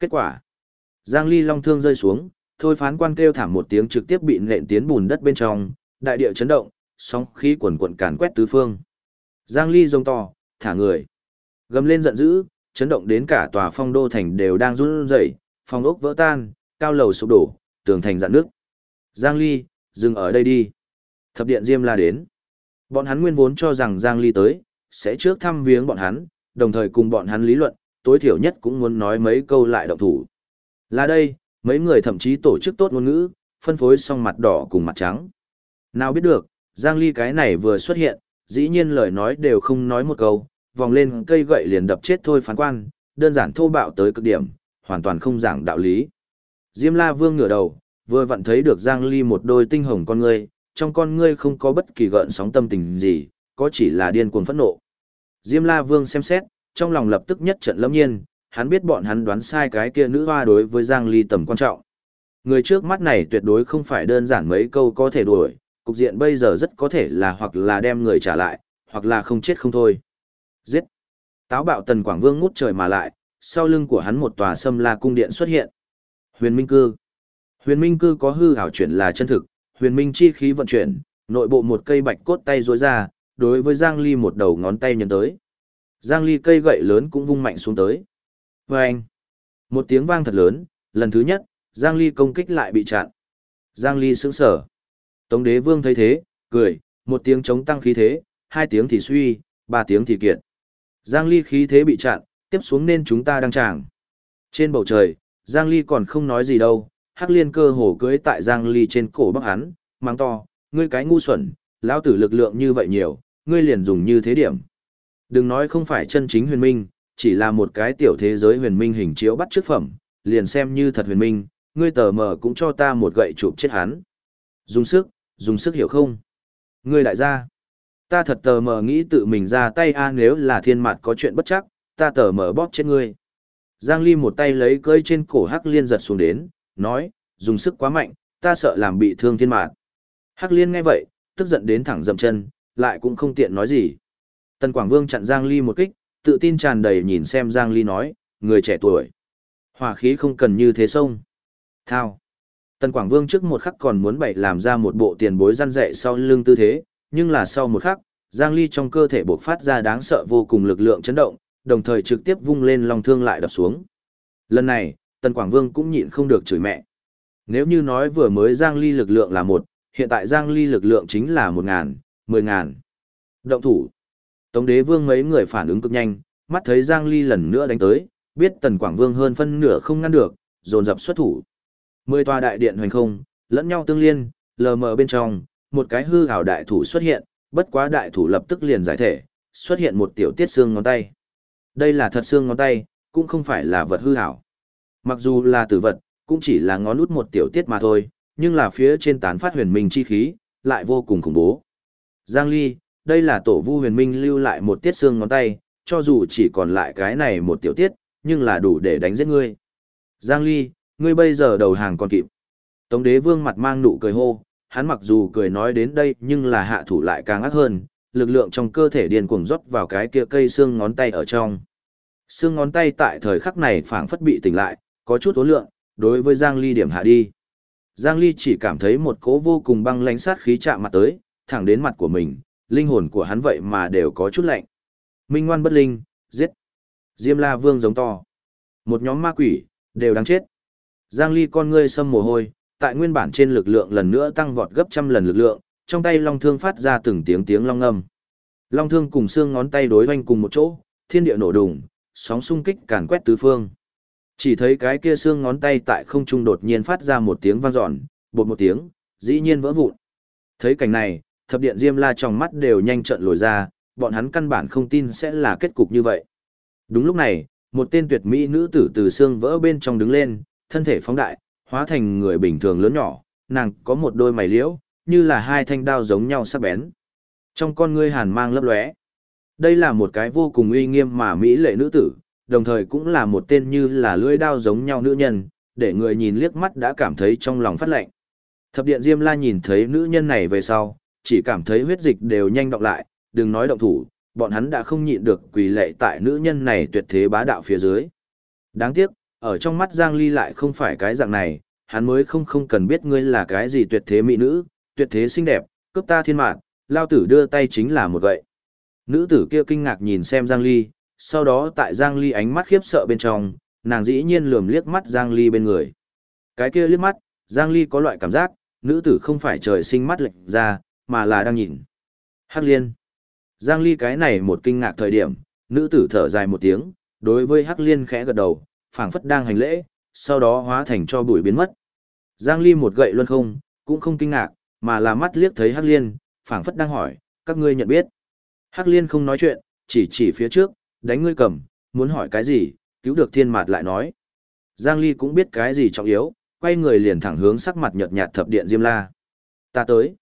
Kết quả, Giang Ly long thương rơi xuống, thôi phán quan kêu thảm một tiếng trực tiếp bị nện tiến bùn đất bên trong, đại địa chấn động, sóng khí quần quần càn quét tứ phương. Giang Ly rông to, thả người. Gầm lên giận dữ, chấn động đến cả tòa phong đô thành đều đang run rẩy, phong ốc vỡ tan, cao lầu sụp đổ, tường thành dạn nước. Giang Ly, dừng ở đây đi. Thập điện Diêm La đến. Bọn hắn nguyên vốn cho rằng Giang Ly tới, sẽ trước thăm viếng bọn hắn, đồng thời cùng bọn hắn lý luận, tối thiểu nhất cũng muốn nói mấy câu lại động thủ. Là đây, mấy người thậm chí tổ chức tốt ngôn ngữ, phân phối xong mặt đỏ cùng mặt trắng. Nào biết được, Giang Ly cái này vừa xuất hiện, dĩ nhiên lời nói đều không nói một câu, vòng lên cây gậy liền đập chết thôi phán quan, đơn giản thô bạo tới cực điểm, hoàn toàn không giảng đạo lý. Diêm La Vương ngửa đầu, vừa vặn thấy được Giang Ly một đôi tinh hồng con ngươi, trong con ngươi không có bất kỳ gợn sóng tâm tình gì, có chỉ là điên cuồng phẫn nộ. Diêm La Vương xem xét, trong lòng lập tức nhất trận lâm nhiên, hắn biết bọn hắn đoán sai cái kia nữ hoa đối với Giang Ly tầm quan trọng. Người trước mắt này tuyệt đối không phải đơn giản mấy câu có thể đuổi, cục diện bây giờ rất có thể là hoặc là đem người trả lại, hoặc là không chết không thôi. Giết! Táo bạo tần Quảng Vương ngút trời mà lại, sau lưng của hắn một tòa sâm la cung điện xuất hiện. Huyền Minh Cư! Huyền minh cư có hư hảo chuyển là chân thực, huyền minh chi khí vận chuyển, nội bộ một cây bạch cốt tay rối ra, đối với Giang Ly một đầu ngón tay nhấn tới. Giang Ly cây gậy lớn cũng vung mạnh xuống tới. Vâng! Một tiếng vang thật lớn, lần thứ nhất, Giang Ly công kích lại bị chặn. Giang Ly sững sở. Tống đế vương thấy thế, cười, một tiếng chống tăng khí thế, hai tiếng thì suy, ba tiếng thì kiệt Giang Ly khí thế bị chặn, tiếp xuống nên chúng ta đang tràng. Trên bầu trời, Giang Ly còn không nói gì đâu, Hắc Liên cơ hồ cưỡi tại Giang Ly trên cổ bắc hắn, mang to, ngươi cái ngu xuẩn, lão tử lực lượng như vậy nhiều, ngươi liền dùng như thế điểm. Đừng nói không phải chân chính huyền minh, chỉ là một cái tiểu thế giới huyền minh hình chiếu bắt trước phẩm, liền xem như thật huyền minh, ngươi tờ mờ cũng cho ta một gậy chụp chết hắn. Dùng sức, dùng sức hiểu không? Ngươi đại gia, ta thật tờ mờ nghĩ tự mình ra tay a nếu là thiên mặt có chuyện bất chắc, ta tờ mờ bóp chết ngươi. Giang Ly một tay lấy cơi trên cổ Hắc Liên giật xuống đến, nói, dùng sức quá mạnh, ta sợ làm bị thương thiên mạt. Hắc Liên nghe vậy, tức giận đến thẳng dậm chân, lại cũng không tiện nói gì. Tần Quảng Vương chặn Giang Ly một kích, tự tin tràn đầy nhìn xem Giang Ly nói, người trẻ tuổi. Hỏa khí không cần như thế sông. Thao. Tần Quảng Vương trước một khắc còn muốn bày làm ra một bộ tiền bối răn dạy sau lưng tư thế, nhưng là sau một khắc, Giang Ly trong cơ thể bộc phát ra đáng sợ vô cùng lực lượng chấn động, đồng thời trực tiếp vung lên long thương lại đập xuống. Lần này, Tần Quảng Vương cũng nhịn không được chửi mẹ. Nếu như nói vừa mới Giang Ly lực lượng là một, hiện tại Giang Ly lực lượng chính là một ngàn, mười ngàn. Động thủ. Tống đế vương mấy người phản ứng cực nhanh, mắt thấy Giang Ly lần nữa đánh tới, biết Tần Quảng Vương hơn phân nửa không ngăn được, dồn dập xuất thủ. Mười tòa đại điện hoành không, lẫn nhau tương liên, lờ mờ bên trong, một cái hư hào đại thủ xuất hiện, bất quá đại thủ lập tức liền giải thể, xuất hiện một tiểu tiết xương ngón tay. Đây là thật xương ngón tay, cũng không phải là vật hư hảo. Mặc dù là tử vật, cũng chỉ là ngón út một tiểu tiết mà thôi, nhưng là phía trên tán phát huyền minh chi khí, lại vô cùng khủng bố. Giang Ly, đây là tổ vu huyền minh lưu lại một tiết xương ngón tay, cho dù chỉ còn lại cái này một tiểu tiết, nhưng là đủ để đánh giết ngươi. Giang Ly, ngươi bây giờ đầu hàng còn kịp. Tống đế vương mặt mang nụ cười hô, hắn mặc dù cười nói đến đây nhưng là hạ thủ lại càng ác hơn, lực lượng trong cơ thể điên cuồng rót vào cái kia cây xương ngón tay ở trong. Xương ngón tay tại thời khắc này phảng phất bị tỉnh lại, có chút ố lượng, đối với Giang Ly điểm hạ đi. Giang Ly chỉ cảm thấy một cỗ vô cùng băng lãnh sát khí chạm mặt tới, thẳng đến mặt của mình, linh hồn của hắn vậy mà đều có chút lạnh. Minh ngoan bất linh, giết. Diêm La Vương giống to. Một nhóm ma quỷ, đều đáng chết. Giang Ly con ngươi sâm mồ hôi, tại nguyên bản trên lực lượng lần nữa tăng vọt gấp trăm lần lực lượng, trong tay long thương phát ra từng tiếng tiếng long Âm Long thương cùng xương ngón tay đối hoành cùng một chỗ, thiên địa nổ đùng, sóng xung kích càn quét tứ phương. Chỉ thấy cái kia xương ngón tay tại không trung đột nhiên phát ra một tiếng vang dọn, bột một tiếng, dĩ nhiên vỡ vụn. Thấy cảnh này, thập điện Diêm La trong mắt đều nhanh trận lồi ra, bọn hắn căn bản không tin sẽ là kết cục như vậy. Đúng lúc này, một tên tuyệt mỹ nữ tử từ xương vỡ bên trong đứng lên, thân thể phóng đại, hóa thành người bình thường lớn nhỏ, nàng có một đôi mày liễu, như là hai thanh đao giống nhau sắc bén. Trong con ngươi hàn mang lấp lóe. Đây là một cái vô cùng uy nghiêm mà mỹ lệ nữ tử, đồng thời cũng là một tên như là lưỡi đao giống nhau nữ nhân, để người nhìn liếc mắt đã cảm thấy trong lòng phát lạnh. Thập điện Diêm La nhìn thấy nữ nhân này về sau, chỉ cảm thấy huyết dịch đều nhanh động lại, đừng nói động thủ, bọn hắn đã không nhịn được quỳ lệ tại nữ nhân này tuyệt thế bá đạo phía dưới. Đáng tiếc, ở trong mắt Giang Ly lại không phải cái dạng này, hắn mới không không cần biết ngươi là cái gì tuyệt thế mỹ nữ, tuyệt thế xinh đẹp, cướp ta thiên mạng, lao tử đưa tay chính là một gậy. Nữ tử kia kinh ngạc nhìn xem Giang Ly, sau đó tại Giang Ly ánh mắt khiếp sợ bên trong, nàng dĩ nhiên lườm liếc mắt Giang Ly bên người. Cái kia liếc mắt, Giang Ly có loại cảm giác, nữ tử không phải trời sinh mắt lệnh ra, mà là đang nhìn. Hắc liên. Giang Ly cái này một kinh ngạc thời điểm, nữ tử thở dài một tiếng, đối với Hắc liên khẽ gật đầu, phảng phất đang hành lễ, sau đó hóa thành cho bụi biến mất. Giang Ly một gậy luân không, cũng không kinh ngạc, mà là mắt liếc thấy Hắc liên, phảng phất đang hỏi, các ngươi nhận biết. Hắc liên không nói chuyện, chỉ chỉ phía trước, đánh ngươi cầm, muốn hỏi cái gì, cứu được thiên mạt lại nói. Giang Ly cũng biết cái gì trọng yếu, quay người liền thẳng hướng sắc mặt nhợt nhạt thập điện Diêm La. Ta tới.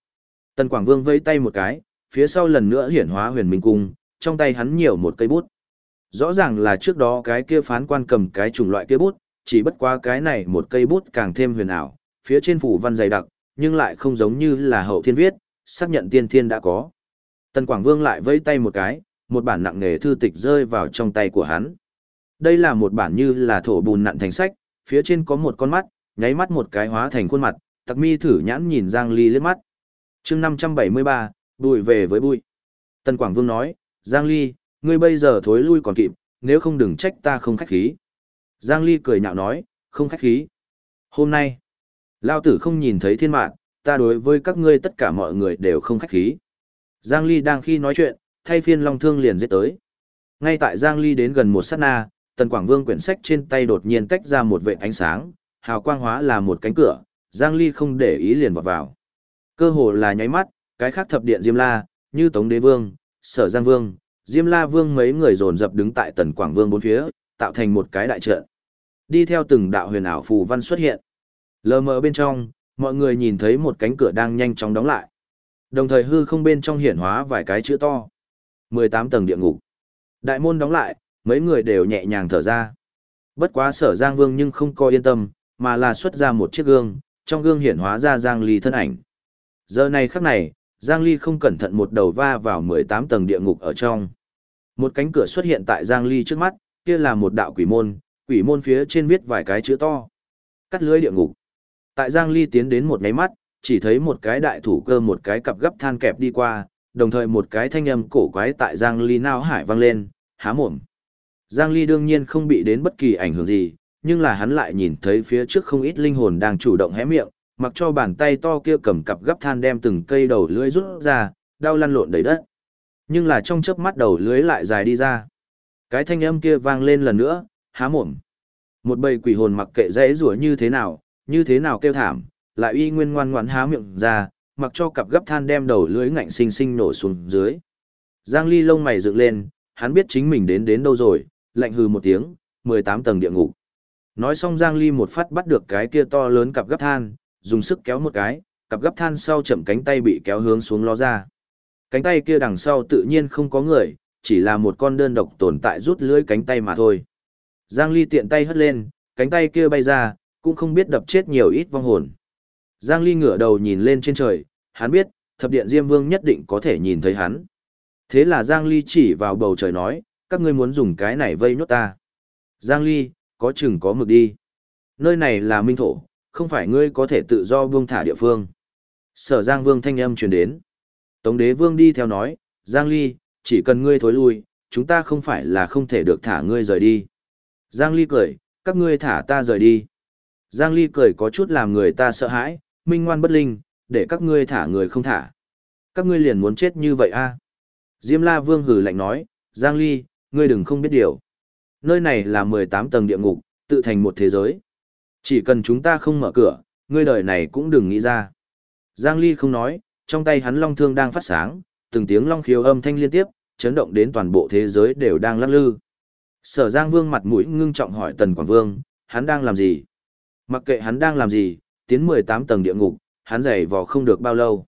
Tần Quảng Vương vây tay một cái, phía sau lần nữa hiển hóa huyền minh cung, trong tay hắn nhiều một cây bút. Rõ ràng là trước đó cái kia phán quan cầm cái chủng loại kia bút, chỉ bất quá cái này một cây bút càng thêm huyền ảo, phía trên phủ văn dày đặc, nhưng lại không giống như là hậu thiên viết, xác nhận tiên thiên đã có. Tần Quảng Vương lại vẫy tay một cái, một bản nặng nghề thư tịch rơi vào trong tay của hắn. Đây là một bản như là thổ bùn nặn thành sách, phía trên có một con mắt, nháy mắt một cái hóa thành khuôn mặt, tặc mi thử nhãn nhìn Giang Ly liếc mắt. chương 573, bụi về với bụi. Tần Quảng Vương nói, Giang Ly, ngươi bây giờ thối lui còn kịp, nếu không đừng trách ta không khách khí. Giang Ly cười nhạo nói, không khách khí. Hôm nay, Lao tử không nhìn thấy thiên mạng, ta đối với các ngươi tất cả mọi người đều không khách khí. Giang Ly đang khi nói chuyện, thay phiên Long Thương liền giết tới. Ngay tại Giang Ly đến gần một sát na, Tần Quảng Vương quyển sách trên tay đột nhiên tách ra một vệ ánh sáng, hào quang hóa là một cánh cửa, Giang Ly không để ý liền vào vào. Cơ hồ là nháy mắt, cái khác thập điện Diêm La, như Tống Đế Vương, Sở Giang Vương, Diêm La Vương mấy người dồn dập đứng tại Tần Quảng Vương bốn phía, tạo thành một cái đại trận. Đi theo từng đạo huyền ảo phù văn xuất hiện. Lờ mờ bên trong, mọi người nhìn thấy một cánh cửa đang nhanh chóng đóng lại. Đồng thời hư không bên trong hiển hóa vài cái chữ to. 18 tầng địa ngục. Đại môn đóng lại, mấy người đều nhẹ nhàng thở ra. Bất quá sở Giang Vương nhưng không coi yên tâm, mà là xuất ra một chiếc gương, trong gương hiển hóa ra Giang Ly thân ảnh. Giờ này khắc này, Giang Ly không cẩn thận một đầu va vào 18 tầng địa ngục ở trong. Một cánh cửa xuất hiện tại Giang Ly trước mắt, kia là một đạo quỷ môn, quỷ môn phía trên viết vài cái chữ to. Cắt lưới địa ngục. Tại Giang Ly tiến đến một máy mắt, chỉ thấy một cái đại thủ cơ một cái cặp gấp than kẹp đi qua, đồng thời một cái thanh âm cổ quái tại Giang Ly nao hải vang lên, há mồm. Giang Ly đương nhiên không bị đến bất kỳ ảnh hưởng gì, nhưng là hắn lại nhìn thấy phía trước không ít linh hồn đang chủ động hé miệng, mặc cho bàn tay to kia cầm cặp gấp than đem từng cây đầu lưới rút ra, đau lăn lộn đầy đất. Nhưng là trong chớp mắt đầu lưới lại dài đi ra. Cái thanh âm kia vang lên lần nữa, há mồm. Một bầy quỷ hồn mặc kệ dễ rủa như thế nào, như thế nào kêu thảm, lại y nguyên ngoan ngoãn há miệng ra, mặc cho cặp gấp than đem đầu lưới ngạnh sinh sinh nổ xuống dưới. Giang Ly lông mày dựng lên, hắn biết chính mình đến đến đâu rồi, lạnh hừ một tiếng, 18 tầng địa ngục. Nói xong Giang Ly một phát bắt được cái kia to lớn cặp gấp than, dùng sức kéo một cái, cặp gấp than sau chậm cánh tay bị kéo hướng xuống ló ra. Cánh tay kia đằng sau tự nhiên không có người, chỉ là một con đơn độc tồn tại rút lưỡi cánh tay mà thôi. Giang Ly tiện tay hất lên, cánh tay kia bay ra, cũng không biết đập chết nhiều ít vong hồn. Giang Ly ngửa đầu nhìn lên trên trời, hắn biết, thập điện Diêm Vương nhất định có thể nhìn thấy hắn. Thế là Giang Ly chỉ vào bầu trời nói, các ngươi muốn dùng cái này vây nhốt ta. Giang Ly, có chừng có mực đi. Nơi này là minh thổ, không phải ngươi có thể tự do buông thả địa phương. Sở Giang Vương thanh âm truyền đến. Tống đế vương đi theo nói, Giang Ly, chỉ cần ngươi thối lui, chúng ta không phải là không thể được thả ngươi rời đi. Giang Ly cười, các ngươi thả ta rời đi. Giang Ly cười có chút làm người ta sợ hãi, minh ngoan bất linh, để các ngươi thả người không thả. Các ngươi liền muốn chết như vậy a? À? Diêm La Vương hử lạnh nói, Giang Ly, ngươi đừng không biết điều. Nơi này là 18 tầng địa ngục, tự thành một thế giới. Chỉ cần chúng ta không mở cửa, ngươi đời này cũng đừng nghĩ ra. Giang Ly không nói, trong tay hắn long thương đang phát sáng, từng tiếng long khiếu âm thanh liên tiếp, chấn động đến toàn bộ thế giới đều đang lắc lư. Sở Giang Vương mặt mũi ngưng trọng hỏi Tần Quảng Vương, hắn đang làm gì? Mặc kệ hắn đang làm gì, tiến 18 tầng địa ngục, hắn giày vò không được bao lâu.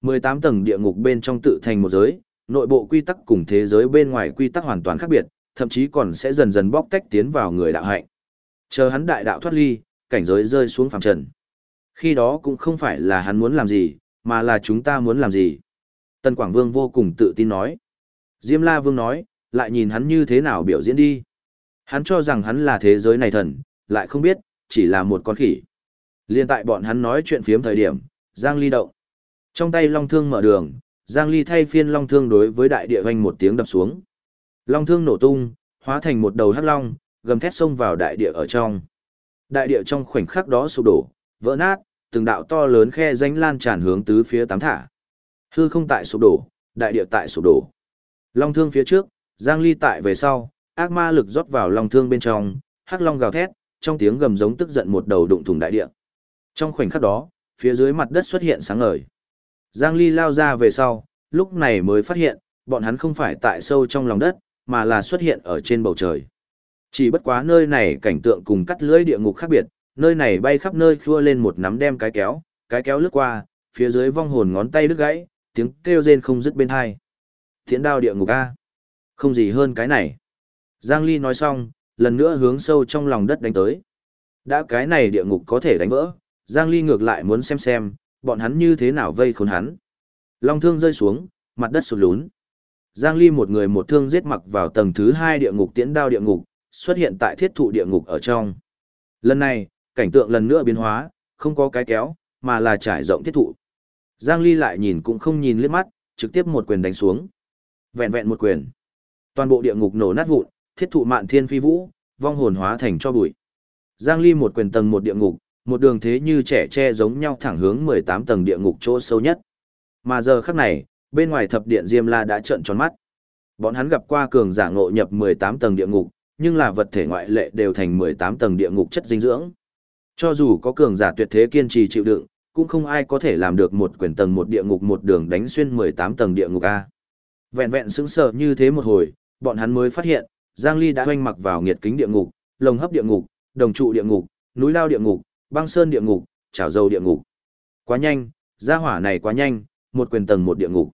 18 tầng địa ngục bên trong tự thành một giới, nội bộ quy tắc cùng thế giới bên ngoài quy tắc hoàn toàn khác biệt, thậm chí còn sẽ dần dần bóc tách tiến vào người đạo hạnh. Chờ hắn đại đạo thoát ly, cảnh giới rơi xuống phàm trần. Khi đó cũng không phải là hắn muốn làm gì, mà là chúng ta muốn làm gì. Tần Quảng Vương vô cùng tự tin nói. Diêm La Vương nói, lại nhìn hắn như thế nào biểu diễn đi. Hắn cho rằng hắn là thế giới này thần, lại không biết, chỉ là một con khỉ. Liên tại bọn hắn nói chuyện phiếm thời điểm, Giang Ly động. Trong tay Long Thương mở đường, Giang Ly thay phiên Long Thương đối với đại địa hoành một tiếng đập xuống. Long Thương nổ tung, hóa thành một đầu hắc long, gầm thét xông vào đại địa ở trong. Đại địa trong khoảnh khắc đó sụp đổ, vỡ nát, từng đạo to lớn khe danh lan tràn hướng tứ phía tám thả. Hư không tại sụp đổ, đại địa tại sụp đổ. Long thương phía trước, Giang Ly tại về sau, ác ma lực rót vào long thương bên trong, hắc long gào thét, trong tiếng gầm giống tức giận một đầu đụng thủng đại địa. Trong khoảnh khắc đó, phía dưới mặt đất xuất hiện sáng ngời. Giang Ly lao ra về sau, lúc này mới phát hiện, bọn hắn không phải tại sâu trong lòng đất, mà là xuất hiện ở trên bầu trời. Chỉ bất quá nơi này cảnh tượng cùng cắt lưới địa ngục khác biệt, nơi này bay khắp nơi khua lên một nắm đem cái kéo, cái kéo lướt qua, phía dưới vong hồn ngón tay đứt gãy, tiếng kêu rên không dứt bên hai. Thiện đao địa ngục A. Không gì hơn cái này. Giang Ly nói xong, lần nữa hướng sâu trong lòng đất đánh tới. Đã cái này địa ngục có thể đánh vỡ, Giang Ly ngược lại muốn xem xem, bọn hắn như thế nào vây khốn hắn. Long thương rơi xuống, mặt đất sụt lún. Giang Ly một người một thương giết mặc vào tầng thứ hai địa ngục tiễn đao địa ngục, xuất hiện tại thiết thụ địa ngục ở trong. Lần này, cảnh tượng lần nữa biến hóa, không có cái kéo, mà là trải rộng thiết thụ. Giang Ly lại nhìn cũng không nhìn liếc mắt, trực tiếp một quyền đánh xuống. Vẹn vẹn một quyền. Toàn bộ địa ngục nổ nát vụn, thiết thụ mạn thiên phi vũ, vong hồn hóa thành cho bụi. Giang Ly một quyền tầng một địa ngục, một đường thế như trẻ tre giống nhau thẳng hướng 18 tầng địa ngục chỗ sâu nhất. Mà giờ khắc này, bên ngoài thập điện Diêm La đã trợn tròn mắt. Bọn hắn gặp qua cường giả ngộ nhập 18 tầng địa ngục, nhưng là vật thể ngoại lệ đều thành 18 tầng địa ngục chất dinh dưỡng. Cho dù có cường giả tuyệt thế kiên trì chịu đựng, cũng không ai có thể làm được một quyền tầng một địa ngục một đường đánh xuyên 18 tầng địa ngục A. Vẹn vẹn sững sờ như thế một hồi, bọn hắn mới phát hiện, Giang Ly đã hoanh mặc vào nghiệt kính địa ngục, lồng hấp địa ngục, đồng trụ địa ngục, núi lao địa ngục, băng sơn địa ngục, chảo dầu địa ngục. Quá nhanh, gia hỏa này quá nhanh, một quyền tầng một địa ngục.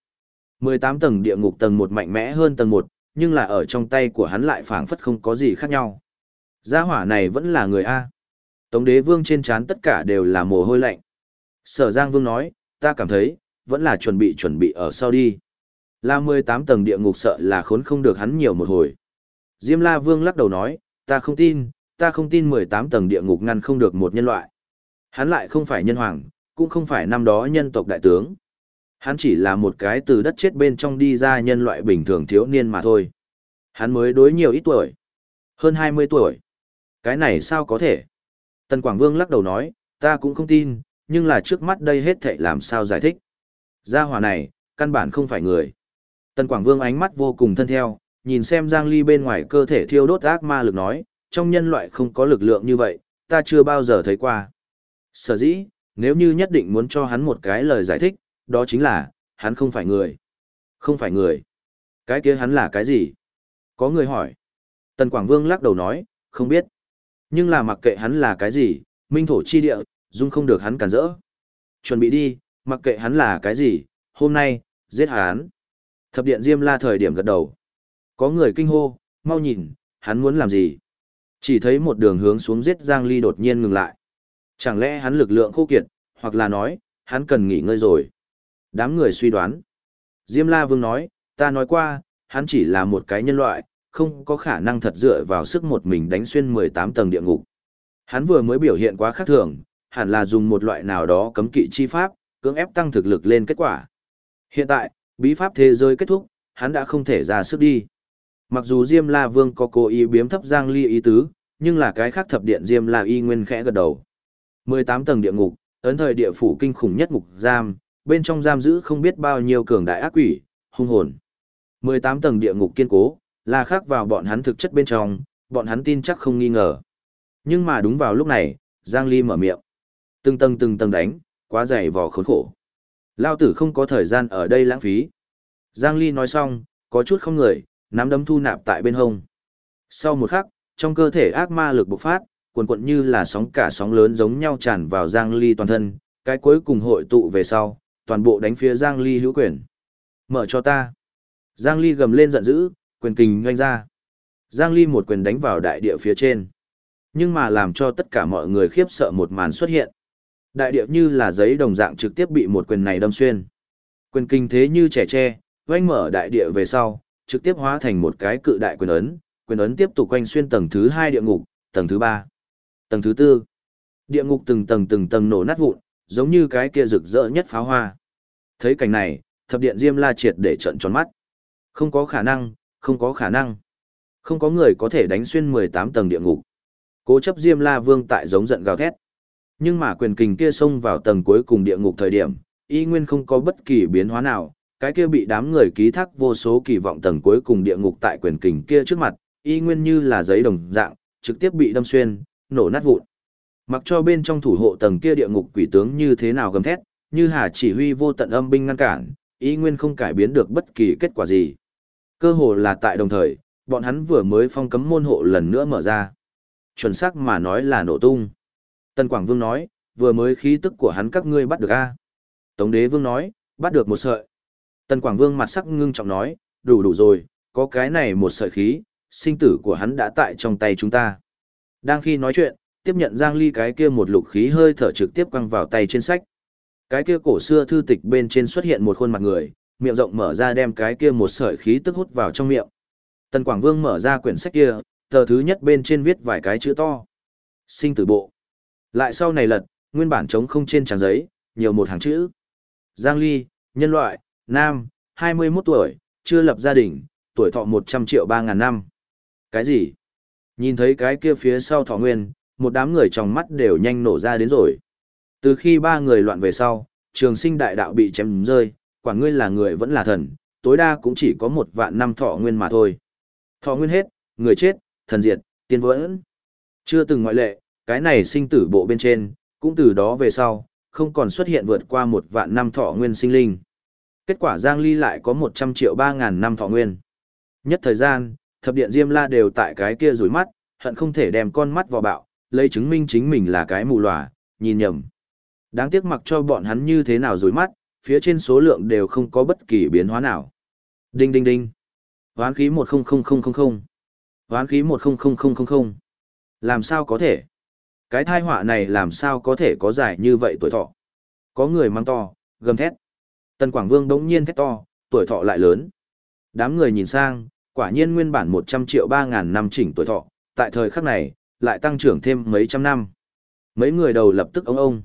18 tầng địa ngục tầng một mạnh mẽ hơn tầng một, nhưng là ở trong tay của hắn lại phảng phất không có gì khác nhau. Gia hỏa này vẫn là người A. Tống đế vương trên trán tất cả đều là mồ hôi lạnh. Sở Giang Vương nói, ta cảm thấy, vẫn là chuẩn bị chuẩn bị ở sau đi. Là 18 tầng địa ngục sợ là khốn không được hắn nhiều một hồi. Diêm La Vương lắc đầu nói, ta không tin, ta không tin 18 tầng địa ngục ngăn không được một nhân loại. Hắn lại không phải nhân hoàng, cũng không phải năm đó nhân tộc đại tướng. Hắn chỉ là một cái từ đất chết bên trong đi ra nhân loại bình thường thiếu niên mà thôi. Hắn mới đối nhiều ít tuổi. Hơn 20 tuổi. Cái này sao có thể? Tần Quảng Vương lắc đầu nói, ta cũng không tin, nhưng là trước mắt đây hết thảy làm sao giải thích. Gia hỏa này, căn bản không phải người. Tần Quảng Vương ánh mắt vô cùng thân theo, nhìn xem Giang Ly bên ngoài cơ thể thiêu đốt ác ma lực nói, trong nhân loại không có lực lượng như vậy, ta chưa bao giờ thấy qua. Sở dĩ, nếu như nhất định muốn cho hắn một cái lời giải thích, đó chính là, hắn không phải người. Không phải người. Cái kia hắn là cái gì? Có người hỏi. Tần Quảng Vương lắc đầu nói, không biết. Nhưng là mặc kệ hắn là cái gì, minh thổ chi địa, dung không được hắn cản rỡ. Chuẩn bị đi, mặc kệ hắn là cái gì, hôm nay, giết hắn. Thập điện Diêm La thời điểm gật đầu. Có người kinh hô, mau nhìn, hắn muốn làm gì? Chỉ thấy một đường hướng xuống giết Giang Ly đột nhiên ngừng lại. Chẳng lẽ hắn lực lượng khô kiệt, hoặc là nói, hắn cần nghỉ ngơi rồi. Đám người suy đoán. Diêm La Vương nói, ta nói qua, hắn chỉ là một cái nhân loại, không có khả năng thật dựa vào sức một mình đánh xuyên 18 tầng địa ngục. Hắn vừa mới biểu hiện quá khác thường, hẳn là dùng một loại nào đó cấm kỵ chi pháp, cưỡng ép tăng thực lực lên kết quả. Hiện tại, bí pháp thế giới kết thúc, hắn đã không thể ra sức đi. Mặc dù Diêm La Vương có cố ý biếm thấp Giang Ly ý tứ, nhưng là cái khác thập điện Diêm La Y nguyên khẽ gật đầu. 18 tầng địa ngục, ấn thời địa phủ kinh khủng nhất ngục giam, bên trong giam giữ không biết bao nhiêu cường đại ác quỷ, hung hồn. 18 tầng địa ngục kiên cố, là khác vào bọn hắn thực chất bên trong, bọn hắn tin chắc không nghi ngờ. Nhưng mà đúng vào lúc này, Giang Ly mở miệng. Từng tầng từng tầng đánh, quá dày vò khốn khổ. Lao tử không có thời gian ở đây lãng phí. Giang Ly nói xong, có chút không người, nắm đấm thu nạp tại bên hông. Sau một khắc, trong cơ thể ác ma lực bộc phát, cuồn cuộn như là sóng cả sóng lớn giống nhau tràn vào Giang Ly toàn thân, cái cuối cùng hội tụ về sau, toàn bộ đánh phía Giang Ly hữu quyền. Mở cho ta. Giang Ly gầm lên giận dữ, quyền kình doanh ra. Giang Ly một quyền đánh vào đại địa phía trên. Nhưng mà làm cho tất cả mọi người khiếp sợ một màn xuất hiện. Đại địa như là giấy đồng dạng trực tiếp bị một quyền này đâm xuyên. Quyền kinh thế như trẻ tre, oanh mở đại địa về sau, trực tiếp hóa thành một cái cự đại quyền ấn, quyền ấn tiếp tục quanh xuyên tầng thứ hai địa ngục, tầng thứ ba, tầng thứ tư. Địa ngục từng tầng từng tầng nổ nát vụn, giống như cái kia rực rỡ nhất pháo hoa. Thấy cảnh này, thập điện Diêm La triệt để trận tròn mắt. Không có khả năng, không có khả năng. Không có người có thể đánh xuyên 18 tầng địa ngục. Cố chấp Diêm La Vương tại giống giận gào thét. Nhưng mà quyền kình kia xông vào tầng cuối cùng địa ngục thời điểm, y nguyên không có bất kỳ biến hóa nào, cái kia bị đám người ký thác vô số kỳ vọng tầng cuối cùng địa ngục tại quyền kình kia trước mặt, y nguyên như là giấy đồng dạng, trực tiếp bị đâm xuyên, nổ nát vụn. Mặc cho bên trong thủ hộ tầng kia địa ngục quỷ tướng như thế nào gầm thét, như hà chỉ huy vô tận âm binh ngăn cản, y nguyên không cải biến được bất kỳ kết quả gì. Cơ hồ là tại đồng thời, bọn hắn vừa mới phong cấm môn hộ lần nữa mở ra. Chuẩn xác mà nói là nổ tung. Tần Quảng Vương nói, vừa mới khí tức của hắn các ngươi bắt được a. Tống Đế Vương nói, bắt được một sợi. Tần Quảng Vương mặt sắc ngưng trọng nói, đủ đủ rồi, có cái này một sợi khí, sinh tử của hắn đã tại trong tay chúng ta. Đang khi nói chuyện, tiếp nhận Giang Ly cái kia một lục khí hơi thở trực tiếp quăng vào tay trên sách. Cái kia cổ xưa thư tịch bên trên xuất hiện một khuôn mặt người, miệng rộng mở ra đem cái kia một sợi khí tức hút vào trong miệng. Tần Quảng Vương mở ra quyển sách kia, tờ thứ nhất bên trên viết vài cái chữ to. Sinh tử bộ. Lại sau này lật, nguyên bản trống không trên trang giấy, nhiều một hàng chữ. Giang Ly, nhân loại, nam, 21 tuổi, chưa lập gia đình, tuổi thọ 100 triệu 3 ngàn năm. Cái gì? Nhìn thấy cái kia phía sau thọ nguyên, một đám người trong mắt đều nhanh nổ ra đến rồi. Từ khi ba người loạn về sau, trường sinh đại đạo bị chém rơi, quả ngươi là người vẫn là thần, tối đa cũng chỉ có một vạn năm thọ nguyên mà thôi. Thọ nguyên hết, người chết, thần diệt, tiên vẫn. Chưa từng ngoại lệ, cái này sinh tử bộ bên trên, cũng từ đó về sau, không còn xuất hiện vượt qua một vạn năm thọ nguyên sinh linh. Kết quả Giang Ly lại có 100 triệu 3 ngàn năm thọ nguyên. Nhất thời gian, thập điện Diêm La đều tại cái kia rủi mắt, hận không thể đem con mắt vào bạo, lấy chứng minh chính mình là cái mù lòa, nhìn nhầm. Đáng tiếc mặc cho bọn hắn như thế nào rủi mắt, phía trên số lượng đều không có bất kỳ biến hóa nào. Đinh đinh đinh. Hoán khí 100000. Hoán khí 100000. Làm sao có thể? Cái thai họa này làm sao có thể có dài như vậy tuổi thọ? Có người mang to, gầm thét. Tần Quảng Vương đống nhiên thét to, tuổi thọ lại lớn. Đám người nhìn sang, quả nhiên nguyên bản 100 triệu 3 ngàn năm chỉnh tuổi thọ, tại thời khắc này, lại tăng trưởng thêm mấy trăm năm. Mấy người đầu lập tức ông ông.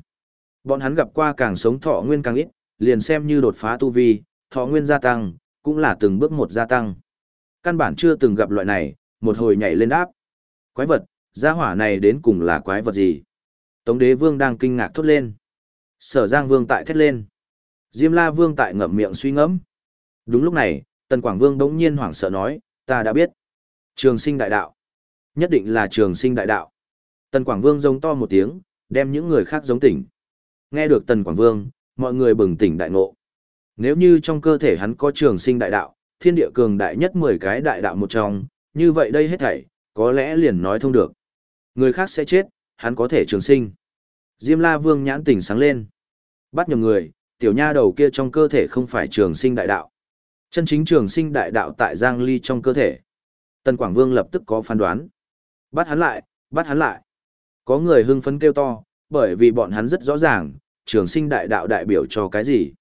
Bọn hắn gặp qua càng sống thọ nguyên càng ít, liền xem như đột phá tu vi, thọ nguyên gia tăng, cũng là từng bước một gia tăng. Căn bản chưa từng gặp loại này, một hồi nhảy lên áp. Quái vật, gia hỏa này đến cùng là quái vật gì? Tống đế vương đang kinh ngạc thốt lên. Sở giang vương tại thét lên. Diêm la vương tại ngậm miệng suy ngẫm. Đúng lúc này, tần quảng vương đống nhiên hoảng sợ nói, ta đã biết. Trường sinh đại đạo. Nhất định là trường sinh đại đạo. Tần quảng vương giống to một tiếng, đem những người khác giống tỉnh. Nghe được tần quảng vương, mọi người bừng tỉnh đại ngộ. Nếu như trong cơ thể hắn có trường sinh đại đạo, thiên địa cường đại nhất 10 cái đại đạo một trong, như vậy đây hết thảy, có lẽ liền nói thông được. Người khác sẽ chết, hắn có thể trường sinh. Diêm la vương nhãn tỉnh sáng lên. Bắt nhầm người, tiểu nha đầu kia trong cơ thể không phải trường sinh đại đạo. Chân chính trường sinh đại đạo tại Giang Ly trong cơ thể. Tần Quảng Vương lập tức có phán đoán. Bắt hắn lại, bắt hắn lại. Có người hưng phấn kêu to, bởi vì bọn hắn rất rõ ràng, trường sinh đại đạo đại biểu cho cái gì.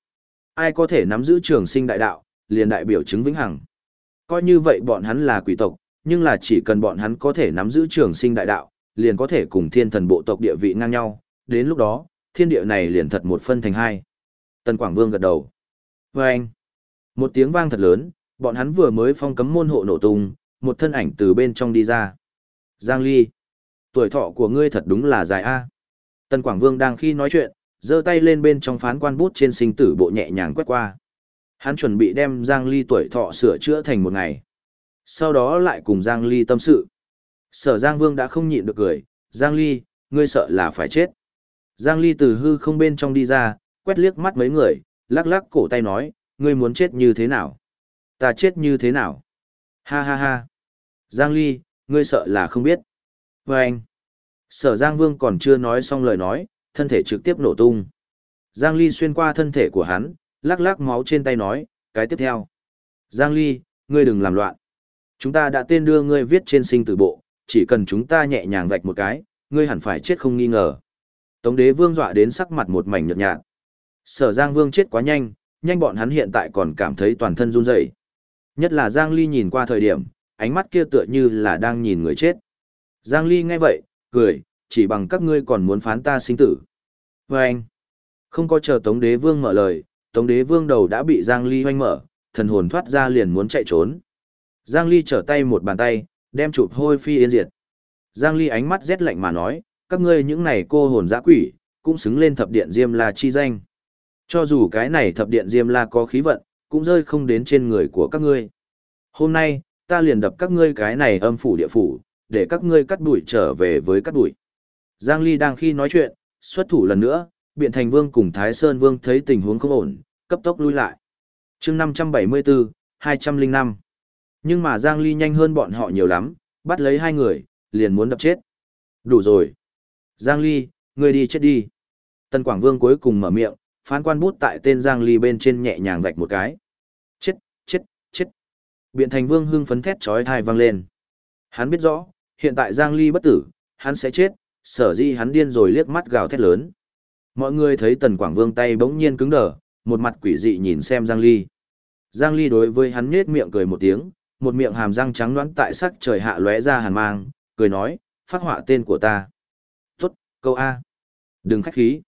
Ai có thể nắm giữ trường sinh đại đạo, liền đại biểu chứng vĩnh hằng. Coi như vậy bọn hắn là quỷ tộc, nhưng là chỉ cần bọn hắn có thể nắm giữ trường sinh đại đạo, liền có thể cùng thiên thần bộ tộc địa vị ngang nhau, đến lúc đó, thiên địa này liền thật một phân thành hai. Tần Quảng Vương gật đầu. Và anh, một tiếng vang thật lớn, bọn hắn vừa mới phong cấm môn hộ nổ tung, một thân ảnh từ bên trong đi ra. Giang Ly, tuổi thọ của ngươi thật đúng là dài a. Tần Quảng Vương đang khi nói chuyện, giơ tay lên bên trong phán quan bút trên sinh tử bộ nhẹ nhàng quét qua. Hắn chuẩn bị đem Giang Ly tuổi thọ sửa chữa thành một ngày. Sau đó lại cùng Giang Ly tâm sự. Sở Giang Vương đã không nhịn được cười, Giang Ly, ngươi sợ là phải chết. Giang Ly từ hư không bên trong đi ra, quét liếc mắt mấy người, lắc lắc cổ tay nói, ngươi muốn chết như thế nào? Ta chết như thế nào? Ha ha ha. Giang Ly, ngươi sợ là không biết. Và anh. Sở Giang Vương còn chưa nói xong lời nói, thân thể trực tiếp nổ tung. Giang Ly xuyên qua thân thể của hắn, lắc lắc máu trên tay nói, cái tiếp theo. Giang Ly, ngươi đừng làm loạn. Chúng ta đã tên đưa ngươi viết trên sinh tử bộ, chỉ cần chúng ta nhẹ nhàng vạch một cái, ngươi hẳn phải chết không nghi ngờ. Tống đế vương dọa đến sắc mặt một mảnh nhợt nhạt. Sở Giang Vương chết quá nhanh, nhanh bọn hắn hiện tại còn cảm thấy toàn thân run rẩy. Nhất là Giang Ly nhìn qua thời điểm, ánh mắt kia tựa như là đang nhìn người chết. Giang Ly nghe vậy, cười, chỉ bằng các ngươi còn muốn phán ta sinh tử. Và anh, không có chờ Tống Đế Vương mở lời, Tống Đế Vương đầu đã bị Giang Ly hoanh mở, thần hồn thoát ra liền muốn chạy trốn. Giang Ly trở tay một bàn tay, đem chụp hôi phi yên diệt. Giang Ly ánh mắt rét lạnh mà nói, các ngươi những này cô hồn dã quỷ, cũng xứng lên thập điện Diêm La chi danh. Cho dù cái này thập điện Diêm La có khí vận, cũng rơi không đến trên người của các ngươi. Hôm nay, ta liền đập các ngươi cái này âm phủ địa phủ, để các ngươi cắt đuổi trở về với cắt đuổi. Giang Ly đang khi nói chuyện, xuất thủ lần nữa, Biện Thành Vương cùng Thái Sơn Vương thấy tình huống không ổn, cấp tốc lui lại. chương 574, 205. Nhưng mà Giang Ly nhanh hơn bọn họ nhiều lắm, bắt lấy hai người, liền muốn đập chết. Đủ rồi. Giang Ly, ngươi đi chết đi. Tân Quảng Vương cuối cùng mở miệng, phán quan bút tại tên Giang Ly bên trên nhẹ nhàng vạch một cái. Chết, chết, chết. Biện Thành Vương hưng phấn thét chói tai vang lên. Hắn biết rõ, hiện tại Giang Ly bất tử, hắn sẽ chết, sở di hắn điên rồi liếc mắt gào thét lớn. Mọi người thấy Tần Quảng Vương tay bỗng nhiên cứng đờ, một mặt quỷ dị nhìn xem Giang Ly. Giang Ly đối với hắn nhếch miệng cười một tiếng, một miệng hàm răng trắng đoán tại sắc trời hạ lóe ra hàn mang, cười nói, phát họa tên của ta. Tốt, câu A. Đừng khách khí.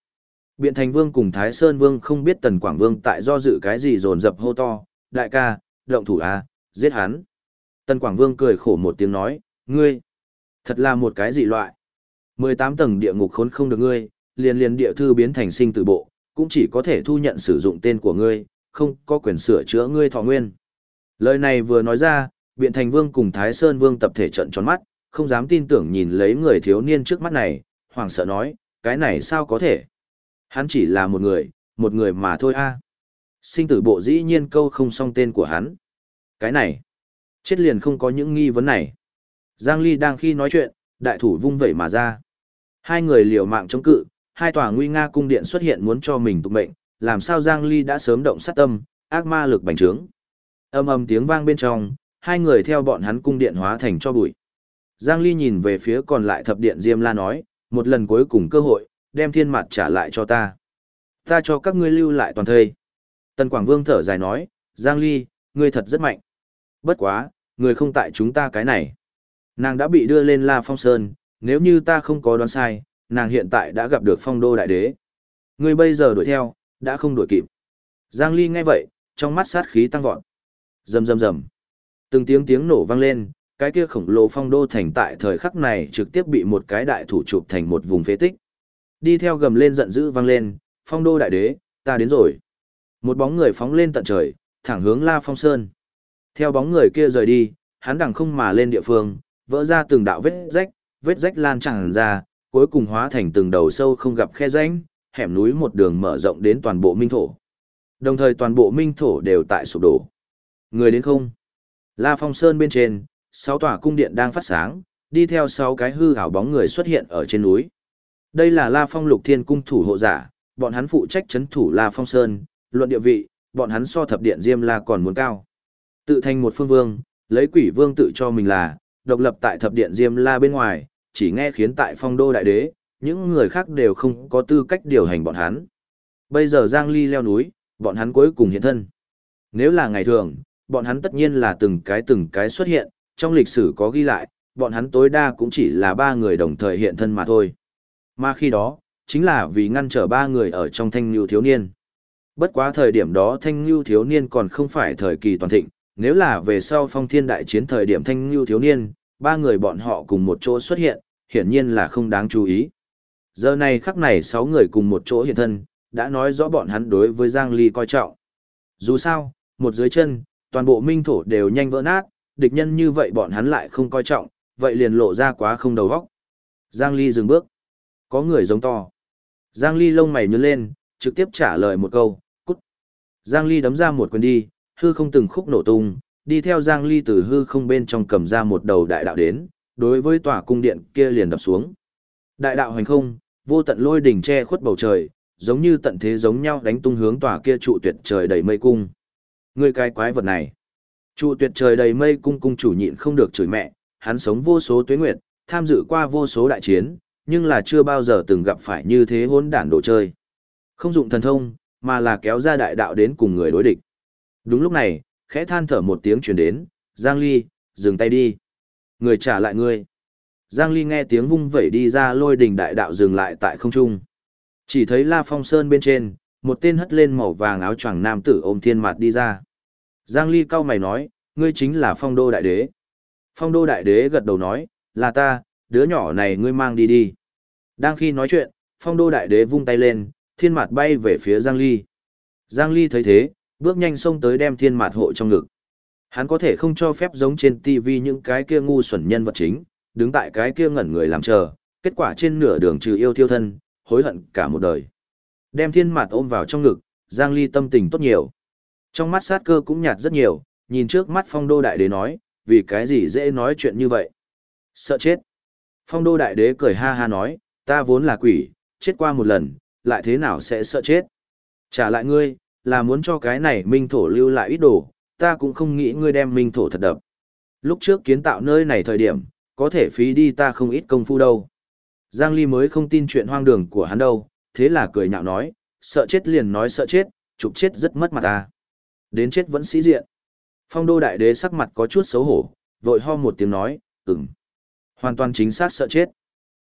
Biện Thành Vương cùng Thái Sơn Vương không biết Tần Quảng Vương tại do dự cái gì dồn dập hô to, đại ca, động thủ a, giết hắn. Tần Quảng Vương cười khổ một tiếng nói, ngươi, thật là một cái dị loại. 18 tầng địa ngục khốn không được ngươi, liền liền địa thư biến thành sinh tử bộ, cũng chỉ có thể thu nhận sử dụng tên của ngươi, không có quyền sửa chữa ngươi thọ nguyên. Lời này vừa nói ra, Biện Thành Vương cùng Thái Sơn Vương tập thể trận tròn mắt, không dám tin tưởng nhìn lấy người thiếu niên trước mắt này, hoàng sợ nói, cái này sao có thể? Hắn chỉ là một người, một người mà thôi a. Sinh tử bộ dĩ nhiên câu không xong tên của hắn. Cái này, chết liền không có những nghi vấn này. Giang Ly đang khi nói chuyện, đại thủ vung vẩy mà ra. Hai người liều mạng chống cự, hai tòa nguy nga cung điện xuất hiện muốn cho mình tục mệnh, làm sao Giang Ly đã sớm động sát tâm, ác ma lực bành trướng. Âm âm tiếng vang bên trong, hai người theo bọn hắn cung điện hóa thành cho bụi. Giang Ly nhìn về phía còn lại thập điện Diêm La nói, một lần cuối cùng cơ hội, đem thiên mặt trả lại cho ta. Ta cho các ngươi lưu lại toàn thây. Tần Quảng Vương thở dài nói, Giang Ly, ngươi thật rất mạnh. Bất quá, người không tại chúng ta cái này. Nàng đã bị đưa lên La Phong Sơn, nếu như ta không có đoán sai, nàng hiện tại đã gặp được phong đô đại đế. Ngươi bây giờ đuổi theo, đã không đuổi kịp. Giang Ly nghe vậy, trong mắt sát khí tăng vọt. Rầm rầm rầm. Từng tiếng tiếng nổ vang lên, cái kia khổng lồ phong đô thành tại thời khắc này trực tiếp bị một cái đại thủ chụp thành một vùng phế tích. Đi theo gầm lên giận dữ vang lên, phong đô đại đế, ta đến rồi. Một bóng người phóng lên tận trời, thẳng hướng La Phong Sơn. Theo bóng người kia rời đi, hắn đằng không mà lên địa phương, vỡ ra từng đạo vết rách, vết rách lan tràn ra, cuối cùng hóa thành từng đầu sâu không gặp khe rãnh, hẻm núi một đường mở rộng đến toàn bộ minh thổ. Đồng thời toàn bộ minh thổ đều tại sụp đổ. Người đến không? La Phong Sơn bên trên, sáu tòa cung điện đang phát sáng, đi theo sáu cái hư ảo bóng người xuất hiện ở trên núi. Đây là La Phong Lục Thiên cung thủ hộ giả, bọn hắn phụ trách chấn thủ La Phong Sơn, luận địa vị, bọn hắn so thập điện Diêm La còn muốn cao. Tự thành một phương vương, lấy quỷ vương tự cho mình là, độc lập tại thập điện Diêm La bên ngoài, chỉ nghe khiến tại phong đô đại đế, những người khác đều không có tư cách điều hành bọn hắn. Bây giờ Giang Ly leo núi, bọn hắn cuối cùng hiện thân. Nếu là ngày thường, bọn hắn tất nhiên là từng cái từng cái xuất hiện, trong lịch sử có ghi lại, bọn hắn tối đa cũng chỉ là ba người đồng thời hiện thân mà thôi. Mà khi đó, chính là vì ngăn trở ba người ở trong thanh lưu thiếu niên. Bất quá thời điểm đó thanh lưu thiếu niên còn không phải thời kỳ toàn thịnh, nếu là về sau phong thiên đại chiến thời điểm thanh lưu thiếu niên, ba người bọn họ cùng một chỗ xuất hiện, hiển nhiên là không đáng chú ý. Giờ này khắc này sáu người cùng một chỗ hiện thân, đã nói rõ bọn hắn đối với Giang Ly coi trọng. Dù sao, một dưới chân, toàn bộ minh thổ đều nhanh vỡ nát, địch nhân như vậy bọn hắn lại không coi trọng, vậy liền lộ ra quá không đầu óc. Giang Ly dừng bước. Có người giống to. Giang Ly lông mày nhướng lên, trực tiếp trả lời một câu, cút. Giang Ly đấm ra một quyền đi, hư không từng khúc nổ tung, đi theo Giang Ly từ hư không bên trong cầm ra một đầu đại đạo đến, đối với tòa cung điện kia liền đập xuống. Đại đạo hành không, vô tận lôi đỉnh che khuất bầu trời, giống như tận thế giống nhau đánh tung hướng tòa kia trụ tuyệt trời đầy mây cung. Người cái quái vật này. Trụ tuyệt trời đầy mây cung cung chủ nhịn không được chửi mẹ, hắn sống vô số tuế nguyệt, tham dự qua vô số đại chiến, nhưng là chưa bao giờ từng gặp phải như thế hỗn đản đồ chơi. Không dụng thần thông, mà là kéo ra đại đạo đến cùng người đối địch. Đúng lúc này, khẽ than thở một tiếng truyền đến, Giang Ly, dừng tay đi. Người trả lại ngươi. Giang Ly nghe tiếng vung vẩy đi ra lôi đình đại đạo dừng lại tại không trung. Chỉ thấy La Phong Sơn bên trên, một tên hất lên màu vàng áo choàng nam tử ôm thiên mặt đi ra. Giang Ly cao mày nói, ngươi chính là phong đô đại đế. Phong đô đại đế gật đầu nói, là ta, đứa nhỏ này ngươi mang đi đi. Đang khi nói chuyện, phong đô đại đế vung tay lên, thiên mặt bay về phía Giang Ly. Giang Ly thấy thế, bước nhanh xông tới đem thiên mạt hộ trong ngực. Hắn có thể không cho phép giống trên TV những cái kia ngu xuẩn nhân vật chính, đứng tại cái kia ngẩn người làm chờ, kết quả trên nửa đường trừ yêu thiêu thân, hối hận cả một đời. Đem thiên mạt ôm vào trong ngực, Giang Ly tâm tình tốt nhiều. Trong mắt sát cơ cũng nhạt rất nhiều, nhìn trước mắt phong đô đại đế nói, vì cái gì dễ nói chuyện như vậy. Sợ chết. Phong đô đại đế cười ha ha nói, ta vốn là quỷ, chết qua một lần, lại thế nào sẽ sợ chết. Trả lại ngươi, là muốn cho cái này minh thổ lưu lại ít đồ, ta cũng không nghĩ ngươi đem minh thổ thật đập. Lúc trước kiến tạo nơi này thời điểm, có thể phí đi ta không ít công phu đâu. Giang Ly mới không tin chuyện hoang đường của hắn đâu, thế là cười nhạo nói, sợ chết liền nói sợ chết, chụp chết rất mất mặt ta. Đến chết vẫn sĩ diện. Phong đô đại đế sắc mặt có chút xấu hổ, vội ho một tiếng nói, ừm. Hoàn toàn chính xác sợ chết.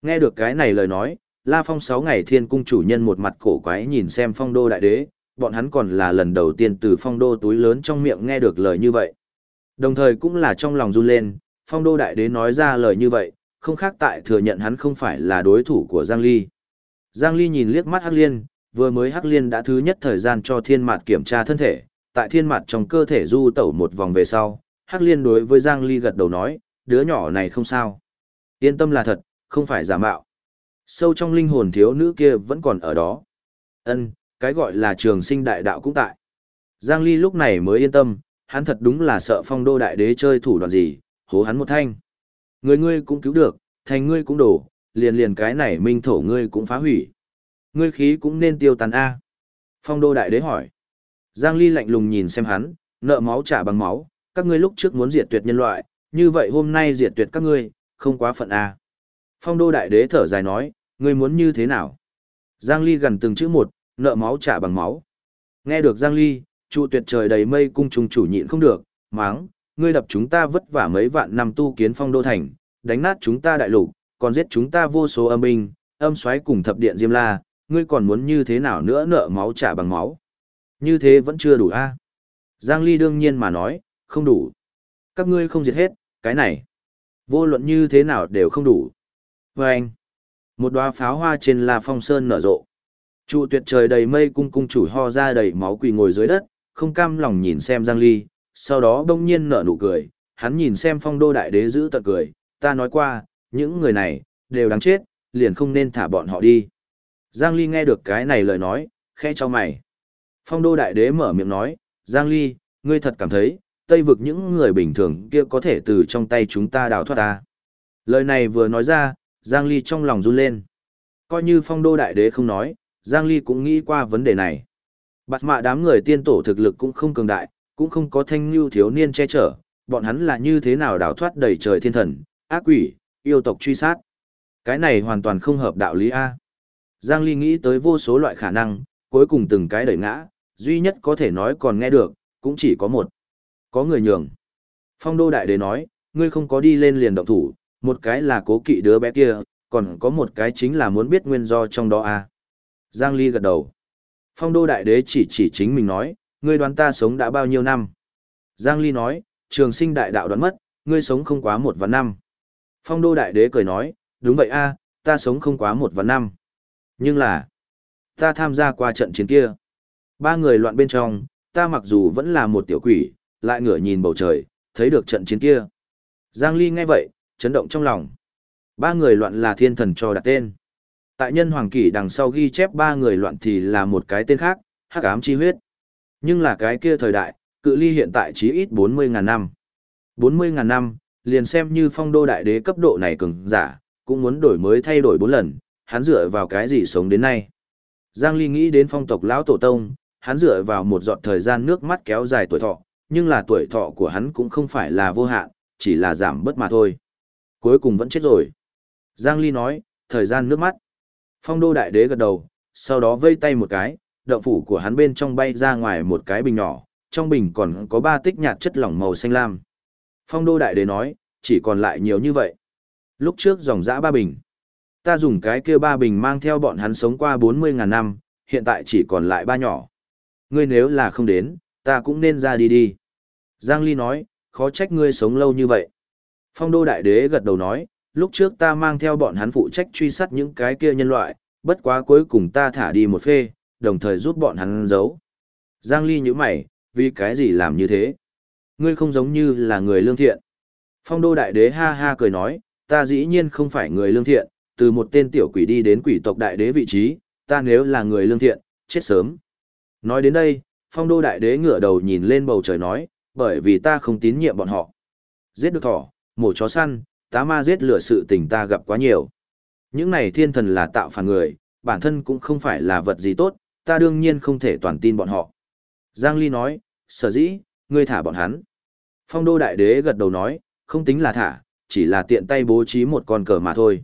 Nghe được cái này lời nói, La Phong sáu ngày thiên cung chủ nhân một mặt cổ quái nhìn xem phong đô đại đế, bọn hắn còn là lần đầu tiên từ phong đô túi lớn trong miệng nghe được lời như vậy. Đồng thời cũng là trong lòng run lên, phong đô đại đế nói ra lời như vậy, không khác tại thừa nhận hắn không phải là đối thủ của Giang Ly. Giang Ly nhìn liếc mắt Hắc Liên, vừa mới Hắc Liên đã thứ nhất thời gian cho thiên mạt kiểm tra thân thể, tại thiên mạt trong cơ thể du tẩu một vòng về sau, Hắc Liên đối với Giang Ly gật đầu nói, đứa nhỏ này không sao. Yên tâm là thật, không phải giả mạo. Sâu trong linh hồn thiếu nữ kia vẫn còn ở đó. Ân, cái gọi là trường sinh đại đạo cũng tại. Giang Ly lúc này mới yên tâm, hắn thật đúng là sợ phong đô đại đế chơi thủ đoạn gì, hố hắn một thanh. Người ngươi cũng cứu được, thành ngươi cũng đổ, liền liền cái này minh thổ ngươi cũng phá hủy. Ngươi khí cũng nên tiêu tàn A. Phong đô đại đế hỏi. Giang Ly lạnh lùng nhìn xem hắn, nợ máu trả bằng máu, các ngươi lúc trước muốn diệt tuyệt nhân loại, như vậy hôm nay diệt tuyệt các ngươi, không quá phận A. Phong đô đại đế thở dài nói, ngươi muốn như thế nào? Giang Ly gần từng chữ một, nợ máu trả bằng máu. Nghe được Giang Ly, trụ tuyệt trời đầy mây cung trùng chủ nhịn không được, máng, ngươi đập chúng ta vất vả mấy vạn năm tu kiến phong đô thành, đánh nát chúng ta đại lục, còn giết chúng ta vô số âm binh, âm xoáy cùng thập điện Diêm La, ngươi còn muốn như thế nào nữa nợ máu trả bằng máu. Như thế vẫn chưa đủ a Giang Ly đương nhiên mà nói, không đủ. Các ngươi không diệt hết, cái này. Vô luận như thế nào đều không đủ. Và anh, một đóa pháo hoa trên La Phong Sơn nở rộ. Trụ tuyệt trời đầy mây cung cung chủ ho ra đầy máu quỳ ngồi dưới đất, không cam lòng nhìn xem Giang Ly, sau đó bỗng nhiên nở nụ cười, hắn nhìn xem phong đô đại đế giữ tận cười, ta nói qua, những người này, đều đáng chết, liền không nên thả bọn họ đi. Giang Ly nghe được cái này lời nói, khẽ cho mày. Phong đô đại đế mở miệng nói, Giang Ly, ngươi thật cảm thấy, Tây vực những người bình thường kia có thể từ trong tay chúng ta đào thoát ta. Lời này vừa nói ra, Giang Ly trong lòng run lên. Coi như phong đô đại đế không nói, Giang Ly cũng nghĩ qua vấn đề này. Bạt mạ đám người tiên tổ thực lực cũng không cường đại, cũng không có thanh lưu thiếu niên che chở, bọn hắn là như thế nào đào thoát đầy trời thiên thần, ác quỷ, yêu tộc truy sát. Cái này hoàn toàn không hợp đạo lý A. Giang Ly nghĩ tới vô số loại khả năng, cuối cùng từng cái đẩy ngã, duy nhất có thể nói còn nghe được, cũng chỉ có một. Có người nhường. Phong đô đại đế nói, ngươi không có đi lên liền động thủ, một cái là cố kỵ đứa bé kia, còn có một cái chính là muốn biết nguyên do trong đó a. Giang Ly gật đầu. Phong đô đại đế chỉ chỉ chính mình nói, ngươi đoán ta sống đã bao nhiêu năm. Giang Ly nói, trường sinh đại đạo đoán mất, ngươi sống không quá một vạn năm. Phong đô đại đế cười nói, đúng vậy a, ta sống không quá một vạn năm. Nhưng là, ta tham gia qua trận chiến kia. Ba người loạn bên trong, ta mặc dù vẫn là một tiểu quỷ, lại ngửa nhìn bầu trời, thấy được trận chiến kia. Giang Ly nghe vậy, chấn động trong lòng. Ba người loạn là thiên thần cho đặt tên. Tại nhân hoàng kỷ đằng sau ghi chép ba người loạn thì là một cái tên khác, hắc ám chi huyết. Nhưng là cái kia thời đại, cự ly hiện tại chỉ ít 40.000 năm. 40.000 năm, liền xem như phong đô đại đế cấp độ này cường giả, cũng muốn đổi mới thay đổi bốn lần, hắn dựa vào cái gì sống đến nay. Giang Ly nghĩ đến phong tộc lão tổ tông, hắn dựa vào một giọt thời gian nước mắt kéo dài tuổi thọ, nhưng là tuổi thọ của hắn cũng không phải là vô hạn, chỉ là giảm bớt mà thôi. Cuối cùng vẫn chết rồi. Giang Ly nói, thời gian nước mắt. Phong đô đại đế gật đầu, sau đó vây tay một cái, động phủ của hắn bên trong bay ra ngoài một cái bình nhỏ, trong bình còn có ba tích nhạt chất lỏng màu xanh lam. Phong đô đại đế nói, chỉ còn lại nhiều như vậy. Lúc trước dòng dã ba bình. Ta dùng cái kia ba bình mang theo bọn hắn sống qua 40.000 năm, hiện tại chỉ còn lại ba nhỏ. Ngươi nếu là không đến, ta cũng nên ra đi đi. Giang Ly nói, khó trách ngươi sống lâu như vậy. Phong đô đại đế gật đầu nói, lúc trước ta mang theo bọn hắn phụ trách truy sát những cái kia nhân loại, bất quá cuối cùng ta thả đi một phê, đồng thời giúp bọn hắn giấu. Giang Ly như mày, vì cái gì làm như thế? Ngươi không giống như là người lương thiện. Phong đô đại đế ha ha cười nói, ta dĩ nhiên không phải người lương thiện, từ một tên tiểu quỷ đi đến quỷ tộc đại đế vị trí, ta nếu là người lương thiện, chết sớm. Nói đến đây, phong đô đại đế ngửa đầu nhìn lên bầu trời nói, bởi vì ta không tín nhiệm bọn họ. Giết được thỏ, mổ chó săn, tá ma giết lửa sự tình ta gặp quá nhiều. Những này thiên thần là tạo phản người, bản thân cũng không phải là vật gì tốt, ta đương nhiên không thể toàn tin bọn họ. Giang Ly nói, sở dĩ, ngươi thả bọn hắn. Phong đô đại đế gật đầu nói, không tính là thả, chỉ là tiện tay bố trí một con cờ mà thôi.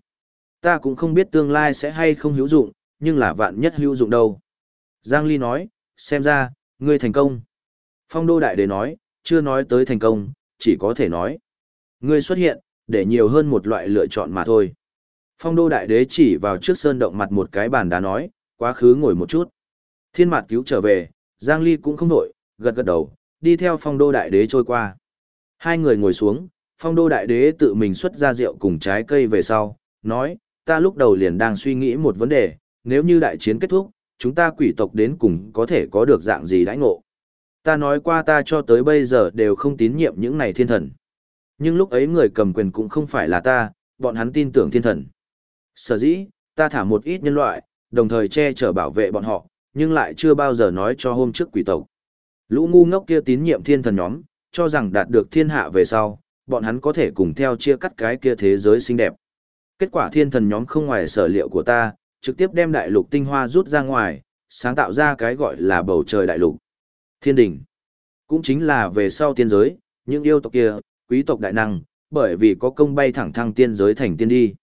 Ta cũng không biết tương lai sẽ hay không hữu dụng, nhưng là vạn nhất hữu dụng đâu. Giang Ly nói, xem ra, ngươi thành công. Phong đô đại đế nói, chưa nói tới thành công, chỉ có thể nói. Ngươi xuất hiện, để nhiều hơn một loại lựa chọn mà thôi. Phong đô đại đế chỉ vào trước sơn động mặt một cái bàn đá nói, quá khứ ngồi một chút. Thiên mặt cứu trở về, Giang Ly cũng không nổi, gật gật đầu, đi theo phong đô đại đế trôi qua. Hai người ngồi xuống, phong đô đại đế tự mình xuất ra rượu cùng trái cây về sau, nói, ta lúc đầu liền đang suy nghĩ một vấn đề, nếu như đại chiến kết thúc, chúng ta quỷ tộc đến cùng có thể có được dạng gì đãi ngộ. Ta nói qua ta cho tới bây giờ đều không tín nhiệm những này thiên thần. Nhưng lúc ấy người cầm quyền cũng không phải là ta, bọn hắn tin tưởng thiên thần. Sở dĩ, ta thả một ít nhân loại, đồng thời che chở bảo vệ bọn họ, nhưng lại chưa bao giờ nói cho hôm trước quỷ tộc. Lũ ngu ngốc kia tín nhiệm thiên thần nhóm, cho rằng đạt được thiên hạ về sau, bọn hắn có thể cùng theo chia cắt cái kia thế giới xinh đẹp. Kết quả thiên thần nhóm không ngoài sở liệu của ta, trực tiếp đem đại lục tinh hoa rút ra ngoài, sáng tạo ra cái gọi là bầu trời đại lục. Thiên đỉnh. Cũng chính là về sau tiên giới, những yêu tộc kia, quý tộc đại năng, bởi vì có công bay thẳng thăng tiên giới thành tiên đi.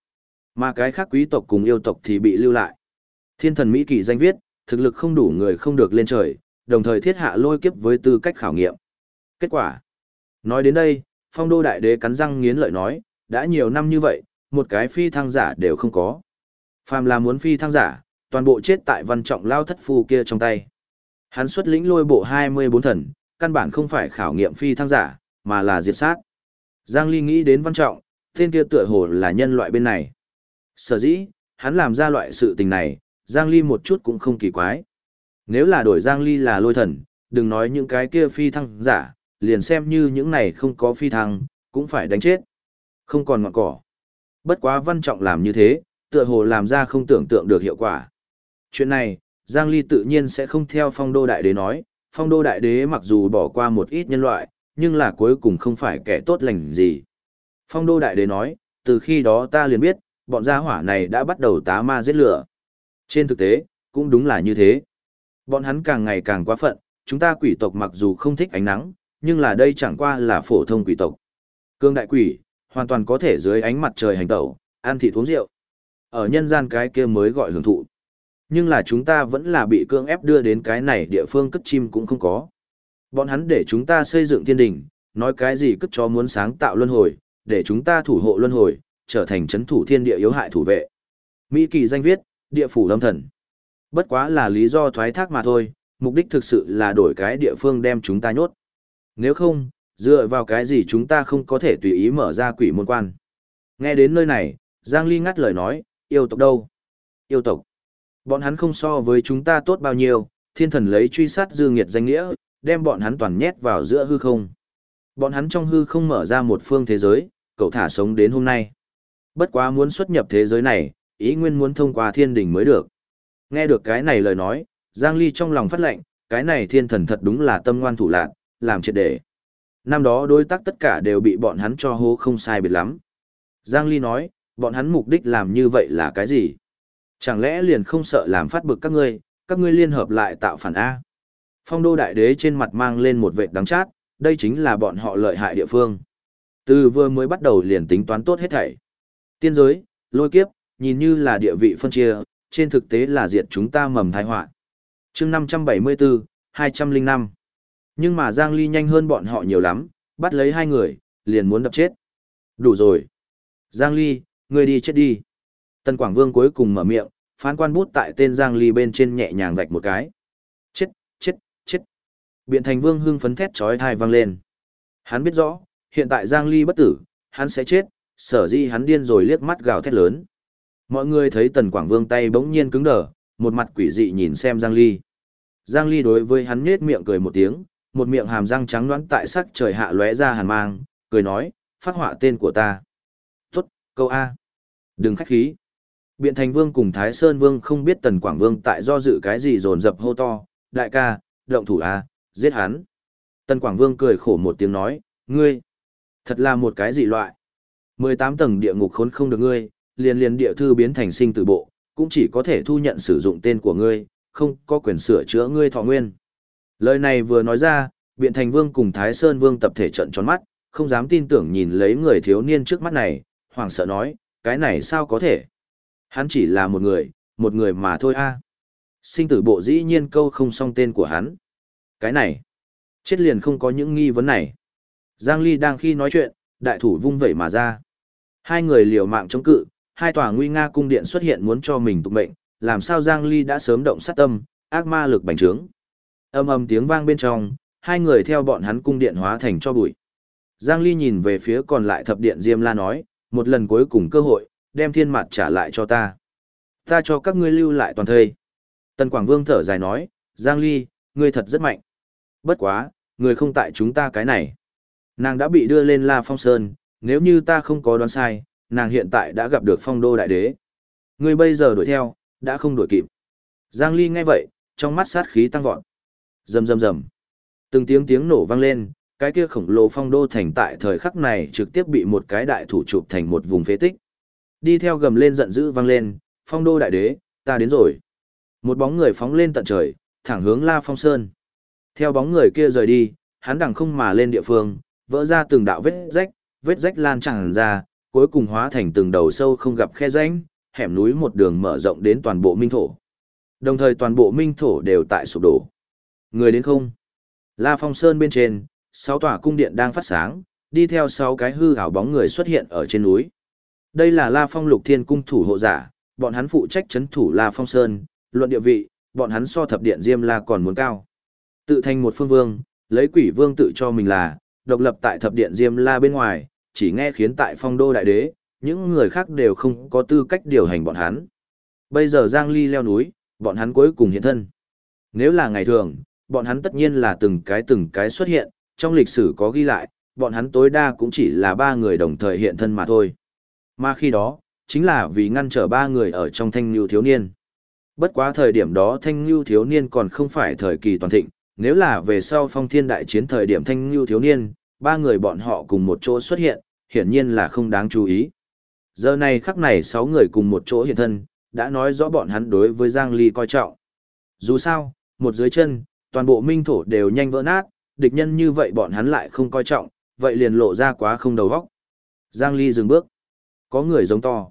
Mà cái khác quý tộc cùng yêu tộc thì bị lưu lại. Thiên thần Mỹ kỳ danh viết, thực lực không đủ người không được lên trời, đồng thời thiết hạ lôi kiếp với tư cách khảo nghiệm. Kết quả. Nói đến đây, phong đô đại đế cắn răng nghiến lợi nói, đã nhiều năm như vậy, một cái phi thăng giả đều không có. Phàm là muốn phi thăng giả, toàn bộ chết tại văn trọng lao thất phu kia trong tay. Hắn xuất lĩnh lôi bộ 24 thần, căn bản không phải khảo nghiệm phi thăng giả, mà là diệt sát. Giang Ly nghĩ đến văn trọng, tên kia tựa hồ là nhân loại bên này. Sở dĩ, hắn làm ra loại sự tình này, Giang Ly một chút cũng không kỳ quái. Nếu là đổi Giang Ly là lôi thần, đừng nói những cái kia phi thăng giả, liền xem như những này không có phi thăng, cũng phải đánh chết. Không còn ngọn cỏ. Bất quá văn trọng làm như thế, tựa hồ làm ra không tưởng tượng được hiệu quả. Chuyện này, Giang Ly tự nhiên sẽ không theo phong đô đại đế nói, phong đô đại đế mặc dù bỏ qua một ít nhân loại, nhưng là cuối cùng không phải kẻ tốt lành gì. Phong đô đại đế nói, từ khi đó ta liền biết, bọn gia hỏa này đã bắt đầu tá ma giết lửa. Trên thực tế, cũng đúng là như thế. Bọn hắn càng ngày càng quá phận, chúng ta quỷ tộc mặc dù không thích ánh nắng, nhưng là đây chẳng qua là phổ thông quỷ tộc. Cương đại quỷ, hoàn toàn có thể dưới ánh mặt trời hành tẩu, ăn thịt uống rượu. Ở nhân gian cái kia mới gọi hưởng thụ. Nhưng là chúng ta vẫn là bị cương ép đưa đến cái này địa phương cất chim cũng không có. Bọn hắn để chúng ta xây dựng thiên đình, nói cái gì cất cho muốn sáng tạo luân hồi, để chúng ta thủ hộ luân hồi, trở thành chấn thủ thiên địa yếu hại thủ vệ. Mỹ kỳ danh viết, địa phủ lâm thần. Bất quá là lý do thoái thác mà thôi, mục đích thực sự là đổi cái địa phương đem chúng ta nhốt. Nếu không, dựa vào cái gì chúng ta không có thể tùy ý mở ra quỷ môn quan. Nghe đến nơi này, Giang Ly ngắt lời nói, yêu tộc đâu? Yêu tộc. Bọn hắn không so với chúng ta tốt bao nhiêu, thiên thần lấy truy sát dư nghiệt danh nghĩa, đem bọn hắn toàn nhét vào giữa hư không. Bọn hắn trong hư không mở ra một phương thế giới, cậu thả sống đến hôm nay. Bất quá muốn xuất nhập thế giới này, ý nguyên muốn thông qua thiên đình mới được. Nghe được cái này lời nói, Giang Ly trong lòng phát lệnh, cái này thiên thần thật đúng là tâm ngoan thủ lạc, làm triệt để. Năm đó đối tác tất cả đều bị bọn hắn cho hô không sai biệt lắm. Giang Ly nói, bọn hắn mục đích làm như vậy là cái gì? Chẳng lẽ liền không sợ làm phát bực các ngươi, các ngươi liên hợp lại tạo phản A? Phong đô đại đế trên mặt mang lên một vệt đắng chát, đây chính là bọn họ lợi hại địa phương. Từ vừa mới bắt đầu liền tính toán tốt hết thảy. Tiên giới, lôi kiếp, nhìn như là địa vị phân chia, trên thực tế là diệt chúng ta mầm thai họa chương 574, 205. Nhưng mà Giang Ly nhanh hơn bọn họ nhiều lắm, bắt lấy hai người, liền muốn đập chết. Đủ rồi. Giang Ly, ngươi đi chết đi. Tân Quảng Vương cuối cùng mở miệng, phán quan bút tại tên Giang Ly bên trên nhẹ nhàng vạch một cái. Biện thành vương hưng phấn thét trói thai vang lên. Hắn biết rõ, hiện tại Giang Ly bất tử, hắn sẽ chết, sở di hắn điên rồi liếc mắt gào thét lớn. Mọi người thấy Tần Quảng Vương tay bỗng nhiên cứng đờ, một mặt quỷ dị nhìn xem Giang Ly. Giang Ly đối với hắn nhếch miệng cười một tiếng, một miệng hàm răng trắng đoán tại sắc trời hạ lóe ra hàn mang, cười nói, phát họa tên của ta. Tốt, câu A. Đừng khách khí. Biện Thành Vương cùng Thái Sơn Vương không biết Tần Quảng Vương tại do dự cái gì dồn dập hô to, đại ca, động thủ A, giết hắn. Tần Quảng Vương cười khổ một tiếng nói, ngươi, thật là một cái gì loại. 18 tầng địa ngục khốn không được ngươi, liền liền địa thư biến thành sinh tử bộ, cũng chỉ có thể thu nhận sử dụng tên của ngươi, không có quyền sửa chữa ngươi thọ nguyên. Lời này vừa nói ra, Biện Thành Vương cùng Thái Sơn Vương tập thể trận tròn mắt, không dám tin tưởng nhìn lấy người thiếu niên trước mắt này, hoảng sợ nói, cái này sao có thể? Hắn chỉ là một người, một người mà thôi a. Sinh tử bộ dĩ nhiên câu không xong tên của hắn. Cái này, chết liền không có những nghi vấn này. Giang Ly đang khi nói chuyện, đại thủ vung vẩy mà ra. Hai người liều mạng chống cự, hai tòa nguy nga cung điện xuất hiện muốn cho mình tục mệnh, làm sao Giang Ly đã sớm động sát tâm, ác ma lực bành trướng. Âm ầm tiếng vang bên trong, hai người theo bọn hắn cung điện hóa thành cho bụi. Giang Ly nhìn về phía còn lại thập điện Diêm La nói, một lần cuối cùng cơ hội, đem thiên mặt trả lại cho ta. Ta cho các ngươi lưu lại toàn thây. Tần Quảng Vương thở dài nói, Giang Ly, ngươi thật rất mạnh. Bất quá, người không tại chúng ta cái này. Nàng đã bị đưa lên La Phong Sơn, nếu như ta không có đoán sai, nàng hiện tại đã gặp được phong đô đại đế. Ngươi bây giờ đuổi theo, đã không đuổi kịp. Giang Ly nghe vậy, trong mắt sát khí tăng vọt. Rầm rầm rầm. Từng tiếng tiếng nổ vang lên, cái kia khổng lồ phong đô thành tại thời khắc này trực tiếp bị một cái đại thủ chụp thành một vùng phế tích. Đi theo gầm lên giận dữ vang lên, phong đô đại đế, ta đến rồi. Một bóng người phóng lên tận trời, thẳng hướng La Phong Sơn. Theo bóng người kia rời đi, hắn đằng không mà lên địa phương, vỡ ra từng đạo vết rách, vết rách lan tràn ra, cuối cùng hóa thành từng đầu sâu không gặp khe rãnh, hẻm núi một đường mở rộng đến toàn bộ minh thổ. Đồng thời toàn bộ minh thổ đều tại sụp đổ. Người đến không? La Phong Sơn bên trên, sáu tòa cung điện đang phát sáng, đi theo sáu cái hư ảo bóng người xuất hiện ở trên núi. Đây là La Phong Lục Thiên cung thủ hộ giả, bọn hắn phụ trách chấn thủ La Phong Sơn, luận địa vị, bọn hắn so thập điện Diêm La còn muốn cao. Tự thành một phương vương, lấy quỷ vương tự cho mình là, độc lập tại thập điện Diêm La bên ngoài, chỉ nghe khiến tại phong đô đại đế, những người khác đều không có tư cách điều hành bọn hắn. Bây giờ Giang Ly leo núi, bọn hắn cuối cùng hiện thân. Nếu là ngày thường, bọn hắn tất nhiên là từng cái từng cái xuất hiện, trong lịch sử có ghi lại, bọn hắn tối đa cũng chỉ là ba người đồng thời hiện thân mà thôi. Mà khi đó, chính là vì ngăn trở ba người ở trong thanh lưu thiếu niên. Bất quá thời điểm đó thanh lưu thiếu niên còn không phải thời kỳ toàn thịnh, nếu là về sau phong thiên đại chiến thời điểm thanh lưu thiếu niên, ba người bọn họ cùng một chỗ xuất hiện, hiển nhiên là không đáng chú ý. Giờ này khắc này sáu người cùng một chỗ hiện thân, đã nói rõ bọn hắn đối với Giang Ly coi trọng. Dù sao, một dưới chân, toàn bộ minh thổ đều nhanh vỡ nát, địch nhân như vậy bọn hắn lại không coi trọng, vậy liền lộ ra quá không đầu vóc. Giang Ly dừng bước. Có người giống to.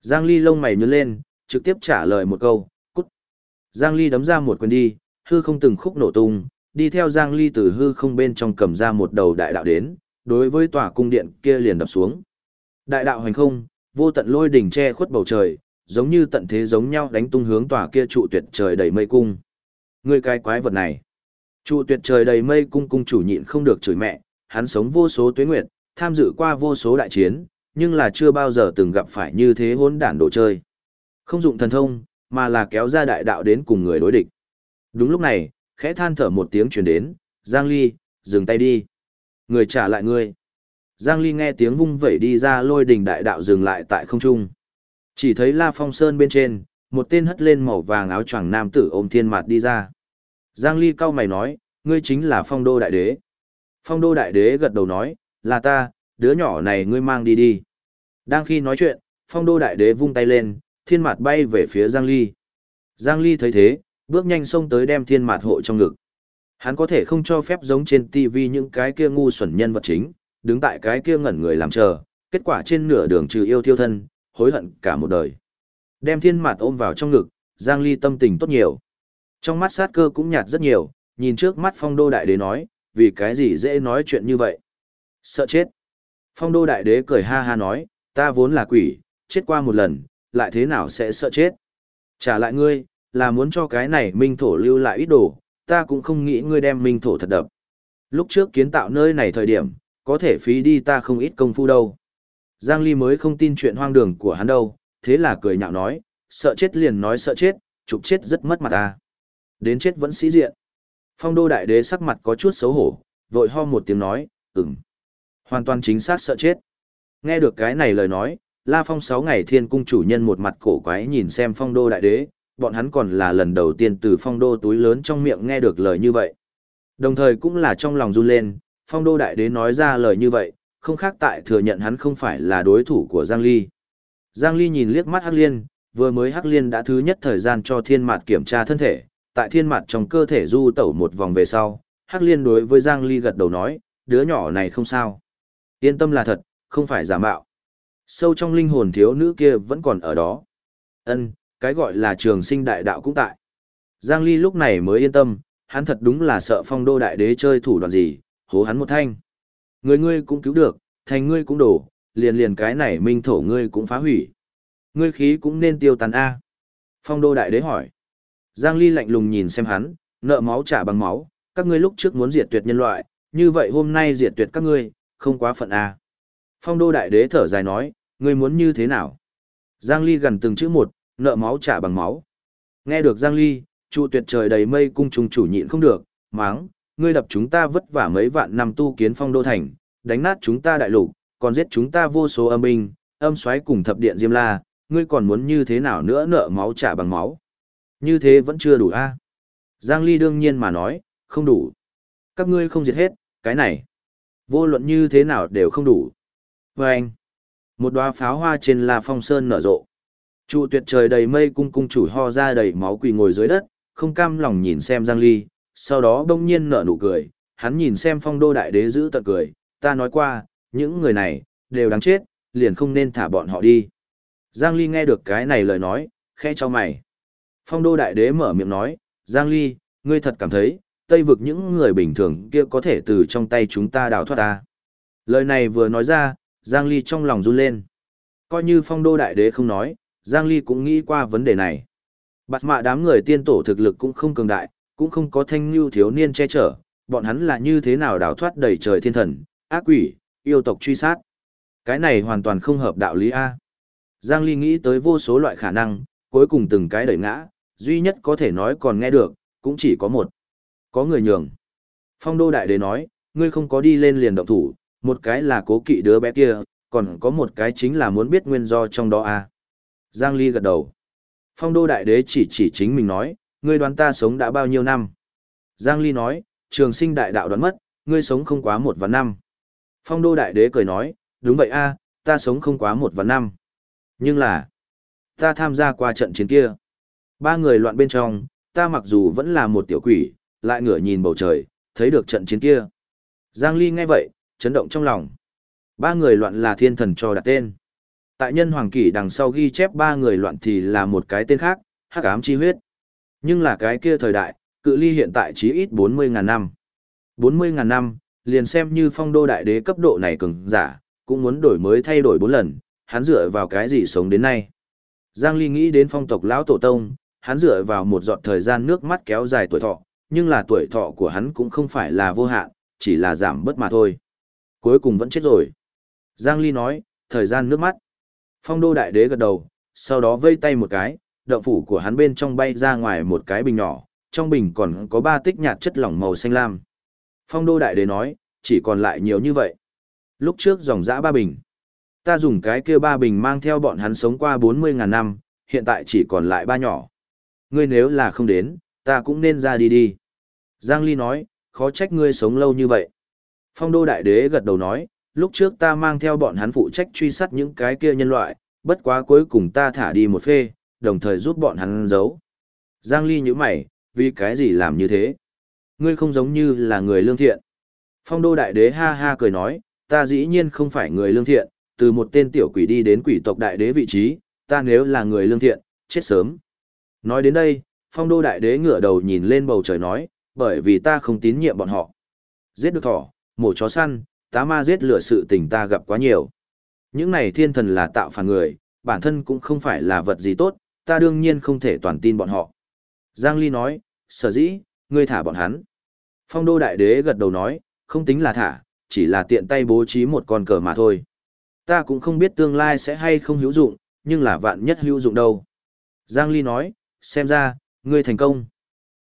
Giang Ly lông mày nhướng lên, trực tiếp trả lời một câu. Giang Ly đấm ra một quyền đi, hư không từng khúc nổ tung, đi theo Giang Ly từ hư không bên trong cầm ra một đầu đại đạo đến, đối với tòa cung điện kia liền đập xuống. Đại đạo hành không, vô tận lôi đỉnh che khuất bầu trời, giống như tận thế giống nhau đánh tung hướng tòa kia trụ tuyệt trời đầy mây cung. Người cái quái vật này. Trụ tuyệt trời đầy mây cung cung chủ nhịn không được chửi mẹ, hắn sống vô số tuế nguyệt, tham dự qua vô số đại chiến, nhưng là chưa bao giờ từng gặp phải như thế hỗn đản đồ chơi. Không dụng thần thông, mà là kéo ra đại đạo đến cùng người đối địch. Đúng lúc này, khẽ than thở một tiếng truyền đến, Giang Ly, dừng tay đi. Người trả lại ngươi. Giang Ly nghe tiếng vung vẩy đi ra lôi đình đại đạo dừng lại tại không trung. Chỉ thấy La Phong Sơn bên trên, một tên hất lên màu vàng áo choàng nam tử ôm thiên mặt đi ra. Giang Ly cao mày nói, ngươi chính là phong đô đại đế. Phong đô đại đế gật đầu nói, là ta, đứa nhỏ này ngươi mang đi đi. Đang khi nói chuyện, phong đô đại đế vung tay lên, thiên Mạt bay về phía Giang Ly. Giang Ly thấy thế, bước nhanh xông tới đem thiên Mạt hộ trong ngực. Hắn có thể không cho phép giống trên TV những cái kia ngu xuẩn nhân vật chính, đứng tại cái kia ngẩn người làm chờ, kết quả trên nửa đường trừ yêu thiêu thân, hối hận cả một đời. Đem thiên Mạt ôm vào trong ngực, Giang Ly tâm tình tốt nhiều. Trong mắt sát cơ cũng nhạt rất nhiều, nhìn trước mắt phong đô đại đế nói, vì cái gì dễ nói chuyện như vậy. Sợ chết. Phong đô đại đế cười ha ha nói, ta vốn là quỷ, chết qua một lần, lại thế nào sẽ sợ chết. Trả lại ngươi, là muốn cho cái này minh thổ lưu lại ít đồ, ta cũng không nghĩ ngươi đem minh thổ thật đập. Lúc trước kiến tạo nơi này thời điểm, có thể phí đi ta không ít công phu đâu. Giang Ly mới không tin chuyện hoang đường của hắn đâu, thế là cười nhạo nói, sợ chết liền nói sợ chết, trục chết rất mất mặt ta. Đến chết vẫn sĩ diện. Phong đô đại đế sắc mặt có chút xấu hổ, vội ho một tiếng nói, ừm. Hoàn toàn chính xác sợ chết. Nghe được cái này lời nói, La Phong sáu ngày thiên cung chủ nhân một mặt cổ quái nhìn xem phong đô đại đế, bọn hắn còn là lần đầu tiên từ phong đô túi lớn trong miệng nghe được lời như vậy. Đồng thời cũng là trong lòng run lên, phong đô đại đế nói ra lời như vậy, không khác tại thừa nhận hắn không phải là đối thủ của Giang Ly. Giang Ly nhìn liếc mắt Hắc Liên, vừa mới Hắc Liên đã thứ nhất thời gian cho thiên mạt kiểm tra thân thể, tại thiên mạt trong cơ thể du tẩu một vòng về sau, Hắc Liên đối với Giang Ly gật đầu nói, đứa nhỏ này không sao. Yên tâm là thật, không phải giả mạo. Sâu trong linh hồn thiếu nữ kia vẫn còn ở đó. Ân, cái gọi là trường sinh đại đạo cũng tại. Giang Ly lúc này mới yên tâm, hắn thật đúng là sợ phong đô đại đế chơi thủ đoạn gì, hố hắn một thanh. Người ngươi cũng cứu được, thành ngươi cũng đổ, liền liền cái này minh thổ ngươi cũng phá hủy. Ngươi khí cũng nên tiêu tàn A. Phong đô đại đế hỏi. Giang Ly lạnh lùng nhìn xem hắn, nợ máu trả bằng máu, các ngươi lúc trước muốn diệt tuyệt nhân loại, như vậy hôm nay diệt tuyệt các ngươi, không quá phận A. Phong đô đại đế thở dài nói, ngươi muốn như thế nào? Giang Ly gần từng chữ một, nợ máu trả bằng máu. Nghe được Giang Ly, trụ tuyệt trời đầy mây cung trùng chủ nhịn không được, máng, ngươi đập chúng ta vất vả mấy vạn năm tu kiến phong đô thành, đánh nát chúng ta đại lục, còn giết chúng ta vô số âm binh, âm xoáy cùng thập điện Diêm La, ngươi còn muốn như thế nào nữa nợ máu trả bằng máu. Như thế vẫn chưa đủ a Giang Ly đương nhiên mà nói, không đủ. Các ngươi không diệt hết, cái này. Vô luận như thế nào đều không đủ. Và anh, một đóa pháo hoa trên là Phong Sơn nở rộ. Trụ tuyệt trời đầy mây cung cung chủ ho ra đầy máu quỳ ngồi dưới đất, không cam lòng nhìn xem Giang Ly, sau đó bỗng nhiên nở nụ cười, hắn nhìn xem phong đô đại đế giữ tận cười, ta nói qua, những người này, đều đáng chết, liền không nên thả bọn họ đi. Giang Ly nghe được cái này lời nói, khẽ cho mày. Phong đô đại đế mở miệng nói, Giang Ly, ngươi thật cảm thấy, Tây vực những người bình thường kia có thể từ trong tay chúng ta đào thoát ta. Lời này vừa nói ra, Giang Ly trong lòng run lên. Coi như phong đô đại đế không nói, Giang Ly cũng nghĩ qua vấn đề này. Bạt mạ đám người tiên tổ thực lực cũng không cường đại, cũng không có thanh lưu thiếu niên che chở, bọn hắn là như thế nào đào thoát đầy trời thiên thần, ác quỷ, yêu tộc truy sát. Cái này hoàn toàn không hợp đạo lý A. Giang Ly nghĩ tới vô số loại khả năng, cuối cùng từng cái đẩy ngã, duy nhất có thể nói còn nghe được, cũng chỉ có một. Có người nhường. Phong đô đại đế nói, ngươi không có đi lên liền động thủ, một cái là cố kỵ đứa bé kia, còn có một cái chính là muốn biết nguyên do trong đó a. Giang Ly gật đầu. Phong đô đại đế chỉ chỉ chính mình nói, ngươi đoán ta sống đã bao nhiêu năm. Giang Ly nói, trường sinh đại đạo đoán mất, ngươi sống không quá một và năm. Phong đô đại đế cười nói, đúng vậy a, ta sống không quá một và năm. Nhưng là, ta tham gia qua trận chiến kia. Ba người loạn bên trong, ta mặc dù vẫn là một tiểu quỷ, lại ngửa nhìn bầu trời, thấy được trận chiến kia. Giang Ly nghe vậy, chấn động trong lòng. Ba người loạn là thiên thần cho đặt tên. Tại nhân hoàng kỷ đằng sau ghi chép ba người loạn thì là một cái tên khác, hắc ám chi huyết. Nhưng là cái kia thời đại, cự ly hiện tại chỉ ít 40.000 năm. 40.000 năm, liền xem như phong đô đại đế cấp độ này cường giả, cũng muốn đổi mới thay đổi bốn lần, hắn dựa vào cái gì sống đến nay. Giang Ly nghĩ đến phong tộc lão tổ tông, hắn dựa vào một giọt thời gian nước mắt kéo dài tuổi thọ, nhưng là tuổi thọ của hắn cũng không phải là vô hạn, chỉ là giảm bớt mà thôi. Cuối cùng vẫn chết rồi. Giang Ly nói, thời gian nước mắt. Phong đô đại đế gật đầu, sau đó vây tay một cái, động phủ của hắn bên trong bay ra ngoài một cái bình nhỏ, trong bình còn có ba tích nhạt chất lỏng màu xanh lam. Phong đô đại đế nói, chỉ còn lại nhiều như vậy. Lúc trước dòng dã ba bình. Ta dùng cái kia ba bình mang theo bọn hắn sống qua 40.000 năm, hiện tại chỉ còn lại ba nhỏ. Ngươi nếu là không đến, ta cũng nên ra đi đi. Giang Ly nói, khó trách ngươi sống lâu như vậy. Phong đô đại đế gật đầu nói, lúc trước ta mang theo bọn hắn phụ trách truy sát những cái kia nhân loại, bất quá cuối cùng ta thả đi một phê, đồng thời giúp bọn hắn giấu. Giang Ly như mày, vì cái gì làm như thế? Ngươi không giống như là người lương thiện. Phong đô đại đế ha ha cười nói, ta dĩ nhiên không phải người lương thiện, từ một tên tiểu quỷ đi đến quỷ tộc đại đế vị trí, ta nếu là người lương thiện, chết sớm. Nói đến đây, phong đô đại đế ngửa đầu nhìn lên bầu trời nói, bởi vì ta không tín nhiệm bọn họ. Giết được thỏ, mổ chó săn, tá ma giết lửa sự tình ta gặp quá nhiều. Những này thiên thần là tạo phản người, bản thân cũng không phải là vật gì tốt, ta đương nhiên không thể toàn tin bọn họ. Giang Ly nói, sở dĩ, ngươi thả bọn hắn. Phong đô đại đế gật đầu nói, không tính là thả, chỉ là tiện tay bố trí một con cờ mà thôi. Ta cũng không biết tương lai sẽ hay không hữu dụng, nhưng là vạn nhất hữu dụng đâu. Giang Ly nói, xem ra, ngươi thành công.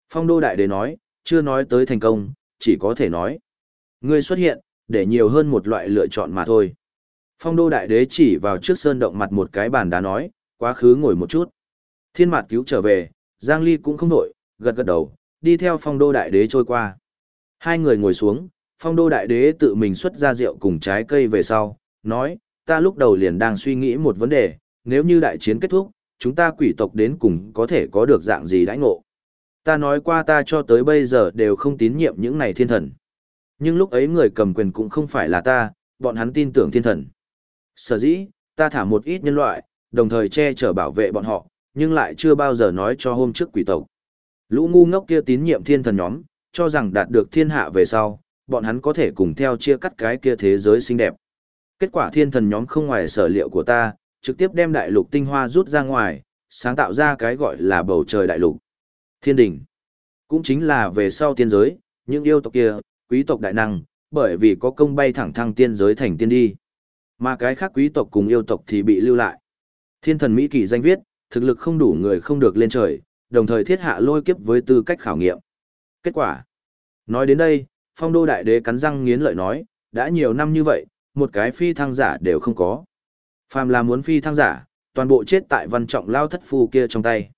Phong đô đại đế nói, chưa nói tới thành công, chỉ có thể nói. Ngươi xuất hiện, để nhiều hơn một loại lựa chọn mà thôi. Phong đô đại đế chỉ vào trước sơn động mặt một cái bàn đá nói, quá khứ ngồi một chút. Thiên mặt cứu trở về, Giang Ly cũng không nổi, gật gật đầu, đi theo phong đô đại đế trôi qua. Hai người ngồi xuống, phong đô đại đế tự mình xuất ra rượu cùng trái cây về sau, nói, ta lúc đầu liền đang suy nghĩ một vấn đề, nếu như đại chiến kết thúc, chúng ta quỷ tộc đến cùng có thể có được dạng gì đãi ngộ. Ta nói qua ta cho tới bây giờ đều không tín nhiệm những này thiên thần. Nhưng lúc ấy người cầm quyền cũng không phải là ta, bọn hắn tin tưởng thiên thần. Sở dĩ, ta thả một ít nhân loại, đồng thời che chở bảo vệ bọn họ, nhưng lại chưa bao giờ nói cho hôm trước quỷ tộc. Lũ ngu ngốc kia tín nhiệm thiên thần nhóm, cho rằng đạt được thiên hạ về sau, bọn hắn có thể cùng theo chia cắt cái kia thế giới xinh đẹp. Kết quả thiên thần nhóm không ngoài sở liệu của ta, trực tiếp đem đại lục tinh hoa rút ra ngoài, sáng tạo ra cái gọi là bầu trời đại lục. Thiên đỉnh, cũng chính là về sau tiên giới, những yêu tộc kia, quý tộc đại năng, bởi vì có công bay thẳng thăng tiên giới thành tiên đi. Mà cái khác quý tộc cùng yêu tộc thì bị lưu lại. Thiên thần Mỹ kỳ danh viết, thực lực không đủ người không được lên trời, đồng thời thiết hạ lôi kiếp với tư cách khảo nghiệm. Kết quả. Nói đến đây, phong đô đại đế cắn răng nghiến lợi nói, đã nhiều năm như vậy, một cái phi thăng giả đều không có. Phàm là muốn phi thăng giả, toàn bộ chết tại văn trọng lao thất phu kia trong tay.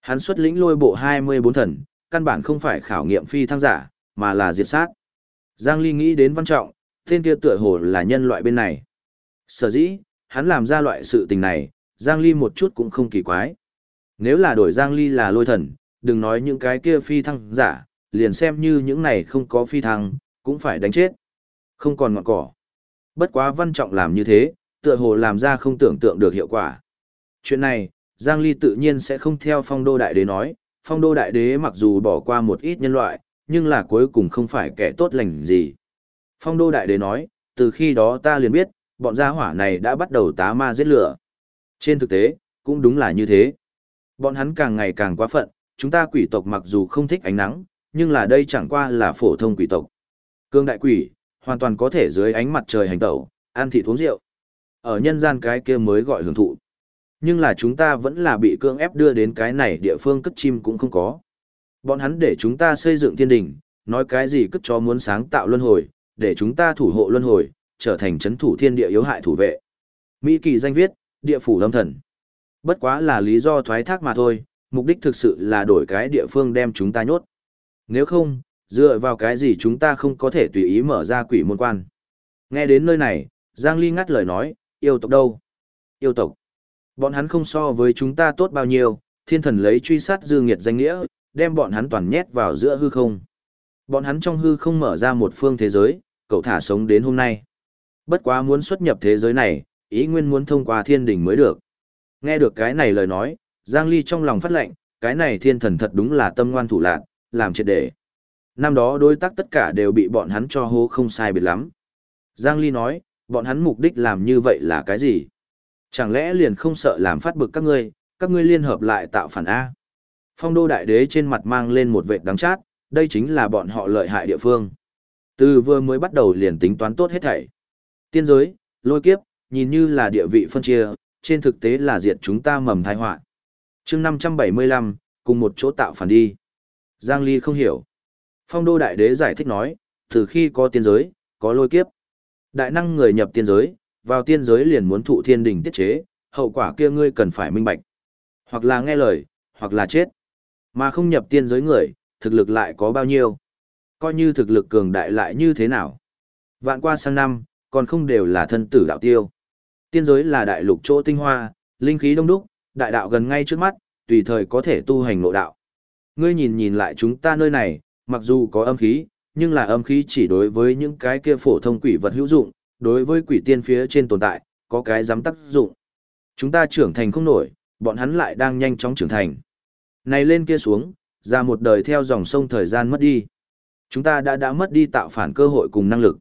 Hắn xuất lĩnh lôi bộ 24 thần, căn bản không phải khảo nghiệm phi thăng giả, mà là diệt sát. Giang Ly nghĩ đến văn trọng, tên kia tựa hồ là nhân loại bên này. Sở dĩ, hắn làm ra loại sự tình này, Giang Ly một chút cũng không kỳ quái. Nếu là đổi Giang Ly là lôi thần, đừng nói những cái kia phi thăng giả, liền xem như những này không có phi thăng, cũng phải đánh chết. Không còn ngọn cỏ. Bất quá văn trọng làm như thế, tựa hồ làm ra không tưởng tượng được hiệu quả. Chuyện này, Giang Ly tự nhiên sẽ không theo phong đô đại đế nói, phong đô đại đế mặc dù bỏ qua một ít nhân loại, nhưng là cuối cùng không phải kẻ tốt lành gì. Phong đô đại đế nói, từ khi đó ta liền biết, bọn gia hỏa này đã bắt đầu tá ma giết lửa. Trên thực tế, cũng đúng là như thế. Bọn hắn càng ngày càng quá phận, chúng ta quỷ tộc mặc dù không thích ánh nắng, nhưng là đây chẳng qua là phổ thông quỷ tộc. Cương đại quỷ, hoàn toàn có thể dưới ánh mặt trời hành tẩu, ăn thịt uống rượu. Ở nhân gian cái kia mới gọi hưởng thụ. Nhưng là chúng ta vẫn là bị cương ép đưa đến cái này địa phương cất chim cũng không có. Bọn hắn để chúng ta xây dựng thiên đình, nói cái gì cất cho muốn sáng tạo luân hồi, để chúng ta thủ hộ luân hồi, trở thành chấn thủ thiên địa yếu hại thủ vệ. Mỹ kỳ danh viết, địa phủ lâm thần. Bất quá là lý do thoái thác mà thôi, mục đích thực sự là đổi cái địa phương đem chúng ta nhốt. Nếu không, dựa vào cái gì chúng ta không có thể tùy ý mở ra quỷ môn quan. Nghe đến nơi này, Giang Ly ngắt lời nói, yêu tộc đâu? Yêu tộc. Bọn hắn không so với chúng ta tốt bao nhiêu, thiên thần lấy truy sát dư nghiệt danh nghĩa, đem bọn hắn toàn nhét vào giữa hư không. Bọn hắn trong hư không mở ra một phương thế giới, cậu thả sống đến hôm nay. Bất quá muốn xuất nhập thế giới này, ý nguyên muốn thông qua thiên đình mới được. Nghe được cái này lời nói, Giang Ly trong lòng phát lệnh, cái này thiên thần thật đúng là tâm ngoan thủ lạc, làm triệt để. Năm đó đối tác tất cả đều bị bọn hắn cho hô không sai biệt lắm. Giang Ly nói, bọn hắn mục đích làm như vậy là cái gì? Chẳng lẽ liền không sợ làm phát bực các ngươi, các ngươi liên hợp lại tạo phản A? Phong đô đại đế trên mặt mang lên một vệt đắng chát, đây chính là bọn họ lợi hại địa phương. Từ vừa mới bắt đầu liền tính toán tốt hết thảy. Tiên giới, lôi kiếp, nhìn như là địa vị phân chia, trên thực tế là diệt chúng ta mầm thai họa chương 575, cùng một chỗ tạo phản đi. Giang Ly không hiểu. Phong đô đại đế giải thích nói, từ khi có tiên giới, có lôi kiếp. Đại năng người nhập tiên giới, vào tiên giới liền muốn thụ thiên đình tiết chế, hậu quả kia ngươi cần phải minh bạch. Hoặc là nghe lời, hoặc là chết. Mà không nhập tiên giới người, thực lực lại có bao nhiêu. Coi như thực lực cường đại lại như thế nào. Vạn qua sang năm, còn không đều là thân tử đạo tiêu. Tiên giới là đại lục chỗ tinh hoa, linh khí đông đúc, đại đạo gần ngay trước mắt, tùy thời có thể tu hành nội đạo. Ngươi nhìn nhìn lại chúng ta nơi này, mặc dù có âm khí, nhưng là âm khí chỉ đối với những cái kia phổ thông quỷ vật hữu dụng, đối với quỷ tiên phía trên tồn tại, có cái dám tác dụng. Chúng ta trưởng thành không nổi, bọn hắn lại đang nhanh chóng trưởng thành. Này lên kia xuống, ra một đời theo dòng sông thời gian mất đi. Chúng ta đã đã mất đi tạo phản cơ hội cùng năng lực.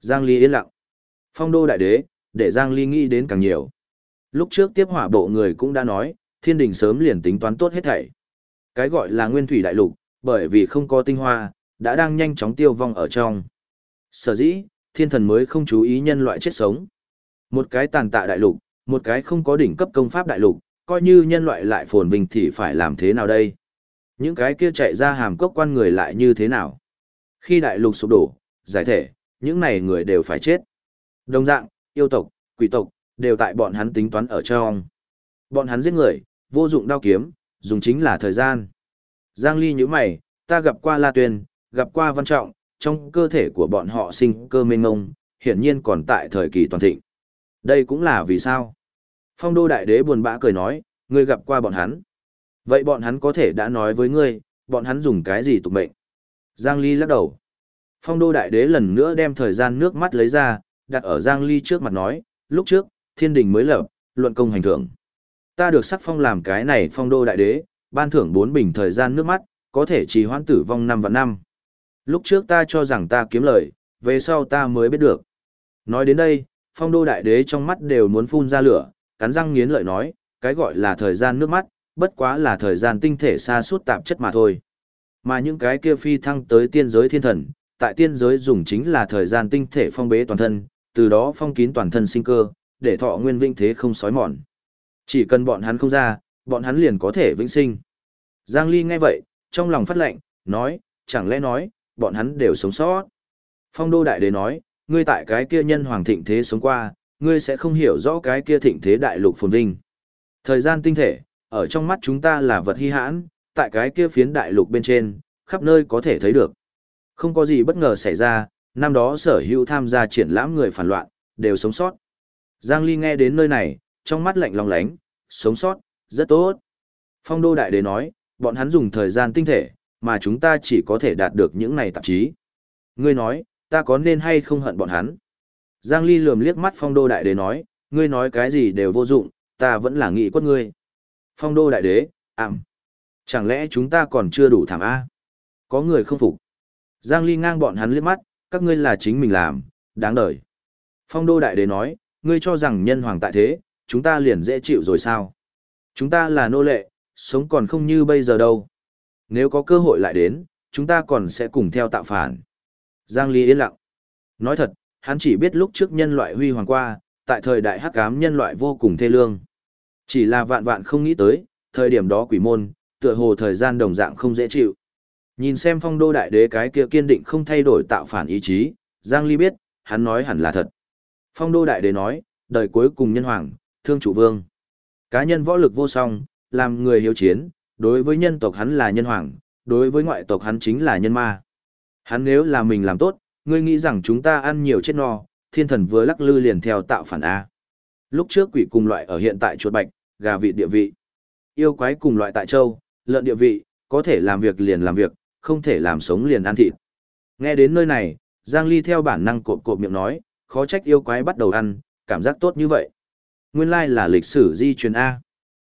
Giang Ly yên lặng. Phong đô đại đế, để Giang Ly nghĩ đến càng nhiều. Lúc trước tiếp hỏa bộ người cũng đã nói, thiên đình sớm liền tính toán tốt hết thảy. Cái gọi là nguyên thủy đại lục, bởi vì không có tinh hoa, đã đang nhanh chóng tiêu vong ở trong. Sở dĩ, thiên thần mới không chú ý nhân loại chết sống. Một cái tàn tạ đại lục, một cái không có đỉnh cấp công pháp đại lục, coi như nhân loại lại phồn vinh thì phải làm thế nào đây? Những cái kia chạy ra hàm cốc quan người lại như thế nào? Khi đại lục sụp đổ, giải thể, những này người đều phải chết. Đồng dạng, yêu tộc, quỷ tộc, đều tại bọn hắn tính toán ở trong. Bọn hắn giết người, vô dụng đao kiếm, dùng chính là thời gian. Giang Ly như mày, ta gặp qua La Tuyền, gặp qua Văn Trọng, trong cơ thể của bọn họ sinh cơ mênh ngông, hiển nhiên còn tại thời kỳ toàn thịnh. Đây cũng là vì sao? Phong đô đại đế buồn bã cười nói, ngươi gặp qua bọn hắn. Vậy bọn hắn có thể đã nói với ngươi, bọn hắn dùng cái gì tục mệnh? Giang Ly lắc đầu. Phong đô đại đế lần nữa đem thời gian nước mắt lấy ra, đặt ở Giang Ly trước mặt nói, lúc trước, thiên đình mới lập, luận công hành thưởng. Ta được sắc phong làm cái này phong đô đại đế, ban thưởng bốn bình thời gian nước mắt, có thể trì hoãn tử vong năm và năm. Lúc trước ta cho rằng ta kiếm lời, về sau ta mới biết được. Nói đến đây, phong đô đại đế trong mắt đều muốn phun ra lửa, cắn răng nghiến lợi nói, cái gọi là thời gian nước mắt, bất quá là thời gian tinh thể xa suốt tạp chất mà thôi. Mà những cái kia phi thăng tới tiên giới thiên thần, tại tiên giới dùng chính là thời gian tinh thể phong bế toàn thân, từ đó phong kín toàn thân sinh cơ, để thọ nguyên vinh thế không sói mòn. Chỉ cần bọn hắn không ra, bọn hắn liền có thể vĩnh sinh. Giang Ly nghe vậy, trong lòng phát lệnh, nói, chẳng lẽ nói, bọn hắn đều sống sót. Phong đô đại đế nói, ngươi tại cái kia nhân hoàng thịnh thế sống qua, ngươi sẽ không hiểu rõ cái kia thịnh thế đại lục phồn vinh. Thời gian tinh thể, ở trong mắt chúng ta là vật hy hãn, tại cái kia phiến đại lục bên trên, khắp nơi có thể thấy được. Không có gì bất ngờ xảy ra, năm đó sở hữu tham gia triển lãm người phản loạn, đều sống sót. Giang Ly nghe đến nơi này, trong mắt lạnh lòng lánh, sống sót, rất tốt. Phong đô đại đế nói, bọn hắn dùng thời gian tinh thể, mà chúng ta chỉ có thể đạt được những này tạp chí. Ngươi nói, ta có nên hay không hận bọn hắn? Giang Ly lườm liếc mắt phong đô đại đế nói, ngươi nói cái gì đều vô dụng, ta vẫn là nghị quất ngươi. Phong đô đại đế, ảm. Chẳng lẽ chúng ta còn chưa đủ thảm A? Có người không phục. Giang Ly ngang bọn hắn liếc mắt, các ngươi là chính mình làm, đáng đời. Phong đô đại đế nói, ngươi cho rằng nhân hoàng tại thế, chúng ta liền dễ chịu rồi sao? Chúng ta là nô lệ, sống còn không như bây giờ đâu. Nếu có cơ hội lại đến, chúng ta còn sẽ cùng theo tạo phản. Giang Ly yên lặng. Nói thật, hắn chỉ biết lúc trước nhân loại huy hoàng qua, tại thời đại hắc ám nhân loại vô cùng thê lương. Chỉ là vạn vạn không nghĩ tới, thời điểm đó quỷ môn, tựa hồ thời gian đồng dạng không dễ chịu. Nhìn xem phong đô đại đế cái kia kiên định không thay đổi tạo phản ý chí, Giang Ly biết, hắn nói hẳn là thật. Phong đô đại đế nói, đời cuối cùng nhân hoàng, thương chủ vương. Cá nhân võ lực vô song, làm người hiếu chiến, đối với nhân tộc hắn là nhân hoàng, đối với ngoại tộc hắn chính là nhân ma. Hắn nếu là mình làm tốt, ngươi nghĩ rằng chúng ta ăn nhiều chết no, thiên thần vừa lắc lư liền theo tạo phản A. Lúc trước quỷ cùng loại ở hiện tại chuột bạch, gà vị địa vị. Yêu quái cùng loại tại châu, lợn địa vị, có thể làm việc liền làm việc, không thể làm sống liền ăn thịt. Nghe đến nơi này, Giang Ly theo bản năng cộp cộp miệng nói, khó trách yêu quái bắt đầu ăn, cảm giác tốt như vậy. Nguyên lai là lịch sử di truyền A.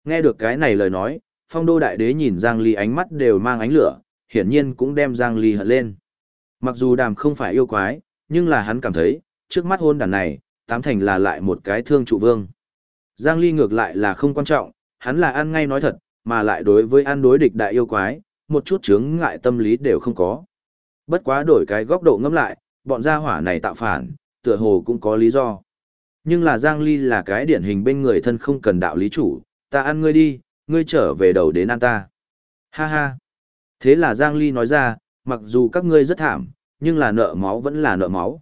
Nghe được cái này lời nói, phong đô đại đế nhìn Giang Ly ánh mắt đều mang ánh lửa, hiển nhiên cũng đem Giang Ly hận lên. Mặc dù đàm không phải yêu quái, nhưng là hắn cảm thấy, trước mắt hôn đàn này, tám thành là lại một cái thương trụ vương. Giang Ly ngược lại là không quan trọng, hắn là ăn ngay nói thật, mà lại đối với ăn đối địch đại yêu quái, một chút chướng ngại tâm lý đều không có. Bất quá đổi cái góc độ ngẫm lại, bọn gia hỏa này tạo phản, tựa hồ cũng có lý do. Nhưng là Giang Ly là cái điển hình bên người thân không cần đạo lý chủ, ta ăn ngươi đi, ngươi trở về đầu đến ăn ta. Ha ha. Thế là Giang Ly nói ra, mặc dù các ngươi rất thảm, nhưng là nợ máu vẫn là nợ máu.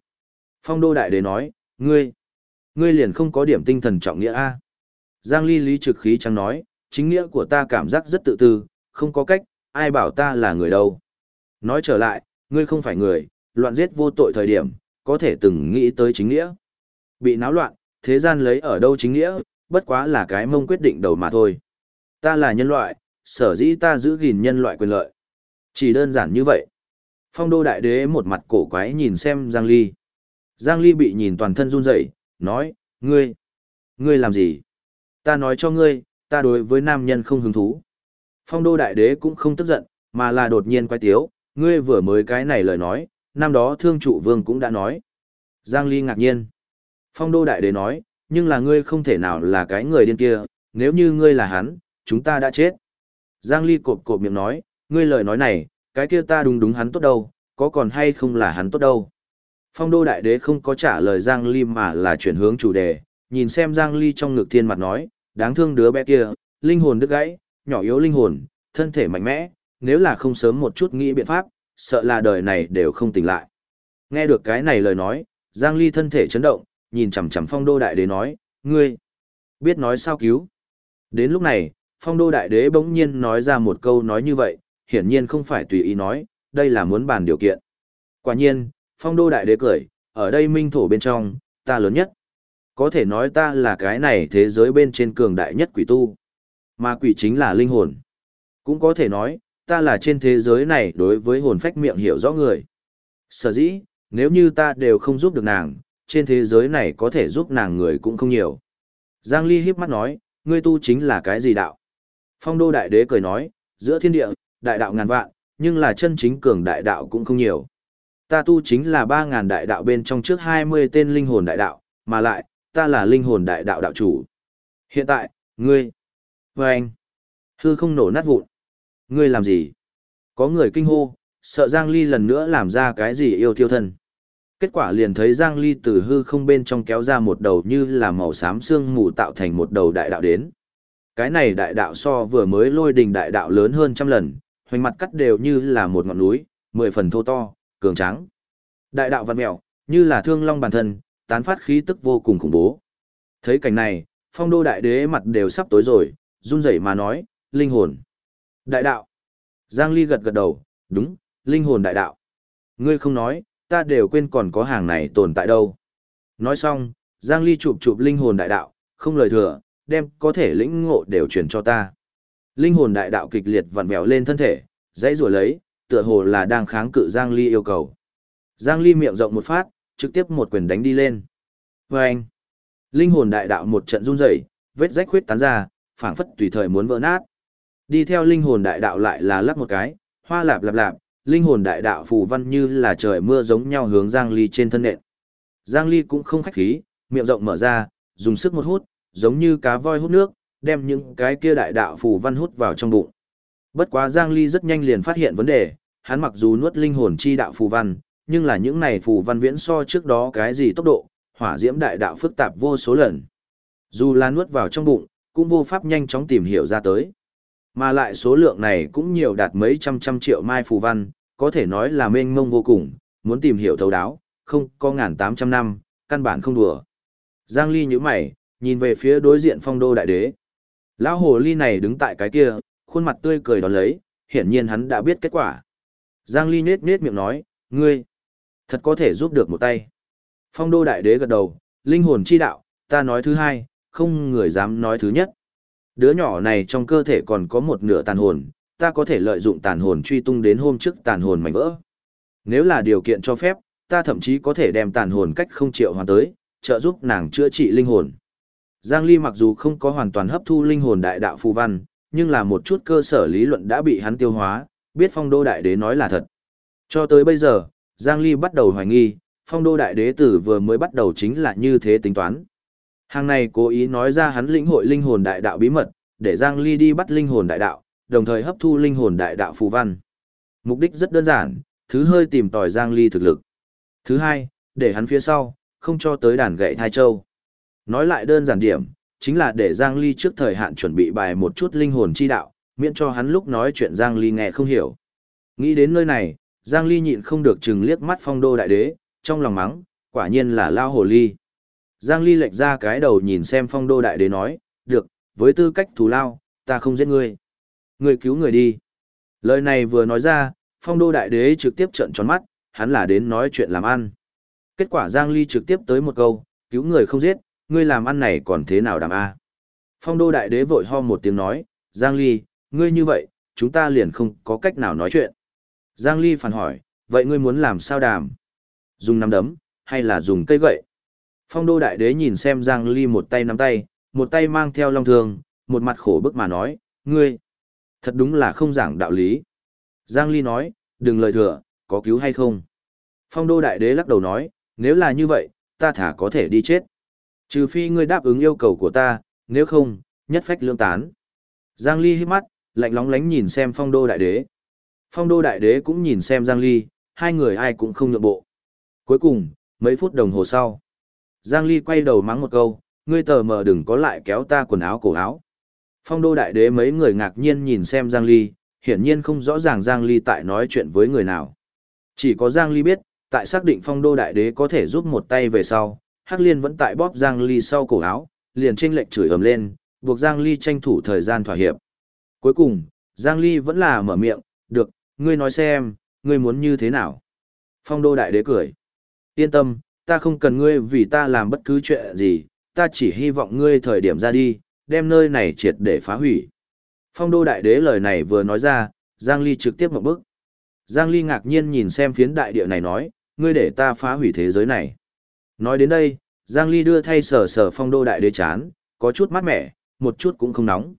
Phong đô đại đế nói, ngươi, ngươi liền không có điểm tinh thần trọng nghĩa a. Giang Ly lý trực khí trắng nói, chính nghĩa của ta cảm giác rất tự tư, không có cách, ai bảo ta là người đâu. Nói trở lại, ngươi không phải người, loạn giết vô tội thời điểm, có thể từng nghĩ tới chính nghĩa. Bị náo loạn, thế gian lấy ở đâu chính nghĩa, bất quá là cái mông quyết định đầu mà thôi. Ta là nhân loại, sở dĩ ta giữ gìn nhân loại quyền lợi. Chỉ đơn giản như vậy. Phong đô đại đế một mặt cổ quái nhìn xem Giang Ly. Giang Ly bị nhìn toàn thân run rẩy, nói, ngươi, ngươi làm gì? Ta nói cho ngươi, ta đối với nam nhân không hứng thú. Phong đô đại đế cũng không tức giận, mà là đột nhiên quay tiếu, ngươi vừa mới cái này lời nói, năm đó thương trụ vương cũng đã nói. Giang Ly ngạc nhiên. Phong đô đại đế nói, nhưng là ngươi không thể nào là cái người điên kia, nếu như ngươi là hắn, chúng ta đã chết. Giang Ly cộp cộp miệng nói, ngươi lời nói này, cái kia ta đúng đúng hắn tốt đâu, có còn hay không là hắn tốt đâu. Phong đô đại đế không có trả lời Giang Ly mà là chuyển hướng chủ đề, nhìn xem Giang Ly trong ngực thiên mặt nói, đáng thương đứa bé kia, linh hồn đứt gãy, nhỏ yếu linh hồn, thân thể mạnh mẽ, nếu là không sớm một chút nghĩ biện pháp, sợ là đời này đều không tỉnh lại. Nghe được cái này lời nói, Giang Ly thân thể chấn động, nhìn chằm chằm phong đô đại đế nói, ngươi, biết nói sao cứu. Đến lúc này, phong đô đại đế bỗng nhiên nói ra một câu nói như vậy, hiển nhiên không phải tùy ý nói, đây là muốn bàn điều kiện. Quả nhiên, phong đô đại đế cười, ở đây minh thổ bên trong, ta lớn nhất. Có thể nói ta là cái này thế giới bên trên cường đại nhất quỷ tu. Mà quỷ chính là linh hồn. Cũng có thể nói, ta là trên thế giới này đối với hồn phách miệng hiểu rõ người. Sở dĩ, nếu như ta đều không giúp được nàng, trên thế giới này có thể giúp nàng người cũng không nhiều. Giang Ly híp mắt nói, ngươi tu chính là cái gì đạo? Phong đô đại đế cười nói, giữa thiên địa, đại đạo ngàn vạn, nhưng là chân chính cường đại đạo cũng không nhiều. Ta tu chính là 3.000 đại đạo bên trong trước 20 tên linh hồn đại đạo, mà lại, ta là linh hồn đại đạo đạo chủ. Hiện tại, ngươi, và anh, hư không nổ nát vụn. Ngươi làm gì? Có người kinh hô, sợ Giang Ly lần nữa làm ra cái gì yêu thiêu thân. Kết quả liền thấy Giang Ly từ hư không bên trong kéo ra một đầu như là màu xám xương mù tạo thành một đầu đại đạo đến. Cái này đại đạo so vừa mới lôi đình đại đạo lớn hơn trăm lần, hoành mặt cắt đều như là một ngọn núi, mười phần thô to, cường tráng. Đại đạo văn mèo, như là thương long bản thân, tán phát khí tức vô cùng khủng bố. Thấy cảnh này, phong đô đại đế mặt đều sắp tối rồi, run rẩy mà nói, linh hồn. Đại đạo. Giang Ly gật gật đầu, đúng, linh hồn đại đạo. Ngươi không nói, ta đều quên còn có hàng này tồn tại đâu. Nói xong, Giang Ly chụp chụp linh hồn đại đạo, không lời thừa, đem có thể lĩnh ngộ đều truyền cho ta. Linh hồn đại đạo kịch liệt vặn vẹo lên thân thể, dãy rủa lấy, tựa hồ là đang kháng cự Giang Ly yêu cầu. Giang Ly miệng rộng một phát, trực tiếp một quyền đánh đi lên. Và anh, linh hồn đại đạo một trận run rẩy, vết rách khuyết tán ra, phảng phất tùy thời muốn vỡ nát. Đi theo linh hồn đại đạo lại là lắc một cái, hoa lạp lạp lạp, linh hồn đại đạo phù văn như là trời mưa giống nhau hướng Giang Ly trên thân nện. Giang Ly cũng không khách khí, miệng rộng mở ra, dùng sức một hút, giống như cá voi hút nước, đem những cái kia đại đạo phù văn hút vào trong bụng. Bất quá Giang Ly rất nhanh liền phát hiện vấn đề, hắn mặc dù nuốt linh hồn chi đạo phù văn, nhưng là những này phù văn viễn so trước đó cái gì tốc độ, hỏa diễm đại đạo phức tạp vô số lần. Dù là nuốt vào trong bụng, cũng vô pháp nhanh chóng tìm hiểu ra tới. Mà lại số lượng này cũng nhiều đạt mấy trăm trăm triệu mai phù văn, có thể nói là mênh mông vô cùng, muốn tìm hiểu thấu đáo, không có ngàn tám trăm năm, căn bản không đùa. Giang Ly nhíu mày, nhìn về phía đối diện phong đô đại đế. Lão hồ ly này đứng tại cái kia, khuôn mặt tươi cười đón lấy, hiển nhiên hắn đã biết kết quả. Giang Ly nết nết miệng nói, ngươi, thật có thể giúp được một tay. Phong đô đại đế gật đầu, linh hồn chi đạo, ta nói thứ hai, không người dám nói thứ nhất. Đứa nhỏ này trong cơ thể còn có một nửa tàn hồn, ta có thể lợi dụng tàn hồn truy tung đến hôm trước tàn hồn mảnh vỡ. Nếu là điều kiện cho phép, ta thậm chí có thể đem tàn hồn cách không triệu hoàn tới, trợ giúp nàng chữa trị linh hồn. Giang Ly mặc dù không có hoàn toàn hấp thu linh hồn đại đạo phù văn, nhưng là một chút cơ sở lý luận đã bị hắn tiêu hóa, biết phong đô đại đế nói là thật. Cho tới bây giờ, Giang Ly bắt đầu hoài nghi, phong đô đại đế tử vừa mới bắt đầu chính là như thế tính toán. Hàng này cố ý nói ra hắn lĩnh hội linh hồn đại đạo bí mật, để Giang Ly đi bắt linh hồn đại đạo, đồng thời hấp thu linh hồn đại đạo phù văn. Mục đích rất đơn giản, thứ hơi tìm tòi Giang Ly thực lực. Thứ hai, để hắn phía sau, không cho tới đàn gậy thai châu. Nói lại đơn giản điểm, chính là để Giang Ly trước thời hạn chuẩn bị bài một chút linh hồn chi đạo, miễn cho hắn lúc nói chuyện Giang Ly nghe không hiểu. Nghĩ đến nơi này, Giang Ly nhịn không được chừng liếc mắt phong đô đại đế, trong lòng mắng, quả nhiên là lao hồ ly. Giang Ly lệch ra cái đầu nhìn xem phong đô đại đế nói, được, với tư cách thù lao, ta không giết ngươi. Ngươi cứu người đi. Lời này vừa nói ra, phong đô đại đế trực tiếp trợn tròn mắt, hắn là đến nói chuyện làm ăn. Kết quả Giang Ly trực tiếp tới một câu, cứu người không giết, ngươi làm ăn này còn thế nào đàm a? Phong đô đại đế vội ho một tiếng nói, Giang Ly, ngươi như vậy, chúng ta liền không có cách nào nói chuyện. Giang Ly phản hỏi, vậy ngươi muốn làm sao đàm? Dùng nắm đấm, hay là dùng cây gậy? Phong đô đại đế nhìn xem Giang Ly một tay nắm tay, một tay mang theo long thương, một mặt khổ bức mà nói, ngươi, thật đúng là không giảng đạo lý. Giang Ly nói, đừng lời thừa, có cứu hay không? Phong đô đại đế lắc đầu nói, nếu là như vậy, ta thả có thể đi chết. Trừ phi ngươi đáp ứng yêu cầu của ta, nếu không, nhất phách lương tán. Giang Ly hít mắt, lạnh lóng lánh nhìn xem phong đô đại đế. Phong đô đại đế cũng nhìn xem Giang Ly, hai người ai cũng không nhượng bộ. Cuối cùng, mấy phút đồng hồ sau, Giang Ly quay đầu mắng một câu, ngươi tờ mờ đừng có lại kéo ta quần áo cổ áo. Phong đô đại đế mấy người ngạc nhiên nhìn xem Giang Ly, hiển nhiên không rõ ràng Giang Ly tại nói chuyện với người nào. Chỉ có Giang Ly biết, tại xác định phong đô đại đế có thể giúp một tay về sau, Hắc Liên vẫn tại bóp Giang Ly sau cổ áo, liền tranh lệnh chửi ầm lên, buộc Giang Ly tranh thủ thời gian thỏa hiệp. Cuối cùng, Giang Ly vẫn là mở miệng, được, ngươi nói xem, ngươi muốn như thế nào. Phong đô đại đế cười. Yên tâm, ta không cần ngươi vì ta làm bất cứ chuyện gì, ta chỉ hy vọng ngươi thời điểm ra đi, đem nơi này triệt để phá hủy. Phong đô đại đế lời này vừa nói ra, Giang Ly trực tiếp một bước. Giang Ly ngạc nhiên nhìn xem phiến đại địa này nói, ngươi để ta phá hủy thế giới này. Nói đến đây, Giang Ly đưa thay sở sở phong đô đại đế chán, có chút mát mẻ, một chút cũng không nóng.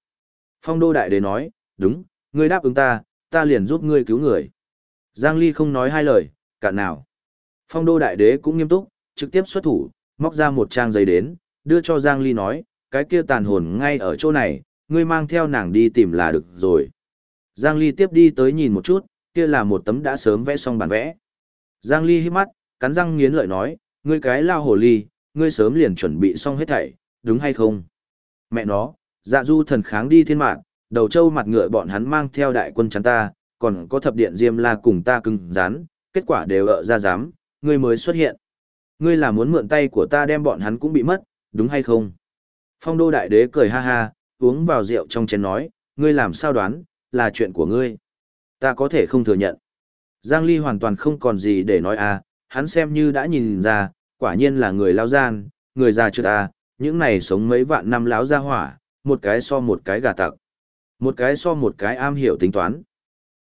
Phong đô đại đế nói, đúng, ngươi đáp ứng ta, ta liền giúp ngươi cứu người. Giang Ly không nói hai lời, cả nào. Phong đô đại đế cũng nghiêm túc, trực tiếp xuất thủ, móc ra một trang giấy đến, đưa cho Giang Ly nói, cái cái kia tàn hồn ngay ở chỗ này, ngươi mang theo nàng đi tìm là được rồi. Giang Ly tiếp đi tới nhìn một chút, kia là một tấm đã sớm vẽ xong bản vẽ. Giang Ly hít mắt, cắn răng nghiến lợi nói, ngươi cái lao hồ ly, ngươi sớm liền chuẩn bị xong hết thảy, đúng hay không? Mẹ nó, dạ du thần kháng đi thiên mạng, đầu châu mặt ngựa bọn hắn mang theo đại quân chắn ta, còn có thập điện diêm la cùng ta cưng rán, kết quả đều ở ra dám, ngươi mới xuất hiện. Ngươi là muốn mượn tay của ta đem bọn hắn cũng bị mất, đúng hay không? Phong đô đại đế cười ha ha, uống vào rượu trong chén nói, ngươi làm sao đoán, là chuyện của ngươi. Ta có thể không thừa nhận. Giang Ly hoàn toàn không còn gì để nói à, hắn xem như đã nhìn ra, quả nhiên là người lao gian, người già chưa ta, những này sống mấy vạn năm láo ra hỏa, một cái so một cái gà tặc. Một cái so một cái am hiểu tính toán.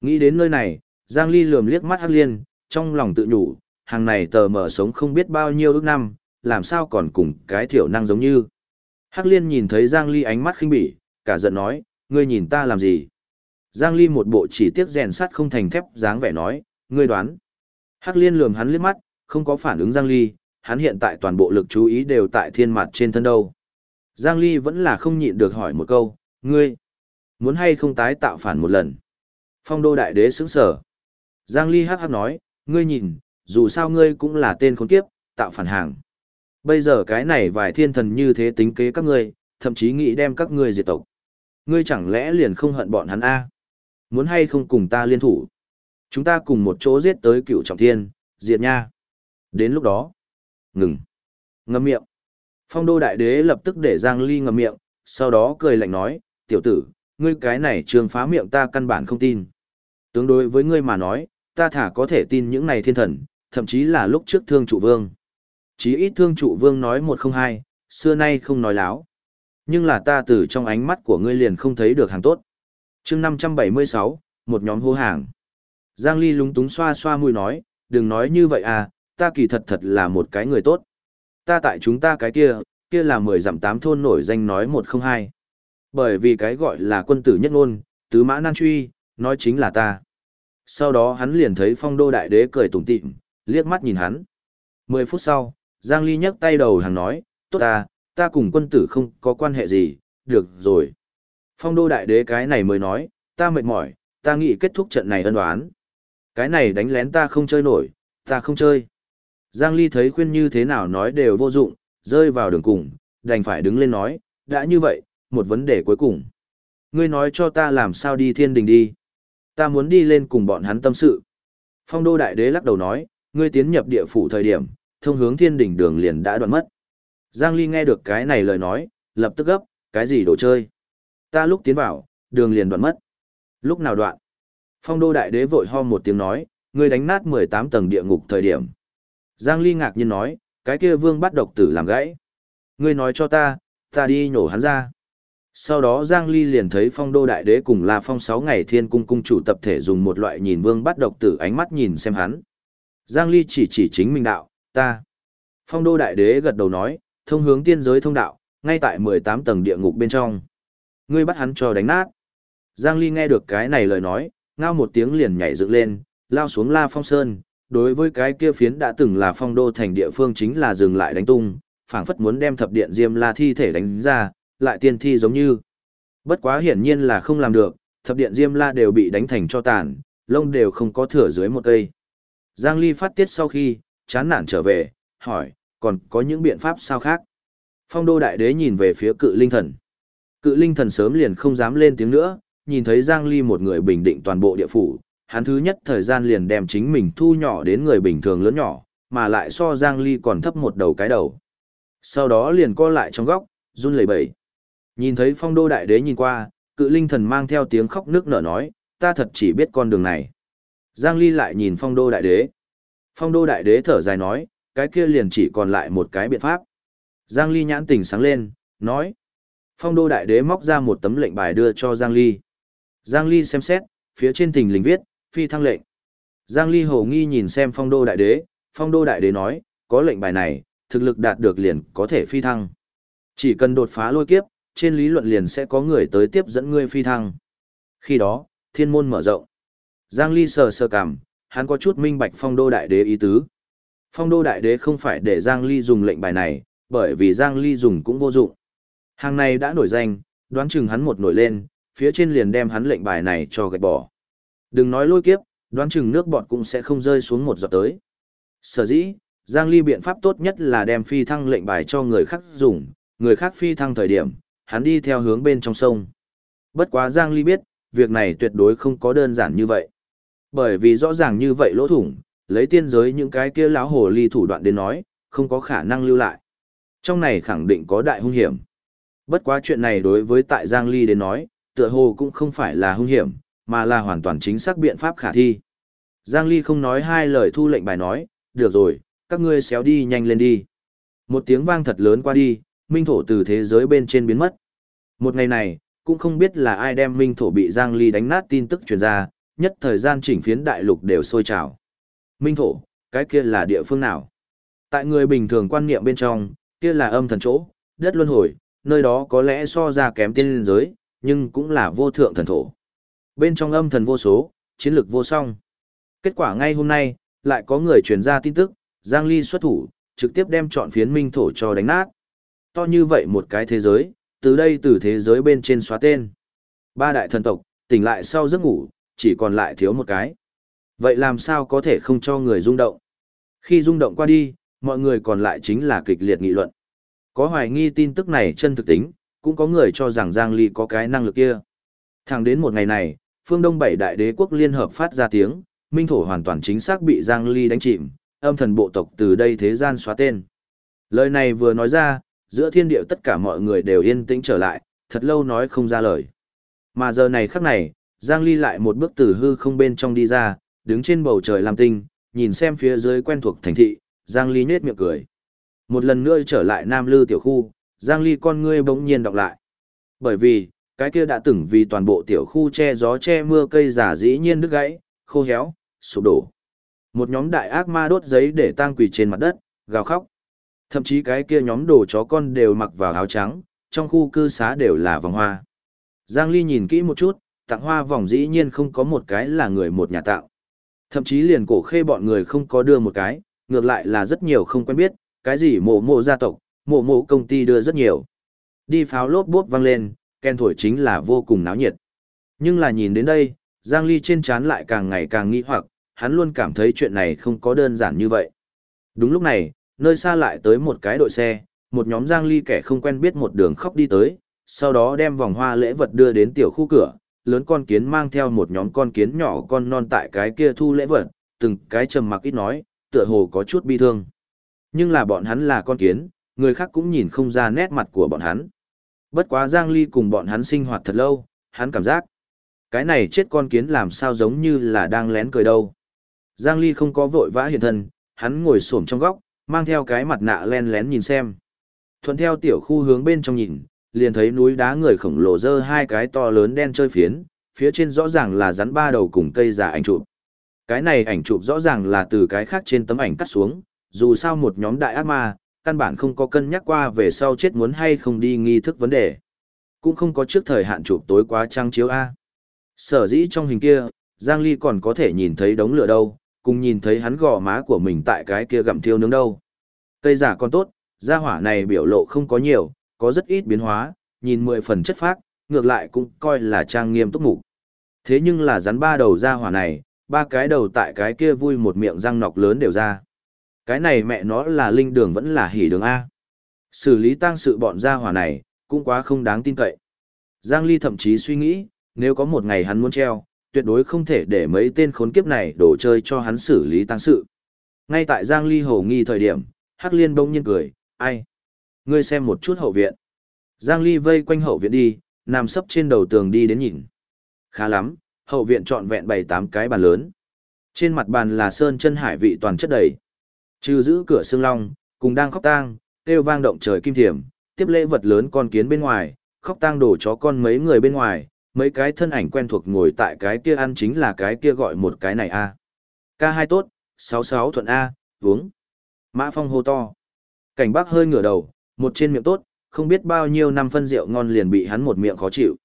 Nghĩ đến nơi này, Giang Ly lườm liếc mắt Hắc Liên, trong lòng tự nhủ, hàng này tờ mở sống không biết bao nhiêu ước năm, làm sao còn cùng cái thiểu năng giống như. Hắc Liên nhìn thấy Giang Ly ánh mắt khinh bỉ, cả giận nói, ngươi nhìn ta làm gì? Giang Ly một bộ chỉ tiếc rèn sắt không thành thép dáng vẻ nói, ngươi đoán. Hắc Liên lườm hắn liếc mắt, không có phản ứng Giang Ly, hắn hiện tại toàn bộ lực chú ý đều tại thiên mặt trên thân đâu. Giang Ly vẫn là không nhịn được hỏi một câu, ngươi, muốn hay không tái tạo phản một lần? Phong đô đại đế sững sở. Giang Ly hắc hắc nói, ngươi nhìn, dù sao ngươi cũng là tên khốn kiếp, tạo phản hàng. Bây giờ cái này vài thiên thần như thế tính kế các ngươi, thậm chí nghĩ đem các ngươi diệt tộc. Ngươi chẳng lẽ liền không hận bọn hắn a? Muốn hay không cùng ta liên thủ? Chúng ta cùng một chỗ giết tới cựu trọng thiên, diệt nha. Đến lúc đó, ngừng. Ngâm miệng. Phong đô đại đế lập tức để Giang Ly ngậm miệng, sau đó cười lạnh nói, tiểu tử, ngươi cái này trường phá miệng ta căn bản không tin. Tương đối với ngươi mà nói, ta thả có thể tin những này thiên thần, thậm chí là lúc trước thương trụ vương. Chí ít thương trụ vương nói một không hai, xưa nay không nói láo. Nhưng là ta từ trong ánh mắt của ngươi liền không thấy được hàng tốt. chương 576, một nhóm hô hàng. Giang Ly lúng túng xoa xoa mũi nói, đừng nói như vậy à, ta kỳ thật thật là một cái người tốt. Ta tại chúng ta cái kia, kia là mười dặm tám thôn nổi danh nói một không hai. Bởi vì cái gọi là quân tử nhất ngôn, tứ mã nan truy, nói chính là ta. Sau đó hắn liền thấy phong đô đại đế cười tủm tỉm, liếc mắt nhìn hắn. Mười phút sau, Giang Ly nhấc tay đầu hàng nói, tốt ta, ta cùng quân tử không có quan hệ gì, được rồi. Phong đô đại đế cái này mới nói, ta mệt mỏi, ta nghĩ kết thúc trận này ân đoán. Cái này đánh lén ta không chơi nổi, ta không chơi. Giang Ly thấy khuyên như thế nào nói đều vô dụng, rơi vào đường cùng, đành phải đứng lên nói, đã như vậy, một vấn đề cuối cùng. Ngươi nói cho ta làm sao đi thiên đình đi. Ta muốn đi lên cùng bọn hắn tâm sự. Phong đô đại đế lắc đầu nói, ngươi tiến nhập địa phủ thời điểm, thông hướng thiên đình đường liền đã đoạn mất. Giang Ly nghe được cái này lời nói, lập tức gấp, cái gì đồ chơi. Ta lúc tiến vào, đường liền đoạn mất. Lúc nào đoạn? Phong đô đại đế vội ho một tiếng nói, ngươi đánh nát 18 tầng địa ngục thời điểm. Giang Ly ngạc nhiên nói, cái kia vương bắt độc tử làm gãy. Ngươi nói cho ta, ta đi nhổ hắn ra. Sau đó Giang Ly liền thấy phong đô đại đế cùng La Phong 6 ngày thiên cung cung chủ tập thể dùng một loại nhìn vương bắt độc tử ánh mắt nhìn xem hắn. Giang Ly chỉ chỉ chính mình đạo, ta. Phong đô đại đế gật đầu nói, thông hướng tiên giới thông đạo, ngay tại 18 tầng địa ngục bên trong. Ngươi bắt hắn cho đánh nát. Giang Ly nghe được cái này lời nói, ngao một tiếng liền nhảy dựng lên, lao xuống La Phong Sơn, đối với cái kia phiến đã từng là phong đô thành địa phương chính là dừng lại đánh tung, phảng phất muốn đem thập điện Diêm La thi thể đánh ra, lại tiên thi giống như. Bất quá hiển nhiên là không làm được, thập điện Diêm La đều bị đánh thành cho tàn, lông đều không có thừa dưới một cây. Giang Ly phát tiết sau khi, chán nản trở về, hỏi, còn có những biện pháp sao khác? Phong đô đại đế nhìn về phía cự linh thần. Cự linh thần sớm liền không dám lên tiếng nữa, nhìn thấy Giang Ly một người bình định toàn bộ địa phủ, hắn thứ nhất thời gian liền đem chính mình thu nhỏ đến người bình thường lớn nhỏ, mà lại so Giang Ly còn thấp một đầu cái đầu. Sau đó liền co lại trong góc, run lẩy bẩy. Nhìn thấy phong đô đại đế nhìn qua, cự linh thần mang theo tiếng khóc nước nở nói, ta thật chỉ biết con đường này. Giang Ly lại nhìn phong đô đại đế. Phong đô đại đế thở dài nói, cái kia liền chỉ còn lại một cái biện pháp. Giang Ly nhãn tình sáng lên, nói. Phong đô đại đế móc ra một tấm lệnh bài đưa cho Giang Ly. Giang Ly xem xét, phía trên thình lình viết, phi thăng lệnh. Giang Ly hồ nghi nhìn xem phong đô đại đế, phong đô đại đế nói, có lệnh bài này, thực lực đạt được liền có thể phi thăng. Chỉ cần đột phá lôi kiếp, trên lý luận liền sẽ có người tới tiếp dẫn ngươi phi thăng. Khi đó, thiên môn mở rộng. Giang Ly sờ sờ cảm, hắn có chút minh bạch phong đô đại đế ý tứ. Phong đô đại đế không phải để Giang Ly dùng lệnh bài này, bởi vì Giang Ly dùng cũng vô dụng. Hàng này đã nổi danh, đoán chừng hắn một nổi lên, phía trên liền đem hắn lệnh bài này cho gạch bỏ. Đừng nói lôi kiếp, đoán chừng nước bọt cũng sẽ không rơi xuống một giọt tới. Sở dĩ, Giang Ly biện pháp tốt nhất là đem phi thăng lệnh bài cho người khác dùng, người khác phi thăng thời điểm, hắn đi theo hướng bên trong sông. Bất quá Giang Ly biết, việc này tuyệt đối không có đơn giản như vậy. Bởi vì rõ ràng như vậy lỗ thủng, lấy tiên giới những cái kia lão hồ ly thủ đoạn đến nói, không có khả năng lưu lại. Trong này khẳng định có đại hung hiểm. Bất quá chuyện này đối với tại Giang Ly đến nói, tựa hồ cũng không phải là hung hiểm, mà là hoàn toàn chính xác biện pháp khả thi. Giang Ly không nói hai lời thu lệnh bài nói, được rồi, các ngươi xéo đi nhanh lên đi. Một tiếng vang thật lớn qua đi, minh thổ từ thế giới bên trên biến mất. Một ngày này, cũng không biết là ai đem minh thổ bị Giang Ly đánh nát tin tức truyền ra, nhất thời gian chỉnh phiến đại lục đều sôi trào. Minh thổ, cái kia là địa phương nào? Tại người bình thường quan niệm bên trong, kia là âm thần chỗ, đất luân hồi, nơi đó có lẽ so ra kém tiên linh giới, nhưng cũng là vô thượng thần thổ. Bên trong âm thần vô số, chiến lược vô song. Kết quả ngay hôm nay, lại có người truyền ra tin tức, Giang Ly xuất thủ, trực tiếp đem chọn phiến minh thổ cho đánh nát. To như vậy một cái thế giới, từ đây từ thế giới bên trên xóa tên. Ba đại thần tộc, tỉnh lại sau giấc ngủ, chỉ còn lại thiếu một cái. Vậy làm sao có thể không cho người rung động? Khi rung động qua đi, mọi người còn lại chính là kịch liệt nghị luận. Có hoài nghi tin tức này chân thực tính, cũng có người cho rằng Giang Ly có cái năng lực kia. Thẳng đến một ngày này, phương Đông bảy đại đế quốc liên hợp phát ra tiếng, minh thổ hoàn toàn chính xác bị Giang Ly đánh chìm, âm thần bộ tộc từ đây thế gian xóa tên. Lời này vừa nói ra, giữa thiên địa tất cả mọi người đều yên tĩnh trở lại, thật lâu nói không ra lời. Mà giờ này khắc này, Giang Ly lại một bước từ hư không bên trong đi ra, đứng trên bầu trời làm tinh, nhìn xem phía dưới quen thuộc thành thị, Giang Ly nết miệng cười. Một lần nữa trở lại Nam Lư tiểu khu, Giang Ly con ngươi bỗng nhiên đọc lại. Bởi vì, cái kia đã từng vì toàn bộ tiểu khu che gió che mưa cây giả dĩ nhiên đứt gãy, khô héo, sụp đổ. Một nhóm đại ác ma đốt giấy để tang quỳ trên mặt đất, gào khóc. Thậm chí cái kia nhóm đồ chó con đều mặc vào áo trắng, trong khu cư xá đều là vòng hoa. Giang Ly nhìn kỹ một chút, tặng hoa vòng dĩ nhiên không có một cái là người một nhà tạo. Thậm chí liền cổ khê bọn người không có đưa một cái, ngược lại là rất nhiều không quen biết, cái gì mộ mộ gia tộc, mộ mộ công ty đưa rất nhiều. Đi pháo lốp bốp vang lên, ken thổi chính là vô cùng náo nhiệt. Nhưng là nhìn đến đây, Giang Ly trên chán lại càng ngày càng nghi hoặc, hắn luôn cảm thấy chuyện này không có đơn giản như vậy. Đúng lúc này, nơi xa lại tới một cái đội xe, một nhóm Giang Ly kẻ không quen biết một đường khóc đi tới, sau đó đem vòng hoa lễ vật đưa đến tiểu khu cửa, lớn con kiến mang theo một nhóm con kiến nhỏ con non tại cái kia thu lễ vật, từng cái trầm mặc ít nói, tựa hồ có chút bi thương. Nhưng là bọn hắn là con kiến, người khác cũng nhìn không ra nét mặt của bọn hắn. Bất quá Giang Ly cùng bọn hắn sinh hoạt thật lâu, hắn cảm giác. Cái này chết con kiến làm sao giống như là đang lén cười đâu. Giang Ly không có vội vã hiện thân, hắn ngồi xổm trong góc, mang theo cái mặt nạ len lén nhìn xem. Thuận theo tiểu khu hướng bên trong nhìn, liền thấy núi đá người khổng lồ dơ hai cái to lớn đen chơi phiến, phía trên rõ ràng là rắn ba đầu cùng cây giả ảnh chụp. Cái này ảnh chụp rõ ràng là từ cái khác trên tấm ảnh cắt xuống, dù sao một nhóm đại ác ma, căn bản không có cân nhắc qua về sau chết muốn hay không đi nghi thức vấn đề. Cũng không có trước thời hạn chụp tối quá trăng chiếu A. Sở dĩ trong hình kia, Giang Ly còn có thể nhìn thấy đống lửa đâu, cùng nhìn thấy hắn gò má của mình tại cái kia gặm thiêu nướng đâu. Cây giả còn tốt, gia hỏa này biểu lộ không có nhiều, có rất ít biến hóa, nhìn mười phần chất phác, ngược lại cũng coi là trang nghiêm túc mục. Thế nhưng là rắn ba đầu gia hỏa này, ba cái đầu tại cái kia vui một miệng răng nọc lớn đều ra. Cái này mẹ nó là linh đường vẫn là hỉ đường A. Xử lý tang sự bọn gia hỏa này, cũng quá không đáng tin cậy. Giang Ly thậm chí suy nghĩ, nếu có một ngày hắn muốn treo, tuyệt đối không thể để mấy tên khốn kiếp này đổ chơi cho hắn xử lý tang sự. Ngay tại Giang Ly hồ nghi thời điểm, Hắc Liên bỗng nhiên cười, ai? Ngươi xem một chút hậu viện. Giang Ly vây quanh hậu viện đi, nằm sấp trên đầu tường đi đến nhìn. Khá lắm, hậu viện trọn vẹn bày tám cái bàn lớn. Trên mặt bàn là sơn chân hải vị toàn chất đầy. Trừ giữ cửa xương long, cùng đang khóc tang, kêu vang động trời kim thiểm, tiếp lễ vật lớn con kiến bên ngoài, khóc tang đổ chó con mấy người bên ngoài, mấy cái thân ảnh quen thuộc ngồi tại cái kia ăn chính là cái kia gọi một cái này a. K hai tốt sáu sáu thuận a uống. Mã phong hô to. Cảnh bác hơi ngửa đầu một trên miệng tốt không biết bao nhiêu năm phân rượu ngon liền bị hắn một miệng khó chịu.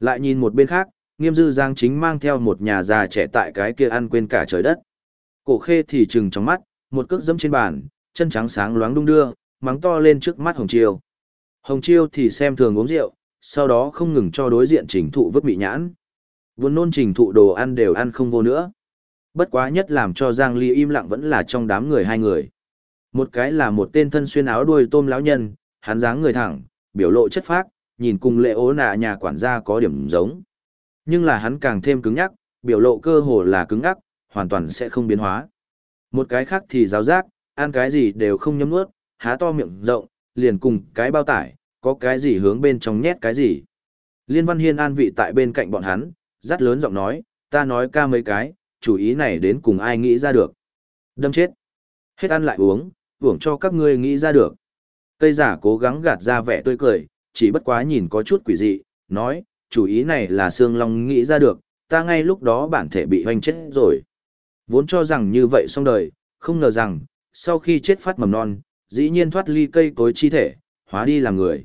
Lại nhìn một bên khác nghiêm dư giang chính mang theo một nhà già trẻ tại cái kia ăn quên cả trời đất. Cổ khê thì trừng trong mắt một cước dẫm trên bàn chân trắng sáng loáng đung đưa mắng to lên trước mắt hồng chiêu Hồng Chiêu thì xem thường uống rượu, sau đó không ngừng cho đối diện trình thụ vứt bị nhãn. Buồn nôn trình thụ đồ ăn đều ăn không vô nữa. Bất quá nhất làm cho Giang Ly im lặng vẫn là trong đám người hai người. Một cái là một tên thân xuyên áo đuôi tôm lão nhân, hắn dáng người thẳng, biểu lộ chất phác, nhìn cùng lệ ố nạ nhà quản gia có điểm giống. Nhưng là hắn càng thêm cứng nhắc, biểu lộ cơ hồ là cứng ngắc, hoàn toàn sẽ không biến hóa. Một cái khác thì giáo giác, ăn cái gì đều không nhấm nuốt, há to miệng rộng, liền cùng cái bao tải, có cái gì hướng bên trong nhét cái gì. Liên Văn Hiên an vị tại bên cạnh bọn hắn, rắt lớn giọng nói, ta nói ca mấy cái, chủ ý này đến cùng ai nghĩ ra được. Đâm chết. Hết ăn lại uống, uổng cho các ngươi nghĩ ra được. Cây giả cố gắng gạt ra vẻ tươi cười, chỉ bất quá nhìn có chút quỷ dị, nói, chủ ý này là Sương Long nghĩ ra được, ta ngay lúc đó bản thể bị hoanh chết rồi. Vốn cho rằng như vậy xong đời, không ngờ rằng, sau khi chết phát mầm non, dĩ nhiên thoát ly cây cối chi thể, hóa đi làm người.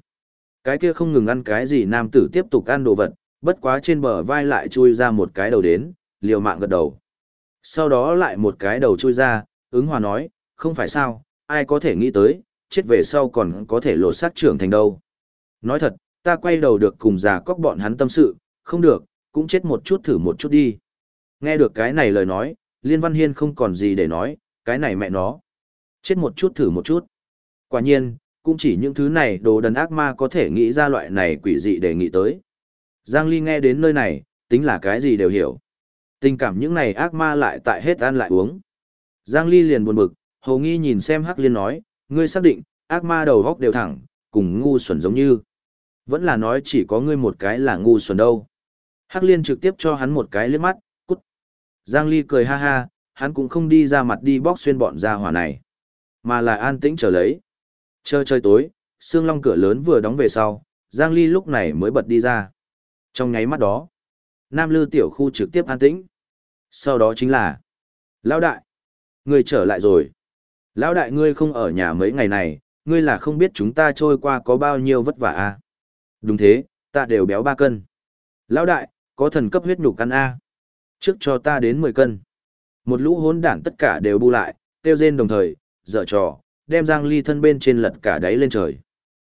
Cái kia không ngừng ăn cái gì nam tử tiếp tục ăn đồ vật, bất quá trên bờ vai lại chui ra một cái đầu đến, liều mạng gật đầu. Sau đó lại một cái đầu chui ra, ứng hòa nói, không phải sao, ai có thể nghĩ tới, chết về sau còn có thể lột xác trưởng thành đâu. Nói thật, ta quay đầu được cùng già cóc bọn hắn tâm sự, không được, cũng chết một chút thử một chút đi. Nghe được cái này lời nói, Liên Văn Hiên không còn gì để nói, cái này mẹ nó. Chết một chút thử một chút. Quả nhiên, cũng chỉ những thứ này đồ đần ác ma có thể nghĩ ra loại này quỷ dị để nghĩ tới. Giang Ly nghe đến nơi này, tính là cái gì đều hiểu. Tình cảm những này ác ma lại tại hết ăn lại uống. Giang Ly liền buồn bực, hầu nghi nhìn xem Hắc Liên nói, ngươi xác định, ác ma đầu góc đều thẳng, cùng ngu xuẩn giống như. Vẫn là nói chỉ có ngươi một cái là ngu xuẩn đâu. Hắc Liên trực tiếp cho hắn một cái liếc mắt. Giang Ly cười ha ha, hắn cũng không đi ra mặt đi bóc xuyên bọn gia hỏa này, mà là an tĩnh chờ lấy. Chơi chơi tối, xương long cửa lớn vừa đóng về sau, Giang Ly lúc này mới bật đi ra. Trong nháy mắt đó, Nam Lư tiểu khu trực tiếp an tĩnh. Sau đó chính là Lão đại, ngươi trở lại rồi. Lão đại ngươi không ở nhà mấy ngày này, ngươi là không biết chúng ta trôi qua có bao nhiêu vất vả à? Đúng thế, ta đều béo ba cân. Lão đại, có thần cấp huyết nhục căn A. Trước cho ta đến 10 cân. Một lũ hỗn đản tất cả đều bu lại, tiêu rên đồng thời, dở trò, đem Giang Ly thân bên trên lật cả đáy lên trời.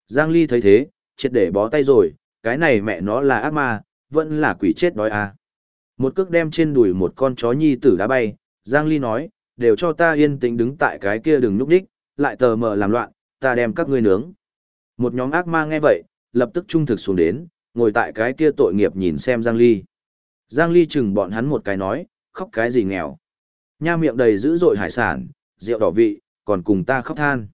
Giang Ly thấy thế, triệt để bó tay rồi, cái này mẹ nó là ác ma, vẫn là quỷ chết đói à. Một cước đem trên đùi một con chó nhi tử đá bay, Giang Ly nói, đều cho ta yên tĩnh đứng tại cái kia đừng núp đích, lại tờ mờ làm loạn, ta đem các ngươi nướng. Một nhóm ác ma nghe vậy, lập tức trung thực xuống đến, ngồi tại cái kia tội nghiệp nhìn xem Giang Ly. Giang Ly chừng bọn hắn một cái nói, khóc cái gì nghèo. Nha miệng đầy dữ dội hải sản, rượu đỏ vị, còn cùng ta khóc than.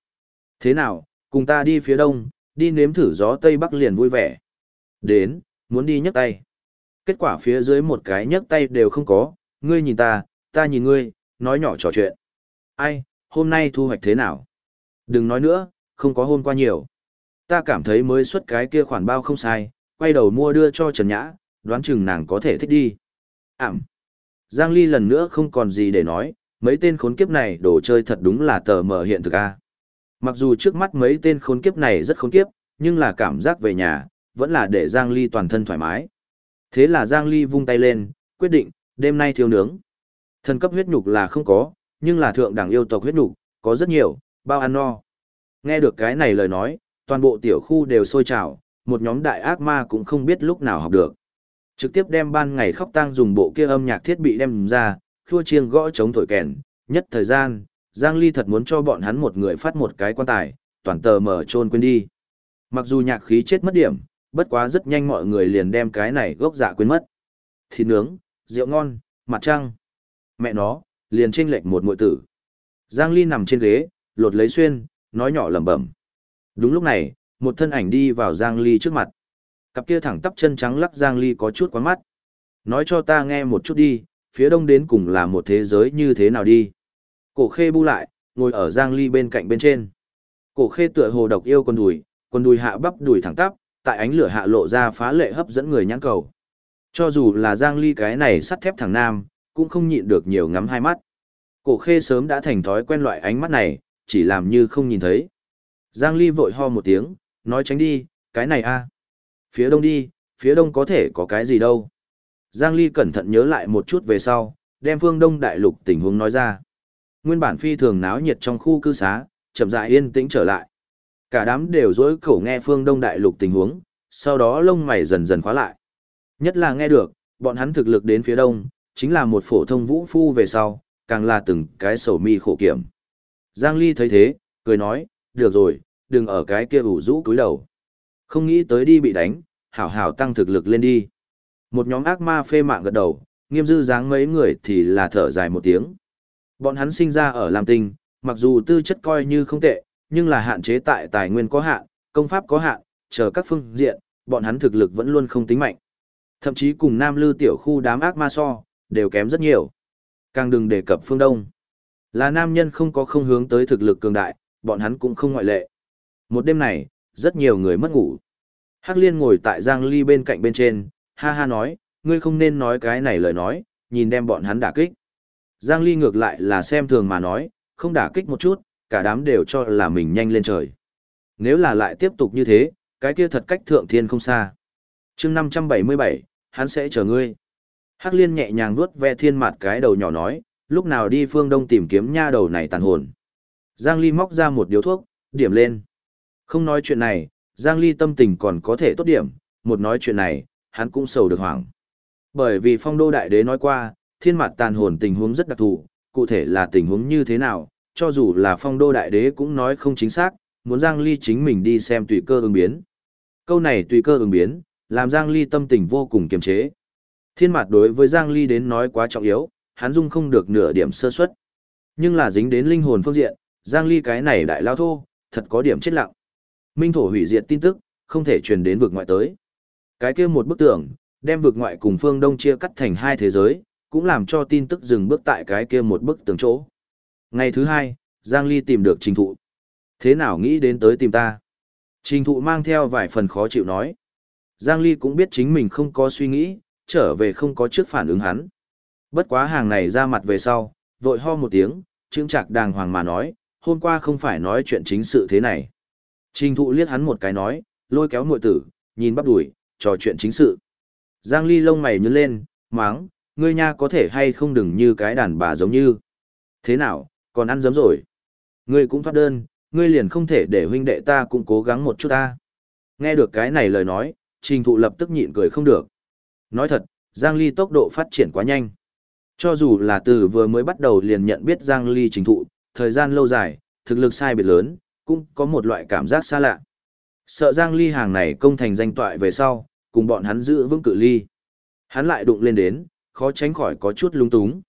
Thế nào, cùng ta đi phía đông, đi nếm thử gió Tây Bắc liền vui vẻ. Đến, muốn đi nhấc tay. Kết quả phía dưới một cái nhấc tay đều không có, ngươi nhìn ta, ta nhìn ngươi, nói nhỏ trò chuyện. Ai, hôm nay thu hoạch thế nào? Đừng nói nữa, không có hôm qua nhiều. Ta cảm thấy mới xuất cái kia khoản bao không sai, quay đầu mua đưa cho Trần Nhã, đoán chừng nàng có thể thích đi. Ảm. Giang Ly lần nữa không còn gì để nói, mấy tên khốn kiếp này đồ chơi thật đúng là tờ mờ hiện thực a. Mặc dù trước mắt mấy tên khốn kiếp này rất khốn kiếp, nhưng là cảm giác về nhà, vẫn là để Giang Ly toàn thân thoải mái. Thế là Giang Ly vung tay lên, quyết định, đêm nay thiếu nướng. Thần cấp huyết nhục là không có, nhưng là thượng đẳng yêu tộc huyết nhục, có rất nhiều, bao ăn no. Nghe được cái này lời nói, toàn bộ tiểu khu đều sôi trào, một nhóm đại ác ma cũng không biết lúc nào học được. Trực tiếp đem ban ngày khóc tang dùng bộ kia âm nhạc thiết bị đem ra, khua chiêng gõ chống thổi kèn, nhất thời gian, Giang Ly thật muốn cho bọn hắn một người phát một cái quan tài, toàn tờ mở trôn quên đi. Mặc dù nhạc khí chết mất điểm, bất quá rất nhanh mọi người liền đem cái này gốc dạ quên mất. Thịt nướng, rượu ngon, mặt trăng. Mẹ nó, liền chênh lệch một muội tử. Giang Ly nằm trên ghế, lột lấy xuyên, nói nhỏ lẩm bẩm. Đúng lúc này, một thân ảnh đi vào Giang Ly trước mặt. Cặp kia thẳng tắp chân trắng lắc Giang Ly có chút quán mắt. Nói cho ta nghe một chút đi, phía đông đến cùng là một thế giới như thế nào đi. Cổ khê bu lại, ngồi ở Giang Ly bên cạnh bên trên. Cổ khê tựa hồ độc yêu con đùi, con đùi hạ bắp đùi thẳng tắp, tại ánh lửa hạ lộ ra phá lệ hấp dẫn người nhãn cầu. Cho dù là Giang Ly cái này sắt thép thẳng nam, cũng không nhịn được nhiều ngắm hai mắt. Cổ khê sớm đã thành thói quen loại ánh mắt này, chỉ làm như không nhìn thấy. Giang Ly vội ho một tiếng, nói tránh đi, cái này a Phía đông đi, phía đông có thể có cái gì đâu. Giang Ly cẩn thận nhớ lại một chút về sau, đem phương đông đại lục tình huống nói ra. Nguyên bản phi thường náo nhiệt trong khu cư xá, chậm rãi yên tĩnh trở lại. Cả đám đều dối khổ nghe phương Đông Đại Lục tình huống, sau đó lông mày dần dần khóa lại. Nhất là nghe được, bọn hắn thực lực đến phía đông, chính là một phổ thông vũ phu về sau, càng là từng cái sầu mi khổ kiểm. Giang Ly thấy thế, cười nói, được rồi, đừng ở cái kia ủ rũ cúi đầu. Không nghĩ tới đi bị đánh, hảo hảo tăng thực lực lên đi. Một nhóm ác ma phê mạng gật đầu, nghiêm dư dáng mấy người thì là thở dài một tiếng. Bọn hắn sinh ra ở Lam Tinh, mặc dù tư chất coi như không tệ, nhưng là hạn chế tại tài nguyên có hạn, công pháp có hạn, chờ các phương diện, bọn hắn thực lực vẫn luôn không tính mạnh. Thậm chí cùng Nam Lư tiểu khu đám ác ma so, đều kém rất nhiều. Càng đừng đề cập phương Đông. Là nam nhân không có không hướng tới thực lực cường đại, bọn hắn cũng không ngoại lệ. Một đêm này, rất nhiều người mất ngủ. Hắc Liên ngồi tại Giang Ly bên cạnh bên trên, ha ha nói, ngươi không nên nói cái này lời nói, nhìn đem bọn hắn đả kích. Giang Ly ngược lại là xem thường mà nói, không đả kích một chút, cả đám đều cho là mình nhanh lên trời. Nếu là lại tiếp tục như thế, cái kia thật cách thượng thiên không xa. chương 577, hắn sẽ chờ ngươi. Hắc liên nhẹ nhàng vuốt ve thiên mặt cái đầu nhỏ nói, lúc nào đi phương đông tìm kiếm nha đầu này tàn hồn. Giang Ly móc ra một điếu thuốc, điểm lên. Không nói chuyện này, Giang Ly tâm tình còn có thể tốt điểm, một nói chuyện này, hắn cũng sầu được hoảng. Bởi vì phong đô đại đế nói qua, thiên mặt tàn hồn tình huống rất đặc thù, cụ thể là tình huống như thế nào, cho dù là phong đô đại đế cũng nói không chính xác, muốn Giang Ly chính mình đi xem tùy cơ ứng biến. Câu này tùy cơ ứng biến, làm Giang Ly tâm tình vô cùng kiềm chế. Thiên mặt đối với Giang Ly đến nói quá trọng yếu, hắn dung không được nửa điểm sơ suất. Nhưng là dính đến linh hồn phương diện, Giang Ly cái này đại lao thô, thật có điểm chết lặng. Minh thổ hủy diệt tin tức, không thể truyền đến vực ngoại tới. Cái kia một bức tường, đem vực ngoại cùng phương đông chia cắt thành hai thế giới, cũng làm cho tin tức dừng bước tại cái kia một bức tường chỗ. Ngày thứ hai, Giang Ly tìm được trình thụ. Thế nào nghĩ đến tới tìm ta? Trình thụ mang theo vài phần khó chịu nói. Giang Ly cũng biết chính mình không có suy nghĩ, trở về không có trước phản ứng hắn. Bất quá hàng này ra mặt về sau, vội ho một tiếng, trương trạc đàng hoàng mà nói, hôm qua không phải nói chuyện chính sự thế này. Trình thụ liếc hắn một cái nói, lôi kéo muội tử, nhìn bắp đuổi, trò chuyện chính sự. Giang Ly lông mày nhướng lên, máng, ngươi nha có thể hay không đừng như cái đàn bà giống như. Thế nào, còn ăn dấm rồi. Ngươi cũng thoát đơn, ngươi liền không thể để huynh đệ ta cũng cố gắng một chút ta. Nghe được cái này lời nói, trình thụ lập tức nhịn cười không được. Nói thật, Giang Ly tốc độ phát triển quá nhanh. Cho dù là từ vừa mới bắt đầu liền nhận biết Giang Ly trình thụ, thời gian lâu dài, thực lực sai biệt lớn, cũng có một loại cảm giác xa lạ. Sợ Giang Ly hàng này công thành danh toại về sau, cùng bọn hắn giữ vững cự ly. Hắn lại đụng lên đến, khó tránh khỏi có chút lung túng.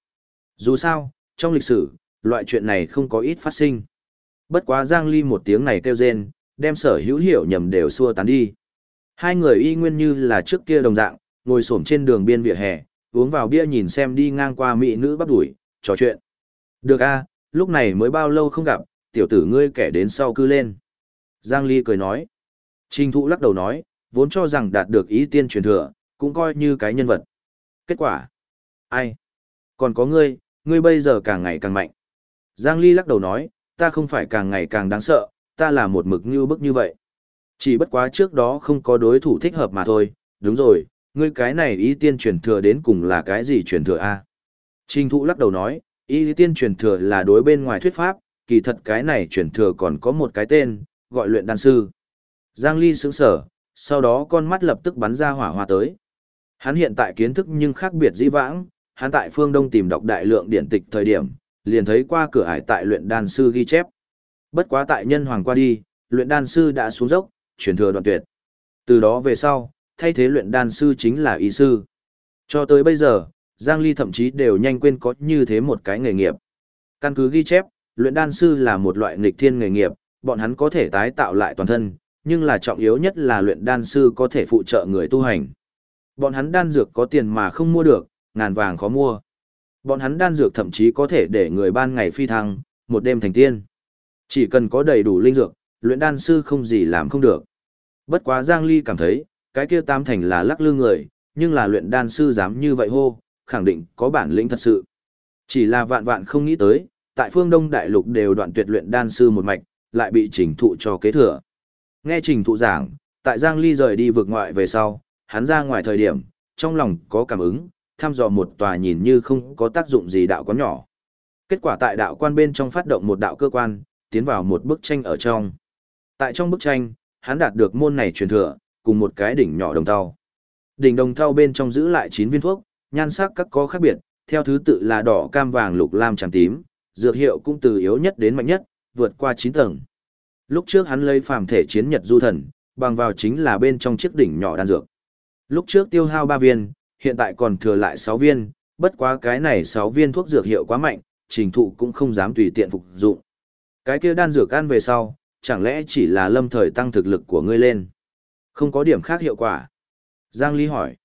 Dù sao, trong lịch sử, loại chuyện này không có ít phát sinh. Bất quá Giang Ly một tiếng này kêu rên, đem sở hữu hiểu nhầm đều xua tán đi. Hai người y nguyên như là trước kia đồng dạng, ngồi xổm trên đường biên vỉa hè, uống vào bia nhìn xem đi ngang qua mỹ nữ bắt đuổi, trò chuyện. Được a, lúc này mới bao lâu không gặp, tiểu tử ngươi kẻ đến sau cư lên. Giang Ly cười nói. Trình thụ lắc đầu nói, vốn cho rằng đạt được ý tiên truyền thừa, cũng coi như cái nhân vật. Kết quả? Ai? Còn có ngươi, ngươi bây giờ càng ngày càng mạnh. Giang Ly lắc đầu nói, ta không phải càng ngày càng đáng sợ, ta là một mực như bức như vậy. Chỉ bất quá trước đó không có đối thủ thích hợp mà thôi, đúng rồi, ngươi cái này ý tiên truyền thừa đến cùng là cái gì truyền thừa a? Trình thụ lắc đầu nói, ý tiên truyền thừa là đối bên ngoài thuyết pháp, kỳ thật cái này truyền thừa còn có một cái tên, gọi luyện đan sư. Giang Ly sững sở, sau đó con mắt lập tức bắn ra hỏa hoa tới. Hắn hiện tại kiến thức nhưng khác biệt dĩ vãng, hắn tại phương Đông tìm đọc đại lượng điển tịch thời điểm, liền thấy qua cửa ải tại luyện đan sư ghi chép. Bất quá tại nhân hoàng qua đi, luyện đan sư đã xuống dốc, truyền thừa đoạn tuyệt. Từ đó về sau, thay thế luyện đan sư chính là y sư. Cho tới bây giờ, Giang Ly thậm chí đều nhanh quên có như thế một cái nghề nghiệp. Căn cứ ghi chép, luyện đan sư là một loại nghịch thiên nghề nghiệp, bọn hắn có thể tái tạo lại toàn thân, nhưng là trọng yếu nhất là luyện đan sư có thể phụ trợ người tu hành. Bọn hắn đan dược có tiền mà không mua được, ngàn vàng khó mua. Bọn hắn đan dược thậm chí có thể để người ban ngày phi thăng, một đêm thành tiên. Chỉ cần có đầy đủ linh dược, luyện đan sư không gì làm không được. Bất quá Giang Ly cảm thấy, cái kia tam thành là lắc lư người, nhưng là luyện đan sư dám như vậy hô, khẳng định có bản lĩnh thật sự. Chỉ là vạn vạn không nghĩ tới, tại phương Đông Đại Lục đều đoạn tuyệt luyện đan sư một mạch, lại bị trình thụ cho kế thừa. Nghe trình thụ giảng, tại Giang Ly rời đi vượt ngoại về sau, hắn ra ngoài thời điểm, trong lòng có cảm ứng, thăm dò một tòa nhìn như không có tác dụng gì đạo quán nhỏ. Kết quả tại đạo quan bên trong phát động một đạo cơ quan, tiến vào một bức tranh ở trong. Tại trong bức tranh, hắn đạt được môn này truyền thừa, cùng một cái đỉnh nhỏ đồng thau. Đỉnh đồng thau bên trong giữ lại 9 viên thuốc, nhan sắc các có khác biệt, theo thứ tự là đỏ, cam, vàng, lục, lam, trắng, tím, dược hiệu cũng từ yếu nhất đến mạnh nhất, vượt qua 9 tầng. Lúc trước hắn lấy phàm thể chiến nhật du thần, bằng vào chính là bên trong chiếc đỉnh nhỏ đan dược. Lúc trước tiêu hao 3 viên, hiện tại còn thừa lại 6 viên, bất quá cái này 6 viên thuốc dược hiệu quá mạnh, trình thụ cũng không dám tùy tiện phục dụng. Cái kia đan dược ăn về sau, chẳng lẽ chỉ là lâm thời tăng thực lực của ngươi lên? Không có điểm khác hiệu quả. Giang Ly hỏi.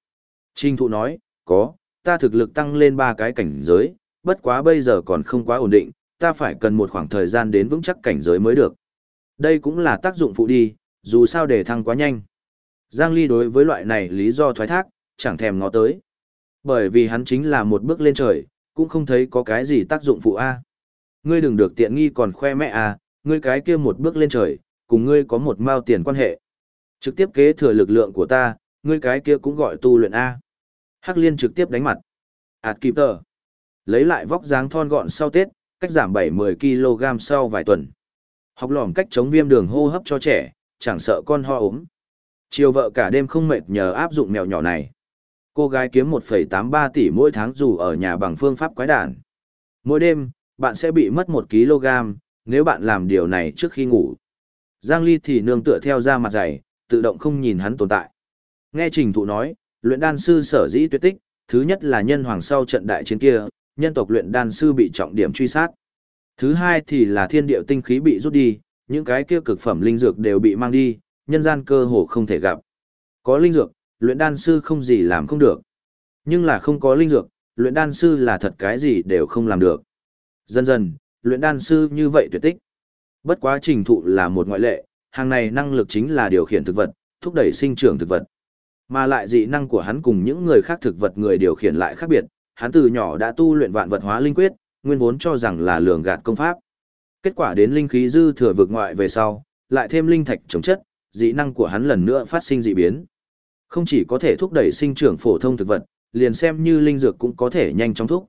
Trình thụ nói, có, ta thực lực tăng lên ba cái cảnh giới, bất quá bây giờ còn không quá ổn định, ta phải cần một khoảng thời gian đến vững chắc cảnh giới mới được. Đây cũng là tác dụng phụ đi, dù sao để thăng quá nhanh. Giang Ly đối với loại này lý do thoái thác, chẳng thèm ngó tới. Bởi vì hắn chính là một bước lên trời, cũng không thấy có cái gì tác dụng phụ A. Ngươi đừng được tiện nghi còn khoe mẹ A, ngươi cái kia một bước lên trời, cùng ngươi có một mao tiền quan hệ. Trực tiếp kế thừa lực lượng của ta, ngươi cái kia cũng gọi tu luyện A. Hắc liên trực tiếp đánh mặt. Ảt kịp tờ. Lấy lại vóc dáng thon gọn sau Tết, cách giảm 7-10 kg sau vài tuần. Học lỏm cách chống viêm đường hô hấp cho trẻ, chẳng sợ con ho ốm. Chiều vợ cả đêm không mệt nhờ áp dụng mèo nhỏ này. Cô gái kiếm 1,83 tỷ mỗi tháng dù ở nhà bằng phương pháp quái đản. Mỗi đêm, bạn sẽ bị mất 1 kg, nếu bạn làm điều này trước khi ngủ. Giang Ly thì nương tựa theo ra mặt dày, tự động không nhìn hắn tồn tại. Nghe trình thụ nói, luyện đan sư sở dĩ tuyệt tích, thứ nhất là nhân hoàng sau trận đại chiến kia, nhân tộc luyện đan sư bị trọng điểm truy sát. Thứ hai thì là thiên điệu tinh khí bị rút đi, những cái kia cực phẩm linh dược đều bị mang đi, nhân gian cơ hồ không thể gặp. Có linh dược, luyện đan sư không gì làm không được. Nhưng là không có linh dược, luyện đan sư là thật cái gì đều không làm được. Dần dần, luyện đan sư như vậy tuyệt tích. Bất quá trình thụ là một ngoại lệ, hàng này năng lực chính là điều khiển thực vật, thúc đẩy sinh trưởng thực vật. Mà lại dị năng của hắn cùng những người khác thực vật người điều khiển lại khác biệt, hắn từ nhỏ đã tu luyện vạn vật hóa linh quyết, nguyên vốn cho rằng là lường gạt công pháp. Kết quả đến linh khí dư thừa vực ngoại về sau, lại thêm linh thạch chống chất, dị năng của hắn lần nữa phát sinh dị biến. Không chỉ có thể thúc đẩy sinh trưởng phổ thông thực vật, liền xem như linh dược cũng có thể nhanh chóng thúc.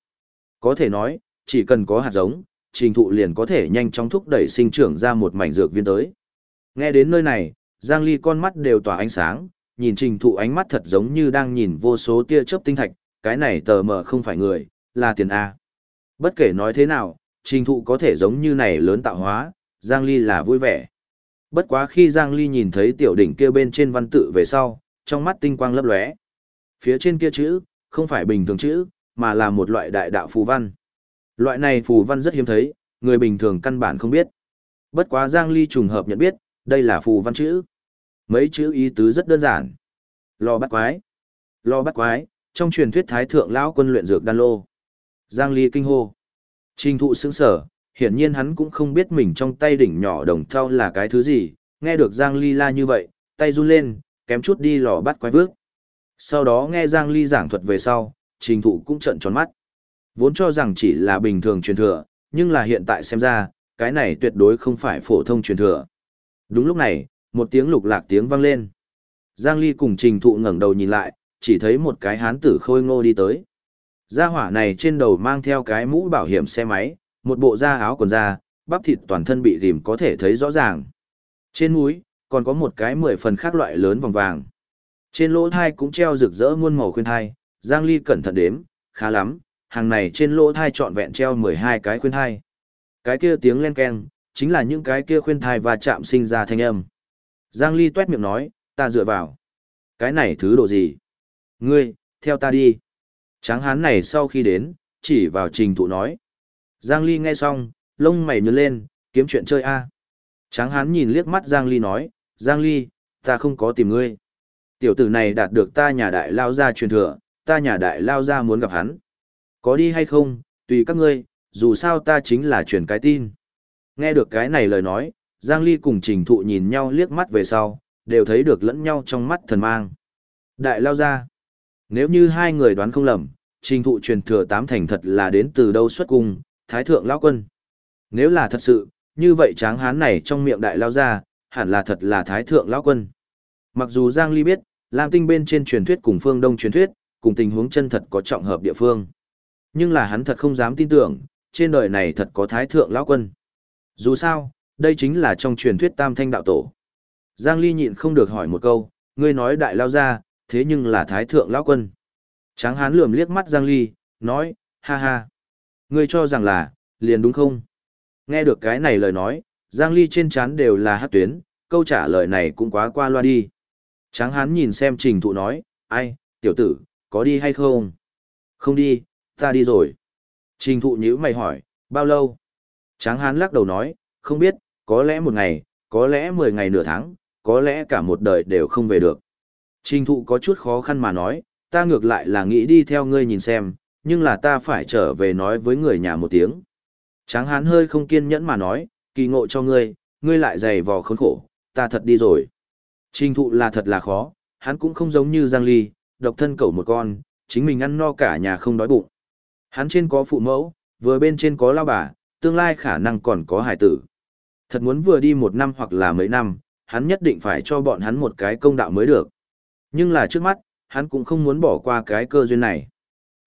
Có thể nói, chỉ cần có hạt giống, trình thụ liền có thể nhanh chóng thúc đẩy sinh trưởng ra một mảnh dược viên tới. Nghe đến nơi này, Giang Ly con mắt đều tỏa ánh sáng, nhìn trình thụ ánh mắt thật giống như đang nhìn vô số tia chớp tinh thạch, cái này tờ mờ không phải người, là tiền A. Bất kể nói thế nào, trình thụ có thể giống như này lớn tạo hóa, Giang Ly là vui vẻ. Bất quá khi Giang Ly nhìn thấy tiểu đỉnh kia bên trên văn tự về sau, trong mắt tinh quang lấp lóe. Phía trên kia chữ, không phải bình thường chữ, mà là một loại đại đạo phù văn. Loại này phù văn rất hiếm thấy, người bình thường căn bản không biết. Bất quá Giang Ly trùng hợp nhận biết, đây là phù văn chữ. Mấy chữ ý tứ rất đơn giản. Lò bắt quái. Lò bắt quái, trong truyền thuyết thái thượng lão quân luyện dược đan lô. Giang Ly kinh hô. Trình thụ sững sở, hiển nhiên hắn cũng không biết mình trong tay đỉnh nhỏ đồng thau là cái thứ gì, nghe được Giang Ly la như vậy, tay run lên, kém chút đi lò bắt quái vước. Sau đó nghe Giang Ly giảng thuật về sau, trình thụ cũng trận tròn mắt. Vốn cho rằng chỉ là bình thường truyền thừa, nhưng là hiện tại xem ra, cái này tuyệt đối không phải phổ thông truyền thừa. Đúng lúc này, một tiếng lục lạc tiếng vang lên. Giang Ly cùng trình thụ ngẩng đầu nhìn lại, chỉ thấy một cái hán tử khôi ngô đi tới. Gia hỏa này trên đầu mang theo cái mũ bảo hiểm xe máy, một bộ da áo quần da, bắp thịt toàn thân bị rìm có thể thấy rõ ràng. Trên mũi, còn có một cái mười phần khác loại lớn vòng vàng. Trên lỗ thai cũng treo rực rỡ muôn màu khuyên thai, Giang Ly cẩn thận đếm, khá lắm, hàng này trên lỗ thai trọn vẹn treo 12 cái khuyên thai. Cái kia tiếng len keng, chính là những cái kia khuyên thai và chạm sinh ra thanh âm. Giang Ly tuét miệng nói, ta dựa vào. Cái này thứ đồ gì? Ngươi, theo ta đi. Tráng hán này sau khi đến, chỉ vào trình thụ nói. Giang Ly nghe xong, lông mày nhớ lên, kiếm chuyện chơi a. Tráng hán nhìn liếc mắt Giang Ly nói, Giang Ly, ta không có tìm ngươi. Tiểu tử này đạt được ta nhà đại lao ra truyền thừa, ta nhà đại lao ra muốn gặp hắn. Có đi hay không, tùy các ngươi, dù sao ta chính là truyền cái tin. Nghe được cái này lời nói, Giang Ly cùng trình thụ nhìn nhau liếc mắt về sau, đều thấy được lẫn nhau trong mắt thần mang. Đại lao ra. Nếu như hai người đoán không lầm, trình thụ truyền thừa tám thành thật là đến từ đâu xuất cung, thái thượng lão quân. Nếu là thật sự, như vậy tráng hán này trong miệng đại lao ra, hẳn là thật là thái thượng lão quân. Mặc dù Giang Ly biết, Lam Tinh bên trên truyền thuyết cùng phương Đông truyền thuyết, cùng tình huống chân thật có trọng hợp địa phương. Nhưng là hắn thật không dám tin tưởng, trên đời này thật có thái thượng lão quân. Dù sao, Đây chính là trong truyền thuyết tam thanh đạo tổ. Giang Ly nhịn không được hỏi một câu, ngươi nói đại lao ra, thế nhưng là thái thượng lão quân. Tráng hán lườm liếc mắt Giang Ly, nói, ha ha. Ngươi cho rằng là, liền đúng không? Nghe được cái này lời nói, Giang Ly trên trán đều là hát tuyến, câu trả lời này cũng quá qua loa đi. Tráng hán nhìn xem trình thụ nói, ai, tiểu tử, có đi hay không? Không đi, ta đi rồi. Trình thụ nhữ mày hỏi, bao lâu? Tráng hán lắc đầu nói, không biết, có lẽ một ngày, có lẽ mười ngày nửa tháng, có lẽ cả một đời đều không về được. Trình thụ có chút khó khăn mà nói, ta ngược lại là nghĩ đi theo ngươi nhìn xem, nhưng là ta phải trở về nói với người nhà một tiếng. Tráng hán hơi không kiên nhẫn mà nói, kỳ ngộ cho ngươi, ngươi lại dày vò khốn khổ, ta thật đi rồi. Trình thụ là thật là khó, hắn cũng không giống như Giang Ly, độc thân cẩu một con, chính mình ăn no cả nhà không đói bụng. Hắn trên có phụ mẫu, vừa bên trên có lao bà, tương lai khả năng còn có hải tử. Thật muốn vừa đi một năm hoặc là mấy năm, hắn nhất định phải cho bọn hắn một cái công đạo mới được. Nhưng là trước mắt, hắn cũng không muốn bỏ qua cái cơ duyên này.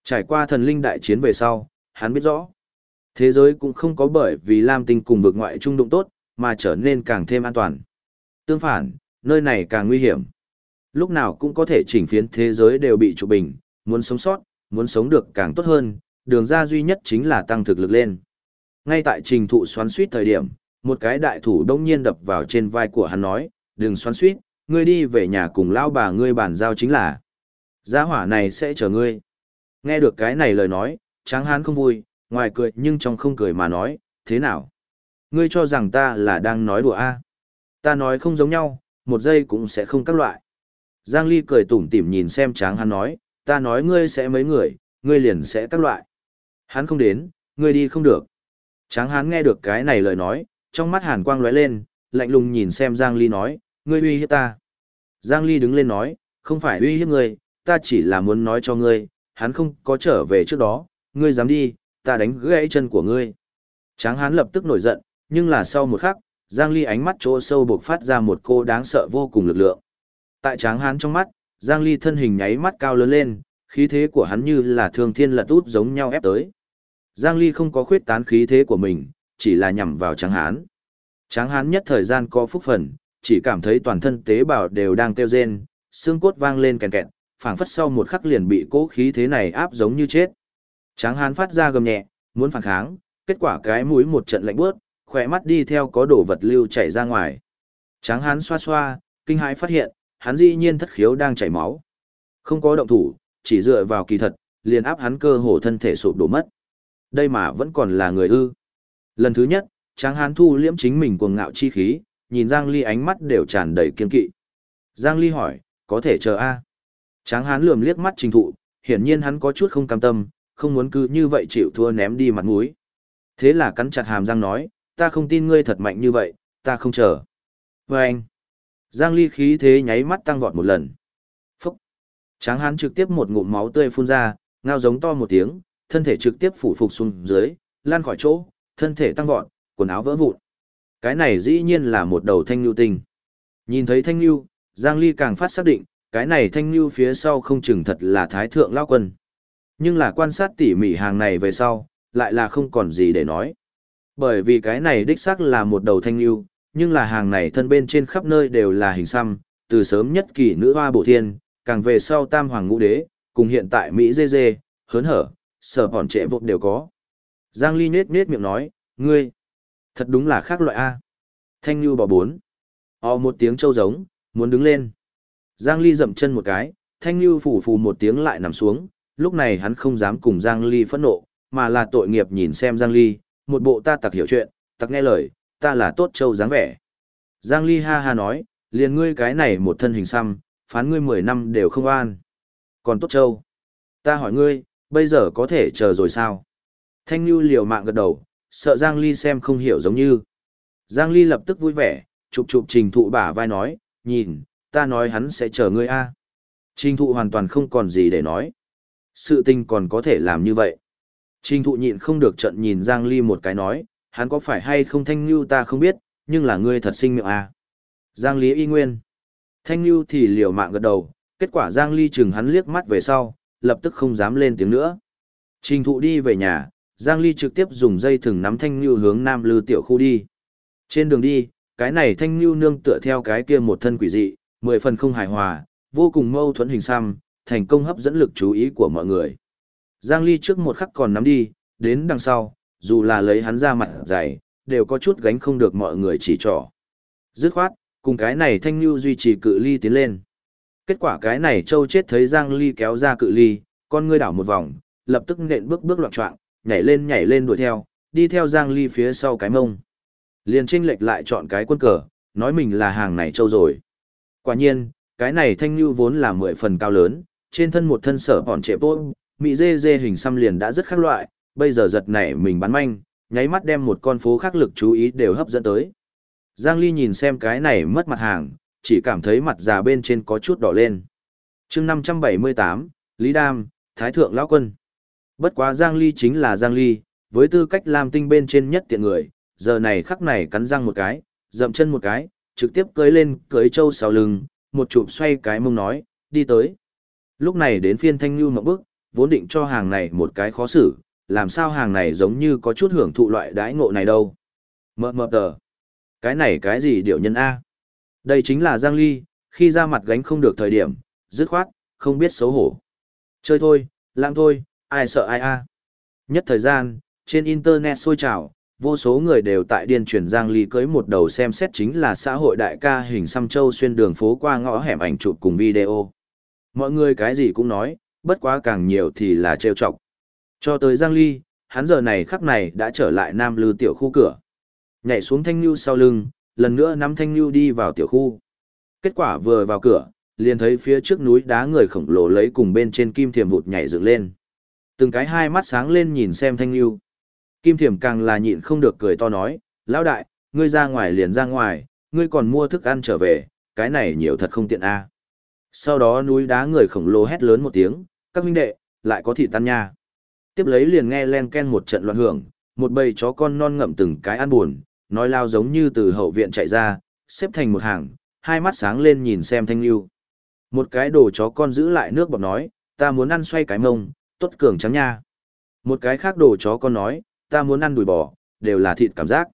Trải qua thần linh đại chiến về sau, hắn biết rõ. Thế giới cũng không có bởi vì Lam Tinh cùng vực ngoại trung đụng tốt, mà trở nên càng thêm an toàn. Tương phản, nơi này càng nguy hiểm. Lúc nào cũng có thể chỉnh phiến thế giới đều bị trụ bình, muốn sống sót, muốn sống được càng tốt hơn, đường ra duy nhất chính là tăng thực lực lên. Ngay tại trình thụ xoắn suýt thời điểm, một cái đại thủ đông nhiên đập vào trên vai của hắn nói, đừng xoắn suýt, ngươi đi về nhà cùng lao bà ngươi bàn giao chính là. Gia hỏa này sẽ chờ ngươi. Nghe được cái này lời nói, tráng hán không vui, ngoài cười nhưng trong không cười mà nói, thế nào? Ngươi cho rằng ta là đang nói đùa a? À? Ta nói không giống nhau, một giây cũng sẽ không các loại. Giang Ly cười tủm tỉm nhìn xem tráng hán nói, ta nói ngươi sẽ mấy người, ngươi liền sẽ các loại. Hắn không đến, ngươi đi không được. Tráng hán nghe được cái này lời nói, trong mắt hàn quang lóe lên, lạnh lùng nhìn xem Giang Ly nói, ngươi uy hiếp ta. Giang Ly đứng lên nói, không phải uy hiếp ngươi, ta chỉ là muốn nói cho ngươi, hắn không có trở về trước đó, ngươi dám đi, ta đánh gãy chân của ngươi. Tráng hán lập tức nổi giận, nhưng là sau một khắc, Giang Ly ánh mắt chỗ sâu buộc phát ra một cô đáng sợ vô cùng lực lượng. Tại tráng hán trong mắt, Giang Ly thân hình nháy mắt cao lớn lên, khí thế của hắn như là thương thiên lật út giống nhau ép tới. Giang Ly không có khuyết tán khí thế của mình, chỉ là nhằm vào tráng hán. Tráng hán nhất thời gian có phúc phần, chỉ cảm thấy toàn thân tế bào đều đang kêu rên, xương cốt vang lên kèn kẹt, phảng phất sau một khắc liền bị cố khí thế này áp giống như chết. Tráng hán phát ra gầm nhẹ, muốn phản kháng, kết quả cái mũi một trận lạnh bước, khỏe mắt đi theo có đổ vật lưu chảy ra ngoài. Tráng hán xoa xoa, kinh hãi phát hiện, hắn dĩ nhiên thất khiếu đang chảy máu. Không có động thủ, chỉ dựa vào kỳ thật, liền áp hắn cơ hồ thân thể sụp đổ mất. Đây mà vẫn còn là người ư. Lần thứ nhất, Tráng hán thu liễm chính mình cuồng ngạo chi khí, nhìn Giang Ly ánh mắt đều tràn đầy kiên kỵ. Giang Ly hỏi, có thể chờ a? Tráng hán lườm liếc mắt trình thụ, hiển nhiên hắn có chút không cam tâm, không muốn cứ như vậy chịu thua ném đi mặt mũi. Thế là cắn chặt hàm răng nói, ta không tin ngươi thật mạnh như vậy, ta không chờ. Và anh, Giang Ly khí thế nháy mắt tăng vọt một lần. Phúc! Tráng hán trực tiếp một ngụm máu tươi phun ra, ngao giống to một tiếng, thân thể trực tiếp phủ phục xuống dưới, lan khỏi chỗ, thân thể tăng vọt, quần áo vỡ vụn. Cái này dĩ nhiên là một đầu thanh lưu tinh. Nhìn thấy thanh lưu, Giang Ly càng phát xác định, cái này thanh lưu phía sau không chừng thật là thái thượng lao quân. Nhưng là quan sát tỉ mỉ hàng này về sau, lại là không còn gì để nói. Bởi vì cái này đích xác là một đầu thanh lưu, nhưng là hàng này thân bên trên khắp nơi đều là hình xăm, từ sớm nhất kỳ nữ hoa bổ thiên, càng về sau tam hoàng ngũ đế, cùng hiện tại Mỹ dê dê, hớn hở, sở hòn trệ vụt đều có. Giang Ly nết nết miệng nói, ngươi, thật đúng là khác loại A. Thanh lưu bỏ bốn. O một tiếng trâu giống, muốn đứng lên. Giang Ly dậm chân một cái, thanh lưu phủ phù một tiếng lại nằm xuống, lúc này hắn không dám cùng Giang Ly phẫn nộ, mà là tội nghiệp nhìn xem Giang Ly, một bộ ta tặc hiểu chuyện, tặc nghe lời, ta là tốt trâu dáng vẻ. Giang Ly ha ha nói, liền ngươi cái này một thân hình xăm, phán ngươi 10 năm đều không an. Còn tốt trâu, ta hỏi ngươi, bây giờ có thể chờ rồi sao? Thanh Nhu liều mạng gật đầu, sợ Giang Ly xem không hiểu giống như. Giang Ly lập tức vui vẻ, chụp chụp trình thụ bả vai nói, nhìn, ta nói hắn sẽ chờ ngươi a. Trình thụ hoàn toàn không còn gì để nói. Sự tình còn có thể làm như vậy. Trình thụ nhịn không được trận nhìn Giang Ly một cái nói, hắn có phải hay không thanh như ta không biết, nhưng là ngươi thật sinh miệng à. Giang Ly y nguyên. Thanh như thì liều mạng gật đầu, kết quả Giang Ly chừng hắn liếc mắt về sau, lập tức không dám lên tiếng nữa. Trình thụ đi về nhà, Giang Ly trực tiếp dùng dây thừng nắm thanh lưu hướng Nam Lư tiểu khu đi. Trên đường đi, cái này thanh lưu nương tựa theo cái kia một thân quỷ dị, mười phần không hài hòa, vô cùng mâu thuẫn hình xăm, thành công hấp dẫn lực chú ý của mọi người. Giang Ly trước một khắc còn nắm đi, đến đằng sau, dù là lấy hắn ra mặt dày, đều có chút gánh không được mọi người chỉ trỏ. Dứt khoát, cùng cái này thanh lưu duy trì cự ly tiến lên. Kết quả cái này châu chết thấy Giang Ly kéo ra cự ly, con ngươi đảo một vòng, lập tức nện bước bước loạn trọng, nhảy lên nhảy lên đuổi theo, đi theo Giang Ly phía sau cái mông. Liền tranh lệch lại chọn cái quân cờ, nói mình là hàng này châu rồi. Quả nhiên, cái này thanh lưu vốn là mười phần cao lớn, trên thân một thân sở hòn trệ bố, mị dê dê hình xăm liền đã rất khác loại, bây giờ giật nảy mình bắn manh, nháy mắt đem một con phố khác lực chú ý đều hấp dẫn tới. Giang Ly nhìn xem cái này mất mặt hàng, chỉ cảm thấy mặt già bên trên có chút đỏ lên. chương 578, Lý Đam, Thái Thượng Lão Quân. Bất quá Giang Ly chính là Giang Ly, với tư cách làm tinh bên trên nhất tiện người, giờ này khắc này cắn răng một cái, dậm chân một cái, trực tiếp cưới lên, cưới châu sau lưng, một chụp xoay cái mông nói, đi tới. Lúc này đến phiên thanh lưu một bước, vốn định cho hàng này một cái khó xử, làm sao hàng này giống như có chút hưởng thụ loại đãi ngộ này đâu. Mờ mờ tờ. Cái này cái gì điệu nhân A? Đây chính là Giang Ly, khi ra mặt gánh không được thời điểm, dứt khoát, không biết xấu hổ. Chơi thôi, lãng thôi, ai sợ ai a. Nhất thời gian, trên internet sôi trào, vô số người đều tại điên truyền Giang Ly cưới một đầu xem xét chính là xã hội đại ca hình xăm châu xuyên đường phố qua ngõ hẻm ảnh chụp cùng video. Mọi người cái gì cũng nói, bất quá càng nhiều thì là trêu chọc. Cho tới Giang Ly, hắn giờ này khắc này đã trở lại Nam Lư tiểu khu cửa. Nhảy xuống thanh lưu sau lưng, lần nữa nắm thanh lưu đi vào tiểu khu. Kết quả vừa vào cửa, liền thấy phía trước núi đá người khổng lồ lấy cùng bên trên kim thiềm vụt nhảy dựng lên. Từng cái hai mắt sáng lên nhìn xem thanh lưu. Kim thiềm càng là nhịn không được cười to nói, lão đại, ngươi ra ngoài liền ra ngoài, ngươi còn mua thức ăn trở về, cái này nhiều thật không tiện a. Sau đó núi đá người khổng lồ hét lớn một tiếng, các huynh đệ, lại có thịt tan nha. Tiếp lấy liền nghe len ken một trận loạn hưởng, một bầy chó con non ngậm từng cái ăn buồn, nói lao giống như từ hậu viện chạy ra, xếp thành một hàng, hai mắt sáng lên nhìn xem thanh lưu. Một cái đồ chó con giữ lại nước bọt nói, ta muốn ăn xoay cái mông, tốt cường trắng nha. Một cái khác đồ chó con nói, ta muốn ăn đùi bò, đều là thịt cảm giác.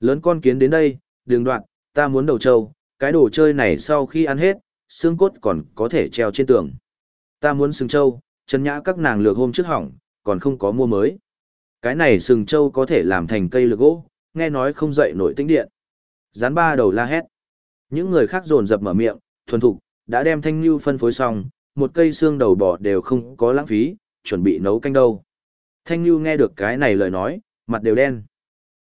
Lớn con kiến đến đây, đường đoạn, ta muốn đầu trâu, cái đồ chơi này sau khi ăn hết, xương cốt còn có thể treo trên tường. Ta muốn sừng trâu, chân nhã các nàng lược hôm trước hỏng, còn không có mua mới. Cái này sừng trâu có thể làm thành cây lược gỗ, nghe nói không dậy nổi tinh điện. Rán ba đầu la hét. Những người khác dồn dập mở miệng, thuần thục, đã đem thanh lưu phân phối xong, một cây xương đầu bò đều không có lãng phí, chuẩn bị nấu canh đâu. Thanh lưu nghe được cái này lời nói, mặt đều đen.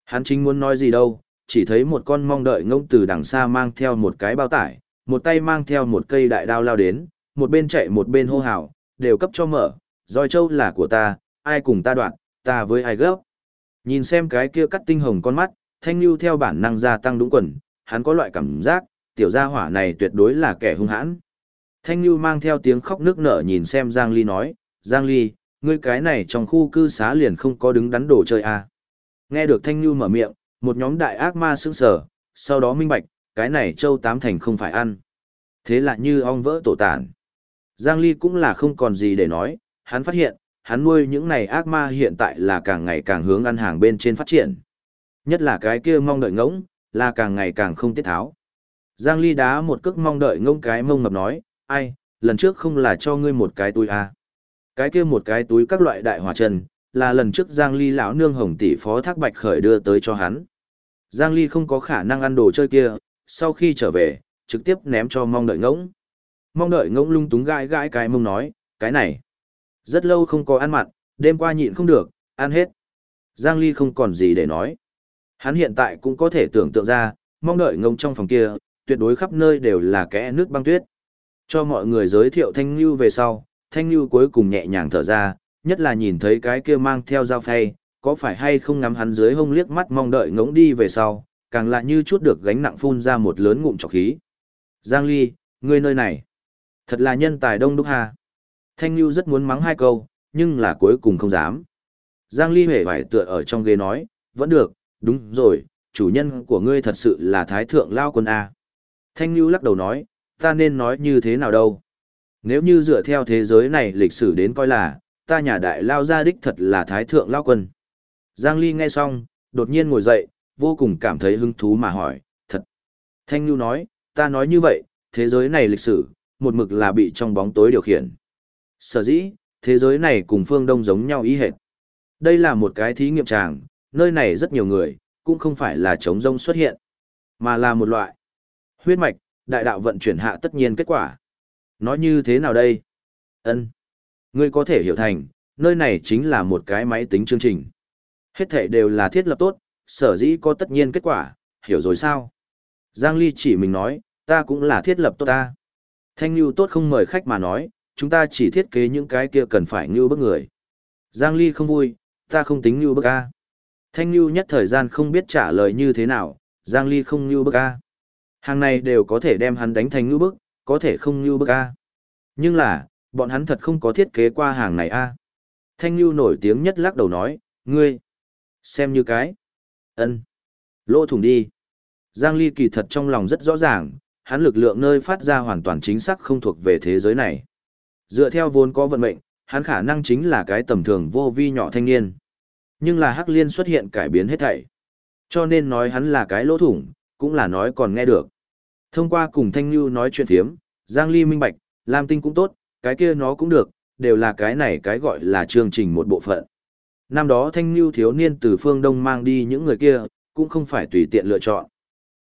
Hắn chính muốn nói gì đâu, chỉ thấy một con mong đợi ngông từ đằng xa mang theo một cái bao tải, một tay mang theo một cây đại đao lao đến, một bên chạy một bên hô hào, đều cấp cho mở, roi châu là của ta, ai cùng ta đoạn, ta với ai gấp. Nhìn xem cái kia cắt tinh hồng con mắt, thanh lưu theo bản năng gia tăng đúng quần, hắn có loại cảm giác, tiểu gia hỏa này tuyệt đối là kẻ hung hãn. Thanh lưu mang theo tiếng khóc nước nở nhìn xem Giang Ly nói, Giang Ly, ngươi cái này trong khu cư xá liền không có đứng đắn đồ chơi à. Nghe được Thanh Nhu mở miệng, một nhóm đại ác ma sững sờ, sau đó minh bạch, cái này châu tám thành không phải ăn. Thế là như ong vỡ tổ tản. Giang Ly cũng là không còn gì để nói, hắn phát hiện, hắn nuôi những này ác ma hiện tại là càng ngày càng hướng ăn hàng bên trên phát triển. Nhất là cái kia mong đợi ngỗng, là càng ngày càng không tiết tháo. Giang Ly đá một cước mong đợi ngỗng cái mông mập nói, ai, lần trước không là cho ngươi một cái tôi à. Cái kia một cái túi các loại đại hỏa trần, là lần trước Giang Ly lão nương hồng tỷ phó thác bạch khởi đưa tới cho hắn. Giang Ly không có khả năng ăn đồ chơi kia, sau khi trở về, trực tiếp ném cho mong đợi ngỗng. Mong đợi ngỗng lung túng gãi gãi cái mông nói, cái này. Rất lâu không có ăn mặn, đêm qua nhịn không được, ăn hết. Giang Ly không còn gì để nói. Hắn hiện tại cũng có thể tưởng tượng ra, mong đợi ngông trong phòng kia, tuyệt đối khắp nơi đều là kẽ nước băng tuyết. Cho mọi người giới thiệu Thanh Nhu về sau, Thanh như cuối cùng nhẹ nhàng thở ra, nhất là nhìn thấy cái kia mang theo dao phay, có phải hay không ngắm hắn dưới hông liếc mắt mong đợi ngỗng đi về sau, càng lại như chút được gánh nặng phun ra một lớn ngụm trọc khí. Giang Ly, ngươi nơi này, thật là nhân tài đông đúc hà. Thanh Nhu rất muốn mắng hai câu, nhưng là cuối cùng không dám. Giang Ly hề vải tựa ở trong ghế nói, vẫn được, đúng rồi, chủ nhân của ngươi thật sự là Thái Thượng Lao Quân A. Thanh Nhu lắc đầu nói, ta nên nói như thế nào đâu. Nếu như dựa theo thế giới này lịch sử đến coi là, ta nhà đại Lao gia đích thật là Thái Thượng Lao Quân. Giang Ly nghe xong, đột nhiên ngồi dậy, vô cùng cảm thấy hứng thú mà hỏi, thật. Thanh Nhu nói, ta nói như vậy, thế giới này lịch sử, một mực là bị trong bóng tối điều khiển. Sở dĩ, thế giới này cùng phương Đông giống nhau ý hệt. Đây là một cái thí nghiệm tràng, nơi này rất nhiều người, cũng không phải là chống rông xuất hiện, mà là một loại huyết mạch, đại đạo vận chuyển hạ tất nhiên kết quả. Nói như thế nào đây? Ân, Ngươi có thể hiểu thành, nơi này chính là một cái máy tính chương trình. Hết thể đều là thiết lập tốt, sở dĩ có tất nhiên kết quả, hiểu rồi sao? Giang Ly chỉ mình nói, ta cũng là thiết lập tốt ta. Thanh Nhu tốt không mời khách mà nói, chúng ta chỉ thiết kế những cái kia cần phải như bức người. Giang Ly không vui, ta không tính như bức a. Thanh Nhu nhất thời gian không biết trả lời như thế nào, Giang Ly không như bức a. Hàng này đều có thể đem hắn đánh thành như bức, có thể không như bức a. Nhưng là, bọn hắn thật không có thiết kế qua hàng này a. Thanh Nhu nổi tiếng nhất lắc đầu nói, ngươi, xem như cái, ân, lỗ thủng đi. Giang Ly kỳ thật trong lòng rất rõ ràng, hắn lực lượng nơi phát ra hoàn toàn chính xác không thuộc về thế giới này. Dựa theo vốn có vận mệnh, hắn khả năng chính là cái tầm thường vô vi nhỏ thanh niên. Nhưng là Hắc Liên xuất hiện cải biến hết thảy. Cho nên nói hắn là cái lỗ thủng, cũng là nói còn nghe được. Thông qua cùng Thanh Nhu nói chuyện thiếm, Giang Ly minh bạch, Lam Tinh cũng tốt, cái kia nó cũng được, đều là cái này cái gọi là chương trình một bộ phận. Năm đó Thanh Nhu thiếu niên từ phương Đông mang đi những người kia, cũng không phải tùy tiện lựa chọn.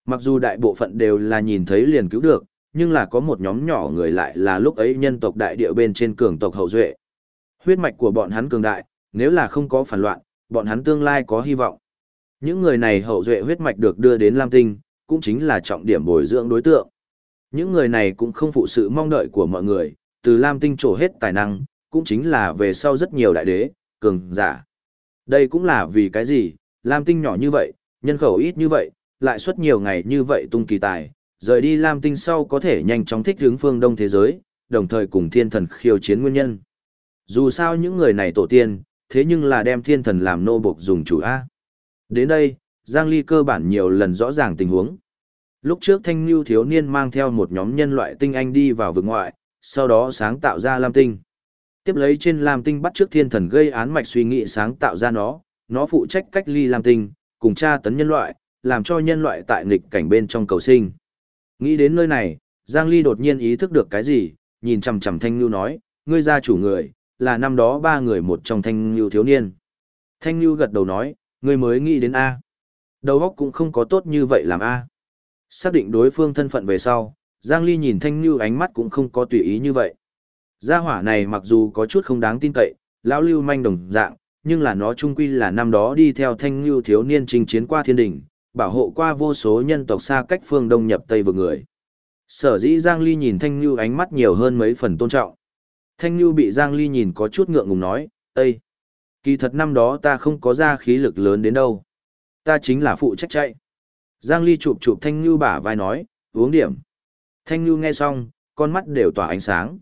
Mặc dù đại bộ phận đều là nhìn thấy liền cứu được, nhưng là có một nhóm nhỏ người lại là lúc ấy nhân tộc đại địa bên trên cường tộc hậu duệ. Huyết mạch của bọn hắn cường đại, nếu là không có phản loạn, bọn hắn tương lai có hy vọng. Những người này hậu duệ huyết mạch được đưa đến Lam Tinh, cũng chính là trọng điểm bồi dưỡng đối tượng. Những người này cũng không phụ sự mong đợi của mọi người, từ Lam Tinh trổ hết tài năng, cũng chính là về sau rất nhiều đại đế, cường giả. Đây cũng là vì cái gì, Lam Tinh nhỏ như vậy, nhân khẩu ít như vậy, lại suốt nhiều ngày như vậy tung kỳ tài, rời đi Lam Tinh sau có thể nhanh chóng thích hướng phương đông thế giới, đồng thời cùng thiên thần khiêu chiến nguyên nhân. Dù sao những người này tổ tiên, thế nhưng là đem thiên thần làm nô bộc dùng chủ A. Đến đây, Giang Ly cơ bản nhiều lần rõ ràng tình huống. Lúc trước Thanh Nhu thiếu niên mang theo một nhóm nhân loại tinh anh đi vào vực ngoại, sau đó sáng tạo ra Lam Tinh. Tiếp lấy trên Lam Tinh bắt trước thiên thần gây án mạch suy nghĩ sáng tạo ra nó, nó phụ trách cách ly Lam Tinh, cùng tra tấn nhân loại, làm cho nhân loại tại nghịch cảnh bên trong cầu sinh. Nghĩ đến nơi này, Giang Ly đột nhiên ý thức được cái gì, nhìn chằm chằm Thanh Nhu nói, ngươi gia chủ người, là năm đó ba người một trong Thanh Nhu thiếu niên. Thanh Nhu gật đầu nói, ngươi mới nghĩ đến A. Đầu óc cũng không có tốt như vậy làm A. Xác định đối phương thân phận về sau, Giang Ly nhìn Thanh Nhu ánh mắt cũng không có tùy ý như vậy. Gia hỏa này mặc dù có chút không đáng tin cậy, lão lưu manh đồng dạng, nhưng là nó trung quy là năm đó đi theo Thanh Nhu thiếu niên chinh chiến qua thiên đỉnh, bảo hộ qua vô số nhân tộc xa cách phương đông nhập tây vực người. Sở dĩ Giang Ly nhìn Thanh Nhu ánh mắt nhiều hơn mấy phần tôn trọng. Thanh Nhu bị Giang Ly nhìn có chút ngượng ngùng nói, Ây! Kỳ thật năm đó ta không có ra khí lực lớn đến đâu. Ta chính là phụ trách chạy. Giang Ly chụp chụp Thanh Nhu bả vai nói, uống điểm. Thanh Nhu nghe xong, con mắt đều tỏa ánh sáng.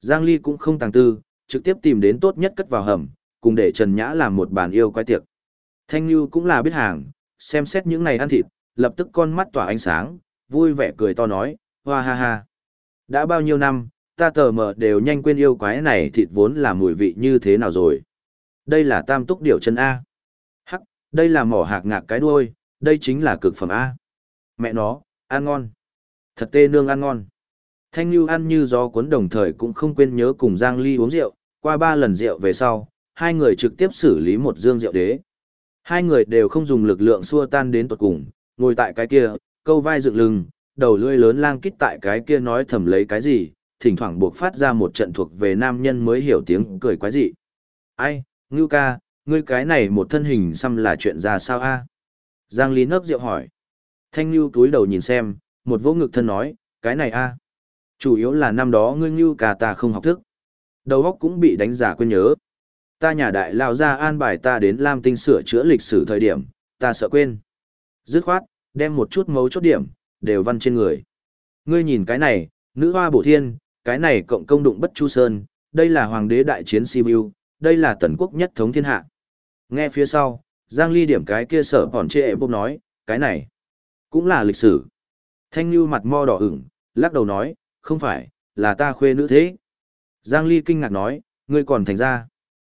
Giang Ly cũng không tàng tư, trực tiếp tìm đến tốt nhất cất vào hầm, cùng để Trần Nhã làm một bàn yêu quái tiệc. Thanh Nhu cũng là biết hàng, xem xét những này ăn thịt, lập tức con mắt tỏa ánh sáng, vui vẻ cười to nói, hoa ha ha. Đã bao nhiêu năm, ta tờ mờ đều nhanh quên yêu quái này thịt vốn là mùi vị như thế nào rồi. Đây là tam túc điểu chân A. Đây là mỏ hạc ngạc cái đuôi, đây chính là cực phẩm A. Mẹ nó, ăn ngon. Thật tê nương ăn ngon. Thanh Nhu ăn như gió cuốn đồng thời cũng không quên nhớ cùng Giang Ly uống rượu, qua ba lần rượu về sau, hai người trực tiếp xử lý một dương rượu đế. Hai người đều không dùng lực lượng xua tan đến tuột cùng, ngồi tại cái kia, câu vai dựng lưng, đầu lưỡi lớn lang kít tại cái kia nói thầm lấy cái gì, thỉnh thoảng buộc phát ra một trận thuộc về nam nhân mới hiểu tiếng cười quái dị. Ai, ngưu ca, ngươi cái này một thân hình xăm là chuyện ra sao a? Giang Lý nấc rượu hỏi. Thanh Ngưu túi đầu nhìn xem, một vỗ ngực thân nói, cái này a, Chủ yếu là năm đó ngươi ngưu cà ta không học thức. Đầu óc cũng bị đánh giả quên nhớ. Ta nhà đại lao ra an bài ta đến Lam Tinh sửa chữa lịch sử thời điểm, ta sợ quên. Dứt khoát, đem một chút mấu chốt điểm, đều văn trên người. Ngươi nhìn cái này, nữ hoa bổ thiên, cái này cộng công đụng bất chu sơn, đây là hoàng đế đại chiến Sibiu, đây là tần quốc nhất thống thiên hạ. Nghe phía sau, Giang Ly điểm cái kia sở còn chê bốc nói, cái này, cũng là lịch sử. Thanh Nhu mặt mo đỏ ửng, lắc đầu nói, không phải, là ta khuê nữ thế. Giang Ly kinh ngạc nói, ngươi còn thành ra.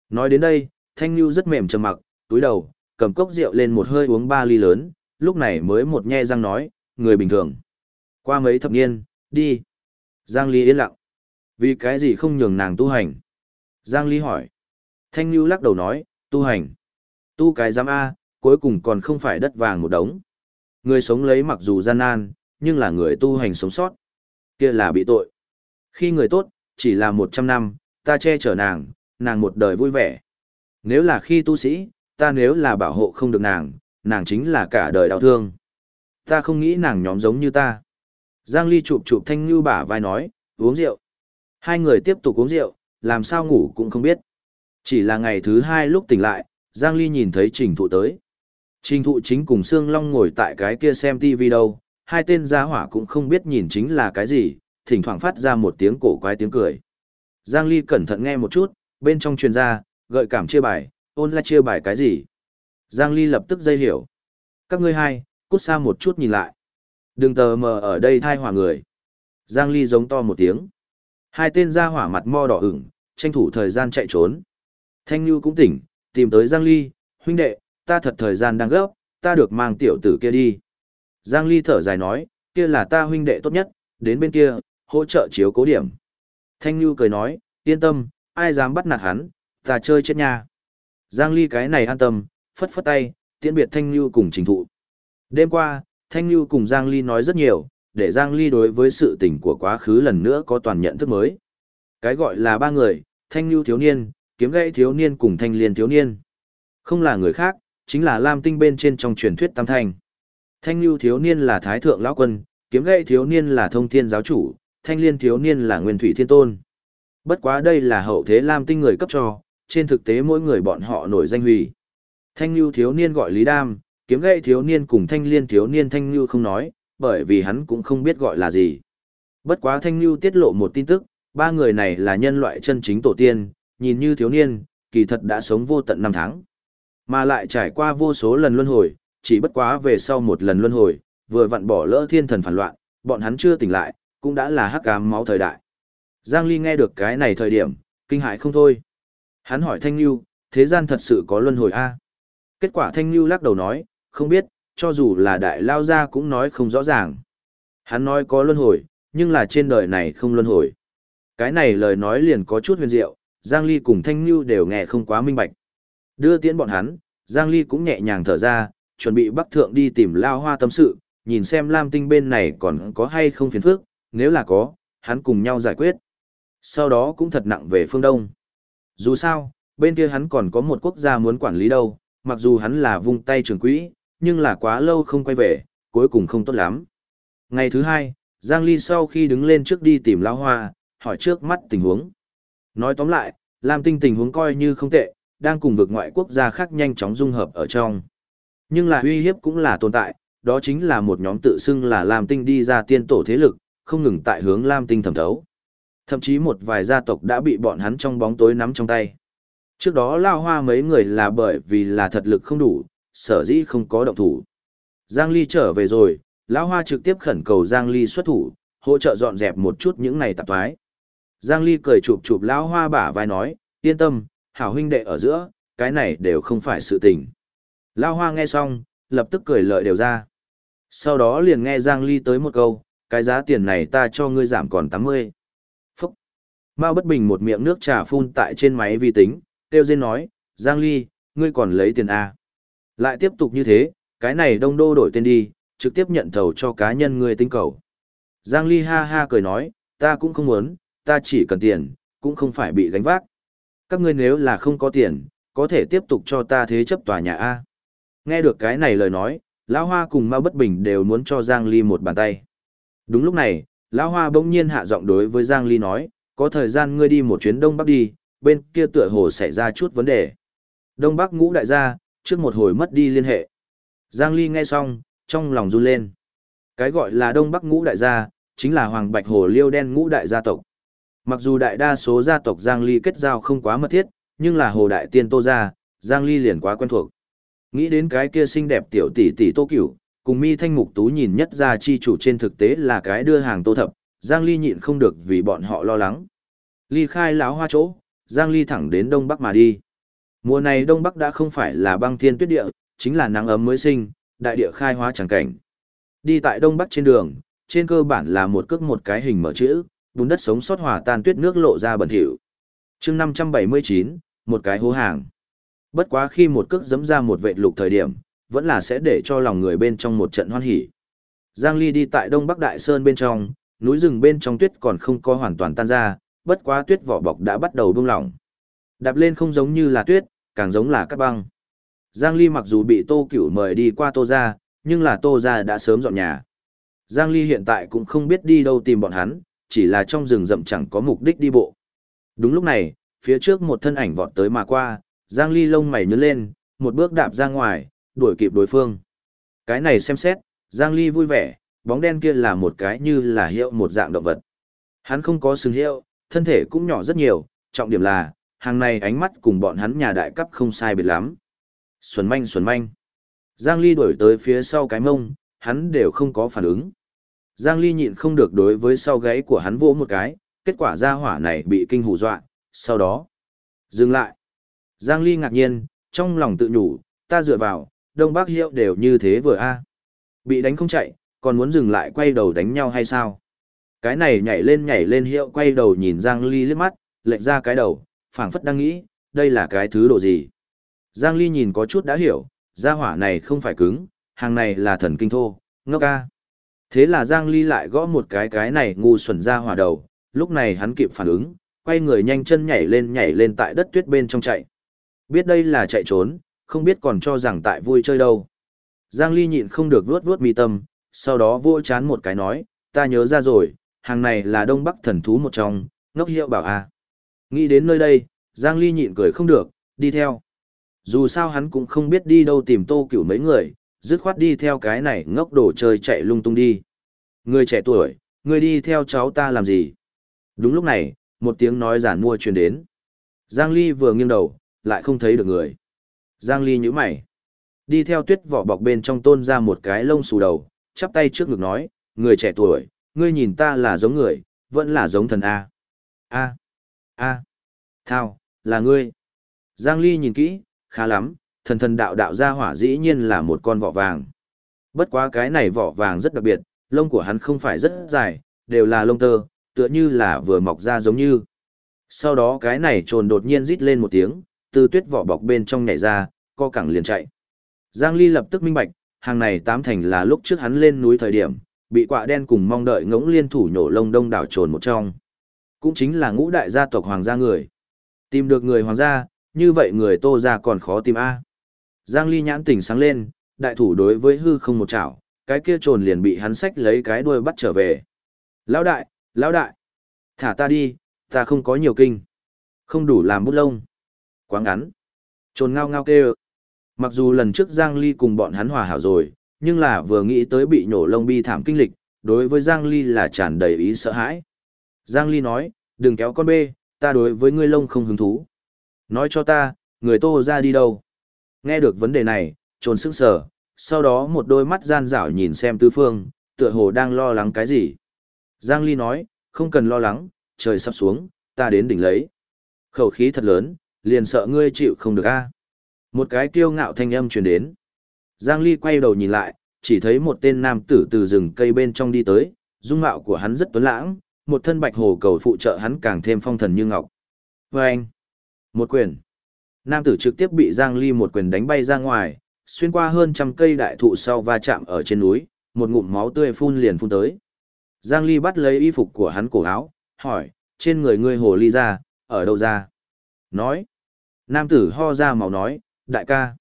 Nói đến đây, Thanh Nhu rất mềm trầm mặc, túi đầu, cầm cốc rượu lên một hơi uống ba ly lớn, lúc này mới một nhe răng nói, người bình thường. Qua mấy thập niên, đi. Giang Ly yên lặng. Vì cái gì không nhường nàng tu hành? Giang Ly hỏi. Thanh Nhu lắc đầu nói, tu hành. Tu cái giám A, cuối cùng còn không phải đất vàng một đống. Người sống lấy mặc dù gian nan, nhưng là người tu hành sống sót. kia là bị tội. Khi người tốt, chỉ là 100 năm, ta che chở nàng, nàng một đời vui vẻ. Nếu là khi tu sĩ, ta nếu là bảo hộ không được nàng, nàng chính là cả đời đau thương. Ta không nghĩ nàng nhóm giống như ta. Giang Ly chụp chụp Thanh Như bả vai nói, uống rượu. Hai người tiếp tục uống rượu, làm sao ngủ cũng không biết. Chỉ là ngày thứ hai lúc tỉnh lại, Giang Ly nhìn thấy trình thụ tới. Trình thụ chính cùng Sương Long ngồi tại cái kia xem TV đâu, hai tên gia hỏa cũng không biết nhìn chính là cái gì, thỉnh thoảng phát ra một tiếng cổ quái tiếng cười. Giang Ly cẩn thận nghe một chút, bên trong truyền ra, gợi cảm chia bài, ôn là chia bài cái gì. Giang Ly lập tức dây hiểu. Các ngươi hai, cút xa một chút nhìn lại. Đừng tờ mờ ở đây thai hỏa người. Giang Ly giống to một tiếng. Hai tên gia hỏa mặt mo đỏ ửng, tranh thủ thời gian chạy trốn. Thanh Nhu cũng tỉnh, tìm tới Giang Ly, huynh đệ, ta thật thời gian đang gấp, ta được mang tiểu tử kia đi. Giang Ly thở dài nói, kia là ta huynh đệ tốt nhất, đến bên kia, hỗ trợ chiếu cố điểm. Thanh Nhu cười nói, yên tâm, ai dám bắt nạt hắn, ta chơi chết nha. Giang Ly cái này an tâm, phất phất tay, tiễn biệt Thanh Nhu cùng trình thụ. Đêm qua, Thanh Nhu cùng Giang Ly nói rất nhiều, để Giang Ly đối với sự tình của quá khứ lần nữa có toàn nhận thức mới. Cái gọi là ba người, Thanh Nhu thiếu niên, kiếm gãy thiếu niên cùng Thanh Liên thiếu niên. Không là người khác, chính là Lam Tinh bên trên trong truyền thuyết Tam Thanh. Thanh Lưu thiếu niên là Thái Thượng Lão Quân, kiếm gãy thiếu niên là Thông Thiên Giáo Chủ, Thanh Liên thiếu niên là Nguyên Thủy Thiên Tôn. Bất quá đây là hậu thế Lam Tinh người cấp cho, trên thực tế mỗi người bọn họ nổi danh hủy. Thanh Lưu thiếu niên gọi Lý Đam, kiếm gãy thiếu niên cùng Thanh Liên thiếu niên Thanh Lưu không nói, bởi vì hắn cũng không biết gọi là gì. Bất quá Thanh Lưu tiết lộ một tin tức, ba người này là nhân loại chân chính tổ tiên, nhìn như thiếu niên, kỳ thật đã sống vô tận năm tháng. Mà lại trải qua vô số lần luân hồi, chỉ bất quá về sau một lần luân hồi, vừa vặn bỏ lỡ thiên thần phản loạn, bọn hắn chưa tỉnh lại, cũng đã là hắc ám máu thời đại. Giang Ly nghe được cái này thời điểm, kinh hãi không thôi. Hắn hỏi Thanh Nhu, thế gian thật sự có luân hồi a? Kết quả Thanh Nhu lắc đầu nói, không biết, cho dù là đại lao gia cũng nói không rõ ràng. Hắn nói có luân hồi, nhưng là trên đời này không luân hồi. Cái này lời nói liền có chút huyền diệu, Giang Ly cùng Thanh Nhu đều nghe không quá minh bạch. Đưa tiễn bọn hắn, Giang Ly cũng nhẹ nhàng thở ra, chuẩn bị bắc thượng đi tìm lao hoa tâm sự, nhìn xem Lam Tinh bên này còn có hay không phiền phức, nếu là có, hắn cùng nhau giải quyết. Sau đó cũng thật nặng về phương Đông. Dù sao, bên kia hắn còn có một quốc gia muốn quản lý đâu, mặc dù hắn là vung tay trường quỹ, nhưng là quá lâu không quay về, cuối cùng không tốt lắm. Ngày thứ hai, Giang Ly sau khi đứng lên trước đi tìm Lão Hoa, hỏi trước mắt tình huống. Nói tóm lại, Lam Tinh tình huống coi như không tệ, đang cùng vực ngoại quốc gia khác nhanh chóng dung hợp ở trong. Nhưng là uy hiếp cũng là tồn tại, đó chính là một nhóm tự xưng là Lam Tinh đi ra tiên tổ thế lực, không ngừng tại hướng Lam Tinh thẩm thấu. Thậm chí một vài gia tộc đã bị bọn hắn trong bóng tối nắm trong tay. Trước đó lao hoa mấy người là bởi vì là thật lực không đủ, sở dĩ không có động thủ. Giang Ly trở về rồi, lão hoa trực tiếp khẩn cầu Giang Ly xuất thủ, hỗ trợ dọn dẹp một chút những này tạp thoái. Giang Ly cười chụp chụp lão hoa bả vai nói, yên tâm, hảo huynh đệ ở giữa, cái này đều không phải sự tình. Lão hoa nghe xong, lập tức cười lợi đều ra. Sau đó liền nghe Giang Ly tới một câu, cái giá tiền này ta cho ngươi giảm còn 80. Phúc! Mao bất bình một miệng nước trà phun tại trên máy vi tính, tiêu dên nói, Giang Ly, ngươi còn lấy tiền A. Lại tiếp tục như thế, cái này đông đô đổi tên đi, trực tiếp nhận thầu cho cá nhân ngươi tinh cầu. Giang Ly ha ha cười nói, ta cũng không muốn, ta chỉ cần tiền, cũng không phải bị gánh vác. Các ngươi nếu là không có tiền, có thể tiếp tục cho ta thế chấp tòa nhà A. Nghe được cái này lời nói, Lão Hoa cùng Mao Bất Bình đều muốn cho Giang Ly một bàn tay. Đúng lúc này, Lão Hoa bỗng nhiên hạ giọng đối với Giang Ly nói, có thời gian ngươi đi một chuyến Đông Bắc đi, bên kia tựa hồ xảy ra chút vấn đề. Đông Bắc ngũ đại gia, trước một hồi mất đi liên hệ. Giang Ly nghe xong, trong lòng run lên. Cái gọi là Đông Bắc ngũ đại gia, chính là Hoàng Bạch Hồ Liêu Đen ngũ đại gia tộc. Mặc dù đại đa số gia tộc Giang Ly kết giao không quá mật thiết, nhưng là Hồ Đại Tiên Tô gia, Giang Ly liền quá quen thuộc. Nghĩ đến cái kia xinh đẹp tiểu tỷ tỷ Tô Cửu, cùng mi thanh mục tú nhìn nhất ra chi chủ trên thực tế là cái đưa hàng Tô Thập, Giang Ly nhịn không được vì bọn họ lo lắng. Ly khai láo hoa chỗ, Giang Ly thẳng đến Đông Bắc mà đi. Mùa này Đông Bắc đã không phải là băng thiên tuyết địa, chính là nắng ấm mới sinh, đại địa khai hóa chẳng cảnh. Đi tại đông bắc trên đường, trên cơ bản là một cước một cái hình mở chữ, bùn đất sống sót hòa tan tuyết nước lộ ra bẩn thỉu. Chương 579, một cái hố hàng. Bất quá khi một cước giẫm ra một vệ lục thời điểm, vẫn là sẽ để cho lòng người bên trong một trận hoan hỉ. Giang Ly đi tại Đông Bắc Đại Sơn bên trong, núi rừng bên trong tuyết còn không có hoàn toàn tan ra, bất quá tuyết vỏ bọc đã bắt đầu buông lỏng. Đạp lên không giống như là tuyết, càng giống là cát băng. Giang Ly mặc dù bị Tô Cửu mời đi qua Tô gia, nhưng là Tô gia đã sớm dọn nhà. Giang Ly hiện tại cũng không biết đi đâu tìm bọn hắn, chỉ là trong rừng rậm chẳng có mục đích đi bộ. Đúng lúc này, phía trước một thân ảnh vọt tới mà qua, Giang Ly lông mày nhướng lên, một bước đạp ra ngoài, đuổi kịp đối phương. Cái này xem xét, Giang Ly vui vẻ, bóng đen kia là một cái như là hiệu một dạng động vật. Hắn không có sừng hiệu, thân thể cũng nhỏ rất nhiều, trọng điểm là, hàng này ánh mắt cùng bọn hắn nhà đại cấp không sai biệt lắm. Xuân manh xuân manh. Giang Ly đuổi tới phía sau cái mông, hắn đều không có phản ứng. Giang Ly nhịn không được đối với sau gáy của hắn vỗ một cái, kết quả ra hỏa này bị kinh hù dọa, sau đó dừng lại. Giang Ly ngạc nhiên, trong lòng tự nhủ, ta dựa vào, Đông Bắc Hiệu đều như thế vừa a. Bị đánh không chạy, còn muốn dừng lại quay đầu đánh nhau hay sao? Cái này nhảy lên nhảy lên Hiệu quay đầu nhìn Giang Ly liếc mắt, lệch ra cái đầu, phảng phất đang nghĩ, đây là cái thứ độ gì? Giang Ly nhìn có chút đã hiểu, gia hỏa này không phải cứng, hàng này là thần kinh thô, ngốc a. Thế là Giang Ly lại gõ một cái cái này ngu xuẩn ra hỏa đầu, lúc này hắn kịp phản ứng, quay người nhanh chân nhảy lên nhảy lên tại đất tuyết bên trong chạy. Biết đây là chạy trốn, không biết còn cho rằng tại vui chơi đâu. Giang Ly nhịn không được vuốt vuốt mi tâm, sau đó vỗ chán một cái nói, ta nhớ ra rồi, hàng này là Đông Bắc thần thú một trong, ngốc hiệu bảo a. Nghĩ đến nơi đây, Giang Ly nhịn cười không được, đi theo. Dù sao hắn cũng không biết đi đâu tìm tô cửu mấy người, dứt khoát đi theo cái này ngốc đồ chơi chạy lung tung đi. Người trẻ tuổi, người đi theo cháu ta làm gì? Đúng lúc này, một tiếng nói giản mua truyền đến. Giang Ly vừa nghiêng đầu, lại không thấy được người. Giang Ly nhíu mày. Đi theo tuyết vỏ bọc bên trong tôn ra một cái lông xù đầu, chắp tay trước ngực nói, người trẻ tuổi, ngươi nhìn ta là giống người, vẫn là giống thần A. A. A. Thao, là ngươi. Giang Ly nhìn kỹ, khá lắm, thần thần đạo đạo ra hỏa dĩ nhiên là một con vỏ vàng. Bất quá cái này vỏ vàng rất đặc biệt, lông của hắn không phải rất dài, đều là lông tơ, tựa như là vừa mọc ra giống như. Sau đó cái này trồn đột nhiên rít lên một tiếng, từ tuyết vỏ bọc bên trong nhảy ra, co cẳng liền chạy. Giang Ly lập tức minh bạch, hàng này tám thành là lúc trước hắn lên núi thời điểm, bị quạ đen cùng mong đợi ngỗng liên thủ nhổ lông đông đảo trồn một trong. Cũng chính là ngũ đại gia tộc hoàng gia người. Tìm được người hoàng gia, như vậy người tô gia còn khó tìm A. Giang Ly nhãn tỉnh sáng lên, đại thủ đối với hư không một chảo, cái kia trồn liền bị hắn xách lấy cái đuôi bắt trở về. Lão đại, lão đại, thả ta đi, ta không có nhiều kinh. Không đủ làm bút lông. Quá ngắn. Trồn ngao ngao kêu. Mặc dù lần trước Giang Ly cùng bọn hắn hòa hảo rồi, nhưng là vừa nghĩ tới bị nhổ lông bi thảm kinh lịch, đối với Giang Ly là tràn đầy ý sợ hãi. Giang Ly nói, đừng kéo con bê, ta đối với ngươi lông không hứng thú. Nói cho ta, người tô ra đi đâu? Nghe được vấn đề này, trồn sững sờ. sau đó một đôi mắt gian dảo nhìn xem tứ phương, tựa hồ đang lo lắng cái gì. Giang Ly nói, không cần lo lắng, trời sắp xuống, ta đến đỉnh lấy. Khẩu khí thật lớn, liền sợ ngươi chịu không được a. Một cái kiêu ngạo thanh âm truyền đến. Giang Ly quay đầu nhìn lại, chỉ thấy một tên nam tử từ rừng cây bên trong đi tới, dung mạo của hắn rất tuấn lãng, một thân bạch hồ cầu phụ trợ hắn càng thêm phong thần như ngọc. Và anh, một quyền. Nam tử trực tiếp bị Giang Ly một quyền đánh bay ra ngoài, xuyên qua hơn trăm cây đại thụ sau va chạm ở trên núi, một ngụm máu tươi phun liền phun tới. Giang Ly bắt lấy y phục của hắn cổ áo, hỏi, trên người ngươi hồ ly ra, ở đâu ra? Nói. Nam tử ho ra màu nói, đại ca.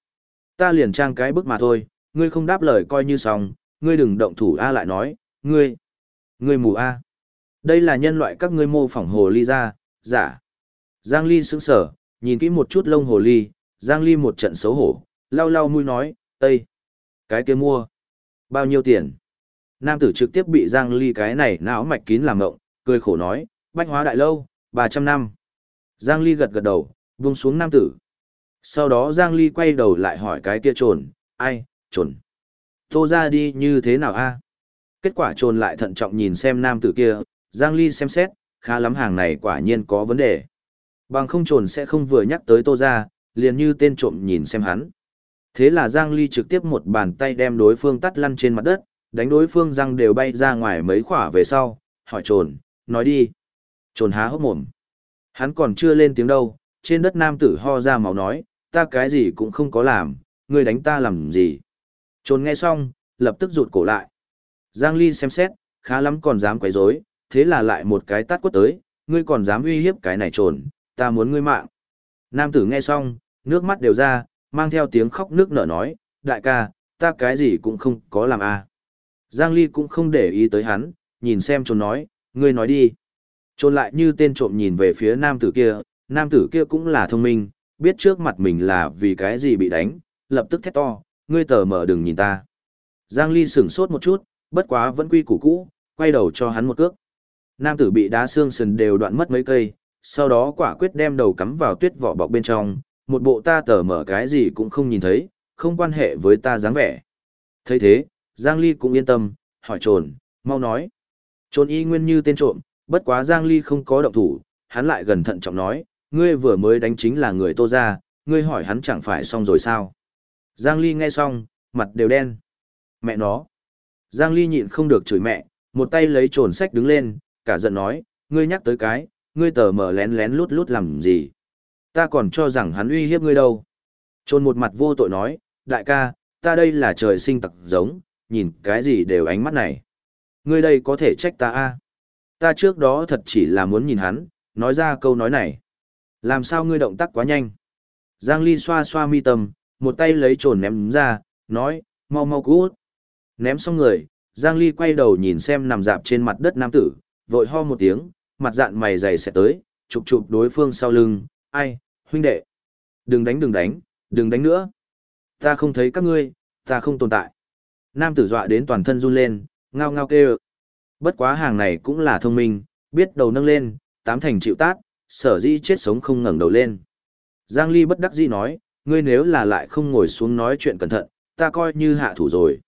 Ta liền trang cái bức mà thôi, ngươi không đáp lời coi như xong, ngươi đừng động thủ A lại nói, ngươi. Ngươi mù A. Đây là nhân loại các ngươi mô phỏng hồ ly ra, giả. Giang Ly sững sở, nhìn kỹ một chút lông hồ ly, Giang Ly một trận xấu hổ, lau lau mũi nói, Ê! Cái kia mua! Bao nhiêu tiền? Nam tử trực tiếp bị Giang Ly cái này não mạch kín làm ngộng, cười khổ nói, bách hóa đại lâu, 300 năm. Giang Ly gật gật đầu, vung xuống nam tử. Sau đó Giang Ly quay đầu lại hỏi cái kia trồn, ai, trồn. Tô ra đi như thế nào a? Kết quả trồn lại thận trọng nhìn xem nam tử kia, Giang Ly xem xét, khá lắm hàng này quả nhiên có vấn đề. Bằng không trồn sẽ không vừa nhắc tới tô ra, liền như tên trộm nhìn xem hắn. Thế là Giang Ly trực tiếp một bàn tay đem đối phương tắt lăn trên mặt đất, đánh đối phương răng đều bay ra ngoài mấy khỏa về sau, hỏi trồn, nói đi. Trồn há hốc mồm. Hắn còn chưa lên tiếng đâu, trên đất nam tử ho ra máu nói, ta cái gì cũng không có làm, ngươi đánh ta làm gì. Trồn nghe xong, lập tức rụt cổ lại. Giang Ly xem xét, khá lắm còn dám quấy rối, thế là lại một cái tát quất tới, ngươi còn dám uy hiếp cái này trồn, ta muốn ngươi mạng. Nam tử nghe xong, nước mắt đều ra, mang theo tiếng khóc nước nở nói, đại ca, ta cái gì cũng không có làm à. Giang Ly cũng không để ý tới hắn, nhìn xem trồn nói, ngươi nói đi. Trồn lại như tên trộm nhìn về phía nam tử kia, nam tử kia cũng là thông minh, biết trước mặt mình là vì cái gì bị đánh, lập tức thét to, ngươi tờ mở đừng nhìn ta. Giang Ly sửng sốt một chút, bất quá vẫn quy củ cũ, quay đầu cho hắn một cước. Nam tử bị đá xương sườn đều đoạn mất mấy cây, sau đó quả quyết đem đầu cắm vào tuyết vỏ bọc bên trong, một bộ ta tờ mở cái gì cũng không nhìn thấy, không quan hệ với ta dáng vẻ. thấy thế, Giang Ly cũng yên tâm, hỏi trồn, mau nói. Trồn y nguyên như tên trộm, bất quá Giang Ly không có động thủ, hắn lại gần thận trọng nói, ngươi vừa mới đánh chính là người tô ra, ngươi hỏi hắn chẳng phải xong rồi sao. Giang Ly nghe xong, mặt đều đen. Mẹ nó. Giang Ly nhịn không được chửi mẹ, một tay lấy trồn sách đứng lên, cả giận nói, ngươi nhắc tới cái, ngươi tờ mở lén lén lút lút làm gì. Ta còn cho rằng hắn uy hiếp ngươi đâu. Trồn một mặt vô tội nói, đại ca, ta đây là trời sinh tặc giống, nhìn cái gì đều ánh mắt này. Ngươi đây có thể trách ta a? Ta trước đó thật chỉ là muốn nhìn hắn, nói ra câu nói này. Làm sao ngươi động tác quá nhanh? Giang Ly xoa xoa mi tâm, một tay lấy trồn ném ra, nói, mau mau cút. Ném xong người, Giang Ly quay đầu nhìn xem nằm dạp trên mặt đất nam tử, vội ho một tiếng, mặt dạn mày dày sẽ tới, chụp chụp đối phương sau lưng, ai, huynh đệ. Đừng đánh đừng đánh, đừng đánh nữa. Ta không thấy các ngươi, ta không tồn tại. Nam tử dọa đến toàn thân run lên, ngao ngao kêu. Bất quá hàng này cũng là thông minh, biết đầu nâng lên, tám thành chịu tát, sở di chết sống không ngẩng đầu lên. Giang Ly bất đắc dĩ nói, ngươi nếu là lại không ngồi xuống nói chuyện cẩn thận, ta coi như hạ thủ rồi.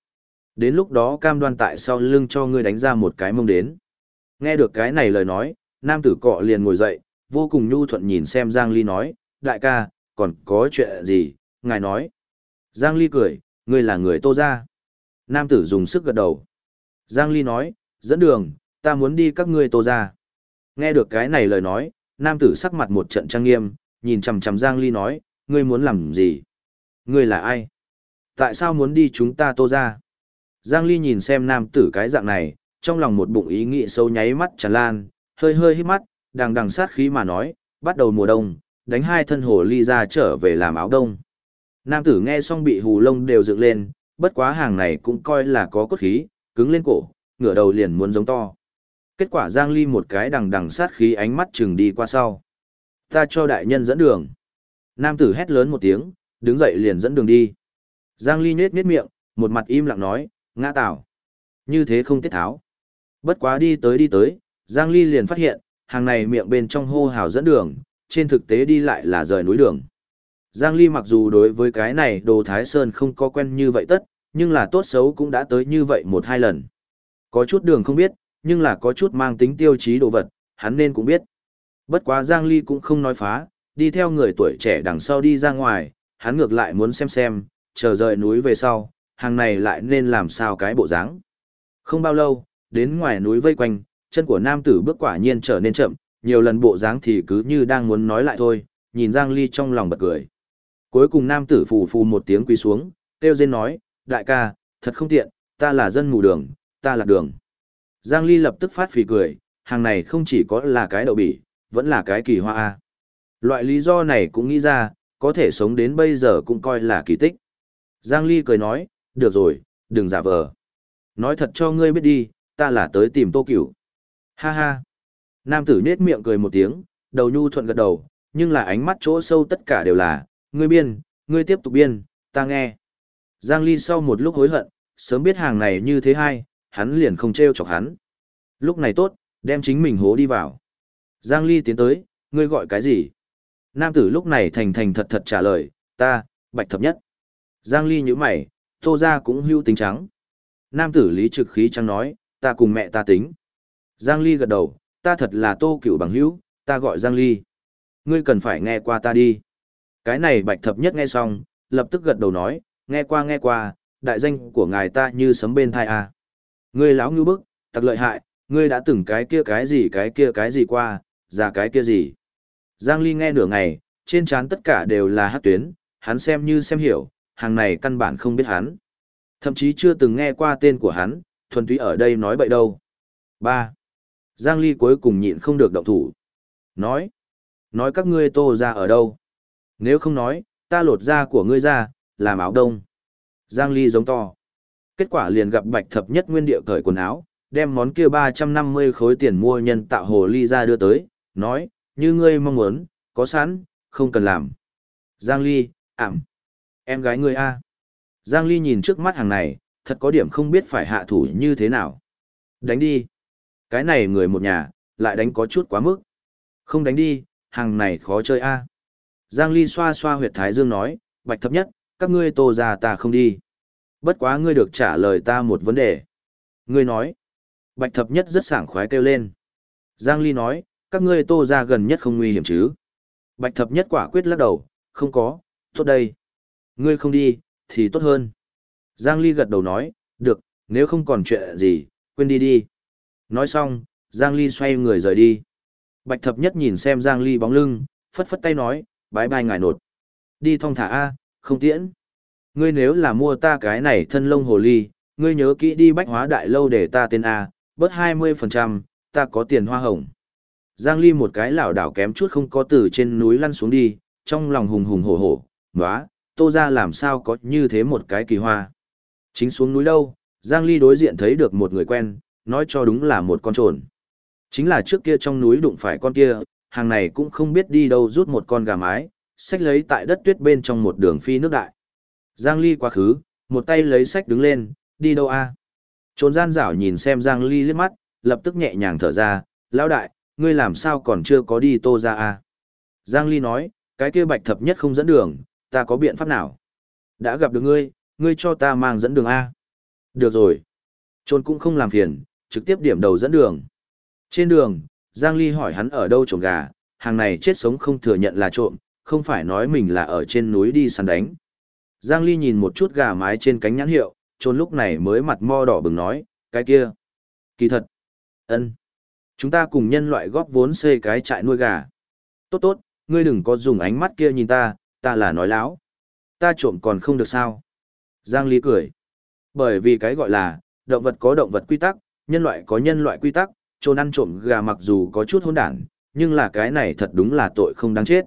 Đến lúc đó cam đoan tại sau lưng cho ngươi đánh ra một cái mông đến. Nghe được cái này lời nói, nam tử cọ liền ngồi dậy, vô cùng nhu thuận nhìn xem Giang Ly nói, đại ca, còn có chuyện gì, ngài nói. Giang Ly cười, ngươi là người tô ra. Nam tử dùng sức gật đầu. Giang Ly nói, dẫn đường, ta muốn đi các ngươi tô ra. Nghe được cái này lời nói, nam tử sắc mặt một trận trang nghiêm, nhìn chằm chằm Giang Ly nói, ngươi muốn làm gì? Ngươi là ai? Tại sao muốn đi chúng ta tô ra? Giang Ly nhìn xem nam tử cái dạng này, trong lòng một bụng ý nghĩ sâu nháy mắt tràn lan, hơi hơi hít mắt, đằng đằng sát khí mà nói, bắt đầu mùa đông, đánh hai thân hồ ly ra trở về làm áo đông. Nam tử nghe xong bị hù lông đều dựng lên, bất quá hàng này cũng coi là có cốt khí, cứng lên cổ, ngửa đầu liền muốn giống to. Kết quả Giang Ly một cái đằng đằng sát khí ánh mắt chừng đi qua sau. Ta cho đại nhân dẫn đường. Nam tử hét lớn một tiếng, đứng dậy liền dẫn đường đi. Giang Ly nết nết miệng, một mặt im lặng nói, ngã tạo. Như thế không tiết tháo. Bất quá đi tới đi tới, Giang Ly liền phát hiện, hàng này miệng bên trong hô hào dẫn đường, trên thực tế đi lại là rời núi đường. Giang Ly mặc dù đối với cái này đồ Thái Sơn không có quen như vậy tất, nhưng là tốt xấu cũng đã tới như vậy một hai lần. Có chút đường không biết, nhưng là có chút mang tính tiêu chí đồ vật, hắn nên cũng biết. Bất quá Giang Ly cũng không nói phá, đi theo người tuổi trẻ đằng sau đi ra ngoài, hắn ngược lại muốn xem xem, chờ rời núi về sau, hàng này lại nên làm sao cái bộ dáng. Không bao lâu, đến ngoài núi vây quanh, chân của nam tử bước quả nhiên trở nên chậm, nhiều lần bộ dáng thì cứ như đang muốn nói lại thôi, nhìn Giang Ly trong lòng bật cười. Cuối cùng nam tử phù phù một tiếng quỳ xuống, kêu rên nói, đại ca, thật không tiện, ta là dân mù đường, ta là đường. Giang Ly lập tức phát phì cười, hàng này không chỉ có là cái đậu bỉ, vẫn là cái kỳ hoa A. Loại lý do này cũng nghĩ ra, có thể sống đến bây giờ cũng coi là kỳ tích. Giang Ly cười nói, được rồi, đừng giả vờ. Nói thật cho ngươi biết đi, ta là tới tìm tô cửu. Ha ha. Nam tử nết miệng cười một tiếng, đầu nhu thuận gật đầu, nhưng là ánh mắt chỗ sâu tất cả đều là, ngươi biên, ngươi tiếp tục biên, ta nghe. Giang Ly sau một lúc hối hận, sớm biết hàng này như thế hay, hắn liền không treo chọc hắn. Lúc này tốt, đem chính mình hố đi vào. Giang Ly tiến tới, ngươi gọi cái gì? Nam tử lúc này thành thành thật thật trả lời, ta, bạch thập nhất. Giang Ly như mày, tô ra cũng hưu tính trắng. Nam tử lý trực khí trắng nói, ta cùng mẹ ta tính. Giang Ly gật đầu, ta thật là tô cửu bằng hữu, ta gọi Giang Ly. Ngươi cần phải nghe qua ta đi. Cái này bạch thập nhất nghe xong, lập tức gật đầu nói, nghe qua nghe qua, đại danh của ngài ta như sấm bên thai à. Ngươi lão ngưu bức, tặc lợi hại, ngươi đã từng cái kia cái gì cái kia cái gì qua, ra cái kia gì. Giang Ly nghe nửa ngày, trên trán tất cả đều là hát tuyến, hắn xem như xem hiểu, hàng này căn bản không biết hắn. Thậm chí chưa từng nghe qua tên của hắn, thuần túy ở đây nói bậy đâu. 3. Giang Ly cuối cùng nhịn không được động thủ. Nói. Nói các ngươi tô ra ở đâu. Nếu không nói, ta lột da của ngươi ra, làm áo đông. Giang Ly giống to. Kết quả liền gặp bạch thập nhất nguyên địa cởi quần áo, đem món kia 350 khối tiền mua nhân tạo hồ ly ra đưa tới, nói, như ngươi mong muốn, có sẵn, không cần làm. Giang Ly, ảm. Em gái ngươi a. Giang Ly nhìn trước mắt hàng này, thật có điểm không biết phải hạ thủ như thế nào. Đánh đi. Cái này người một nhà, lại đánh có chút quá mức. Không đánh đi, hàng này khó chơi a. Giang Ly xoa xoa huyệt thái dương nói, bạch thập nhất, các ngươi tô ra ta không đi. Bất quá ngươi được trả lời ta một vấn đề. Ngươi nói, bạch thập nhất rất sảng khoái kêu lên. Giang Ly nói, các ngươi tô ra gần nhất không nguy hiểm chứ. Bạch thập nhất quả quyết lắc đầu, không có, tốt đây. Ngươi không đi, thì tốt hơn. Giang Ly gật đầu nói, được, nếu không còn chuyện gì, quên đi đi. Nói xong, Giang Ly xoay người rời đi. Bạch thập nhất nhìn xem Giang Ly bóng lưng, phất phất tay nói, bái bai ngài nột. Đi thong thả A, không tiễn. Ngươi nếu là mua ta cái này thân lông hồ ly, ngươi nhớ kỹ đi bách hóa đại lâu để ta tên A, bớt 20%, ta có tiền hoa hồng. Giang Ly một cái lảo đảo kém chút không có từ trên núi lăn xuống đi, trong lòng hùng hùng hổ hổ, nóa, tô ra làm sao có như thế một cái kỳ hoa. Chính xuống núi đâu, Giang Ly đối diện thấy được một người quen, nói cho đúng là một con trồn. Chính là trước kia trong núi đụng phải con kia, hàng này cũng không biết đi đâu rút một con gà mái, sách lấy tại đất tuyết bên trong một đường phi nước đại. Giang Ly quá khứ, một tay lấy sách đứng lên, đi đâu a? Trốn gian rảo nhìn xem Giang Ly liếc mắt, lập tức nhẹ nhàng thở ra, lão đại, ngươi làm sao còn chưa có đi tô ra a? Giang Ly nói, cái kia bạch thập nhất không dẫn đường, ta có biện pháp nào? Đã gặp được ngươi, ngươi cho ta mang dẫn đường A. Được rồi. Trốn cũng không làm phiền, trực tiếp điểm đầu dẫn đường. Trên đường, Giang Ly hỏi hắn ở đâu trộm gà, hàng này chết sống không thừa nhận là trộm, không phải nói mình là ở trên núi đi săn đánh. Giang Ly nhìn một chút gà mái trên cánh nhãn hiệu, trốn lúc này mới mặt mo đỏ bừng nói, cái kia. Kỳ thật. ân, Chúng ta cùng nhân loại góp vốn xây cái trại nuôi gà. Tốt tốt, ngươi đừng có dùng ánh mắt kia nhìn ta, ta là nói láo. Ta trộm còn không được sao. Giang Ly cười. Bởi vì cái gọi là, động vật có động vật quy tắc, nhân loại có nhân loại quy tắc, trồn ăn trộm gà mặc dù có chút hỗn đản, nhưng là cái này thật đúng là tội không đáng chết.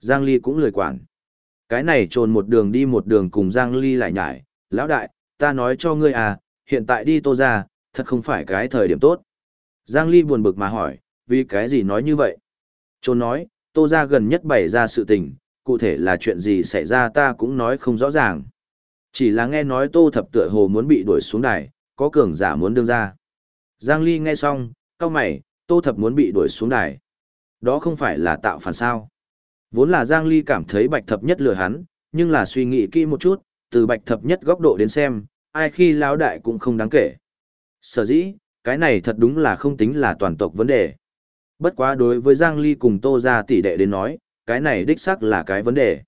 Giang Ly cũng lười quản. Cái này trồn một đường đi một đường cùng Giang Ly lại nhải, lão đại, ta nói cho ngươi à, hiện tại đi tô ra, thật không phải cái thời điểm tốt. Giang Ly buồn bực mà hỏi, vì cái gì nói như vậy? Trồn nói, tô ra gần nhất bày ra sự tình, cụ thể là chuyện gì xảy ra ta cũng nói không rõ ràng. Chỉ là nghe nói tô thập tựa hồ muốn bị đuổi xuống đài, có cường giả muốn đương ra. Giang Ly nghe xong, cao mày, tô thập muốn bị đuổi xuống đài. Đó không phải là tạo phản sao. Vốn là Giang Ly cảm thấy bạch thập nhất lừa hắn, nhưng là suy nghĩ kỹ một chút, từ bạch thập nhất góc độ đến xem, ai khi lão đại cũng không đáng kể. Sở dĩ, cái này thật đúng là không tính là toàn tộc vấn đề. Bất quá đối với Giang Ly cùng Tô gia tỷ đệ đến nói, cái này đích xác là cái vấn đề.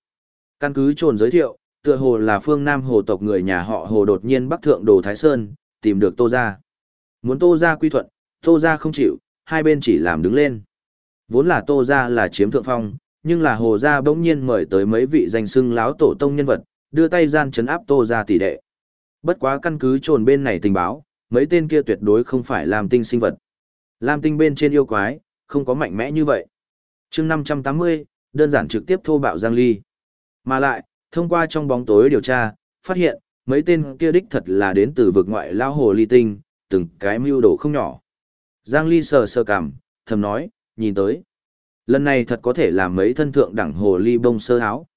Căn cứ trồn giới thiệu, tựa hồ là phương Nam hồ tộc người nhà họ hồ đột nhiên bắc thượng đồ Thái Sơn, tìm được Tô gia. Muốn Tô gia quy thuận, Tô gia không chịu, hai bên chỉ làm đứng lên. Vốn là Tô gia là chiếm thượng phong, nhưng là hồ gia bỗng nhiên mời tới mấy vị danh xưng láo tổ tông nhân vật, đưa tay gian chấn áp Tô gia tỷ đệ. Bất quá căn cứ trồn bên này tình báo, mấy tên kia tuyệt đối không phải làm tinh sinh vật. Lam tinh bên trên yêu quái, không có mạnh mẽ như vậy. chương 580, đơn giản trực tiếp thô bạo Giang Ly. Mà lại, thông qua trong bóng tối điều tra, phát hiện, mấy tên kia đích thật là đến từ vực ngoại lao hồ ly tinh, từng cái mưu đồ không nhỏ. Giang Ly sờ sờ cằm, thầm nói, nhìn tới. Lần này thật có thể làm mấy thân thượng đẳng hồ ly bông sơ áo.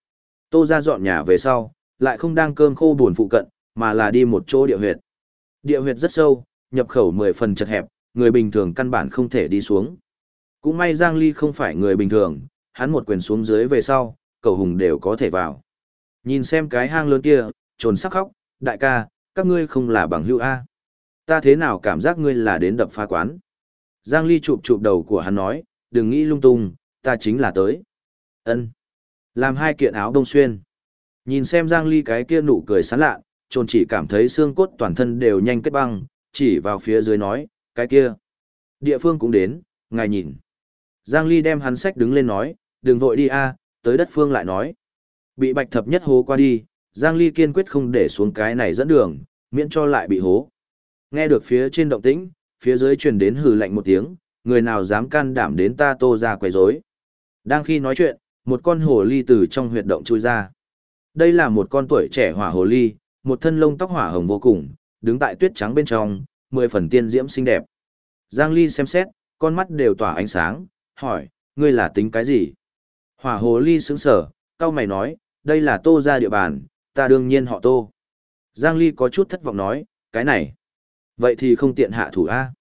Tô ra dọn nhà về sau, lại không đang cơm khô buồn phụ cận, mà là đi một chỗ địa huyệt. Địa huyệt rất sâu, nhập khẩu 10 phần chật hẹp, người bình thường căn bản không thể đi xuống. Cũng may Giang Ly không phải người bình thường, hắn một quyền xuống dưới về sau, cầu hùng đều có thể vào. Nhìn xem cái hang lớn kia, trồn sắc khóc, đại ca, các ngươi không là bằng hữu A. Ta thế nào cảm giác ngươi là đến đập phá quán. Giang Ly chụp chụp đầu của hắn nói, đừng nghĩ lung tung, ta chính là tới. ân Làm hai kiện áo đông xuyên. Nhìn xem Giang Ly cái kia nụ cười sán lạ, trồn chỉ cảm thấy xương cốt toàn thân đều nhanh kết băng, chỉ vào phía dưới nói, cái kia. Địa phương cũng đến, ngài nhìn. Giang Ly đem hắn sách đứng lên nói, đừng vội đi a, tới đất phương lại nói. Bị bạch thập nhất hố qua đi, Giang Ly kiên quyết không để xuống cái này dẫn đường, miễn cho lại bị hố. Nghe được phía trên động tĩnh, phía dưới truyền đến hừ lạnh một tiếng, người nào dám can đảm đến ta tô ra quấy rối. Đang khi nói chuyện, một con hồ ly từ trong huyệt động chui ra. Đây là một con tuổi trẻ hỏa hồ ly, một thân lông tóc hỏa hồng vô cùng, đứng tại tuyết trắng bên trong, mười phần tiên diễm xinh đẹp. Giang Ly xem xét, con mắt đều tỏa ánh sáng, hỏi, ngươi là tính cái gì? Hỏa hồ ly sững sở, cao mày nói, đây là tô ra địa bàn, ta đương nhiên họ tô. Giang Ly có chút thất vọng nói, cái này. Vậy thì không tiện hạ thủ A.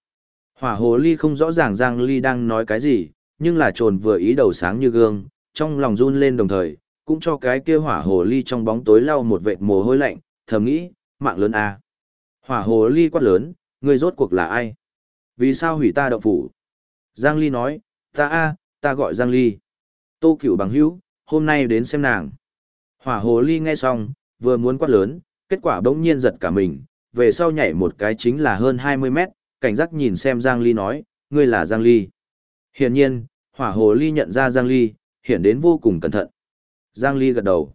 Hỏa hồ ly không rõ ràng Giang Ly đang nói cái gì, nhưng là trồn vừa ý đầu sáng như gương, trong lòng run lên đồng thời, cũng cho cái kia hỏa hồ ly trong bóng tối lau một vệt mồ hôi lạnh, thầm nghĩ, mạng lớn A. Hỏa hồ ly quát lớn, người rốt cuộc là ai? Vì sao hủy ta động phủ? Giang Ly nói, ta A, ta gọi Giang Ly. Tô cửu bằng hữu, hôm nay đến xem nàng. Hỏa hồ ly nghe xong, vừa muốn quát lớn, kết quả bỗng nhiên giật cả mình, về sau nhảy một cái chính là hơn 20 mét, cảnh giác nhìn xem Giang Ly nói, ngươi là Giang Ly. Hiển nhiên, hỏa hồ ly nhận ra Giang Ly, hiện đến vô cùng cẩn thận. Giang Ly gật đầu.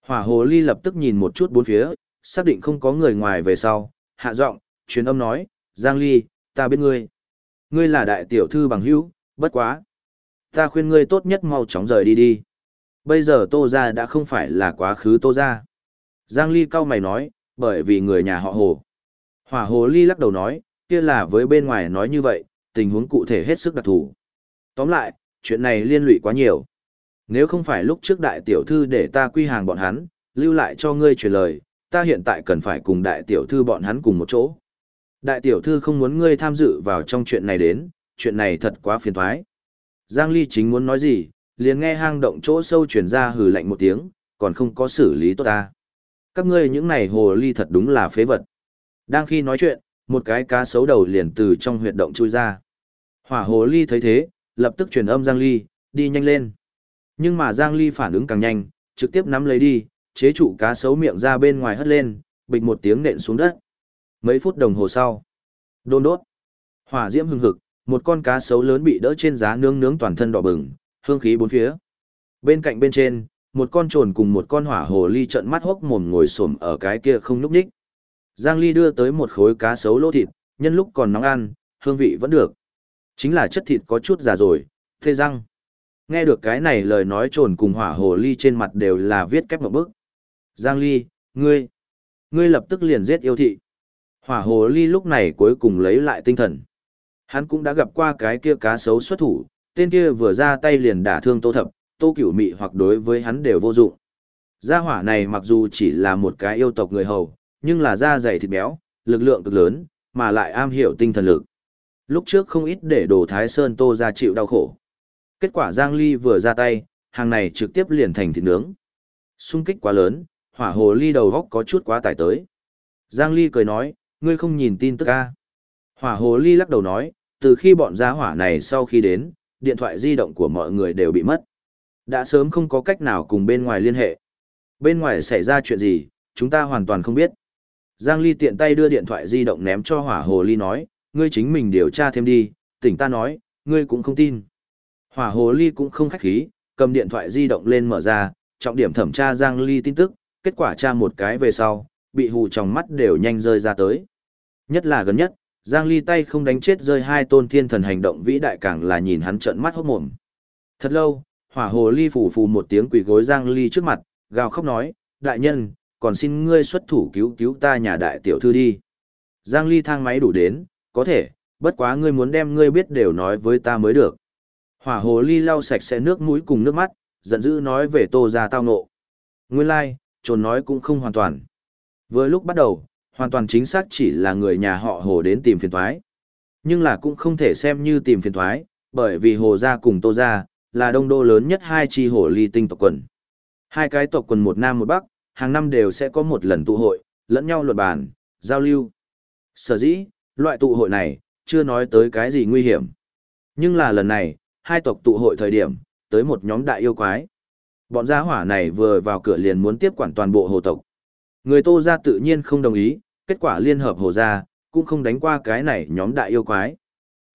Hỏa hồ ly lập tức nhìn một chút bốn phía, xác định không có người ngoài về sau, hạ giọng, truyền âm nói, Giang Ly, ta biết ngươi. Ngươi là đại tiểu thư bằng hữu, bất quá. Ta khuyên ngươi tốt nhất mau chóng rời đi đi. Bây giờ tô ra đã không phải là quá khứ tô ra. Giang Ly cau mày nói, bởi vì người nhà họ hồ. Hỏa hồ ly lắc đầu nói, kia là với bên ngoài nói như vậy, tình huống cụ thể hết sức đặc thù. Tóm lại, chuyện này liên lụy quá nhiều. Nếu không phải lúc trước đại tiểu thư để ta quy hàng bọn hắn, lưu lại cho ngươi truyền lời, ta hiện tại cần phải cùng đại tiểu thư bọn hắn cùng một chỗ. Đại tiểu thư không muốn ngươi tham dự vào trong chuyện này đến, chuyện này thật quá phiền toái. Giang Ly chính muốn nói gì, liền nghe hang động chỗ sâu truyền ra hừ lạnh một tiếng, còn không có xử lý tốt ta. Các ngươi những này hồ ly thật đúng là phế vật. Đang khi nói chuyện, một cái cá sấu đầu liền từ trong huyệt động chui ra. Hỏa hồ ly thấy thế, lập tức truyền âm Giang Ly, đi nhanh lên. Nhưng mà Giang Ly phản ứng càng nhanh, trực tiếp nắm lấy đi, chế trụ cá sấu miệng ra bên ngoài hất lên, bịch một tiếng nện xuống đất. Mấy phút đồng hồ sau, đôn đốt, hỏa diễm hừng hực, một con cá sấu lớn bị đỡ trên giá nướng nướng toàn thân đỏ bừng, hương khí bốn phía. Bên cạnh bên trên, một con trồn cùng một con hỏa hồ ly trợn mắt hốc mồm ngồi xổm ở cái kia không núp ních. Giang Ly đưa tới một khối cá sấu lỗ thịt, nhân lúc còn nóng ăn, hương vị vẫn được. Chính là chất thịt có chút già rồi, thê răng. Nghe được cái này lời nói trồn cùng hỏa hồ ly trên mặt đều là viết kép một bức. Giang Ly, ngươi, ngươi lập tức liền giết yêu thị. Hỏa hồ ly lúc này cuối cùng lấy lại tinh thần. Hắn cũng đã gặp qua cái kia cá sấu xuất thủ, tên kia vừa ra tay liền đả thương tô thập, tô cửu mị hoặc đối với hắn đều vô dụng. Gia hỏa này mặc dù chỉ là một cái yêu tộc người hầu, nhưng là da dày thịt béo, lực lượng cực lớn, mà lại am hiểu tinh thần lực. Lúc trước không ít để đồ Thái Sơn Tô ra chịu đau khổ. Kết quả Giang Ly vừa ra tay, hàng này trực tiếp liền thành thịt nướng. Xung kích quá lớn, hỏa hồ ly đầu góc có chút quá tải tới. Giang Ly cười nói, ngươi không nhìn tin tức a? Hỏa hồ ly lắc đầu nói, từ khi bọn gia hỏa này sau khi đến, điện thoại di động của mọi người đều bị mất. Đã sớm không có cách nào cùng bên ngoài liên hệ. Bên ngoài xảy ra chuyện gì, chúng ta hoàn toàn không biết. Giang Ly tiện tay đưa điện thoại di động ném cho hỏa hồ ly nói, ngươi chính mình điều tra thêm đi, tỉnh ta nói, ngươi cũng không tin. Hỏa hồ ly cũng không khách khí, cầm điện thoại di động lên mở ra, trọng điểm thẩm tra Giang Ly tin tức, kết quả tra một cái về sau, bị hù trong mắt đều nhanh rơi ra tới. Nhất là gần nhất, Giang Ly tay không đánh chết rơi hai tôn thiên thần hành động vĩ đại càng là nhìn hắn trợn mắt hốt mồm. Thật lâu, hỏa hồ ly phủ phù một tiếng quỳ gối Giang Ly trước mặt, gào khóc nói, đại nhân, còn xin ngươi xuất thủ cứu cứu ta nhà đại tiểu thư đi. Giang Ly thang máy đủ đến, có thể, bất quá ngươi muốn đem ngươi biết đều nói với ta mới được. Hỏa hồ ly lau sạch sẽ nước mũi cùng nước mắt, giận dữ nói về tô ra tao nộ. Nguyên lai, like, trồn nói cũng không hoàn toàn. Vừa lúc bắt đầu, hoàn toàn chính xác chỉ là người nhà họ hồ đến tìm phiền thoái. Nhưng là cũng không thể xem như tìm phiền thoái, bởi vì hồ gia cùng tô gia là đông đô lớn nhất hai chi hồ ly tinh tộc quần. Hai cái tộc quần một nam một bắc, hàng năm đều sẽ có một lần tụ hội, lẫn nhau luật bàn, giao lưu. Sở dĩ, loại tụ hội này, chưa nói tới cái gì nguy hiểm. Nhưng là lần này, hai tộc tụ hội thời điểm, tới một nhóm đại yêu quái. Bọn gia hỏa này vừa vào cửa liền muốn tiếp quản toàn bộ hồ tộc. Người Tô gia tự nhiên không đồng ý, kết quả liên hợp hồ gia cũng không đánh qua cái này nhóm đại yêu quái.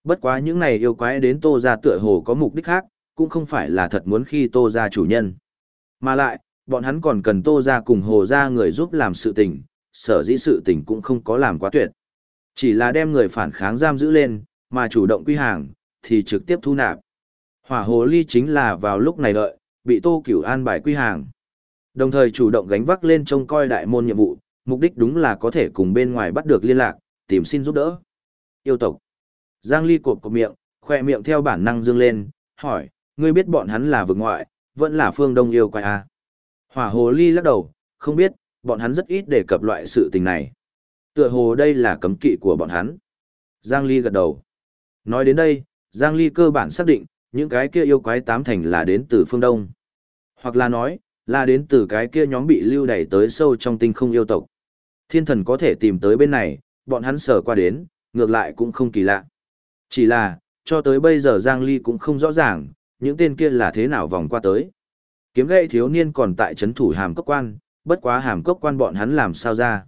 Bất quá những này yêu quái đến Tô gia tựa hồ có mục đích khác, cũng không phải là thật muốn khi Tô ra chủ nhân. Mà lại, bọn hắn còn cần Tô ra cùng hồ ra người giúp làm sự tình, sở dĩ sự tình cũng không có làm quá tuyệt. Chỉ là đem người phản kháng giam giữ lên, mà chủ động quy hàng, thì trực tiếp thu nạp. Hỏa hồ ly chính là vào lúc này đợi, bị Tô Cửu an bài quy hàng. Đồng thời chủ động gánh vác lên trông coi đại môn nhiệm vụ, mục đích đúng là có thể cùng bên ngoài bắt được liên lạc, tìm xin giúp đỡ. Yêu tộc. Giang Ly cộp cộp miệng, khoe miệng theo bản năng dương lên, hỏi, ngươi biết bọn hắn là vực ngoại, vẫn là phương đông yêu quái à? Hỏa hồ ly lắc đầu, không biết, bọn hắn rất ít đề cập loại sự tình này. Tựa hồ đây là cấm kỵ của bọn hắn. Giang Ly gật đầu. Nói đến đây, Giang Ly cơ bản xác định, những cái kia yêu quái tám thành là đến từ phương Đông. Hoặc là nói, là đến từ cái kia nhóm bị lưu đẩy tới sâu trong tinh không yêu tộc. Thiên thần có thể tìm tới bên này, bọn hắn sở qua đến, ngược lại cũng không kỳ lạ. Chỉ là, cho tới bây giờ Giang Ly cũng không rõ ràng, những tên kia là thế nào vòng qua tới. Kiếm gậy thiếu niên còn tại chấn thủ hàm cốc quan, bất quá hàm cốc quan bọn hắn làm sao ra.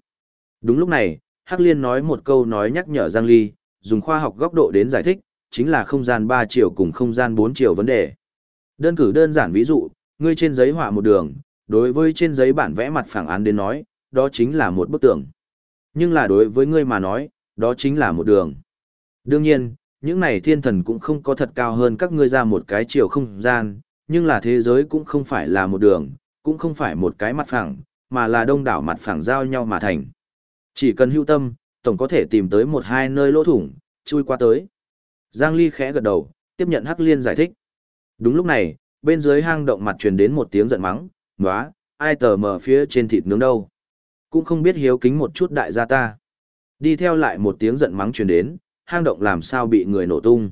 Đúng lúc này, Hắc Liên nói một câu nói nhắc nhở Giang Ly, dùng khoa học góc độ đến giải thích, chính là không gian 3 chiều cùng không gian 4 chiều vấn đề. Đơn cử đơn giản ví dụ, ngươi trên giấy họa một đường, đối với trên giấy bản vẽ mặt phẳng án đến nói, đó chính là một bức tường. Nhưng là đối với ngươi mà nói, đó chính là một đường. Đương nhiên, những này thiên thần cũng không có thật cao hơn các ngươi ra một cái chiều không gian, nhưng là thế giới cũng không phải là một đường, cũng không phải một cái mặt phẳng, mà là đông đảo mặt phẳng giao nhau mà thành. Chỉ cần hưu tâm, tổng có thể tìm tới một hai nơi lỗ thủng, chui qua tới. Giang Ly khẽ gật đầu, tiếp nhận Hắc Liên giải thích. Đúng lúc này, bên dưới hang động mặt truyền đến một tiếng giận mắng, nóa, ai tờ mở phía trên thịt nướng đâu. Cũng không biết hiếu kính một chút đại gia ta. Đi theo lại một tiếng giận mắng truyền đến, hang động làm sao bị người nổ tung.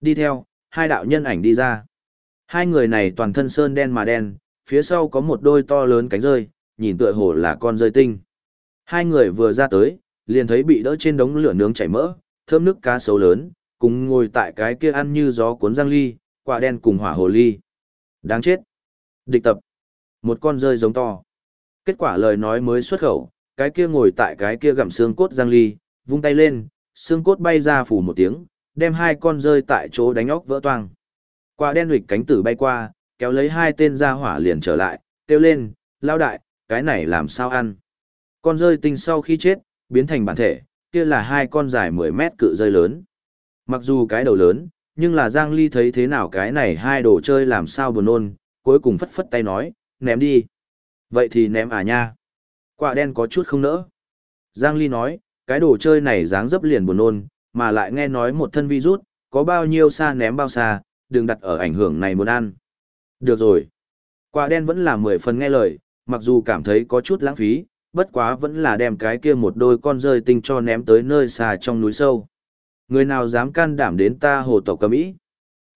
Đi theo, hai đạo nhân ảnh đi ra. Hai người này toàn thân sơn đen mà đen, phía sau có một đôi to lớn cánh rơi, nhìn tựa hồ là con rơi tinh. Hai người vừa ra tới, liền thấy bị đỡ trên đống lửa nướng chảy mỡ, thơm nước cá sấu lớn, cùng ngồi tại cái kia ăn như gió cuốn giang ly, quả đen cùng hỏa hồ ly. Đáng chết. Địch tập. Một con rơi giống to. Kết quả lời nói mới xuất khẩu, cái kia ngồi tại cái kia gặm xương cốt giang ly, vung tay lên, xương cốt bay ra phủ một tiếng, đem hai con rơi tại chỗ đánh óc vỡ toang. Quả đen huỵch cánh tử bay qua, kéo lấy hai tên ra hỏa liền trở lại, kêu lên, lao đại, cái này làm sao ăn. Con rơi tinh sau khi chết, biến thành bản thể, kia là hai con dài 10 mét cự rơi lớn. Mặc dù cái đầu lớn, nhưng là Giang Ly thấy thế nào cái này hai đồ chơi làm sao buồn nôn, cuối cùng phất phất tay nói, ném đi. Vậy thì ném à nha. Quả đen có chút không nỡ. Giang Ly nói, cái đồ chơi này dáng dấp liền buồn nôn, mà lại nghe nói một thân virus, có bao nhiêu xa ném bao xa, đừng đặt ở ảnh hưởng này muốn ăn. Được rồi. Quả đen vẫn là mười phần nghe lời, mặc dù cảm thấy có chút lãng phí, bất quá vẫn là đem cái kia một đôi con rơi tinh cho ném tới nơi xa trong núi sâu. Người nào dám can đảm đến ta hồ tộc cầm ý?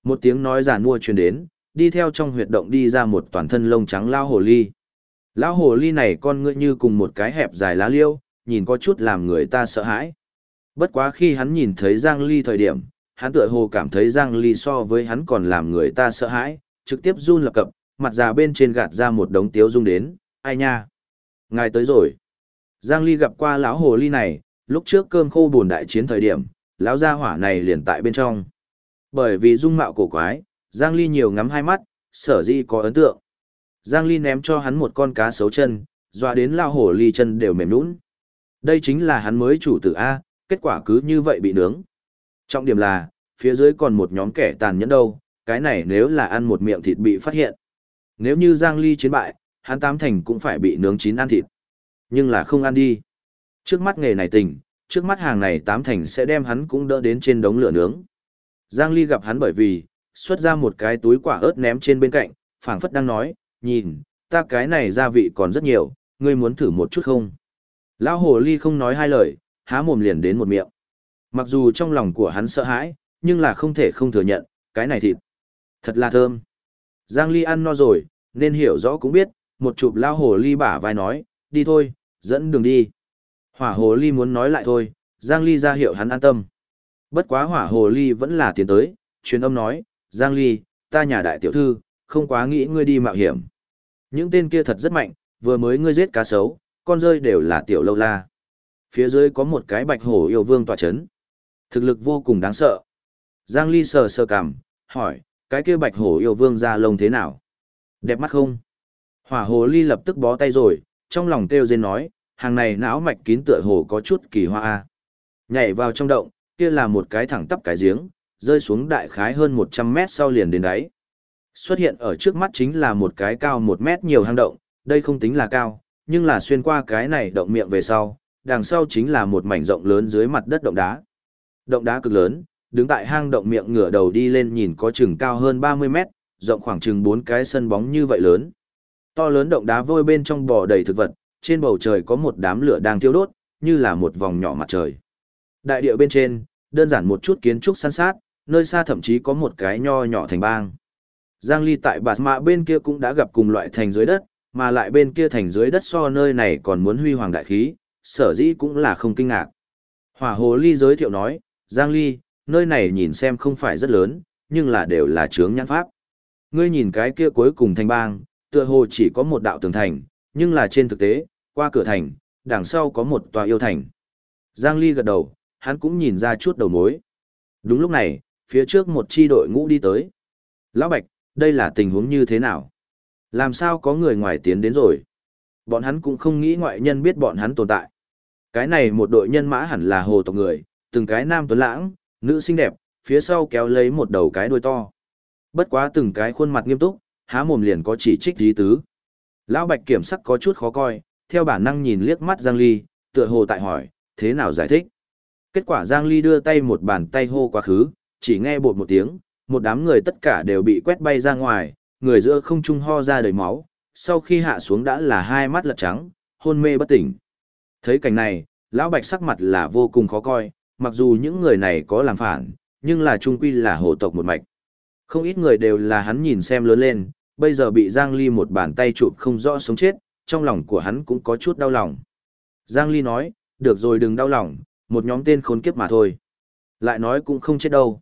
Một tiếng nói giả nua truyền đến, đi theo trong huyệt động đi ra một toàn thân lông trắng lao hồ ly. Lão hồ ly này con ngựa như cùng một cái hẹp dài lá liêu, nhìn có chút làm người ta sợ hãi. Bất quá khi hắn nhìn thấy Giang Ly thời điểm, hắn tựa hồ cảm thấy Giang Ly so với hắn còn làm người ta sợ hãi, trực tiếp run lập cập, mặt già bên trên gạt ra một đống tiếu dung đến, ai nha. Ngài tới rồi. Giang Ly gặp qua lão hồ ly này, lúc trước cơm khô buồn đại chiến thời điểm, lão gia hỏa này liền tại bên trong. Bởi vì dung mạo cổ quái, Giang Ly nhiều ngắm hai mắt, sở di có ấn tượng. Giang Ly ném cho hắn một con cá sấu chân, dọa đến lão hồ ly chân đều mềm nũng. Đây chính là hắn mới chủ tử A, kết quả cứ như vậy bị nướng. Trọng điểm là, phía dưới còn một nhóm kẻ tàn nhẫn đâu, cái này nếu là ăn một miệng thịt bị phát hiện. Nếu như Giang Ly chiến bại, hắn tám thành cũng phải bị nướng chín ăn thịt. Nhưng là không ăn đi. Trước mắt nghề này tình, trước mắt hàng này tám thành sẽ đem hắn cũng đỡ đến trên đống lửa nướng. Giang Ly gặp hắn bởi vì, xuất ra một cái túi quả ớt ném trên bên cạnh, phảng phất đang nói, nhìn, ta cái này gia vị còn rất nhiều, ngươi muốn thử một chút không? Lão hồ ly không nói hai lời, há mồm liền đến một miệng. Mặc dù trong lòng của hắn sợ hãi, nhưng là không thể không thừa nhận, cái này thịt. Thật là thơm. Giang Ly ăn no rồi, nên hiểu rõ cũng biết, một chụp lao hồ ly bả vai nói, đi thôi, dẫn đường đi. Hỏa hồ ly muốn nói lại thôi, Giang Ly ra hiệu hắn an tâm. Bất quá hỏa hồ ly vẫn là tiến tới, truyền âm nói, Giang Ly, ta nhà đại tiểu thư, không quá nghĩ ngươi đi mạo hiểm, Những tên kia thật rất mạnh, vừa mới ngươi giết cá sấu, con rơi đều là tiểu lâu la. Phía dưới có một cái bạch hổ yêu vương tỏa chấn. Thực lực vô cùng đáng sợ. Giang Ly sờ sờ cằm, hỏi, cái kia bạch hổ yêu vương ra lông thế nào? Đẹp mắt không? Hỏa hồ ly lập tức bó tay rồi, trong lòng kêu dên nói, hàng này não mạch kín tựa hồ có chút kỳ hoa a. Nhảy vào trong động, kia là một cái thẳng tắp cái giếng, rơi xuống đại khái hơn 100 mét sau liền đến đáy. Xuất hiện ở trước mắt chính là một cái cao 1 mét nhiều hang động, đây không tính là cao, nhưng là xuyên qua cái này động miệng về sau, đằng sau chính là một mảnh rộng lớn dưới mặt đất động đá. Động đá cực lớn, đứng tại hang động miệng ngửa đầu đi lên nhìn có chừng cao hơn 30 mét, rộng khoảng chừng 4 cái sân bóng như vậy lớn. To lớn động đá vôi bên trong bò đầy thực vật, trên bầu trời có một đám lửa đang thiêu đốt, như là một vòng nhỏ mặt trời. Đại địa bên trên, đơn giản một chút kiến trúc san sát, nơi xa thậm chí có một cái nho nhỏ thành bang. Giang Ly tại Bà Mạ bên kia cũng đã gặp cùng loại thành dưới đất, mà lại bên kia thành dưới đất so nơi này còn muốn huy hoàng đại khí, sở dĩ cũng là không kinh ngạc. Hỏa Hồ Ly giới thiệu nói, Giang Ly, nơi này nhìn xem không phải rất lớn, nhưng là đều là trướng nhãn pháp. Ngươi nhìn cái kia cuối cùng thành bang, tựa hồ chỉ có một đạo tường thành, nhưng là trên thực tế, qua cửa thành, đằng sau có một tòa yêu thành. Giang Ly gật đầu, hắn cũng nhìn ra chút đầu mối. Đúng lúc này, phía trước một chi đội ngũ đi tới. Lão Bạch, đây là tình huống như thế nào? Làm sao có người ngoài tiến đến rồi? Bọn hắn cũng không nghĩ ngoại nhân biết bọn hắn tồn tại. Cái này một đội nhân mã hẳn là hồ tộc người, từng cái nam tuấn lãng, nữ xinh đẹp, phía sau kéo lấy một đầu cái đuôi to. Bất quá từng cái khuôn mặt nghiêm túc, há mồm liền có chỉ trích dí tứ. Lão Bạch kiểm sắc có chút khó coi, theo bản năng nhìn liếc mắt Giang Ly, tựa hồ tại hỏi, thế nào giải thích? Kết quả Giang Ly đưa tay một bàn tay hô quá khứ, chỉ nghe bột một tiếng, một đám người tất cả đều bị quét bay ra ngoài, người giữa không trung ho ra đầy máu, sau khi hạ xuống đã là hai mắt lật trắng, hôn mê bất tỉnh. Thấy cảnh này, lão bạch sắc mặt là vô cùng khó coi, mặc dù những người này có làm phản, nhưng là trung quy là hộ tộc một mạch. Không ít người đều là hắn nhìn xem lớn lên, bây giờ bị Giang Ly một bàn tay chụp không rõ sống chết, trong lòng của hắn cũng có chút đau lòng. Giang Ly nói, được rồi đừng đau lòng, một nhóm tên khốn kiếp mà thôi. Lại nói cũng không chết đâu.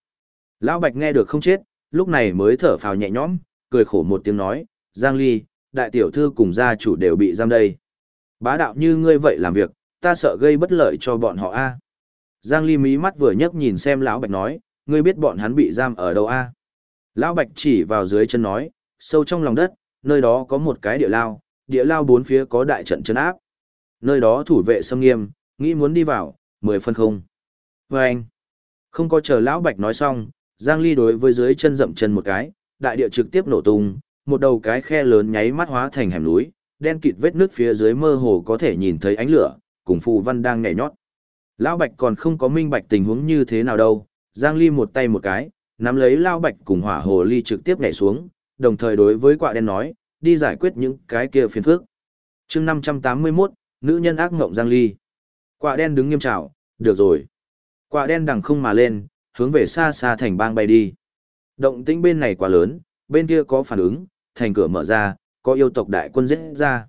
Lão Bạch nghe được không chết, lúc này mới thở phào nhẹ nhõm, cười khổ một tiếng nói, Giang Ly, đại tiểu thư cùng gia chủ đều bị giam đây. Bá đạo như ngươi vậy làm việc, ta sợ gây bất lợi cho bọn họ a. Giang Ly mí mắt vừa nhấc nhìn xem lão Bạch nói, ngươi biết bọn hắn bị giam ở đâu a? Lão Bạch chỉ vào dưới chân nói, sâu trong lòng đất, nơi đó có một cái địa lao, địa lao bốn phía có đại trận chân áp. Nơi đó thủ vệ xâm nghiêm, nghĩ muốn đi vào, mười phân không. Và anh, không có chờ lão Bạch nói xong, Giang Ly đối với dưới chân dậm chân một cái, đại địa trực tiếp nổ tung, một đầu cái khe lớn nháy mắt hóa thành hẻm núi, đen kịt vết nước phía dưới mơ hồ có thể nhìn thấy ánh lửa, cùng phù văn đang nhảy nhót. Lão Bạch còn không có minh bạch tình huống như thế nào đâu, Giang Ly một tay một cái, nắm lấy Lão Bạch cùng hỏa hồ ly trực tiếp nhảy xuống, đồng thời đối với quạ đen nói, đi giải quyết những cái kia phiền phức. chương 581, nữ nhân ác ngộng Giang Ly. Quạ đen đứng nghiêm trào, được rồi. Quạ đen đằng không mà lên, hướng về xa xa thành bang bay đi. Động tĩnh bên này quá lớn, bên kia có phản ứng, thành cửa mở ra, có yêu tộc đại quân giết ra.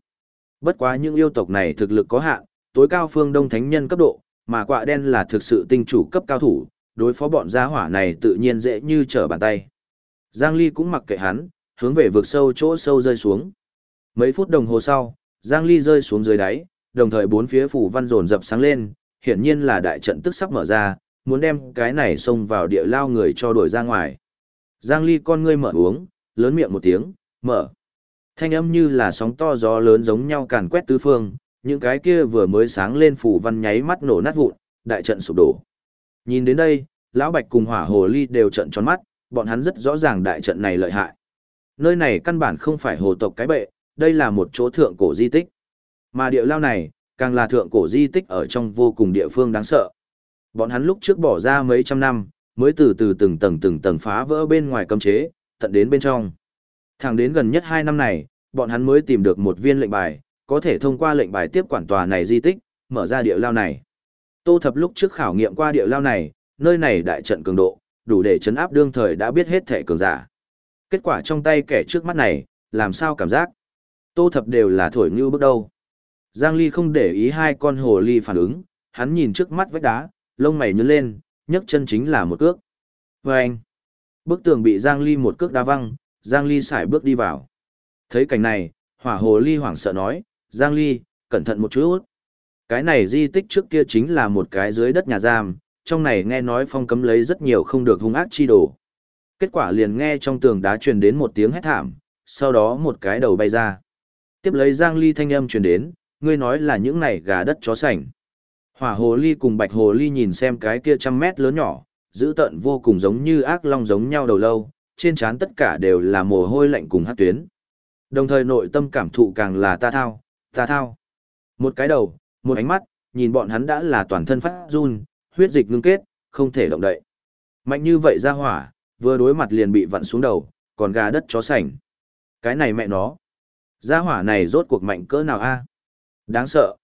Bất quá những yêu tộc này thực lực có hạn, tối cao phương đông thánh nhân cấp độ, mà quạ đen là thực sự tinh chủ cấp cao thủ, đối phó bọn gia hỏa này tự nhiên dễ như trở bàn tay. Giang Ly cũng mặc kệ hắn, hướng về vực sâu chỗ sâu rơi xuống. Mấy phút đồng hồ sau, Giang Ly rơi xuống dưới đáy, đồng thời bốn phía phủ văn rồn dập sáng lên, hiển nhiên là đại trận tức sắp mở ra, muốn đem cái này xông vào địa lao người cho đuổi ra ngoài. Giang Ly con ngươi mở uống, lớn miệng một tiếng, mở. Thanh âm như là sóng to gió lớn giống nhau càn quét tứ phương, những cái kia vừa mới sáng lên phủ văn nháy mắt nổ nát vụn, đại trận sụp đổ. Nhìn đến đây, lão Bạch cùng Hỏa Hồ Ly đều trận tròn mắt, bọn hắn rất rõ ràng đại trận này lợi hại. Nơi này căn bản không phải hồ tộc cái bệ, đây là một chỗ thượng cổ di tích. Mà địa lao này, càng là thượng cổ di tích ở trong vô cùng địa phương đáng sợ. Bọn hắn lúc trước bỏ ra mấy trăm năm, mới từ từ từng tầng từng tầng phá vỡ bên ngoài cấm chế, tận đến bên trong. Thẳng đến gần nhất 2 năm này, bọn hắn mới tìm được một viên lệnh bài, có thể thông qua lệnh bài tiếp quản tòa này di tích, mở ra địa lao này. Tô Thập lúc trước khảo nghiệm qua địa lao này, nơi này đại trận cường độ, đủ để chấn áp đương thời đã biết hết thể cường giả. Kết quả trong tay kẻ trước mắt này, làm sao cảm giác? Tô Thập đều là thổi như bước đầu. Giang Ly không để ý hai con hồ ly phản ứng, hắn nhìn trước mắt vách đá, lông mày nhướng lên, nhấc chân chính là một cước. Và anh, bức tường bị Giang Ly một cước đá văng, Giang Ly xài bước đi vào. Thấy cảnh này, Hỏa hồ ly hoảng sợ nói, Giang Ly, cẩn thận một chút. Cái này di tích trước kia chính là một cái dưới đất nhà giam, trong này nghe nói phong cấm lấy rất nhiều không được hung ác chi đồ. Kết quả liền nghe trong tường đá truyền đến một tiếng hét thảm, sau đó một cái đầu bay ra. Tiếp lấy Giang Ly thanh âm truyền đến, ngươi nói là những này gà đất chó sành. Hỏa hồ ly cùng bạch hồ ly nhìn xem cái kia trăm mét lớn nhỏ, giữ tận vô cùng giống như ác long giống nhau đầu lâu, trên trán tất cả đều là mồ hôi lạnh cùng hát tuyến. Đồng thời nội tâm cảm thụ càng là ta thao, ta thao. Một cái đầu, một ánh mắt, nhìn bọn hắn đã là toàn thân phát run, huyết dịch ngưng kết, không thể động đậy. Mạnh như vậy ra hỏa, vừa đối mặt liền bị vặn xuống đầu, còn gà đất chó sành. Cái này mẹ nó. Ra hỏa này rốt cuộc mạnh cỡ nào a? Đáng sợ.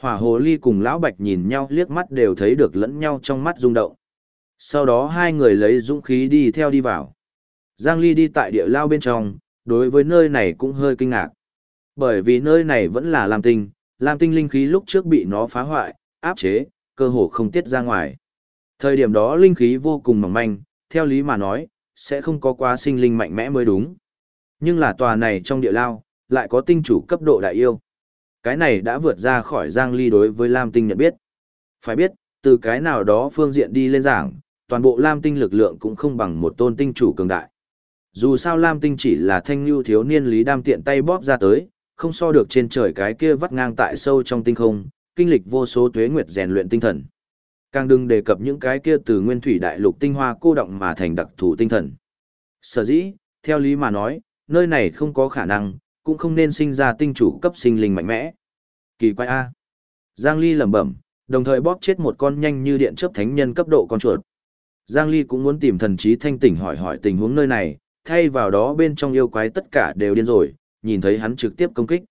Hỏa hồ ly cùng lão bạch nhìn nhau liếc mắt đều thấy được lẫn nhau trong mắt rung động. Sau đó hai người lấy dũng khí đi theo đi vào. Giang Ly đi tại địa lao bên trong, đối với nơi này cũng hơi kinh ngạc. Bởi vì nơi này vẫn là Lam Tinh, Lam Tinh linh khí lúc trước bị nó phá hoại, áp chế, cơ hồ không tiết ra ngoài. Thời điểm đó linh khí vô cùng mỏng manh, theo lý mà nói, sẽ không có quá sinh linh mạnh mẽ mới đúng. Nhưng là tòa này trong địa lao, lại có tinh chủ cấp độ đại yêu. Cái này đã vượt ra khỏi Giang Ly đối với Lam Tinh nhận biết. Phải biết, từ cái nào đó phương diện đi lên giảng, toàn bộ Lam Tinh lực lượng cũng không bằng một tôn tinh chủ cường đại. Dù sao Lam Tinh chỉ là thanh lưu thiếu niên lý đam tiện tay bóp ra tới, không so được trên trời cái kia vắt ngang tại sâu trong tinh không, kinh lịch vô số tuế nguyệt rèn luyện tinh thần. Càng đừng đề cập những cái kia từ nguyên thủy đại lục tinh hoa cô động mà thành đặc thù tinh thần. Sở dĩ, theo lý mà nói, nơi này không có khả năng, cũng không nên sinh ra tinh chủ cấp sinh linh mạnh mẽ. Kỳ quái A. Giang Ly lẩm bẩm, đồng thời bóp chết một con nhanh như điện chớp thánh nhân cấp độ con chuột. Giang Ly cũng muốn tìm thần trí thanh tỉnh hỏi hỏi tình huống nơi này, thay vào đó bên trong yêu quái tất cả đều điên rồi, nhìn thấy hắn trực tiếp công kích.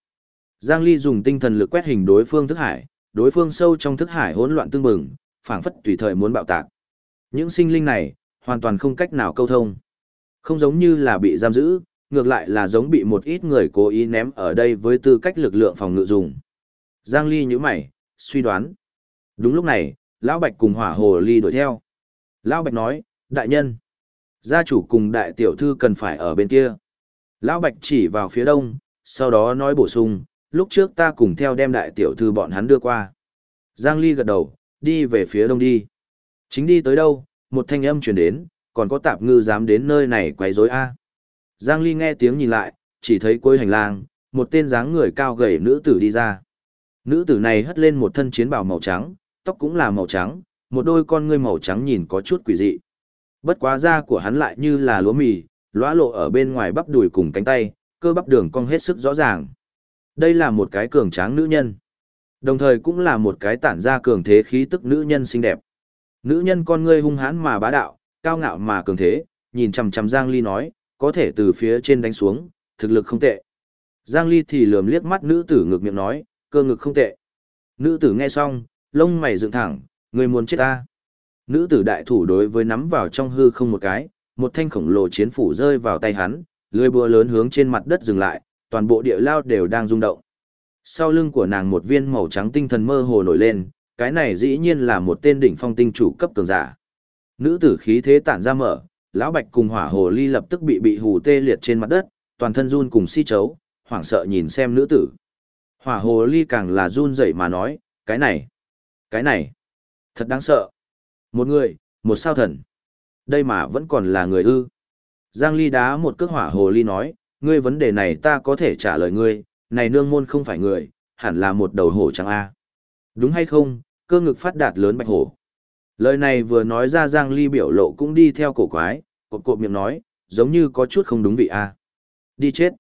Giang Ly dùng tinh thần lực quét hình đối phương thức hải, đối phương sâu trong thức hải hỗn loạn tương bừng, phảng phất tùy thời muốn bạo tạc. Những sinh linh này, hoàn toàn không cách nào câu thông. Không giống như là bị giam giữ, ngược lại là giống bị một ít người cố ý ném ở đây với tư cách lực lượng phòng ngự dùng. Giang Ly nhíu mày, suy đoán. Đúng lúc này, Lão Bạch cùng Hỏa Hồ Ly đuổi theo. Lão Bạch nói, đại nhân, gia chủ cùng đại tiểu thư cần phải ở bên kia. Lão Bạch chỉ vào phía đông, sau đó nói bổ sung, lúc trước ta cùng theo đem đại tiểu thư bọn hắn đưa qua. Giang Ly gật đầu, đi về phía đông đi. Chính đi tới đâu, một thanh âm truyền đến, còn có tạp ngư dám đến nơi này quấy rối a. Giang Ly nghe tiếng nhìn lại, chỉ thấy cuối hành lang, một tên dáng người cao gầy nữ tử đi ra. Nữ tử này hất lên một thân chiến bào màu trắng, tóc cũng là màu trắng, một đôi con ngươi màu trắng nhìn có chút quỷ dị. Bất quá da của hắn lại như là lúa mì, lóa lộ ở bên ngoài bắp đùi cùng cánh tay, cơ bắp đường cong hết sức rõ ràng. Đây là một cái cường tráng nữ nhân. Đồng thời cũng là một cái tản ra cường thế khí tức nữ nhân xinh đẹp. Nữ nhân con ngươi hung hãn mà bá đạo, cao ngạo mà cường thế, nhìn chằm chằm Giang Ly nói, có thể từ phía trên đánh xuống, thực lực không tệ. Giang Ly thì lườm liếc mắt nữ tử ngược miệng nói, cơ ngực không tệ. Nữ tử nghe xong, lông mày dựng thẳng, người muốn chết ta. Nữ tử đại thủ đối với nắm vào trong hư không một cái, một thanh khổng lồ chiến phủ rơi vào tay hắn, lưỡi búa lớn hướng trên mặt đất dừng lại, toàn bộ địa lao đều đang rung động. Sau lưng của nàng một viên màu trắng tinh thần mơ hồ nổi lên, cái này dĩ nhiên là một tên đỉnh phong tinh chủ cấp cường giả. Nữ tử khí thế tản ra mở, lão bạch cùng hỏa hồ ly lập tức bị bị hù tê liệt trên mặt đất, toàn thân run cùng si chấu, hoảng sợ nhìn xem nữ tử. Hỏa hồ ly càng là run rẩy mà nói, cái này, cái này, thật đáng sợ. Một người, một sao thần. Đây mà vẫn còn là người ư. Giang ly đá một cước hỏa hồ ly nói, ngươi vấn đề này ta có thể trả lời ngươi, này nương môn không phải người, hẳn là một đầu hổ trắng A. Đúng hay không, cơ ngực phát đạt lớn bạch hổ. Lời này vừa nói ra Giang Ly biểu lộ cũng đi theo cổ quái, cột cột miệng nói, giống như có chút không đúng vị A. Đi chết.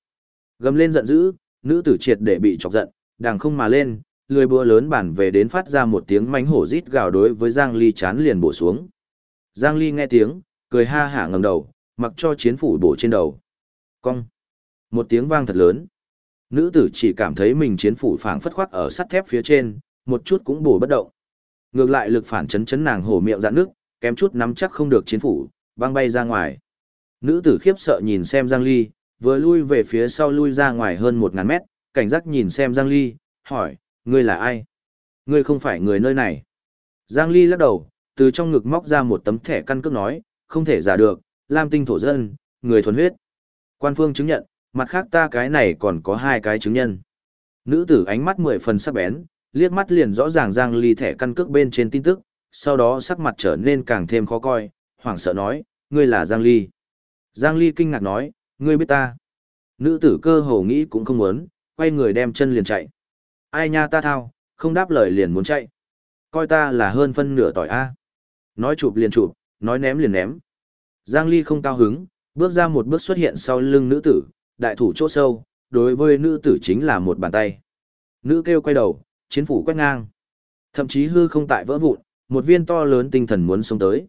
Gầm lên giận dữ, nữ tử triệt để bị chọc giận, đàng không mà lên, lười búa lớn bản về đến phát ra một tiếng mánh hổ rít gào đối với Giang Ly chán liền bổ xuống. Giang Ly nghe tiếng, cười ha hả ngẩng đầu, mặc cho chiến phủ bổ trên đầu. Cong. Một tiếng vang thật lớn. Nữ tử chỉ cảm thấy mình chiến phủ phảng phất khoác ở sắt thép phía trên, một chút cũng bổ bất động. Ngược lại lực phản chấn chấn nàng hổ miệng dạn nước, kém chút nắm chắc không được chiến phủ, băng bay ra ngoài. Nữ tử khiếp sợ nhìn xem Giang Ly, vừa lui về phía sau lui ra ngoài hơn một ngàn mét, cảnh giác nhìn xem Giang Ly, hỏi, ngươi là ai? Ngươi không phải người nơi này. Giang Ly lắc đầu, từ trong ngực móc ra một tấm thẻ căn cước nói, không thể giả được, Lam tinh thổ dân, người thuần huyết. Quan phương chứng nhận, mặt khác ta cái này còn có hai cái chứng nhân. Nữ tử ánh mắt mười phần sắc bén, liếc mắt liền rõ ràng Giang Ly thẻ căn cước bên trên tin tức, sau đó sắc mặt trở nên càng thêm khó coi, hoảng sợ nói, ngươi là Giang Ly. Giang Ly kinh ngạc nói, ngươi biết ta. Nữ tử cơ hồ nghĩ cũng không muốn, quay người đem chân liền chạy. Ai nha ta thao, không đáp lời liền muốn chạy. Coi ta là hơn phân nửa tỏi A. Nói chụp liền chụp, nói ném liền ném. Giang Ly không cao hứng, bước ra một bước xuất hiện sau lưng nữ tử, đại thủ chỗ sâu, đối với nữ tử chính là một bàn tay. Nữ kêu quay đầu, chiến phủ quét ngang. Thậm chí hư không tại vỡ vụn, một viên to lớn tinh thần muốn xông tới.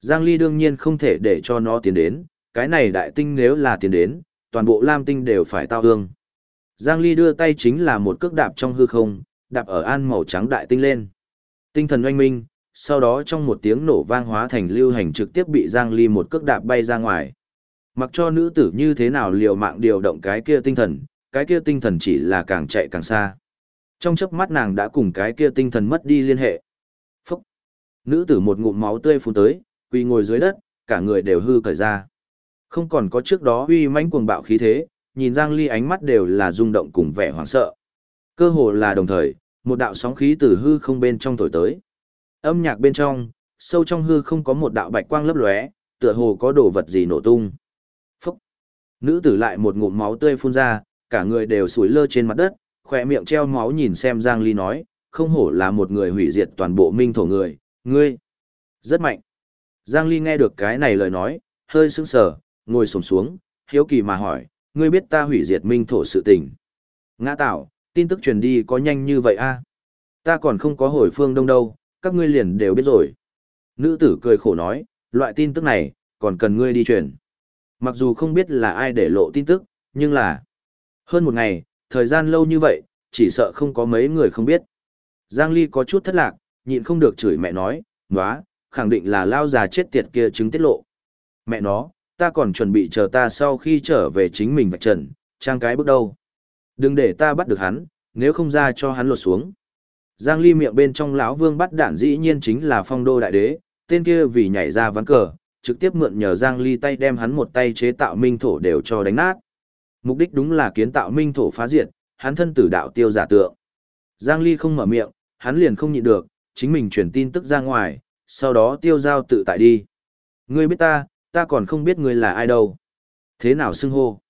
Giang Ly đương nhiên không thể để cho nó tiến đến, cái này đại tinh nếu là tiến đến, toàn bộ lam tinh đều phải tao hương. Giang Ly đưa tay chính là một cước đạp trong hư không, đạp ở an màu trắng đại tinh lên. Tinh thần oanh minh, sau đó trong một tiếng nổ vang hóa thành lưu hành trực tiếp bị Giang Ly một cước đạp bay ra ngoài. Mặc cho nữ tử như thế nào liều mạng điều động cái kia tinh thần, cái kia tinh thần chỉ là càng chạy càng xa. Trong chớp mắt nàng đã cùng cái kia tinh thần mất đi liên hệ. Phúc! Nữ tử một ngụm máu tươi phun tới, quỳ ngồi dưới đất, cả người đều hư cởi ra. Không còn có trước đó uy mãnh cuồng bạo khí thế, nhìn Giang Ly ánh mắt đều là rung động cùng vẻ hoảng sợ. Cơ hồ là đồng thời, một đạo sóng khí từ hư không bên trong thổi tới. Âm nhạc bên trong, sâu trong hư không có một đạo bạch quang lấp lóe, tựa hồ có đồ vật gì nổ tung. Phúc! Nữ tử lại một ngụm máu tươi phun ra, cả người đều sủi lơ trên mặt đất, khỏe miệng treo máu nhìn xem Giang Ly nói, không hổ là một người hủy diệt toàn bộ minh thổ người, ngươi. Rất mạnh. Giang Ly nghe được cái này lời nói, hơi sững sờ, ngồi xổm xuống, hiếu kỳ mà hỏi, ngươi biết ta hủy diệt minh thổ sự tình. Ngã tạo, tin tức truyền đi có nhanh như vậy a? À? Ta còn không có hồi phương đông đâu, các ngươi liền đều biết rồi. Nữ tử cười khổ nói, loại tin tức này, còn cần ngươi đi truyền. Mặc dù không biết là ai để lộ tin tức, nhưng là... Hơn một ngày, thời gian lâu như vậy, chỉ sợ không có mấy người không biết. Giang Ly có chút thất lạc, nhịn không được chửi mẹ nói, nóa, khẳng định là lao già chết tiệt kia chứng tiết lộ. Mẹ nó, ta còn chuẩn bị chờ ta sau khi trở về chính mình vạch trần, trang cái bước đâu. Đừng để ta bắt được hắn, nếu không ra cho hắn lột xuống. Giang Ly miệng bên trong lão vương bắt đạn dĩ nhiên chính là phong đô đại đế, tên kia vì nhảy ra ván cờ, trực tiếp mượn nhờ Giang Ly tay đem hắn một tay chế tạo minh thổ đều cho đánh nát. Mục đích đúng là kiến tạo minh thổ phá diệt, hắn thân tử đạo tiêu giả tượng. Giang Ly không mở miệng, hắn liền không nhịn được, chính mình truyền tin tức ra ngoài, sau đó tiêu giao tự tại đi. Ngươi biết ta, ta còn không biết ngươi là ai đâu. Thế nào xưng hô?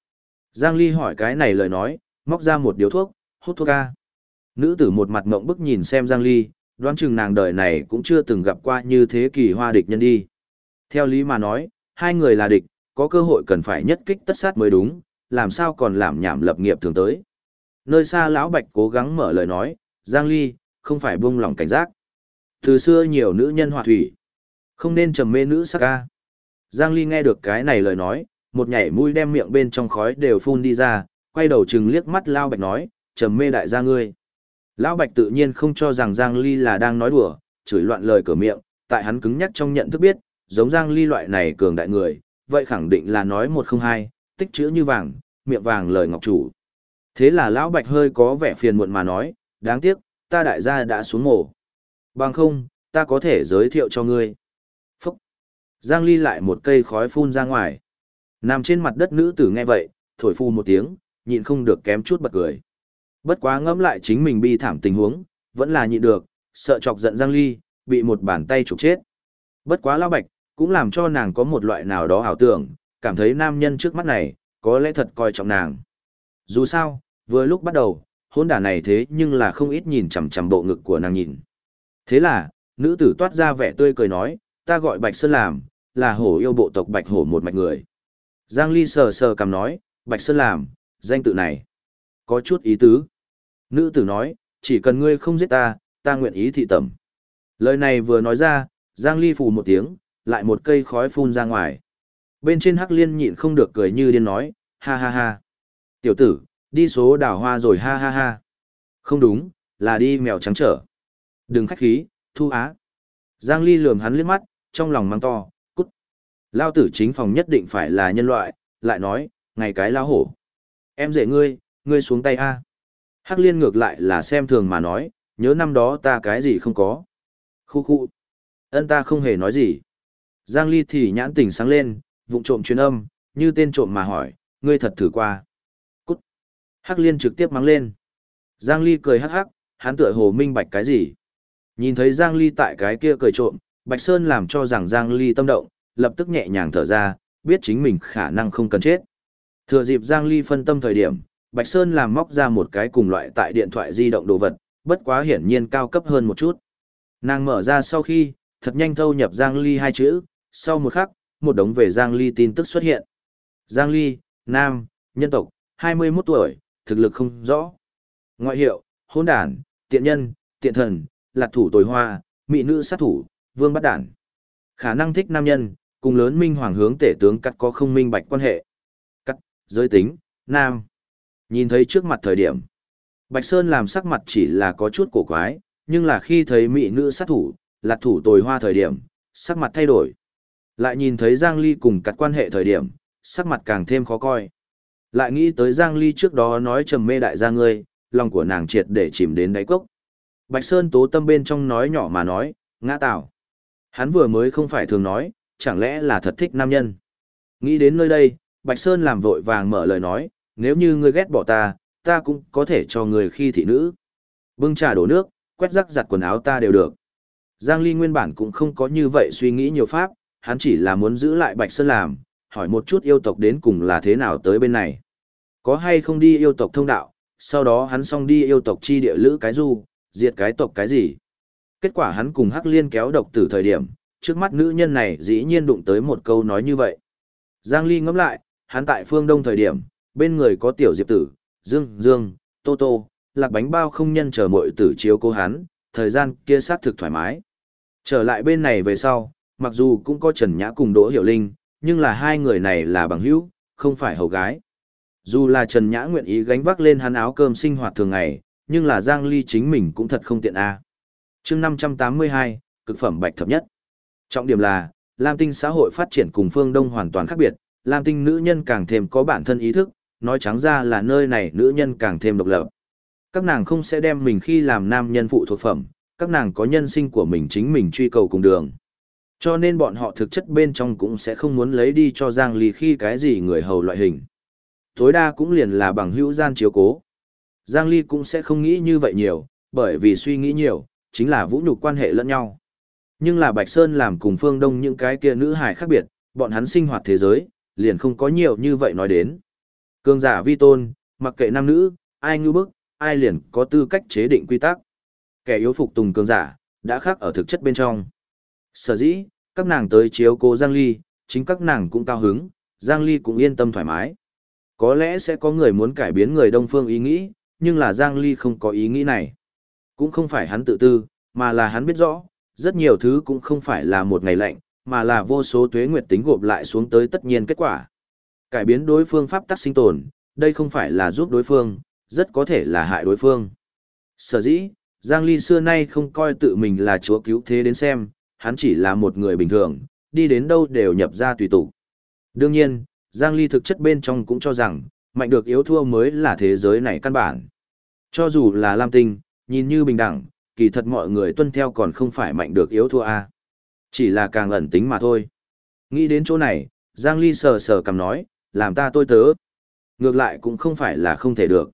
Giang Ly hỏi cái này lời nói, móc ra một điếu thuốc, hút thuốc ca. Nữ tử một mặt mộng bức nhìn xem Giang Ly, đoán chừng nàng đời này cũng chưa từng gặp qua như thế kỳ hoa địch nhân đi. Theo lý mà nói, hai người là địch, có cơ hội cần phải nhất kích tất sát mới đúng, làm sao còn làm nhảm lập nghiệp thường tới. Nơi xa lão Bạch cố gắng mở lời nói, Giang Ly, không phải buông lòng cảnh giác. Từ xưa nhiều nữ nhân hòa thủy, không nên trầm mê nữ sắc ca. Giang Ly nghe được cái này lời nói, một nhảy mũi đem miệng bên trong khói đều phun đi ra, quay đầu chừng liếc mắt Lão Bạch nói, trầm mê đại gia ngươi. Lão Bạch tự nhiên không cho rằng Giang Ly là đang nói đùa, chửi loạn lời cửa miệng, tại hắn cứng nhắc trong nhận thức biết, giống Giang Ly loại này cường đại người, vậy khẳng định là nói một không hai, tích chữ như vàng, miệng vàng lời ngọc chủ. Thế là Lão Bạch hơi có vẻ phiền muộn mà nói, đáng tiếc, ta đại gia đã xuống mổ. Bằng không, ta có thể giới thiệu cho ngươi. Phúc! Giang Ly lại một cây khói phun ra ngoài. Nằm trên mặt đất nữ tử nghe vậy, thổi phu một tiếng, nhịn không được kém chút bật cười. Bất quá ngẫm lại chính mình bi thảm tình huống, vẫn là nhịn được, sợ chọc giận Giang Ly, bị một bàn tay chụp chết. Bất quá lão bạch, cũng làm cho nàng có một loại nào đó ảo tưởng, cảm thấy nam nhân trước mắt này, có lẽ thật coi trọng nàng. Dù sao, vừa lúc bắt đầu, hôn đả này thế nhưng là không ít nhìn chằm chằm bộ ngực của nàng nhìn. Thế là, nữ tử toát ra vẻ tươi cười nói, ta gọi Bạch Sơn làm, là hổ yêu bộ tộc Bạch Hổ một mạch người. Giang Ly sờ sờ cầm nói, Bạch Sơn làm, danh tự này. Có chút ý tứ. Nữ tử nói, chỉ cần ngươi không giết ta, ta nguyện ý thị tẩm. Lời này vừa nói ra, Giang Ly phù một tiếng, lại một cây khói phun ra ngoài. Bên trên Hắc Liên nhịn không được cười như điên nói, ha ha ha. Tiểu tử, đi số đảo hoa rồi ha ha ha. Không đúng, là đi mèo trắng trở. Đừng khách khí, thu á. Giang Ly lườm hắn liếc mắt, trong lòng mang to, cút. Lao tử chính phòng nhất định phải là nhân loại, lại nói, ngày cái lao hổ. Em dễ ngươi, ngươi xuống tay a. Hắc liên ngược lại là xem thường mà nói, nhớ năm đó ta cái gì không có. Khu khu. Ân ta không hề nói gì. Giang Ly thì nhãn tỉnh sáng lên, vụng trộm truyền âm, như tên trộm mà hỏi, ngươi thật thử qua. cút Hắc liên trực tiếp mắng lên. Giang Ly cười hắc hắc, hắn tựa hồ minh bạch cái gì. Nhìn thấy Giang Ly tại cái kia cười trộm, Bạch Sơn làm cho rằng Giang Ly tâm động, lập tức nhẹ nhàng thở ra, biết chính mình khả năng không cần chết. Thừa dịp Giang Ly phân tâm thời điểm, Bạch Sơn làm móc ra một cái cùng loại tại điện thoại di động đồ vật, bất quá hiển nhiên cao cấp hơn một chút. Nàng mở ra sau khi, thật nhanh thâu nhập Giang Ly hai chữ, sau một khắc, một đống về Giang Ly tin tức xuất hiện. Giang Ly, Nam, nhân tộc, 21 tuổi, thực lực không rõ. Ngoại hiệu, hôn đản, tiện nhân, tiện thần, lạc thủ tồi hoa, mỹ nữ sát thủ, vương bắt đản. Khả năng thích nam nhân, cùng lớn minh hoàng hướng tể tướng cắt có không minh bạch quan hệ. Cắt, giới tính, nam. Nhìn thấy trước mặt thời điểm. Bạch Sơn làm sắc mặt chỉ là có chút cổ quái, nhưng là khi thấy mỹ nữ sát thủ, lạc thủ tồi hoa thời điểm, sắc mặt thay đổi. Lại nhìn thấy Giang Ly cùng cắt quan hệ thời điểm, sắc mặt càng thêm khó coi. Lại nghĩ tới Giang Ly trước đó nói trầm mê đại gia ngươi, lòng của nàng triệt để chìm đến đáy cốc. Bạch Sơn tố tâm bên trong nói nhỏ mà nói, ngã tạo. Hắn vừa mới không phải thường nói, chẳng lẽ là thật thích nam nhân. Nghĩ đến nơi đây, Bạch Sơn làm vội vàng mở lời nói, nếu như ngươi ghét bỏ ta, ta cũng có thể cho người khi thị nữ. Bưng trà đổ nước, quét rắc giặt quần áo ta đều được. Giang Ly nguyên bản cũng không có như vậy suy nghĩ nhiều pháp, hắn chỉ là muốn giữ lại Bạch Sơn làm, hỏi một chút yêu tộc đến cùng là thế nào tới bên này. Có hay không đi yêu tộc thông đạo, sau đó hắn xong đi yêu tộc chi địa lữ cái du, diệt cái tộc cái gì. Kết quả hắn cùng Hắc Liên kéo độc tử thời điểm, trước mắt nữ nhân này dĩ nhiên đụng tới một câu nói như vậy. Giang Ly ngẫm lại, hắn tại phương đông thời điểm, bên người có tiểu diệp tử, dương, dương, tô tô, lạc bánh bao không nhân chờ mội tử chiếu cô hắn, thời gian kia sát thực thoải mái. Trở lại bên này về sau, mặc dù cũng có Trần Nhã cùng Đỗ Hiểu Linh, nhưng là hai người này là bằng hữu, không phải hầu gái. Dù là Trần Nhã nguyện ý gánh vác lên hắn áo cơm sinh hoạt thường ngày, nhưng là Giang Ly chính mình cũng thật không tiện a. À. Chương 582, cực phẩm bạch thập nhất. Trọng điểm là, Lam Tinh xã hội phát triển cùng phương Đông hoàn toàn khác biệt, Lam Tinh nữ nhân càng thêm có bản thân ý thức, nói trắng ra là nơi này nữ nhân càng thêm độc lập. Các nàng không sẽ đem mình khi làm nam nhân phụ thuộc phẩm, các nàng có nhân sinh của mình chính mình truy cầu cùng đường. Cho nên bọn họ thực chất bên trong cũng sẽ không muốn lấy đi cho Giang Ly khi cái gì người hầu loại hình. Tối đa cũng liền là bằng hữu gian chiếu cố. Giang Ly cũng sẽ không nghĩ như vậy nhiều, bởi vì suy nghĩ nhiều, chính là vũ nhục quan hệ lẫn nhau. Nhưng là Bạch Sơn làm cùng phương đông những cái kia nữ hài khác biệt, bọn hắn sinh hoạt thế giới, liền không có nhiều như vậy nói đến. Cương giả vi tôn, mặc kệ nam nữ, ai ngư bức, ai liền có tư cách chế định quy tắc. Kẻ yếu phục tùng cường giả, đã khác ở thực chất bên trong. Sở dĩ, các nàng tới chiếu cố Giang Ly, chính các nàng cũng cao hứng, Giang Ly cũng yên tâm thoải mái. Có lẽ sẽ có người muốn cải biến người Đông Phương ý nghĩ, nhưng là Giang Ly không có ý nghĩ này. Cũng không phải hắn tự tư, mà là hắn biết rõ, rất nhiều thứ cũng không phải là một ngày lạnh, mà là vô số tuế nguyệt tính gộp lại xuống tới tất nhiên kết quả. Cải biến đối phương pháp tắc sinh tồn, đây không phải là giúp đối phương, rất có thể là hại đối phương. Sở dĩ, Giang Ly xưa nay không coi tự mình là chúa cứu thế đến xem, hắn chỉ là một người bình thường, đi đến đâu đều nhập ra tùy tục. Đương nhiên, Giang Ly thực chất bên trong cũng cho rằng, mạnh được yếu thua mới là thế giới này căn bản. Cho dù là Lam Tinh, nhìn như bình đẳng, kỳ thật mọi người tuân theo còn không phải mạnh được yếu thua a Chỉ là càng ẩn tính mà thôi. Nghĩ đến chỗ này, Giang Ly sờ sờ cầm nói, làm ta tôi tớ. Ngược lại cũng không phải là không thể được.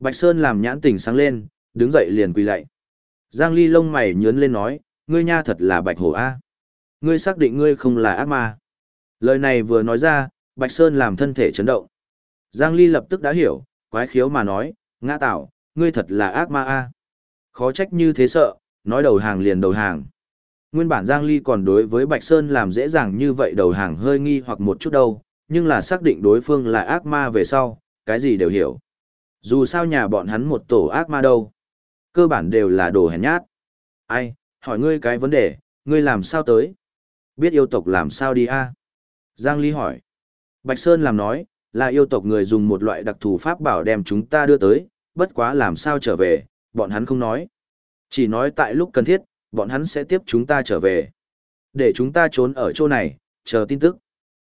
Bạch Sơn làm nhãn tình sáng lên, đứng dậy liền quỳ lạy. Giang Ly lông mày nhướn lên nói, ngươi nha thật là bạch hổ a. Ngươi xác định ngươi không là ác ma. Lời này vừa nói ra, Bạch Sơn làm thân thể chấn động. Giang Ly lập tức đã hiểu, quái khiếu mà nói, ngã tạo, ngươi thật là ác ma a. Khó trách như thế sợ, nói đầu hàng liền đầu hàng. Nguyên bản Giang Ly còn đối với Bạch Sơn làm dễ dàng như vậy đầu hàng hơi nghi hoặc một chút đâu, nhưng là xác định đối phương là ác ma về sau, cái gì đều hiểu. Dù sao nhà bọn hắn một tổ ác ma đâu. Cơ bản đều là đồ hèn nhát. Ai, hỏi ngươi cái vấn đề, ngươi làm sao tới? Biết yêu tộc làm sao đi a? Giang Ly hỏi. Bạch Sơn làm nói, là yêu tộc người dùng một loại đặc thù pháp bảo đem chúng ta đưa tới, bất quá làm sao trở về, bọn hắn không nói. Chỉ nói tại lúc cần thiết, bọn hắn sẽ tiếp chúng ta trở về. Để chúng ta trốn ở chỗ này, chờ tin tức.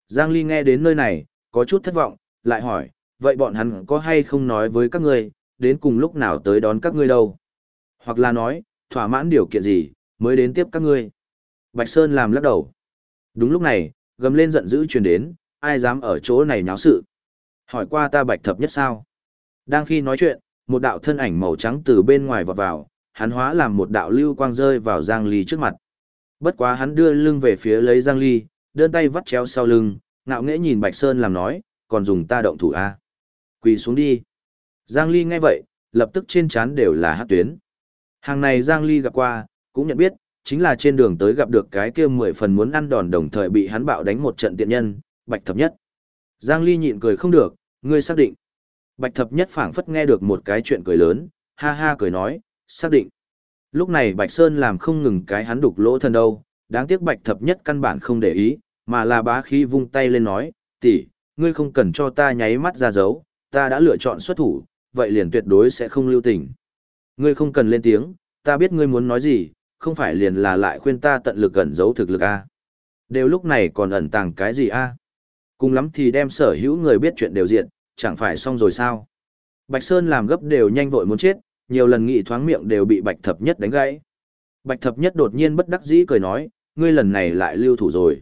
Giang Ly nghe đến nơi này, có chút thất vọng, lại hỏi, vậy bọn hắn có hay không nói với các ngươi, đến cùng lúc nào tới đón các ngươi đâu? Hoặc là nói, thỏa mãn điều kiện gì, mới đến tiếp các ngươi? Bạch Sơn làm lắc đầu. Đúng lúc này, gầm lên giận dữ truyền đến, ai dám ở chỗ này nháo sự? Hỏi qua ta bạch thập nhất sao? Đang khi nói chuyện, một đạo thân ảnh màu trắng từ bên ngoài vọt vào, hắn hóa làm một đạo lưu quang rơi vào Giang Ly trước mặt. Bất quá hắn đưa lưng về phía lấy Giang Ly, đơn tay vắt chéo sau lưng, ngạo nghễ nhìn Bạch Sơn làm nói, còn dùng ta động thủ a à? Quỳ xuống đi. Giang Ly nghe vậy, lập tức trên trán đều là hát tuyến. Hàng này Giang Ly gặp qua, cũng nhận biết, chính là trên đường tới gặp được cái kia mười phần muốn ăn đòn đồng thời bị hắn bạo đánh một trận tiện nhân, Bạch Thập Nhất. Giang Ly nhịn cười không được, ngươi xác định. Bạch Thập Nhất phảng phất nghe được một cái chuyện cười lớn, ha ha cười nói, xác định. Lúc này Bạch Sơn làm không ngừng cái hắn đục lỗ thân đâu, đáng tiếc Bạch Thập Nhất căn bản không để ý, mà là bá khí vung tay lên nói, tỷ, ngươi không cần cho ta nháy mắt ra dấu, ta đã lựa chọn xuất thủ, vậy liền tuyệt đối sẽ không lưu tình. Ngươi không cần lên tiếng, ta biết ngươi muốn nói gì, không phải liền là lại khuyên ta tận lực ẩn giấu thực lực a. Đều lúc này còn ẩn tàng cái gì a? Cùng lắm thì đem sở hữu người biết chuyện đều diện, chẳng phải xong rồi sao? Bạch Sơn làm gấp đều nhanh vội muốn chết, nhiều lần nghị thoáng miệng đều bị Bạch Thập Nhất đánh gãy. Bạch Thập Nhất đột nhiên bất đắc dĩ cười nói, ngươi lần này lại lưu thủ rồi.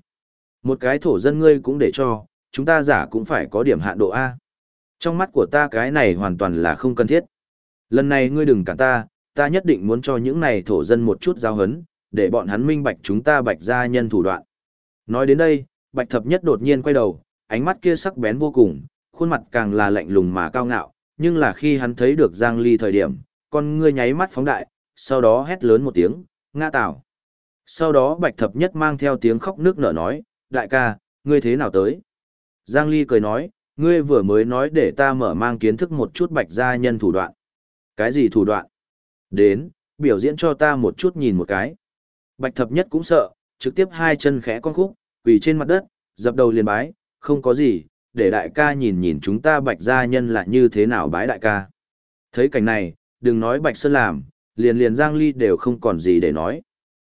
Một cái thổ dân ngươi cũng để cho, chúng ta giả cũng phải có điểm hạn độ A. Trong mắt của ta cái này hoàn toàn là không cần thiết. Lần này ngươi đừng cản ta, ta nhất định muốn cho những này thổ dân một chút giao hấn, để bọn hắn minh bạch chúng ta bạch gia nhân thủ đoạn. Nói đến đây, bạch thập nhất đột nhiên quay đầu, ánh mắt kia sắc bén vô cùng, khuôn mặt càng là lạnh lùng mà cao ngạo, nhưng là khi hắn thấy được Giang Ly thời điểm, con ngươi nháy mắt phóng đại, sau đó hét lớn một tiếng, ngã tạo. Sau đó bạch thập nhất mang theo tiếng khóc nước nở nói, đại ca, ngươi thế nào tới? Giang Ly cười nói, ngươi vừa mới nói để ta mở mang kiến thức một chút bạch gia nhân thủ đoạn. Cái gì thủ đoạn? Đến, biểu diễn cho ta một chút nhìn một cái. Bạch thập nhất cũng sợ, trực tiếp hai chân khẽ con khúc, quỳ trên mặt đất, dập đầu liền bái, không có gì, để đại ca nhìn nhìn chúng ta bạch gia nhân là như thế nào bái đại ca. Thấy cảnh này, đừng nói bạch sơn làm, liền liền Giang Ly đều không còn gì để nói.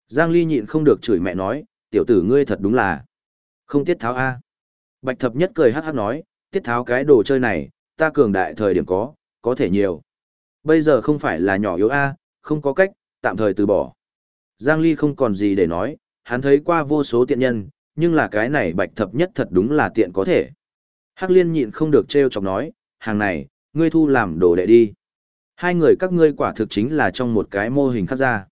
Giang Ly nhịn không được chửi mẹ nói, tiểu tử ngươi thật đúng là không tiết tháo A. Bạch thập nhất cười hát hát nói, tiết tháo cái đồ chơi này, ta cường đại thời điểm có, có thể nhiều. Bây giờ không phải là nhỏ yếu A, không có cách, tạm thời từ bỏ. Giang Ly không còn gì để nói, hắn thấy qua vô số tiện nhân, nhưng là cái này bạch thập nhất thật đúng là tiện có thể. Hắc liên nhịn không được trêu chọc nói, hàng này, ngươi thu làm đồ đệ đi. Hai người các ngươi quả thực chính là trong một cái mô hình khác ra.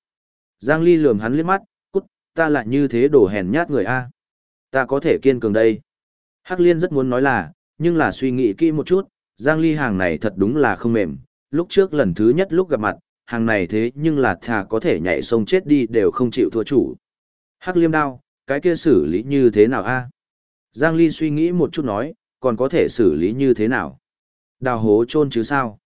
Giang Ly lườm hắn liếc mắt, cút, ta lại như thế đồ hèn nhát người A. Ta có thể kiên cường đây. Hắc liên rất muốn nói là, nhưng là suy nghĩ kỹ một chút, Giang Ly hàng này thật đúng là không mềm, lúc trước lần thứ nhất lúc gặp mặt, hàng này thế nhưng là thà có thể nhảy sông chết đi đều không chịu thua chủ. Hắc liêm đao, cái kia xử lý như thế nào a? Giang Ly suy nghĩ một chút nói, còn có thể xử lý như thế nào? Đào hố chôn chứ sao?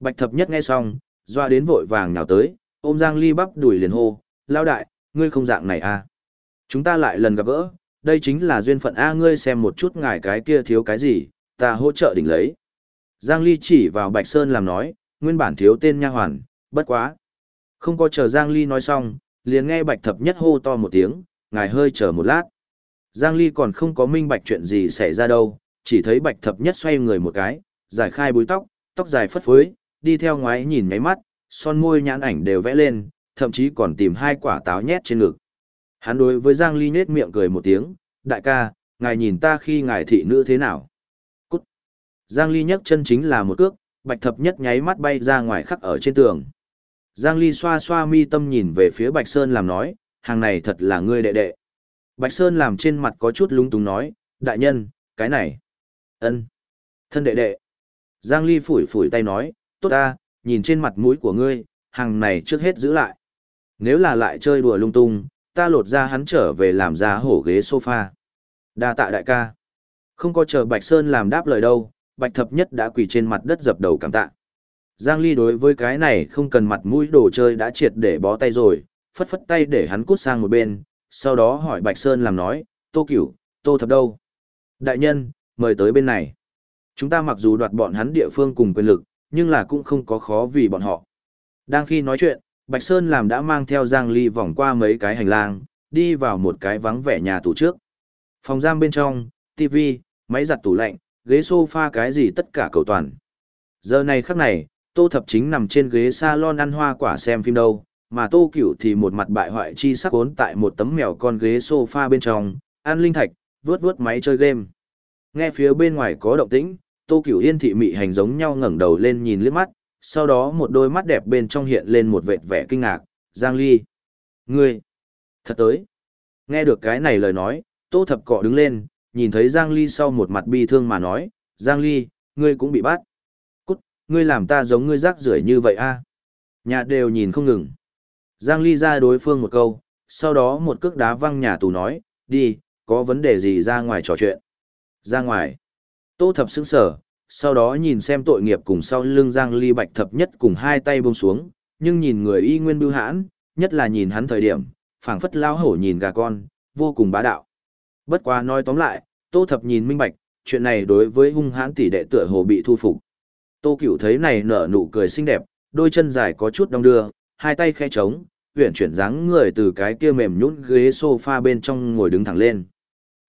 Bạch thập nhất nghe xong, doa đến vội vàng nhào tới, ôm Giang Ly bắp đuổi liền hô, lao đại, ngươi không dạng này a? Chúng ta lại lần gặp gỡ, đây chính là duyên phận a ngươi xem một chút ngài cái kia thiếu cái gì, ta hỗ trợ đỉnh lấy. Giang Ly chỉ vào Bạch Sơn làm nói, nguyên bản thiếu tên nha hoàn, bất quá. Không có chờ Giang Ly nói xong, liền nghe Bạch Thập Nhất hô to một tiếng, ngài hơi chờ một lát. Giang Ly còn không có minh bạch chuyện gì xảy ra đâu, chỉ thấy Bạch Thập Nhất xoay người một cái, giải khai búi tóc, tóc dài phất phới, đi theo ngoái nhìn mấy mắt, son môi nhãn ảnh đều vẽ lên, thậm chí còn tìm hai quả táo nhét trên ngực. Hắn đối với Giang Ly nết miệng cười một tiếng, đại ca, ngài nhìn ta khi ngài thị nữ thế nào? Giang Ly nhấc chân chính là một cước, bạch thập nhất nháy mắt bay ra ngoài khắc ở trên tường. Giang Ly xoa xoa mi tâm nhìn về phía Bạch Sơn làm nói, hàng này thật là ngươi đệ đệ. Bạch Sơn làm trên mặt có chút lúng túng nói, đại nhân, cái này. ân, Thân đệ đệ. Giang Ly phủi phủi tay nói, tốt ta, nhìn trên mặt mũi của ngươi, hàng này trước hết giữ lại. Nếu là lại chơi đùa lung tung, ta lột ra hắn trở về làm ra hổ ghế sofa. Đa tạ đại ca. Không có chờ Bạch Sơn làm đáp lời đâu, Bạch Thập Nhất đã quỳ trên mặt đất dập đầu cảm tạ. Giang Ly đối với cái này không cần mặt mũi đồ chơi đã triệt để bó tay rồi, phất phất tay để hắn cút sang một bên, sau đó hỏi Bạch Sơn làm nói, Tô Cửu, Tô Thập đâu? Đại nhân, mời tới bên này. Chúng ta mặc dù đoạt bọn hắn địa phương cùng quyền lực, nhưng là cũng không có khó vì bọn họ. Đang khi nói chuyện, Bạch Sơn làm đã mang theo Giang Ly vòng qua mấy cái hành lang, đi vào một cái vắng vẻ nhà tù trước. Phòng giam bên trong, TV, máy giặt tủ lạnh, ghế sofa cái gì tất cả cầu toàn. Giờ này khắc này, Tô Thập chính nằm trên ghế salon ăn hoa quả xem phim đâu, mà Tô Cửu thì một mặt bại hoại chi sắc ốn tại một tấm mèo con ghế sofa bên trong, ăn linh thạch, vướt vướt máy chơi game. Nghe phía bên ngoài có động tĩnh, Tô Cửu Yên thị mị hành giống nhau ngẩng đầu lên nhìn liếc mắt, sau đó một đôi mắt đẹp bên trong hiện lên một vệt vẻ kinh ngạc, Giang Ly. Ngươi, thật tới. Nghe được cái này lời nói, Tô Thập Cọ đứng lên, nhìn thấy Giang Ly sau một mặt bi thương mà nói, Giang Ly, ngươi cũng bị bắt. Cút, ngươi làm ta giống ngươi rác rưởi như vậy a à? Nhà đều nhìn không ngừng. Giang Ly ra đối phương một câu, sau đó một cước đá văng nhà tù nói, đi, có vấn đề gì ra ngoài trò chuyện. Ra ngoài. Tô Thập sững sở, sau đó nhìn xem tội nghiệp cùng sau lưng Giang Ly Bạch Thập nhất cùng hai tay buông xuống, nhưng nhìn người y nguyên bưu hãn, nhất là nhìn hắn thời điểm, phảng phất lao hổ nhìn gà con, vô cùng bá đạo. Bất quá nói tóm lại, Tô Thập nhìn minh bạch, chuyện này đối với hung hãn tỷ đệ tựa hồ bị thu phục. Tô Cửu thấy này nở nụ cười xinh đẹp, đôi chân dài có chút đong đưa, hai tay khẽ trống, uyển chuyển dáng người từ cái kia mềm nhũn ghế sofa bên trong ngồi đứng thẳng lên.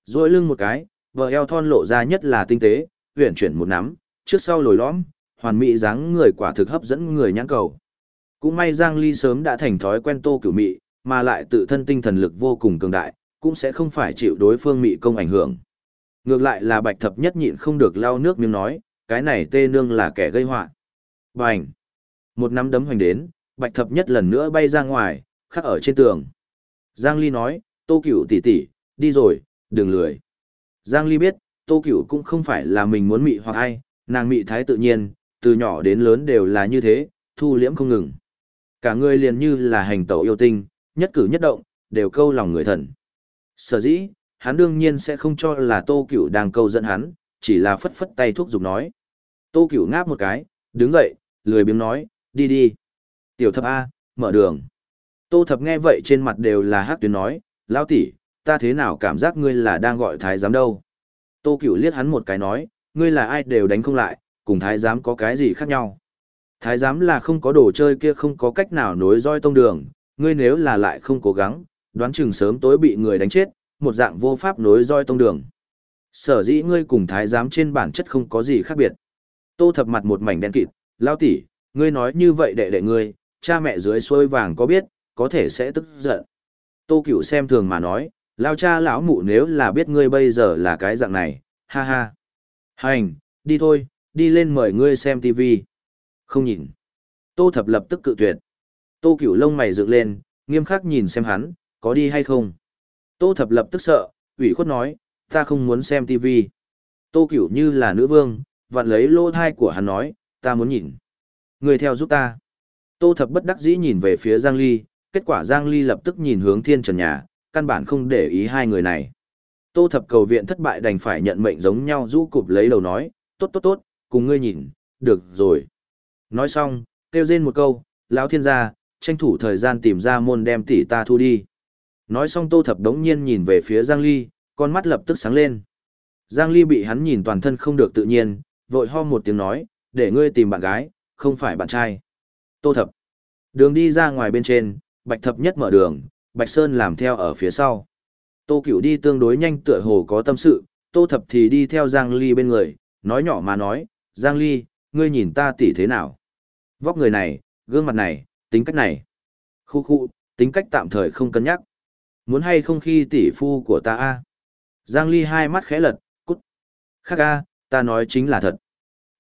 Rồi lưng một cái, vờ eo thon lộ ra nhất là tinh tế, uyển chuyển một nắm, trước sau lồi lõm, hoàn mỹ dáng người quả thực hấp dẫn người nhãn cầu. Cũng may Giang Ly sớm đã thành thói quen Tô Cửu Mị, mà lại tự thân tinh thần lực vô cùng cường đại, cũng sẽ không phải chịu đối phương mị công ảnh hưởng. Ngược lại là Bạch Thập nhất nhịn không được lau nước miếng nói, cái này tê nương là kẻ gây họa. Bành! Một nắm đấm hoành đến, Bạch Thập nhất lần nữa bay ra ngoài, khắc ở trên tường. Giang Ly nói, Tô Cửu tỷ tỷ, đi rồi, đừng lười. Giang Ly biết, Tô Cửu cũng không phải là mình muốn mị hoặc ai, nàng mị thái tự nhiên, từ nhỏ đến lớn đều là như thế, thu liễm không ngừng. Cả người liền như là hành tẩu yêu tinh, nhất cử nhất động, đều câu lòng người thần. Sở dĩ, hắn đương nhiên sẽ không cho là Tô Cửu đang câu dẫn hắn, chỉ là phất phất tay thuốc giục nói. Tô Cửu ngáp một cái, đứng dậy, lười biếng nói, đi đi. Tiểu thập A, mở đường. Tô thập nghe vậy trên mặt đều là hát tuyến nói, lao tỷ, ta thế nào cảm giác ngươi là đang gọi thái giám đâu. Tô Cửu liếc hắn một cái nói, ngươi là ai đều đánh không lại, cùng thái giám có cái gì khác nhau. Thái giám là không có đồ chơi kia không có cách nào nối roi tông đường, ngươi nếu là lại không cố gắng, đoán chừng sớm tối bị người đánh chết, một dạng vô pháp nối roi tông đường. Sở dĩ ngươi cùng thái giám trên bản chất không có gì khác biệt. Tô thập mặt một mảnh đen kịt, lao tỷ, ngươi nói như vậy đệ đệ ngươi, cha mẹ dưới xuôi vàng có biết, có thể sẽ tức giận. Tô cửu xem thường mà nói, lao cha lão mụ nếu là biết ngươi bây giờ là cái dạng này, ha ha. Hành, đi thôi, đi lên mời ngươi xem tivi. Không nhìn. Tô thập lập tức cự tuyệt. Tô cửu lông mày dựng lên, nghiêm khắc nhìn xem hắn, có đi hay không. Tô thập lập tức sợ, ủy khuất nói, ta không muốn xem TV. Tô cửu như là nữ vương, vặn lấy lô thai của hắn nói, ta muốn nhìn. Người theo giúp ta. Tô thập bất đắc dĩ nhìn về phía Giang Ly, kết quả Giang Ly lập tức nhìn hướng thiên trần nhà, căn bản không để ý hai người này. Tô thập cầu viện thất bại đành phải nhận mệnh giống nhau rũ cụp lấy đầu nói, tốt tốt tốt, cùng ngươi nhìn, được rồi. Nói xong, kêu rên một câu, lão thiên gia, tranh thủ thời gian tìm ra môn đem tỷ ta thu đi. Nói xong tô thập đống nhiên nhìn về phía Giang Ly, con mắt lập tức sáng lên. Giang Ly bị hắn nhìn toàn thân không được tự nhiên, vội ho một tiếng nói, để ngươi tìm bạn gái, không phải bạn trai. Tô thập. Đường đi ra ngoài bên trên, bạch thập nhất mở đường, bạch sơn làm theo ở phía sau. Tô cửu đi tương đối nhanh tựa hồ có tâm sự, tô thập thì đi theo Giang Ly bên người, nói nhỏ mà nói, Giang Ly, ngươi nhìn ta tỉ thế nào? Vóc người này, gương mặt này, tính cách này. Khu khu, tính cách tạm thời không cân nhắc. Muốn hay không khi tỷ phu của ta a Giang Ly hai mắt khẽ lật, cút. Khác a ta nói chính là thật.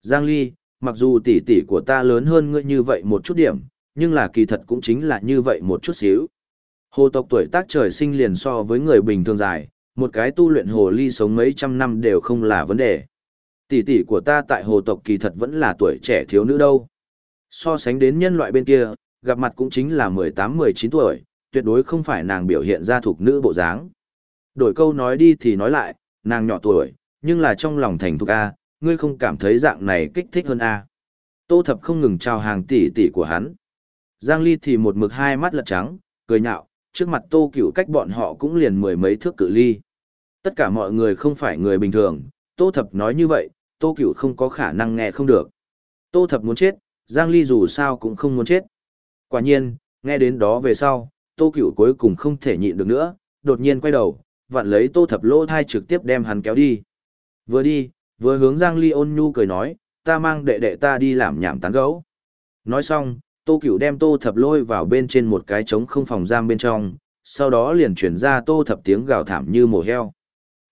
Giang Ly, mặc dù tỷ tỷ của ta lớn hơn ngươi như vậy một chút điểm, nhưng là kỳ thật cũng chính là như vậy một chút xíu. Hồ tộc tuổi tác trời sinh liền so với người bình thường dài, một cái tu luyện hồ ly sống mấy trăm năm đều không là vấn đề. Tỷ tỷ của ta tại hồ tộc kỳ thật vẫn là tuổi trẻ thiếu nữ đâu. So sánh đến nhân loại bên kia, gặp mặt cũng chính là 18-19 tuổi, tuyệt đối không phải nàng biểu hiện ra thuộc nữ bộ dáng. Đổi câu nói đi thì nói lại, nàng nhỏ tuổi, nhưng là trong lòng thành thục A, ngươi không cảm thấy dạng này kích thích hơn A. Tô thập không ngừng chào hàng tỷ tỷ của hắn. Giang Ly thì một mực hai mắt lật trắng, cười nhạo, trước mặt tô cửu cách bọn họ cũng liền mười mấy thước cự ly. Tất cả mọi người không phải người bình thường, tô thập nói như vậy, tô cửu không có khả năng nghe không được. Tô thập muốn chết, Giang Ly dù sao cũng không muốn chết. Quả nhiên, nghe đến đó về sau, tô cửu cuối cùng không thể nhịn được nữa, đột nhiên quay đầu, vặn lấy tô thập lỗ thai trực tiếp đem hắn kéo đi. Vừa đi, vừa hướng Giang Ly ôn nhu cười nói, ta mang đệ đệ ta đi làm nhảm tán gấu. Nói xong, tô cửu đem tô thập lôi vào bên trên một cái trống không phòng giam bên trong, sau đó liền chuyển ra tô thập tiếng gào thảm như mổ heo.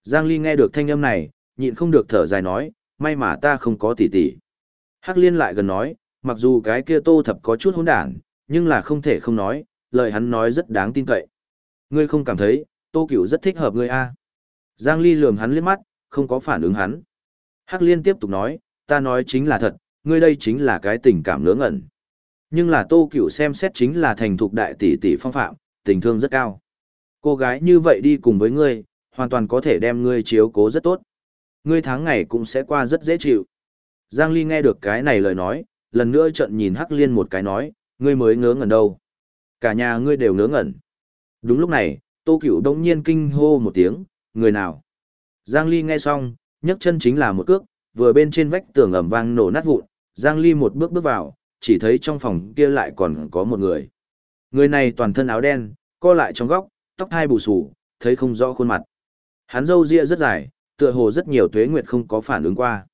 Giang Ly nghe được thanh âm này, nhịn không được thở dài nói, may mà ta không có tỷ tỷ. Hắc liên lại gần nói, mặc dù cái kia tô thập có chút hỗn đản, nhưng là không thể không nói, lời hắn nói rất đáng tin cậy. Ngươi không cảm thấy, tô cửu rất thích hợp ngươi a? À? Giang Ly lườm hắn liếc mắt, không có phản ứng hắn. Hắc liên tiếp tục nói, ta nói chính là thật, ngươi đây chính là cái tình cảm lưỡng ngẩn. Nhưng là tô cửu xem xét chính là thành thục đại tỷ tỷ phong phạm, tình thương rất cao. Cô gái như vậy đi cùng với ngươi, hoàn toàn có thể đem ngươi chiếu cố rất tốt. Ngươi tháng ngày cũng sẽ qua rất dễ chịu. Giang Ly nghe được cái này lời nói, lần nữa trận nhìn Hắc Liên một cái nói, ngươi mới ngớ ngẩn đâu. Cả nhà ngươi đều ngớ ngẩn. Đúng lúc này, Tô Cửu đông nhiên kinh hô một tiếng, người nào? Giang Ly nghe xong, nhấc chân chính là một cước, vừa bên trên vách tường ầm vang nổ nát vụn, Giang Ly một bước bước vào, chỉ thấy trong phòng kia lại còn có một người. Người này toàn thân áo đen, co lại trong góc, tóc hai bù xù, thấy không rõ khuôn mặt. Hắn râu ria rất dài, tựa hồ rất nhiều tuế nguyệt không có phản ứng qua.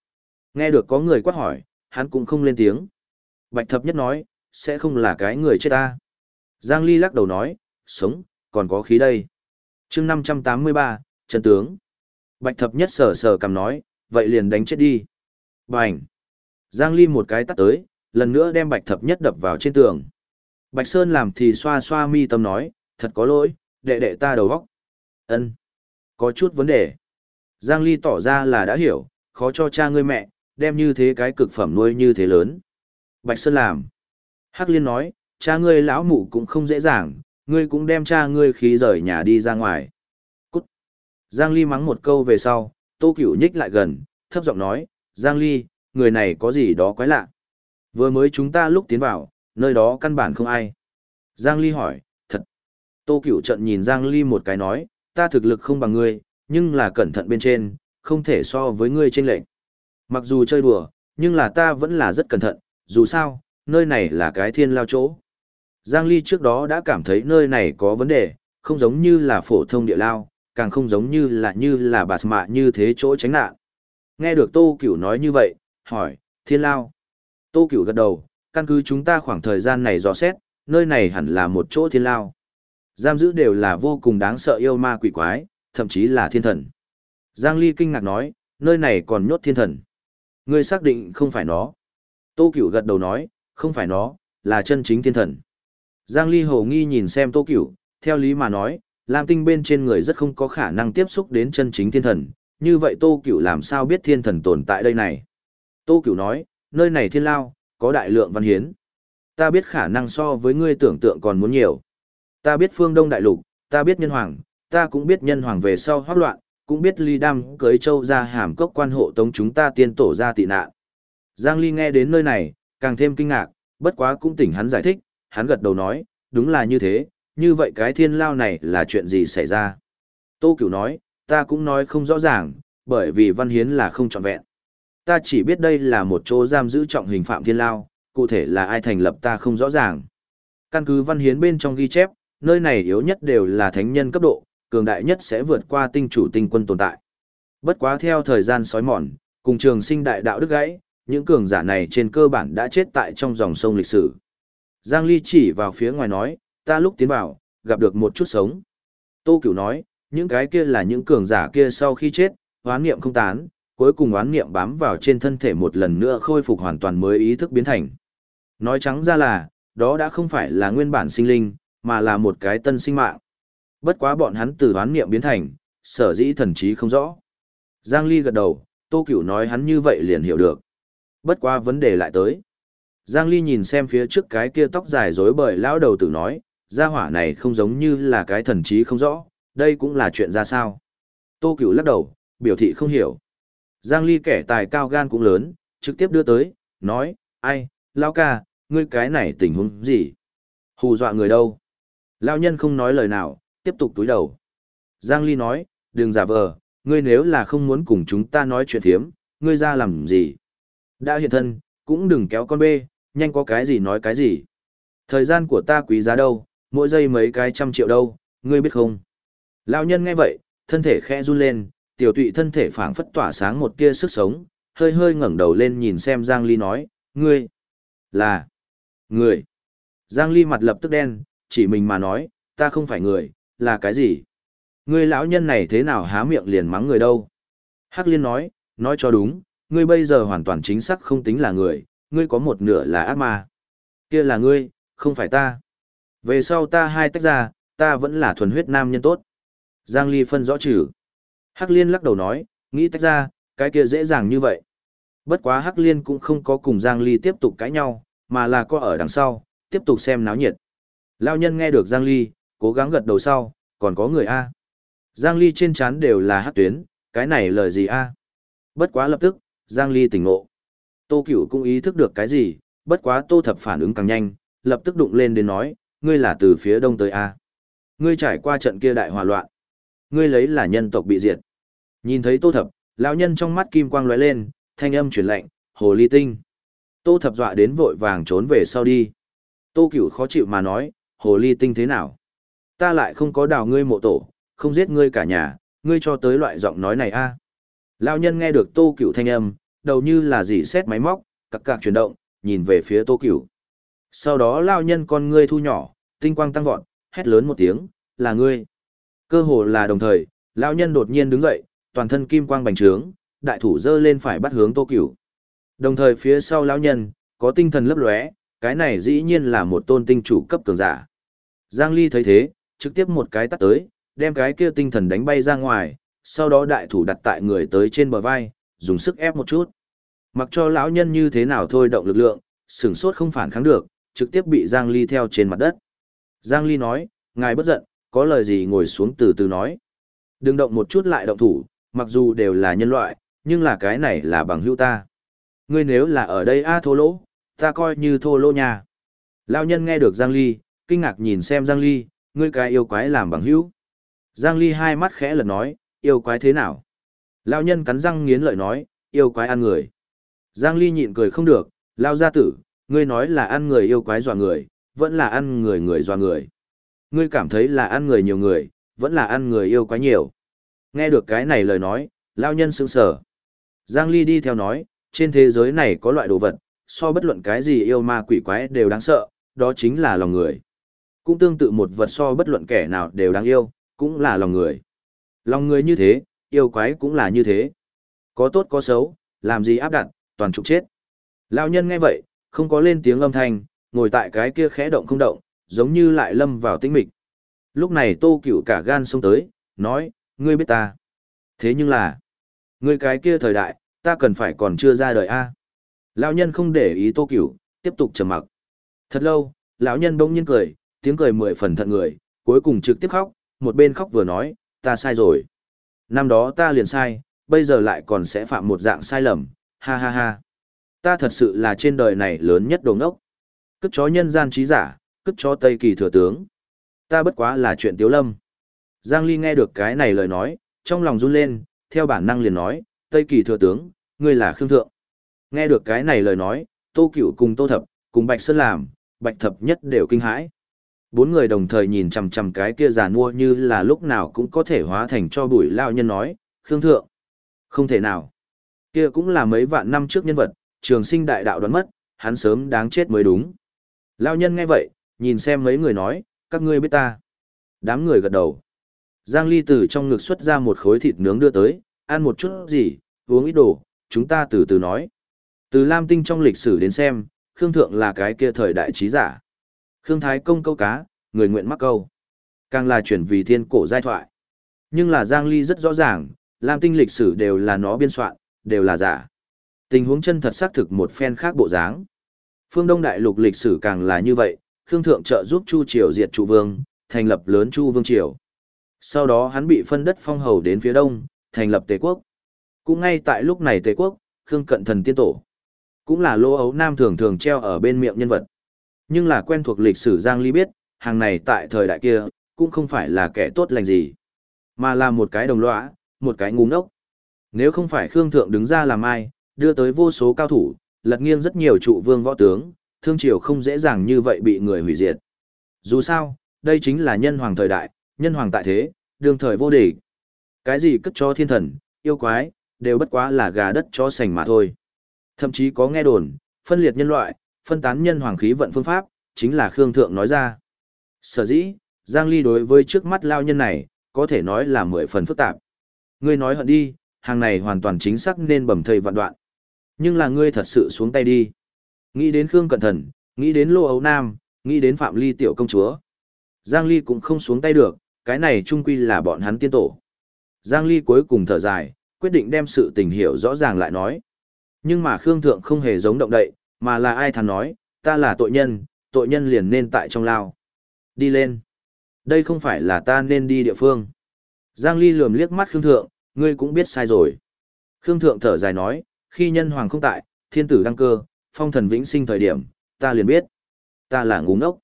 Nghe được có người quát hỏi, hắn cũng không lên tiếng. Bạch thập nhất nói, sẽ không là cái người chết ta. Giang Ly lắc đầu nói, sống, còn có khí đây. chương 583, chân tướng. Bạch thập nhất sờ sờ cầm nói, vậy liền đánh chết đi. Bành. Giang Ly một cái tắt tới, lần nữa đem bạch thập nhất đập vào trên tường. Bạch Sơn làm thì xoa xoa mi tâm nói, thật có lỗi, đệ đệ ta đầu vóc. ân Có chút vấn đề. Giang Ly tỏ ra là đã hiểu, khó cho cha ngươi mẹ, đem như thế cái cực phẩm nuôi như thế lớn. Bạch Sơn làm. Hắc Liên nói, cha ngươi lão mụ cũng không dễ dàng, ngươi cũng đem cha ngươi khí rời nhà đi ra ngoài. Cút. Giang Ly mắng một câu về sau, Tô Cửu nhích lại gần, thấp giọng nói, Giang Ly, người này có gì đó quái lạ. Vừa mới chúng ta lúc tiến vào, nơi đó căn bản không ai. Giang Ly hỏi, thật. Tô Cửu trận nhìn Giang Ly một cái nói, ta thực lực không bằng ngươi, nhưng là cẩn thận bên trên, không thể so với ngươi trên lệnh. Mặc dù chơi đùa, nhưng là ta vẫn là rất cẩn thận, dù sao, nơi này là cái thiên lao chỗ. Giang Ly trước đó đã cảm thấy nơi này có vấn đề, không giống như là phổ thông địa lao, càng không giống như là như là bà mạ như thế chỗ tránh nạn. Nghe được Tô Cửu nói như vậy, hỏi, thiên lao. Tô Cửu gật đầu, căn cứ chúng ta khoảng thời gian này dò xét, nơi này hẳn là một chỗ thiên lao. Giam giữ đều là vô cùng đáng sợ yêu ma quỷ quái, thậm chí là thiên thần. Giang Ly kinh ngạc nói, nơi này còn nhốt thiên thần. Ngươi xác định không phải nó. Tô Cửu gật đầu nói, không phải nó, là chân chính thiên thần. Giang Ly hồ nghi nhìn xem Tô Cửu, theo lý mà nói, Lam Tinh bên trên người rất không có khả năng tiếp xúc đến chân chính thiên thần, như vậy Tô Cửu làm sao biết thiên thần tồn tại đây này? Tô Cửu nói, nơi này thiên lao, có đại lượng văn hiến. Ta biết khả năng so với ngươi tưởng tượng còn muốn nhiều. Ta biết phương Đông Đại Lục, ta biết nhân hoàng, ta cũng biết nhân hoàng về sau hoác loạn, cũng biết ly đam cưới châu ra hàm cốc quan hộ tống chúng ta tiên tổ ra tị nạn. Giang Ly nghe đến nơi này, càng thêm kinh ngạc, bất quá cũng tỉnh hắn giải thích, hắn gật đầu nói, đúng là như thế, như vậy cái thiên lao này là chuyện gì xảy ra. Tô Cửu nói, ta cũng nói không rõ ràng, bởi vì văn hiến là không trọn vẹn. Ta chỉ biết đây là một chỗ giam giữ trọng hình phạm thiên lao, cụ thể là ai thành lập ta không rõ ràng. Căn cứ văn hiến bên trong ghi chép, nơi này yếu nhất đều là thánh nhân cấp độ, cường đại nhất sẽ vượt qua tinh chủ tinh quân tồn tại. Bất quá theo thời gian sói mòn, cùng trường sinh đại đạo đức gãy, những cường giả này trên cơ bản đã chết tại trong dòng sông lịch sử. Giang Ly chỉ vào phía ngoài nói, ta lúc tiến vào, gặp được một chút sống. Tô Cửu nói, những cái kia là những cường giả kia sau khi chết, oán niệm không tán, cuối cùng oán niệm bám vào trên thân thể một lần nữa khôi phục hoàn toàn mới ý thức biến thành. Nói trắng ra là, đó đã không phải là nguyên bản sinh linh, mà là một cái tân sinh mạng. Bất quá bọn hắn từ oán niệm biến thành, sở dĩ thần trí không rõ. Giang Ly gật đầu, Tô Cửu nói hắn như vậy liền hiểu được. Bất quá vấn đề lại tới. Giang Ly nhìn xem phía trước cái kia tóc dài rối bời lão đầu tử nói, gia hỏa này không giống như là cái thần trí không rõ, đây cũng là chuyện ra sao. Tô Cửu lắc đầu, biểu thị không hiểu. Giang Ly kẻ tài cao gan cũng lớn, trực tiếp đưa tới, nói, ai, lão ca, ngươi cái này tình huống gì? Hù dọa người đâu? Lão nhân không nói lời nào, tiếp tục túi đầu. Giang Ly nói, đừng giả vờ, ngươi nếu là không muốn cùng chúng ta nói chuyện thiếm, ngươi ra làm gì? Đã hiện thân, cũng đừng kéo con bê, nhanh có cái gì nói cái gì. Thời gian của ta quý giá đâu, mỗi giây mấy cái trăm triệu đâu, ngươi biết không? Lão nhân nghe vậy, thân thể khẽ run lên, tiểu tụy thân thể phảng phất tỏa sáng một tia sức sống, hơi hơi ngẩng đầu lên nhìn xem Giang Ly nói, ngươi, là, người. Giang Ly mặt lập tức đen, chỉ mình mà nói, ta không phải người, là cái gì? Ngươi lão nhân này thế nào há miệng liền mắng người đâu? Hắc Liên nói, nói cho đúng, ngươi bây giờ hoàn toàn chính xác không tính là người, ngươi có một nửa là ác ma. Kia là ngươi, không phải ta. Về sau ta hai tách ra, ta vẫn là thuần huyết nam nhân tốt. Giang Ly phân rõ trừ. Hắc Liên lắc đầu nói, nghĩ tách ra, cái kia dễ dàng như vậy. Bất quá Hắc Liên cũng không có cùng Giang Ly tiếp tục cãi nhau, mà là có ở đằng sau, tiếp tục xem náo nhiệt. Lao nhân nghe được Giang Ly, cố gắng gật đầu sau, còn có người A. Giang Ly trên chán đều là hắc tuyến, cái này lời gì A. Bất quá lập tức, Giang Ly tỉnh ngộ. Tô Cửu cũng ý thức được cái gì, bất quá Tô Thập phản ứng càng nhanh, lập tức đụng lên đến nói, ngươi là từ phía đông tới A. Ngươi trải qua trận kia đại hòa loạn. Ngươi lấy là nhân tộc bị diệt. Nhìn thấy Tô Thập, lão nhân trong mắt kim quang lóe lên, thanh âm chuyển lạnh: hồ ly tinh. Tô Thập dọa đến vội vàng trốn về sau đi. Tô Cửu khó chịu mà nói, hồ ly tinh thế nào? Ta lại không có đào ngươi mộ tổ, không giết ngươi cả nhà, ngươi cho tới loại giọng nói này a. Lão nhân nghe được Tô Cửu thanh âm, đầu như là dì xét máy móc, cặc cặc chuyển động, nhìn về phía Tô Cửu. Sau đó lão nhân con ngươi thu nhỏ, tinh quang tăng vọt, hét lớn một tiếng, là ngươi. Cơ hồ là đồng thời, lão nhân đột nhiên đứng dậy, toàn thân kim quang bành trướng, đại thủ giơ lên phải bắt hướng Tô Cửu. Đồng thời phía sau lão nhân, có tinh thần lấp lóe, cái này dĩ nhiên là một tôn tinh chủ cấp cường giả. Giang Ly thấy thế, trực tiếp một cái tắt tới, đem cái kia tinh thần đánh bay ra ngoài, sau đó đại thủ đặt tại người tới trên bờ vai, dùng sức ép một chút. Mặc cho lão nhân như thế nào thôi động lực lượng, sửng sốt không phản kháng được, trực tiếp bị Giang Ly theo trên mặt đất. Giang Ly nói, ngài bất giận, có lời gì ngồi xuống từ từ nói. Đừng động một chút lại động thủ, mặc dù đều là nhân loại, nhưng là cái này là bằng hữu ta. Ngươi nếu là ở đây a thô lỗ, ta coi như thô lỗ nhà. Lão nhân nghe được Giang Ly, kinh ngạc nhìn xem Giang Ly, ngươi cái yêu quái làm bằng hữu. Giang Ly hai mắt khẽ lật nói, yêu quái thế nào? Lão nhân cắn răng nghiến lợi nói, yêu quái ăn người. Giang Ly nhịn cười không được, lao gia tử, ngươi nói là ăn người yêu quái dọa người, vẫn là ăn người người dọa người. Ngươi cảm thấy là ăn người nhiều người, vẫn là ăn người yêu quái nhiều. Nghe được cái này lời nói, lao nhân sững sờ. Giang Ly đi theo nói, trên thế giới này có loại đồ vật, so bất luận cái gì yêu ma quỷ quái đều đáng sợ, đó chính là lòng người. Cũng tương tự một vật so bất luận kẻ nào đều đáng yêu, cũng là lòng người. Lòng người như thế, yêu quái cũng là như thế. Có tốt có xấu, làm gì áp đặt, toàn trục chết. Lão nhân nghe vậy, không có lên tiếng âm thanh, ngồi tại cái kia khẽ động không động, giống như lại lâm vào tĩnh mịch. Lúc này tô cửu cả gan xông tới, nói, ngươi biết ta. Thế nhưng là, ngươi cái kia thời đại, ta cần phải còn chưa ra đời a. Lão nhân không để ý tô cửu, tiếp tục trầm mặc. Thật lâu, lão nhân bỗng nhiên cười, tiếng cười mười phần thận người, cuối cùng trực tiếp khóc, một bên khóc vừa nói, ta sai rồi. Năm đó ta liền sai, bây giờ lại còn sẽ phạm một dạng sai lầm, ha ha ha. Ta thật sự là trên đời này lớn nhất đồng ốc. Cất chó nhân gian trí giả, cất chó Tây Kỳ thừa tướng. Ta bất quá là chuyện tiếu lâm. Giang Ly nghe được cái này lời nói, trong lòng run lên, theo bản năng liền nói, Tây Kỳ thừa tướng, ngươi là Khương Thượng. Nghe được cái này lời nói, Tô Cửu cùng Tô Thập, cùng Bạch Sơn làm, Bạch Thập nhất đều kinh hãi. Bốn người đồng thời nhìn chằm chằm cái kia giàn mua như là lúc nào cũng có thể hóa thành cho bùi lao nhân nói, Khương Thượng. Không thể nào. Kia cũng là mấy vạn năm trước nhân vật, trường sinh đại đạo đoán mất, hắn sớm đáng chết mới đúng. Lao nhân nghe vậy, nhìn xem mấy người nói, các ngươi biết ta. Đám người gật đầu. Giang Ly từ trong ngực xuất ra một khối thịt nướng đưa tới, ăn một chút gì, uống ít đồ, chúng ta từ từ nói. Từ Lam Tinh trong lịch sử đến xem, Khương Thượng là cái kia thời đại trí giả. Khương Thái công câu cá, người nguyện mắc câu. Càng là chuyển vì thiên cổ giai thoại. Nhưng là Giang Ly rất rõ ràng, Lam Tinh lịch sử đều là nó biên soạn, đều là giả. Tình huống chân thật xác thực một phen khác bộ dáng. Phương Đông Đại Lục lịch sử càng là như vậy, Khương Thượng trợ giúp Chu Triều diệt Chu Vương, thành lập lớn Chu Vương Triều. Sau đó hắn bị phân đất phong hầu đến phía đông, thành lập Tề Quốc. Cũng ngay tại lúc này Tề Quốc, Khương Cận Thần tiên tổ. Cũng là lô ấu nam thường thường treo ở bên miệng nhân vật. Nhưng là quen thuộc lịch sử Giang Ly biết, hàng này tại thời đại kia, cũng không phải là kẻ tốt lành gì, mà là một cái đồng lõa, một cái ngu ngốc. Nếu không phải Khương Thượng đứng ra làm ai, đưa tới vô số cao thủ, lật nghiêng rất nhiều trụ vương võ tướng, thương triều không dễ dàng như vậy bị người hủy diệt. Dù sao, đây chính là nhân hoàng thời đại, nhân hoàng tại thế, đương thời vô địch. Cái gì cất cho thiên thần, yêu quái, đều bất quá là gà đất cho sành mà thôi. Thậm chí có nghe đồn, phân liệt nhân loại, phân tán nhân hoàng khí vận phương pháp, chính là Khương Thượng nói ra. Sở dĩ, Giang Ly đối với trước mắt lao nhân này, có thể nói là mười phần phức tạp. Ngươi nói hận đi, hàng này hoàn toàn chính xác nên bầm thây vạn đoạn. Nhưng là ngươi thật sự xuống tay đi. Nghĩ đến Khương Cẩn Thần, nghĩ đến Lô Ấu Nam, nghĩ đến Phạm Ly tiểu công chúa. Giang Ly cũng không xuống tay được, cái này trung quy là bọn hắn tiên tổ. Giang Ly cuối cùng thở dài, quyết định đem sự tình hiểu rõ ràng lại nói. Nhưng mà Khương Thượng không hề giống động đậy, mà là ai thắn nói, ta là tội nhân, tội nhân liền nên tại trong lao. Đi lên. Đây không phải là ta nên đi địa phương. Giang Ly lườm liếc mắt Khương Thượng, ngươi cũng biết sai rồi. Khương Thượng thở dài nói, khi nhân hoàng không tại, thiên tử đăng cơ, phong thần vĩnh sinh thời điểm, ta liền biết. Ta là ngu ngốc.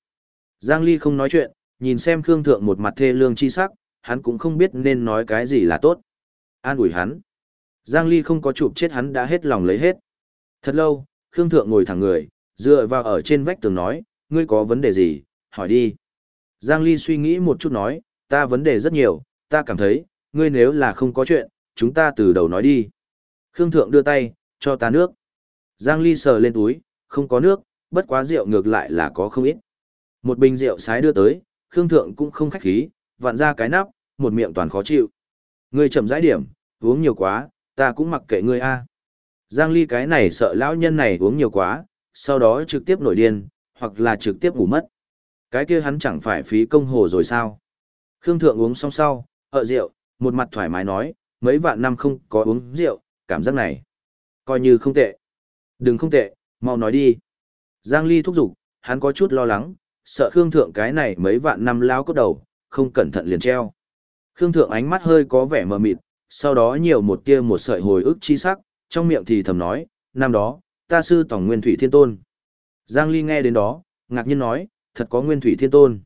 Giang Ly không nói chuyện, nhìn xem Khương Thượng một mặt thê lương chi sắc, hắn cũng không biết nên nói cái gì là tốt. An ủi hắn. Giang Ly không có chụp chết hắn đã hết lòng lấy hết. Thật lâu, Khương Thượng ngồi thẳng người, dựa vào ở trên vách tường nói, ngươi có vấn đề gì, hỏi đi. Giang Ly suy nghĩ một chút nói, ta vấn đề rất nhiều, ta cảm thấy, ngươi nếu là không có chuyện, chúng ta từ đầu nói đi. Khương Thượng đưa tay, cho ta nước. Giang Ly sờ lên túi, không có nước, bất quá rượu ngược lại là có không ít. Một bình rượu sái đưa tới, Khương Thượng cũng không khách khí, vặn ra cái nắp, một miệng toàn khó chịu. Ngươi chậm rãi điểm, uống nhiều quá, ta cũng mặc kệ ngươi a. Giang Ly cái này sợ lão nhân này uống nhiều quá, sau đó trực tiếp nổi điên, hoặc là trực tiếp ngủ mất. Cái kia hắn chẳng phải phí công hồ rồi sao? Khương Thượng uống xong sau, ở rượu, một mặt thoải mái nói, mấy vạn năm không có uống rượu, cảm giác này. Coi như không tệ. Đừng không tệ, mau nói đi. Giang Ly thúc giục, hắn có chút lo lắng, sợ Khương Thượng cái này mấy vạn năm lao cốt đầu, không cẩn thận liền treo. Khương Thượng ánh mắt hơi có vẻ mờ mịt, sau đó nhiều một tia một sợi hồi ức chi sắc, trong miệng thì thầm nói, năm đó, ta sư tổng nguyên thủy thiên tôn. Giang Ly nghe đến đó, ngạc nhiên nói, thật có nguyên thủy thiên tôn.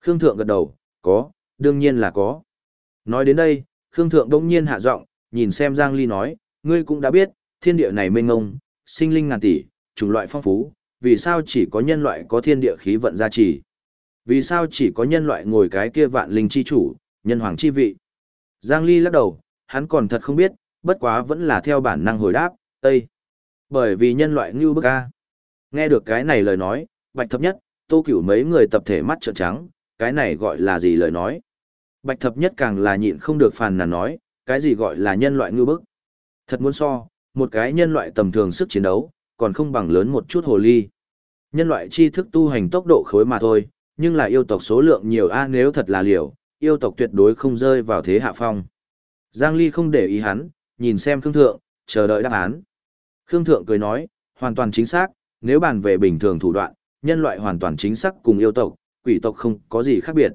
Khương Thượng gật đầu, có, đương nhiên là có. Nói đến đây, Khương Thượng đông nhiên hạ giọng, nhìn xem Giang Ly nói, ngươi cũng đã biết, thiên địa này mênh ngông, sinh linh ngàn tỷ, chủng loại phong phú, vì sao chỉ có nhân loại có thiên địa khí vận gia trì? Vì sao chỉ có nhân loại ngồi cái kia vạn linh chi chủ, nhân hoàng chi vị? Giang Ly lắc đầu, hắn còn thật không biết, bất quá vẫn là theo bản năng hồi đáp, Tây. Bởi vì nhân loại như bức ca. Nghe được cái này lời nói, bạch thập nhất, tô cửu mấy người tập thể mắt trợn trắng, cái này gọi là gì lời nói. Bạch thập nhất càng là nhịn không được phàn nàn nói, cái gì gọi là nhân loại ngư bức. Thật muốn so, một cái nhân loại tầm thường sức chiến đấu, còn không bằng lớn một chút hồ ly. Nhân loại tri thức tu hành tốc độ khối mà thôi, nhưng là yêu tộc số lượng nhiều a nếu thật là liều, yêu tộc tuyệt đối không rơi vào thế hạ phong. Giang Ly không để ý hắn, nhìn xem Khương Thượng, chờ đợi đáp án. Khương Thượng cười nói, hoàn toàn chính xác, nếu bàn về bình thường thủ đoạn, nhân loại hoàn toàn chính xác cùng yêu tộc, quỷ tộc không có gì khác biệt.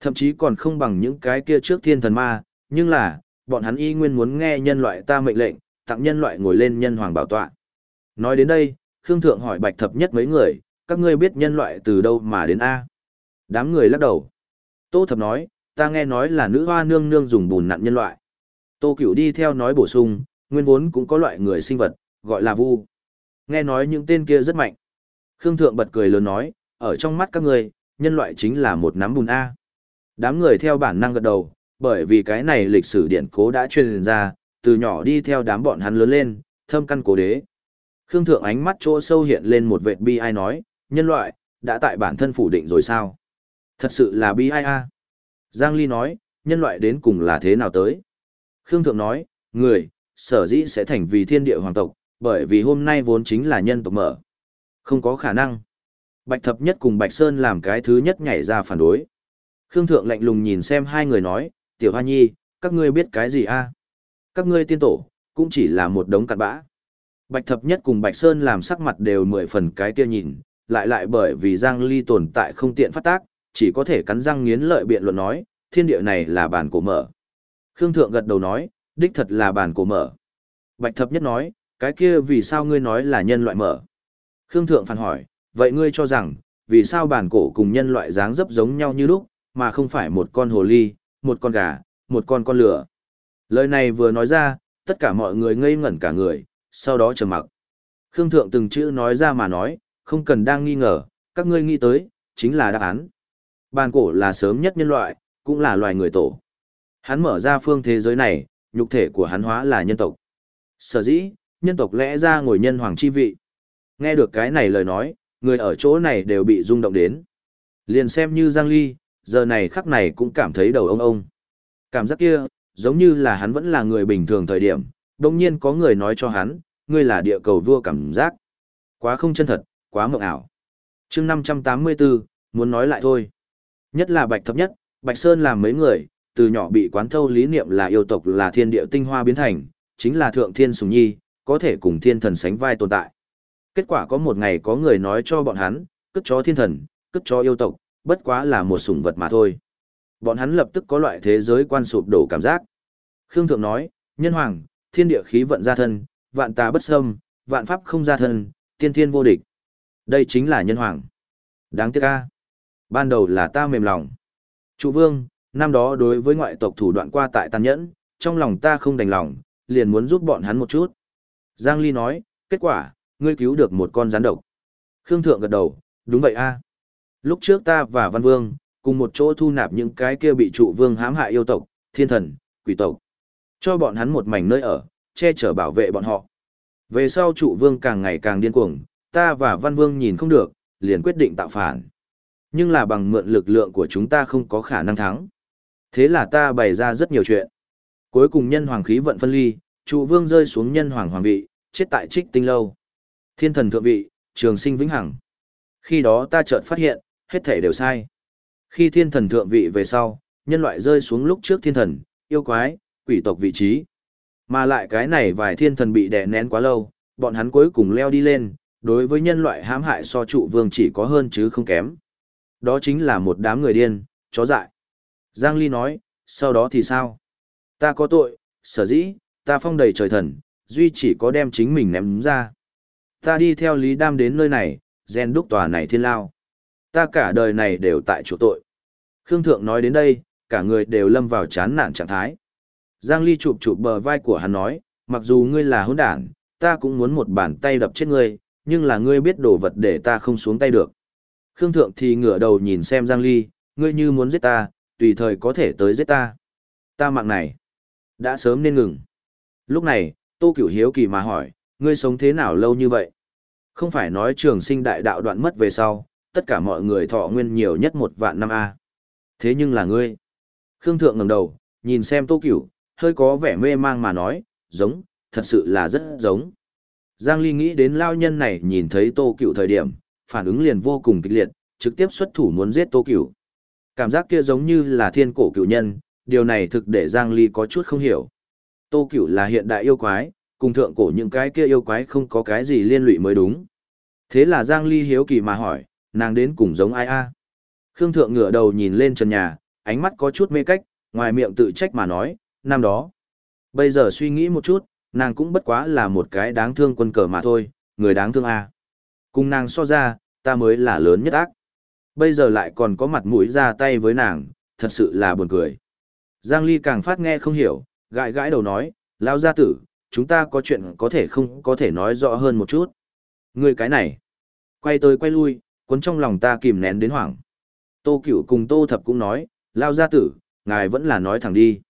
Thậm chí còn không bằng những cái kia trước thiên thần ma, nhưng là, bọn hắn y nguyên muốn nghe nhân loại ta mệnh lệnh, tặng nhân loại ngồi lên nhân hoàng bảo tọa. Nói đến đây, Khương Thượng hỏi bạch thập nhất mấy người, các ngươi biết nhân loại từ đâu mà đến A. Đám người lắc đầu. Tô thập nói, ta nghe nói là nữ hoa nương nương dùng bùn nặn nhân loại. Tô cửu đi theo nói bổ sung, nguyên vốn cũng có loại người sinh vật, gọi là vu. Nghe nói những tên kia rất mạnh. Khương Thượng bật cười lớn nói, ở trong mắt các ngươi, nhân loại chính là một nắm bùn A. Đám người theo bản năng gật đầu, bởi vì cái này lịch sử điện cố đã truyền ra, từ nhỏ đi theo đám bọn hắn lớn lên, thâm căn cố đế. Khương Thượng ánh mắt chỗ sâu hiện lên một vệt bi ai nói, nhân loại, đã tại bản thân phủ định rồi sao? Thật sự là bi ai a. Giang Ly nói, nhân loại đến cùng là thế nào tới? Khương Thượng nói, người, sở dĩ sẽ thành vì thiên địa hoàng tộc, bởi vì hôm nay vốn chính là nhân tộc mở. Không có khả năng. Bạch Thập Nhất cùng Bạch Sơn làm cái thứ nhất nhảy ra phản đối. Khương Thượng lạnh lùng nhìn xem hai người nói, Tiểu Hoa Nhi, các ngươi biết cái gì a? Các ngươi tiên tổ, cũng chỉ là một đống cặn bã. Bạch Thập Nhất cùng Bạch Sơn làm sắc mặt đều mười phần cái kia nhìn, lại lại bởi vì Giang Ly tồn tại không tiện phát tác, chỉ có thể cắn răng nghiến lợi biện luận nói, thiên địa này là bản cổ mở. Khương Thượng gật đầu nói, đích thật là bản cổ mở. Bạch Thập Nhất nói, cái kia vì sao ngươi nói là nhân loại mở? Khương Thượng phản hỏi, vậy ngươi cho rằng, vì sao bản cổ cùng nhân loại dáng dấp giống nhau như lúc, mà không phải một con hồ ly, một con gà, một con con lửa? Lời này vừa nói ra, tất cả mọi người ngây ngẩn cả người, sau đó trầm mặc. Khương Thượng từng chữ nói ra mà nói, không cần đang nghi ngờ, các ngươi nghĩ tới, chính là đáp án. Bàn cổ là sớm nhất nhân loại, cũng là loài người tổ. Hắn mở ra phương thế giới này, nhục thể của hắn hóa là nhân tộc. Sở dĩ, nhân tộc lẽ ra ngồi nhân hoàng chi vị. Nghe được cái này lời nói, người ở chỗ này đều bị rung động đến. Liền xem như Giang Ly, giờ này khắc này cũng cảm thấy đầu ông ông. Cảm giác kia, giống như là hắn vẫn là người bình thường thời điểm, đồng nhiên có người nói cho hắn, ngươi là địa cầu vua cảm giác. Quá không chân thật, quá mộng ảo. chương 584, muốn nói lại thôi. Nhất là bạch thấp nhất, bạch sơn làm mấy người, từ nhỏ bị quán thâu lý niệm là yêu tộc là thiên địa tinh hoa biến thành, chính là thượng thiên sùng nhi, có thể cùng thiên thần sánh vai tồn tại. Kết quả có một ngày có người nói cho bọn hắn, cất chó thiên thần, cất chó yêu tộc, bất quá là một sủng vật mà thôi. Bọn hắn lập tức có loại thế giới quan sụp đổ cảm giác. Khương Thượng nói, nhân hoàng, thiên địa khí vận gia thân, vạn tà bất xâm, vạn pháp không gia thân, tiên thiên vô địch. Đây chính là nhân hoàng. Đáng tiếc ca. Ban đầu là ta mềm lòng. Chủ vương, năm đó đối với ngoại tộc thủ đoạn qua tại tàn nhẫn, trong lòng ta không đành lòng, liền muốn giúp bọn hắn một chút. Giang Ly nói, kết quả, ngươi cứu được một con rắn độc. Khương Thượng gật đầu, đúng vậy a. Lúc trước ta và Văn Vương, cùng một chỗ thu nạp những cái kia bị trụ vương hãm hại yêu tộc, thiên thần, quỷ tộc. Cho bọn hắn một mảnh nơi ở, che chở bảo vệ bọn họ. Về sau trụ vương càng ngày càng điên cuồng, ta và Văn Vương nhìn không được, liền quyết định tạo phản. Nhưng là bằng mượn lực lượng của chúng ta không có khả năng thắng. Thế là ta bày ra rất nhiều chuyện. Cuối cùng nhân hoàng khí vận phân ly, trụ vương rơi xuống nhân hoàng hoàng vị, chết tại trích tinh lâu. Thiên thần thượng vị, trường sinh vĩnh hằng. Khi đó ta chợt phát hiện, hết thể đều sai. Khi thiên thần thượng vị về sau, nhân loại rơi xuống lúc trước thiên thần, yêu quái, quỷ tộc vị trí. Mà lại cái này vài thiên thần bị đè nén quá lâu, bọn hắn cuối cùng leo đi lên, đối với nhân loại hãm hại so trụ vương chỉ có hơn chứ không kém. Đó chính là một đám người điên, chó dại. Giang Ly nói, sau đó thì sao? Ta có tội, sở dĩ, ta phong đầy trời thần, duy chỉ có đem chính mình ném ra. Ta đi theo Lý Đam đến nơi này, gen đúc tòa này thiên lao. Ta cả đời này đều tại chỗ tội. Khương Thượng nói đến đây, cả người đều lâm vào chán nản trạng thái. Giang Ly chụp chụp bờ vai của hắn nói, mặc dù ngươi là hỗn đản, ta cũng muốn một bàn tay đập chết ngươi, nhưng là ngươi biết đồ vật để ta không xuống tay được. Khương Thượng thì ngửa đầu nhìn xem Giang Ly, ngươi như muốn giết ta, tùy thời có thể tới giết ta. Ta mạng này, đã sớm nên ngừng. Lúc này, Tô Cửu Hiếu kỳ mà hỏi, ngươi sống thế nào lâu như vậy? Không phải nói trường sinh đại đạo đoạn mất về sau, tất cả mọi người thọ nguyên nhiều nhất một vạn năm A. Thế nhưng là ngươi. Khương Thượng ngẩng đầu, nhìn xem Tô Cửu, hơi có vẻ mê mang mà nói, giống, thật sự là rất giống. Giang Ly nghĩ đến lao nhân này nhìn thấy Tô Cửu thời điểm, phản ứng liền vô cùng kịch liệt, trực tiếp xuất thủ muốn giết Tô Cửu. Cảm giác kia giống như là thiên cổ cửu nhân, điều này thực để Giang Ly có chút không hiểu. Tô Cửu là hiện đại yêu quái, cùng thượng cổ những cái kia yêu quái không có cái gì liên lụy mới đúng. Thế là Giang Ly hiếu kỳ mà hỏi, nàng đến cùng giống ai a? Khương Thượng ngửa đầu nhìn lên trần nhà, ánh mắt có chút mê cách, ngoài miệng tự trách mà nói, năm đó. Bây giờ suy nghĩ một chút, nàng cũng bất quá là một cái đáng thương quân cờ mà thôi, người đáng thương a. Cùng nàng so ra, ta mới là lớn nhất ác. Bây giờ lại còn có mặt mũi ra tay với nàng, thật sự là buồn cười. Giang Ly càng phát nghe không hiểu, gãi gãi đầu nói, lao gia tử, chúng ta có chuyện có thể không có thể nói rõ hơn một chút. Người cái này, quay tới quay lui, cuốn trong lòng ta kìm nén đến hoảng. Tô Cửu cùng Tô Thập cũng nói, lao gia tử, ngài vẫn là nói thẳng đi.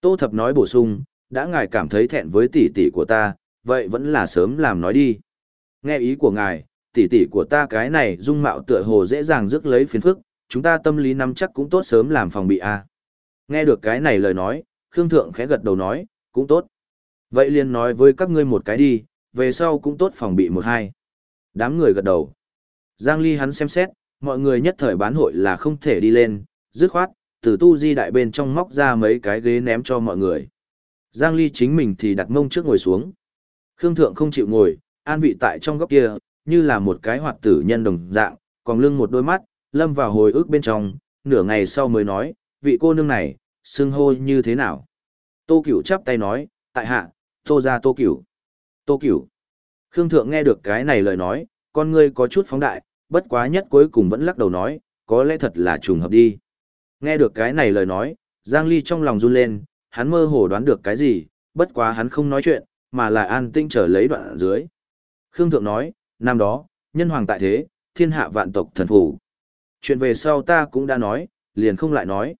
Tô Thập nói bổ sung, đã ngài cảm thấy thẹn với tỷ tỷ của ta, vậy vẫn là sớm làm nói đi. Nghe ý của ngài, tỷ tỷ của ta cái này dung mạo tựa hồ dễ dàng rước lấy phiền phức, chúng ta tâm lý nắm chắc cũng tốt sớm làm phòng bị a. Nghe được cái này lời nói, Khương Thượng khẽ gật đầu nói, cũng tốt. Vậy liền nói với các ngươi một cái đi, về sau cũng tốt phòng bị một hai. Đám người gật đầu. Giang Ly hắn xem xét, mọi người nhất thời bán hội là không thể đi lên, dứt khoát, từ tu di đại bên trong móc ra mấy cái ghế ném cho mọi người. Giang Ly chính mình thì đặt mông trước ngồi xuống. Khương Thượng không chịu ngồi, an vị tại trong góc kia, như là một cái hoạt tử nhân đồng dạng, còn lưng một đôi mắt, lâm vào hồi ức bên trong, nửa ngày sau mới nói, vị cô nương này, xưng hô như thế nào? Tô Cửu chắp tay nói, tại hạ, tô ra tô Cửu. Tô Cửu. Khương Thượng nghe được cái này lời nói, con ngươi có chút phóng đại, bất quá nhất cuối cùng vẫn lắc đầu nói, có lẽ thật là trùng hợp đi. Nghe được cái này lời nói, Giang Ly trong lòng run lên, hắn mơ hồ đoán được cái gì, bất quá hắn không nói chuyện, mà lại an tinh trở lấy đoạn ở dưới. Khương Thượng nói, năm đó, nhân hoàng tại thế, thiên hạ vạn tộc thần phủ. Chuyện về sau ta cũng đã nói, liền không lại nói.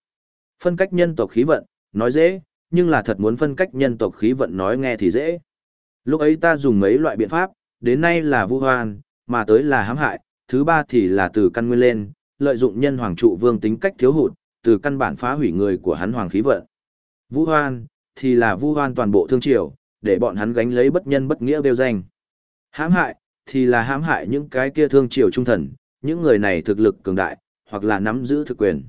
Phân cách nhân tộc khí vận, nói dễ, nhưng là thật muốn phân cách nhân tộc khí vận nói nghe thì dễ. Lúc ấy ta dùng mấy loại biện pháp, đến nay là vu hoan, mà tới là hãm hại, thứ ba thì là từ căn nguyên lên, lợi dụng nhân hoàng trụ vương tính cách thiếu hụt, từ căn bản phá hủy người của hắn hoàng khí vận. Vu hoan, thì là vu hoan toàn bộ thương triều, để bọn hắn gánh lấy bất nhân bất nghĩa bêu danh. Hãm hại, thì là hãm hại những cái kia thương triều trung thần, những người này thực lực cường đại, hoặc là nắm giữ thực quyền.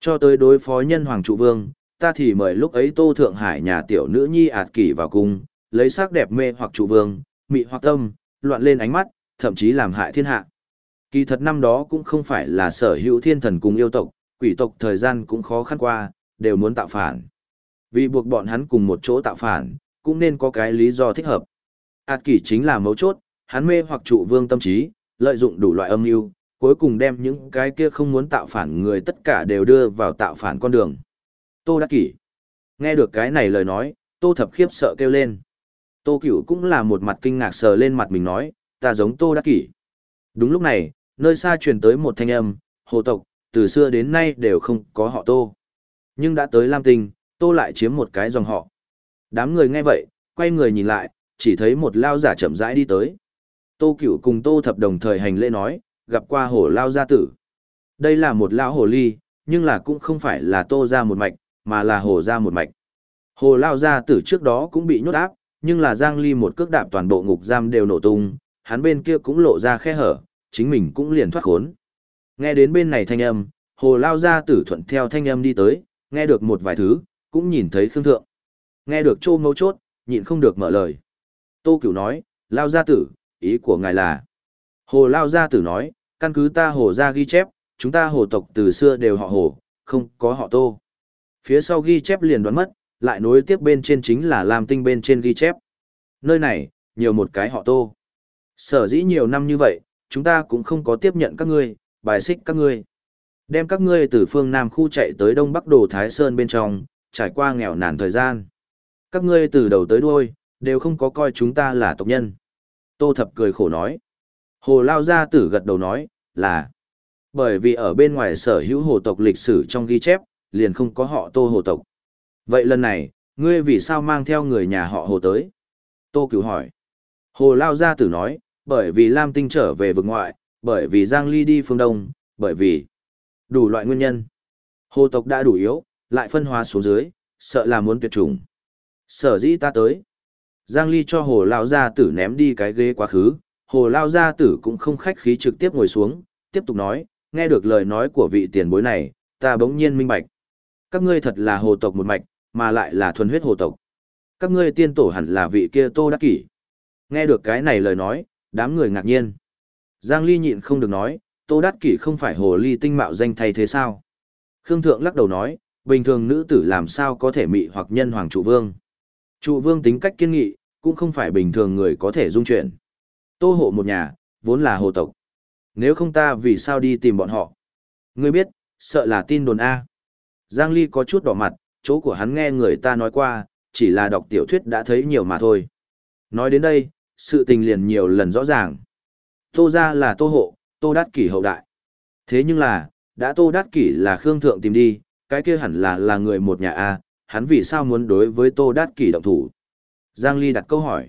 Cho tới đối phó nhân hoàng trụ vương, ta thì mời lúc ấy Tô Thượng Hải nhà tiểu nữ nhi ạt kỷ vào cung, lấy sắc đẹp mê hoặc trụ vương, mị hoặc tâm, loạn lên ánh mắt, thậm chí làm hại thiên hạ. Kỳ thật năm đó cũng không phải là sở hữu thiên thần cùng yêu tộc, quỷ tộc thời gian cũng khó khăn qua, đều muốn tạo phản. Vì buộc bọn hắn cùng một chỗ tạo phản, cũng nên có cái lý do thích hợp. Át kỷ chính là mấu chốt, hắn mê hoặc trụ vương tâm trí, lợi dụng đủ loại âm mưu, cuối cùng đem những cái kia không muốn tạo phản người tất cả đều đưa vào tạo phản con đường. Tô Đắc Kỷ. Nghe được cái này lời nói, Tô Thập khiếp sợ kêu lên. Tô Cửu cũng là một mặt kinh ngạc sờ lên mặt mình nói, ta giống Tô Đắc Kỷ. Đúng lúc này, nơi xa truyền tới một thanh âm, hồ tộc, từ xưa đến nay đều không có họ Tô. Nhưng đã tới Lam Tinh, Tô lại chiếm một cái dòng họ. Đám người nghe vậy, quay người nhìn lại, chỉ thấy một lao giả chậm rãi đi tới. Tô Cửu cùng Tô Thập đồng thời hành lễ nói, gặp qua hổ lao gia tử. Đây là một lão hồ ly, nhưng là cũng không phải là Tô ra một mạch, mà là hồ ra một mạch. Hồ lao gia tử trước đó cũng bị nhốt áp, nhưng là Giang Ly một cước đạp toàn bộ ngục giam đều nổ tung, hắn bên kia cũng lộ ra khe hở, chính mình cũng liền thoát khốn. Nghe đến bên này thanh âm, hồ lao gia tử thuận theo thanh âm đi tới, nghe được một vài thứ, cũng nhìn thấy Khương Thượng. Nghe được trô mấu chốt, nhịn không được mở lời. Tô Cửu nói, lao gia tử, ý của ngài là. Hồ lao gia tử nói, căn cứ ta hồ ra ghi chép, chúng ta hồ tộc từ xưa đều họ hồ, không có họ tô. Phía sau ghi chép liền đoán mất, lại nối tiếp bên trên chính là làm tinh bên trên ghi chép. Nơi này, nhiều một cái họ tô. Sở dĩ nhiều năm như vậy, chúng ta cũng không có tiếp nhận các ngươi, bài xích các ngươi. Đem các ngươi từ phương Nam khu chạy tới Đông Bắc Đồ Thái Sơn bên trong, trải qua nghèo nàn thời gian. Các ngươi từ đầu tới đuôi, đều không có coi chúng ta là tộc nhân. Tô Thập cười khổ nói. Hồ Lao Gia Tử gật đầu nói, là bởi vì ở bên ngoài sở hữu hồ tộc lịch sử trong ghi chép, liền không có họ Tô hồ tộc. Vậy lần này, ngươi vì sao mang theo người nhà họ hồ tới? Tô Cửu hỏi. Hồ Lao Gia Tử nói, bởi vì Lam Tinh trở về vực ngoại, bởi vì Giang Ly đi phương Đông, bởi vì đủ loại nguyên nhân. Hồ tộc đã đủ yếu, lại phân hóa xuống dưới, sợ là muốn tuyệt chủng. Sở dĩ ta tới. Giang Ly cho hồ lao gia tử ném đi cái ghế quá khứ, hồ lao gia tử cũng không khách khí trực tiếp ngồi xuống, tiếp tục nói, nghe được lời nói của vị tiền bối này, ta bỗng nhiên minh bạch. Các ngươi thật là hồ tộc một mạch, mà lại là thuần huyết hồ tộc. Các ngươi tiên tổ hẳn là vị kia Tô Đắc Kỷ. Nghe được cái này lời nói, đám người ngạc nhiên. Giang Ly nhịn không được nói, Tô Đắc Kỷ không phải hồ ly tinh mạo danh thay thế sao? Khương Thượng lắc đầu nói, bình thường nữ tử làm sao có thể mị hoặc nhân hoàng trụ vương. Trụ vương tính cách kiên nghị, cũng không phải bình thường người có thể dung chuyển. Tô hộ một nhà, vốn là hồ tộc. Nếu không ta vì sao đi tìm bọn họ? Ngươi biết, sợ là tin đồn A. Giang Ly có chút đỏ mặt, chỗ của hắn nghe người ta nói qua, chỉ là đọc tiểu thuyết đã thấy nhiều mà thôi. Nói đến đây, sự tình liền nhiều lần rõ ràng. Tô ra là tô hộ, tô đát kỷ hậu đại. Thế nhưng là, đã tô đát kỷ là Khương Thượng tìm đi, cái kia hẳn là là người một nhà A, hắn vì sao muốn đối với tô đát kỷ động thủ. Giang Ly đặt câu hỏi.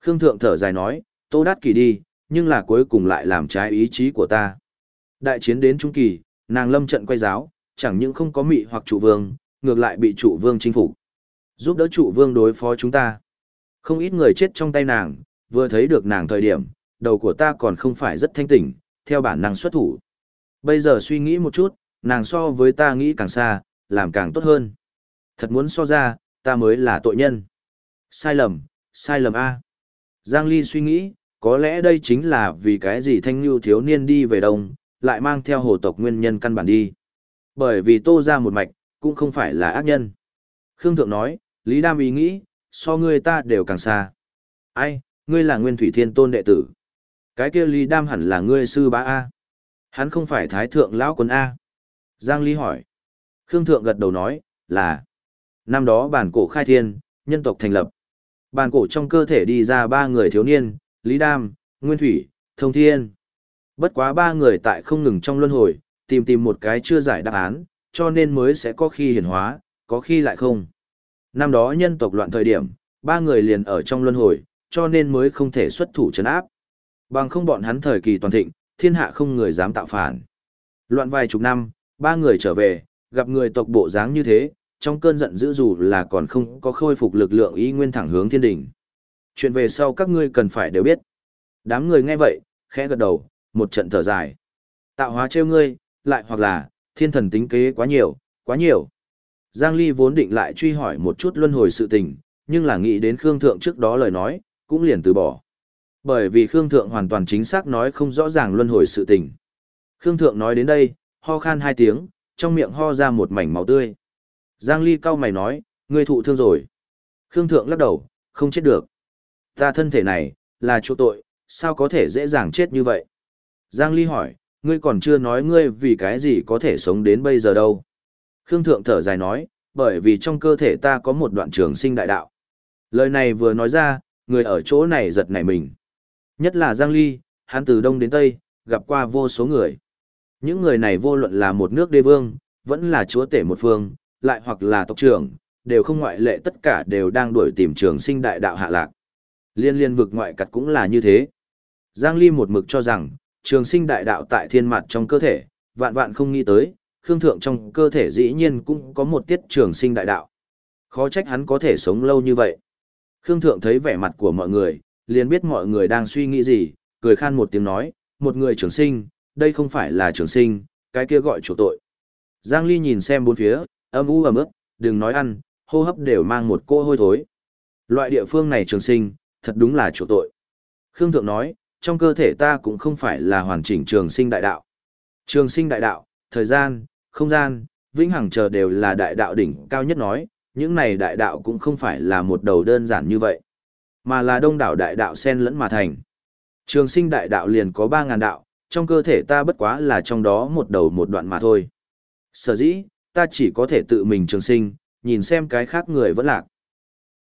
Khương Thượng thở dài nói, tô đát kỳ đi, nhưng là cuối cùng lại làm trái ý chí của ta. Đại chiến đến trung kỳ, nàng lâm trận quay giáo, chẳng những không có mị hoặc trụ vương, ngược lại bị trụ vương chinh phục. Giúp đỡ trụ vương đối phó chúng ta. Không ít người chết trong tay nàng, vừa thấy được nàng thời điểm, đầu của ta còn không phải rất thanh tỉnh, theo bản năng xuất thủ. Bây giờ suy nghĩ một chút, nàng so với ta nghĩ càng xa, làm càng tốt hơn. Thật muốn so ra, ta mới là tội nhân. Sai lầm, sai lầm A. Giang Ly suy nghĩ, có lẽ đây chính là vì cái gì thanh lưu thiếu niên đi về đông, lại mang theo hồ tộc nguyên nhân căn bản đi. Bởi vì tô ra một mạch, cũng không phải là ác nhân. Khương Thượng nói, Lý Đam ý nghĩ, so ngươi ta đều càng xa. Ai, ngươi là nguyên thủy thiên tôn đệ tử. Cái kia Lý Đam hẳn là ngươi sư bá A. Hắn không phải thái thượng lão quân A. Giang Ly hỏi. Khương Thượng gật đầu nói, là. Năm đó bản cổ khai thiên, nhân tộc thành lập bàn cổ trong cơ thể đi ra ba người thiếu niên, Lý Đam, Nguyên Thủy, Thông Thiên. Bất quá ba người tại không ngừng trong luân hồi, tìm tìm một cái chưa giải đáp án, cho nên mới sẽ có khi hiển hóa, có khi lại không. Năm đó nhân tộc loạn thời điểm, ba người liền ở trong luân hồi, cho nên mới không thể xuất thủ chấn áp. Bằng không bọn hắn thời kỳ toàn thịnh, thiên hạ không người dám tạo phản. Loạn vài chục năm, ba người trở về, gặp người tộc bộ dáng như thế, trong cơn giận dữ dù là còn không có khôi phục lực lượng ý nguyên thẳng hướng thiên đỉnh. Chuyện về sau các ngươi cần phải đều biết. Đám người nghe vậy, khẽ gật đầu, một trận thở dài. Tạo hóa trêu ngươi, lại hoặc là, thiên thần tính kế quá nhiều, quá nhiều. Giang Ly vốn định lại truy hỏi một chút luân hồi sự tình, nhưng là nghĩ đến Khương Thượng trước đó lời nói, cũng liền từ bỏ. Bởi vì Khương Thượng hoàn toàn chính xác nói không rõ ràng luân hồi sự tình. Khương Thượng nói đến đây, ho khan hai tiếng, trong miệng ho ra một mảnh máu tươi. Giang Ly cau mày nói, ngươi thụ thương rồi. Khương Thượng lắc đầu, không chết được. Ta thân thể này, là chỗ tội, sao có thể dễ dàng chết như vậy? Giang Ly hỏi, ngươi còn chưa nói ngươi vì cái gì có thể sống đến bây giờ đâu. Khương Thượng thở dài nói, bởi vì trong cơ thể ta có một đoạn trường sinh đại đạo. Lời này vừa nói ra, người ở chỗ này giật nảy mình. Nhất là Giang Ly, hắn từ Đông đến Tây, gặp qua vô số người. Những người này vô luận là một nước đế vương, vẫn là chúa tể một phương, lại hoặc là tộc trưởng, đều không ngoại lệ tất cả đều đang đuổi tìm trường sinh đại đạo hạ lạc. Liên liên vực ngoại cặt cũng là như thế. Giang Ly một mực cho rằng, trường sinh đại đạo tại thiên mặt trong cơ thể, vạn vạn không nghĩ tới, Khương Thượng trong cơ thể dĩ nhiên cũng có một tiết trường sinh đại đạo. Khó trách hắn có thể sống lâu như vậy. Khương Thượng thấy vẻ mặt của mọi người, liền biết mọi người đang suy nghĩ gì, cười khan một tiếng nói, một người trường sinh, đây không phải là trường sinh, cái kia gọi chủ tội. Giang Ly nhìn xem bốn phía, âm u ẩm ướt, đừng nói ăn, hô hấp đều mang một cô hôi thối. Loại địa phương này trường sinh, thật đúng là chỗ tội. Khương Thượng nói, trong cơ thể ta cũng không phải là hoàn chỉnh trường sinh đại đạo. Trường sinh đại đạo, thời gian, không gian, vĩnh hằng chờ đều là đại đạo đỉnh cao nhất nói, những này đại đạo cũng không phải là một đầu đơn giản như vậy, mà là đông đảo đại đạo xen lẫn mà thành. Trường sinh đại đạo liền có 3.000 đạo, trong cơ thể ta bất quá là trong đó một đầu một đoạn mà thôi. Sở dĩ, ta chỉ có thể tự mình trường sinh, nhìn xem cái khác người vẫn lạc.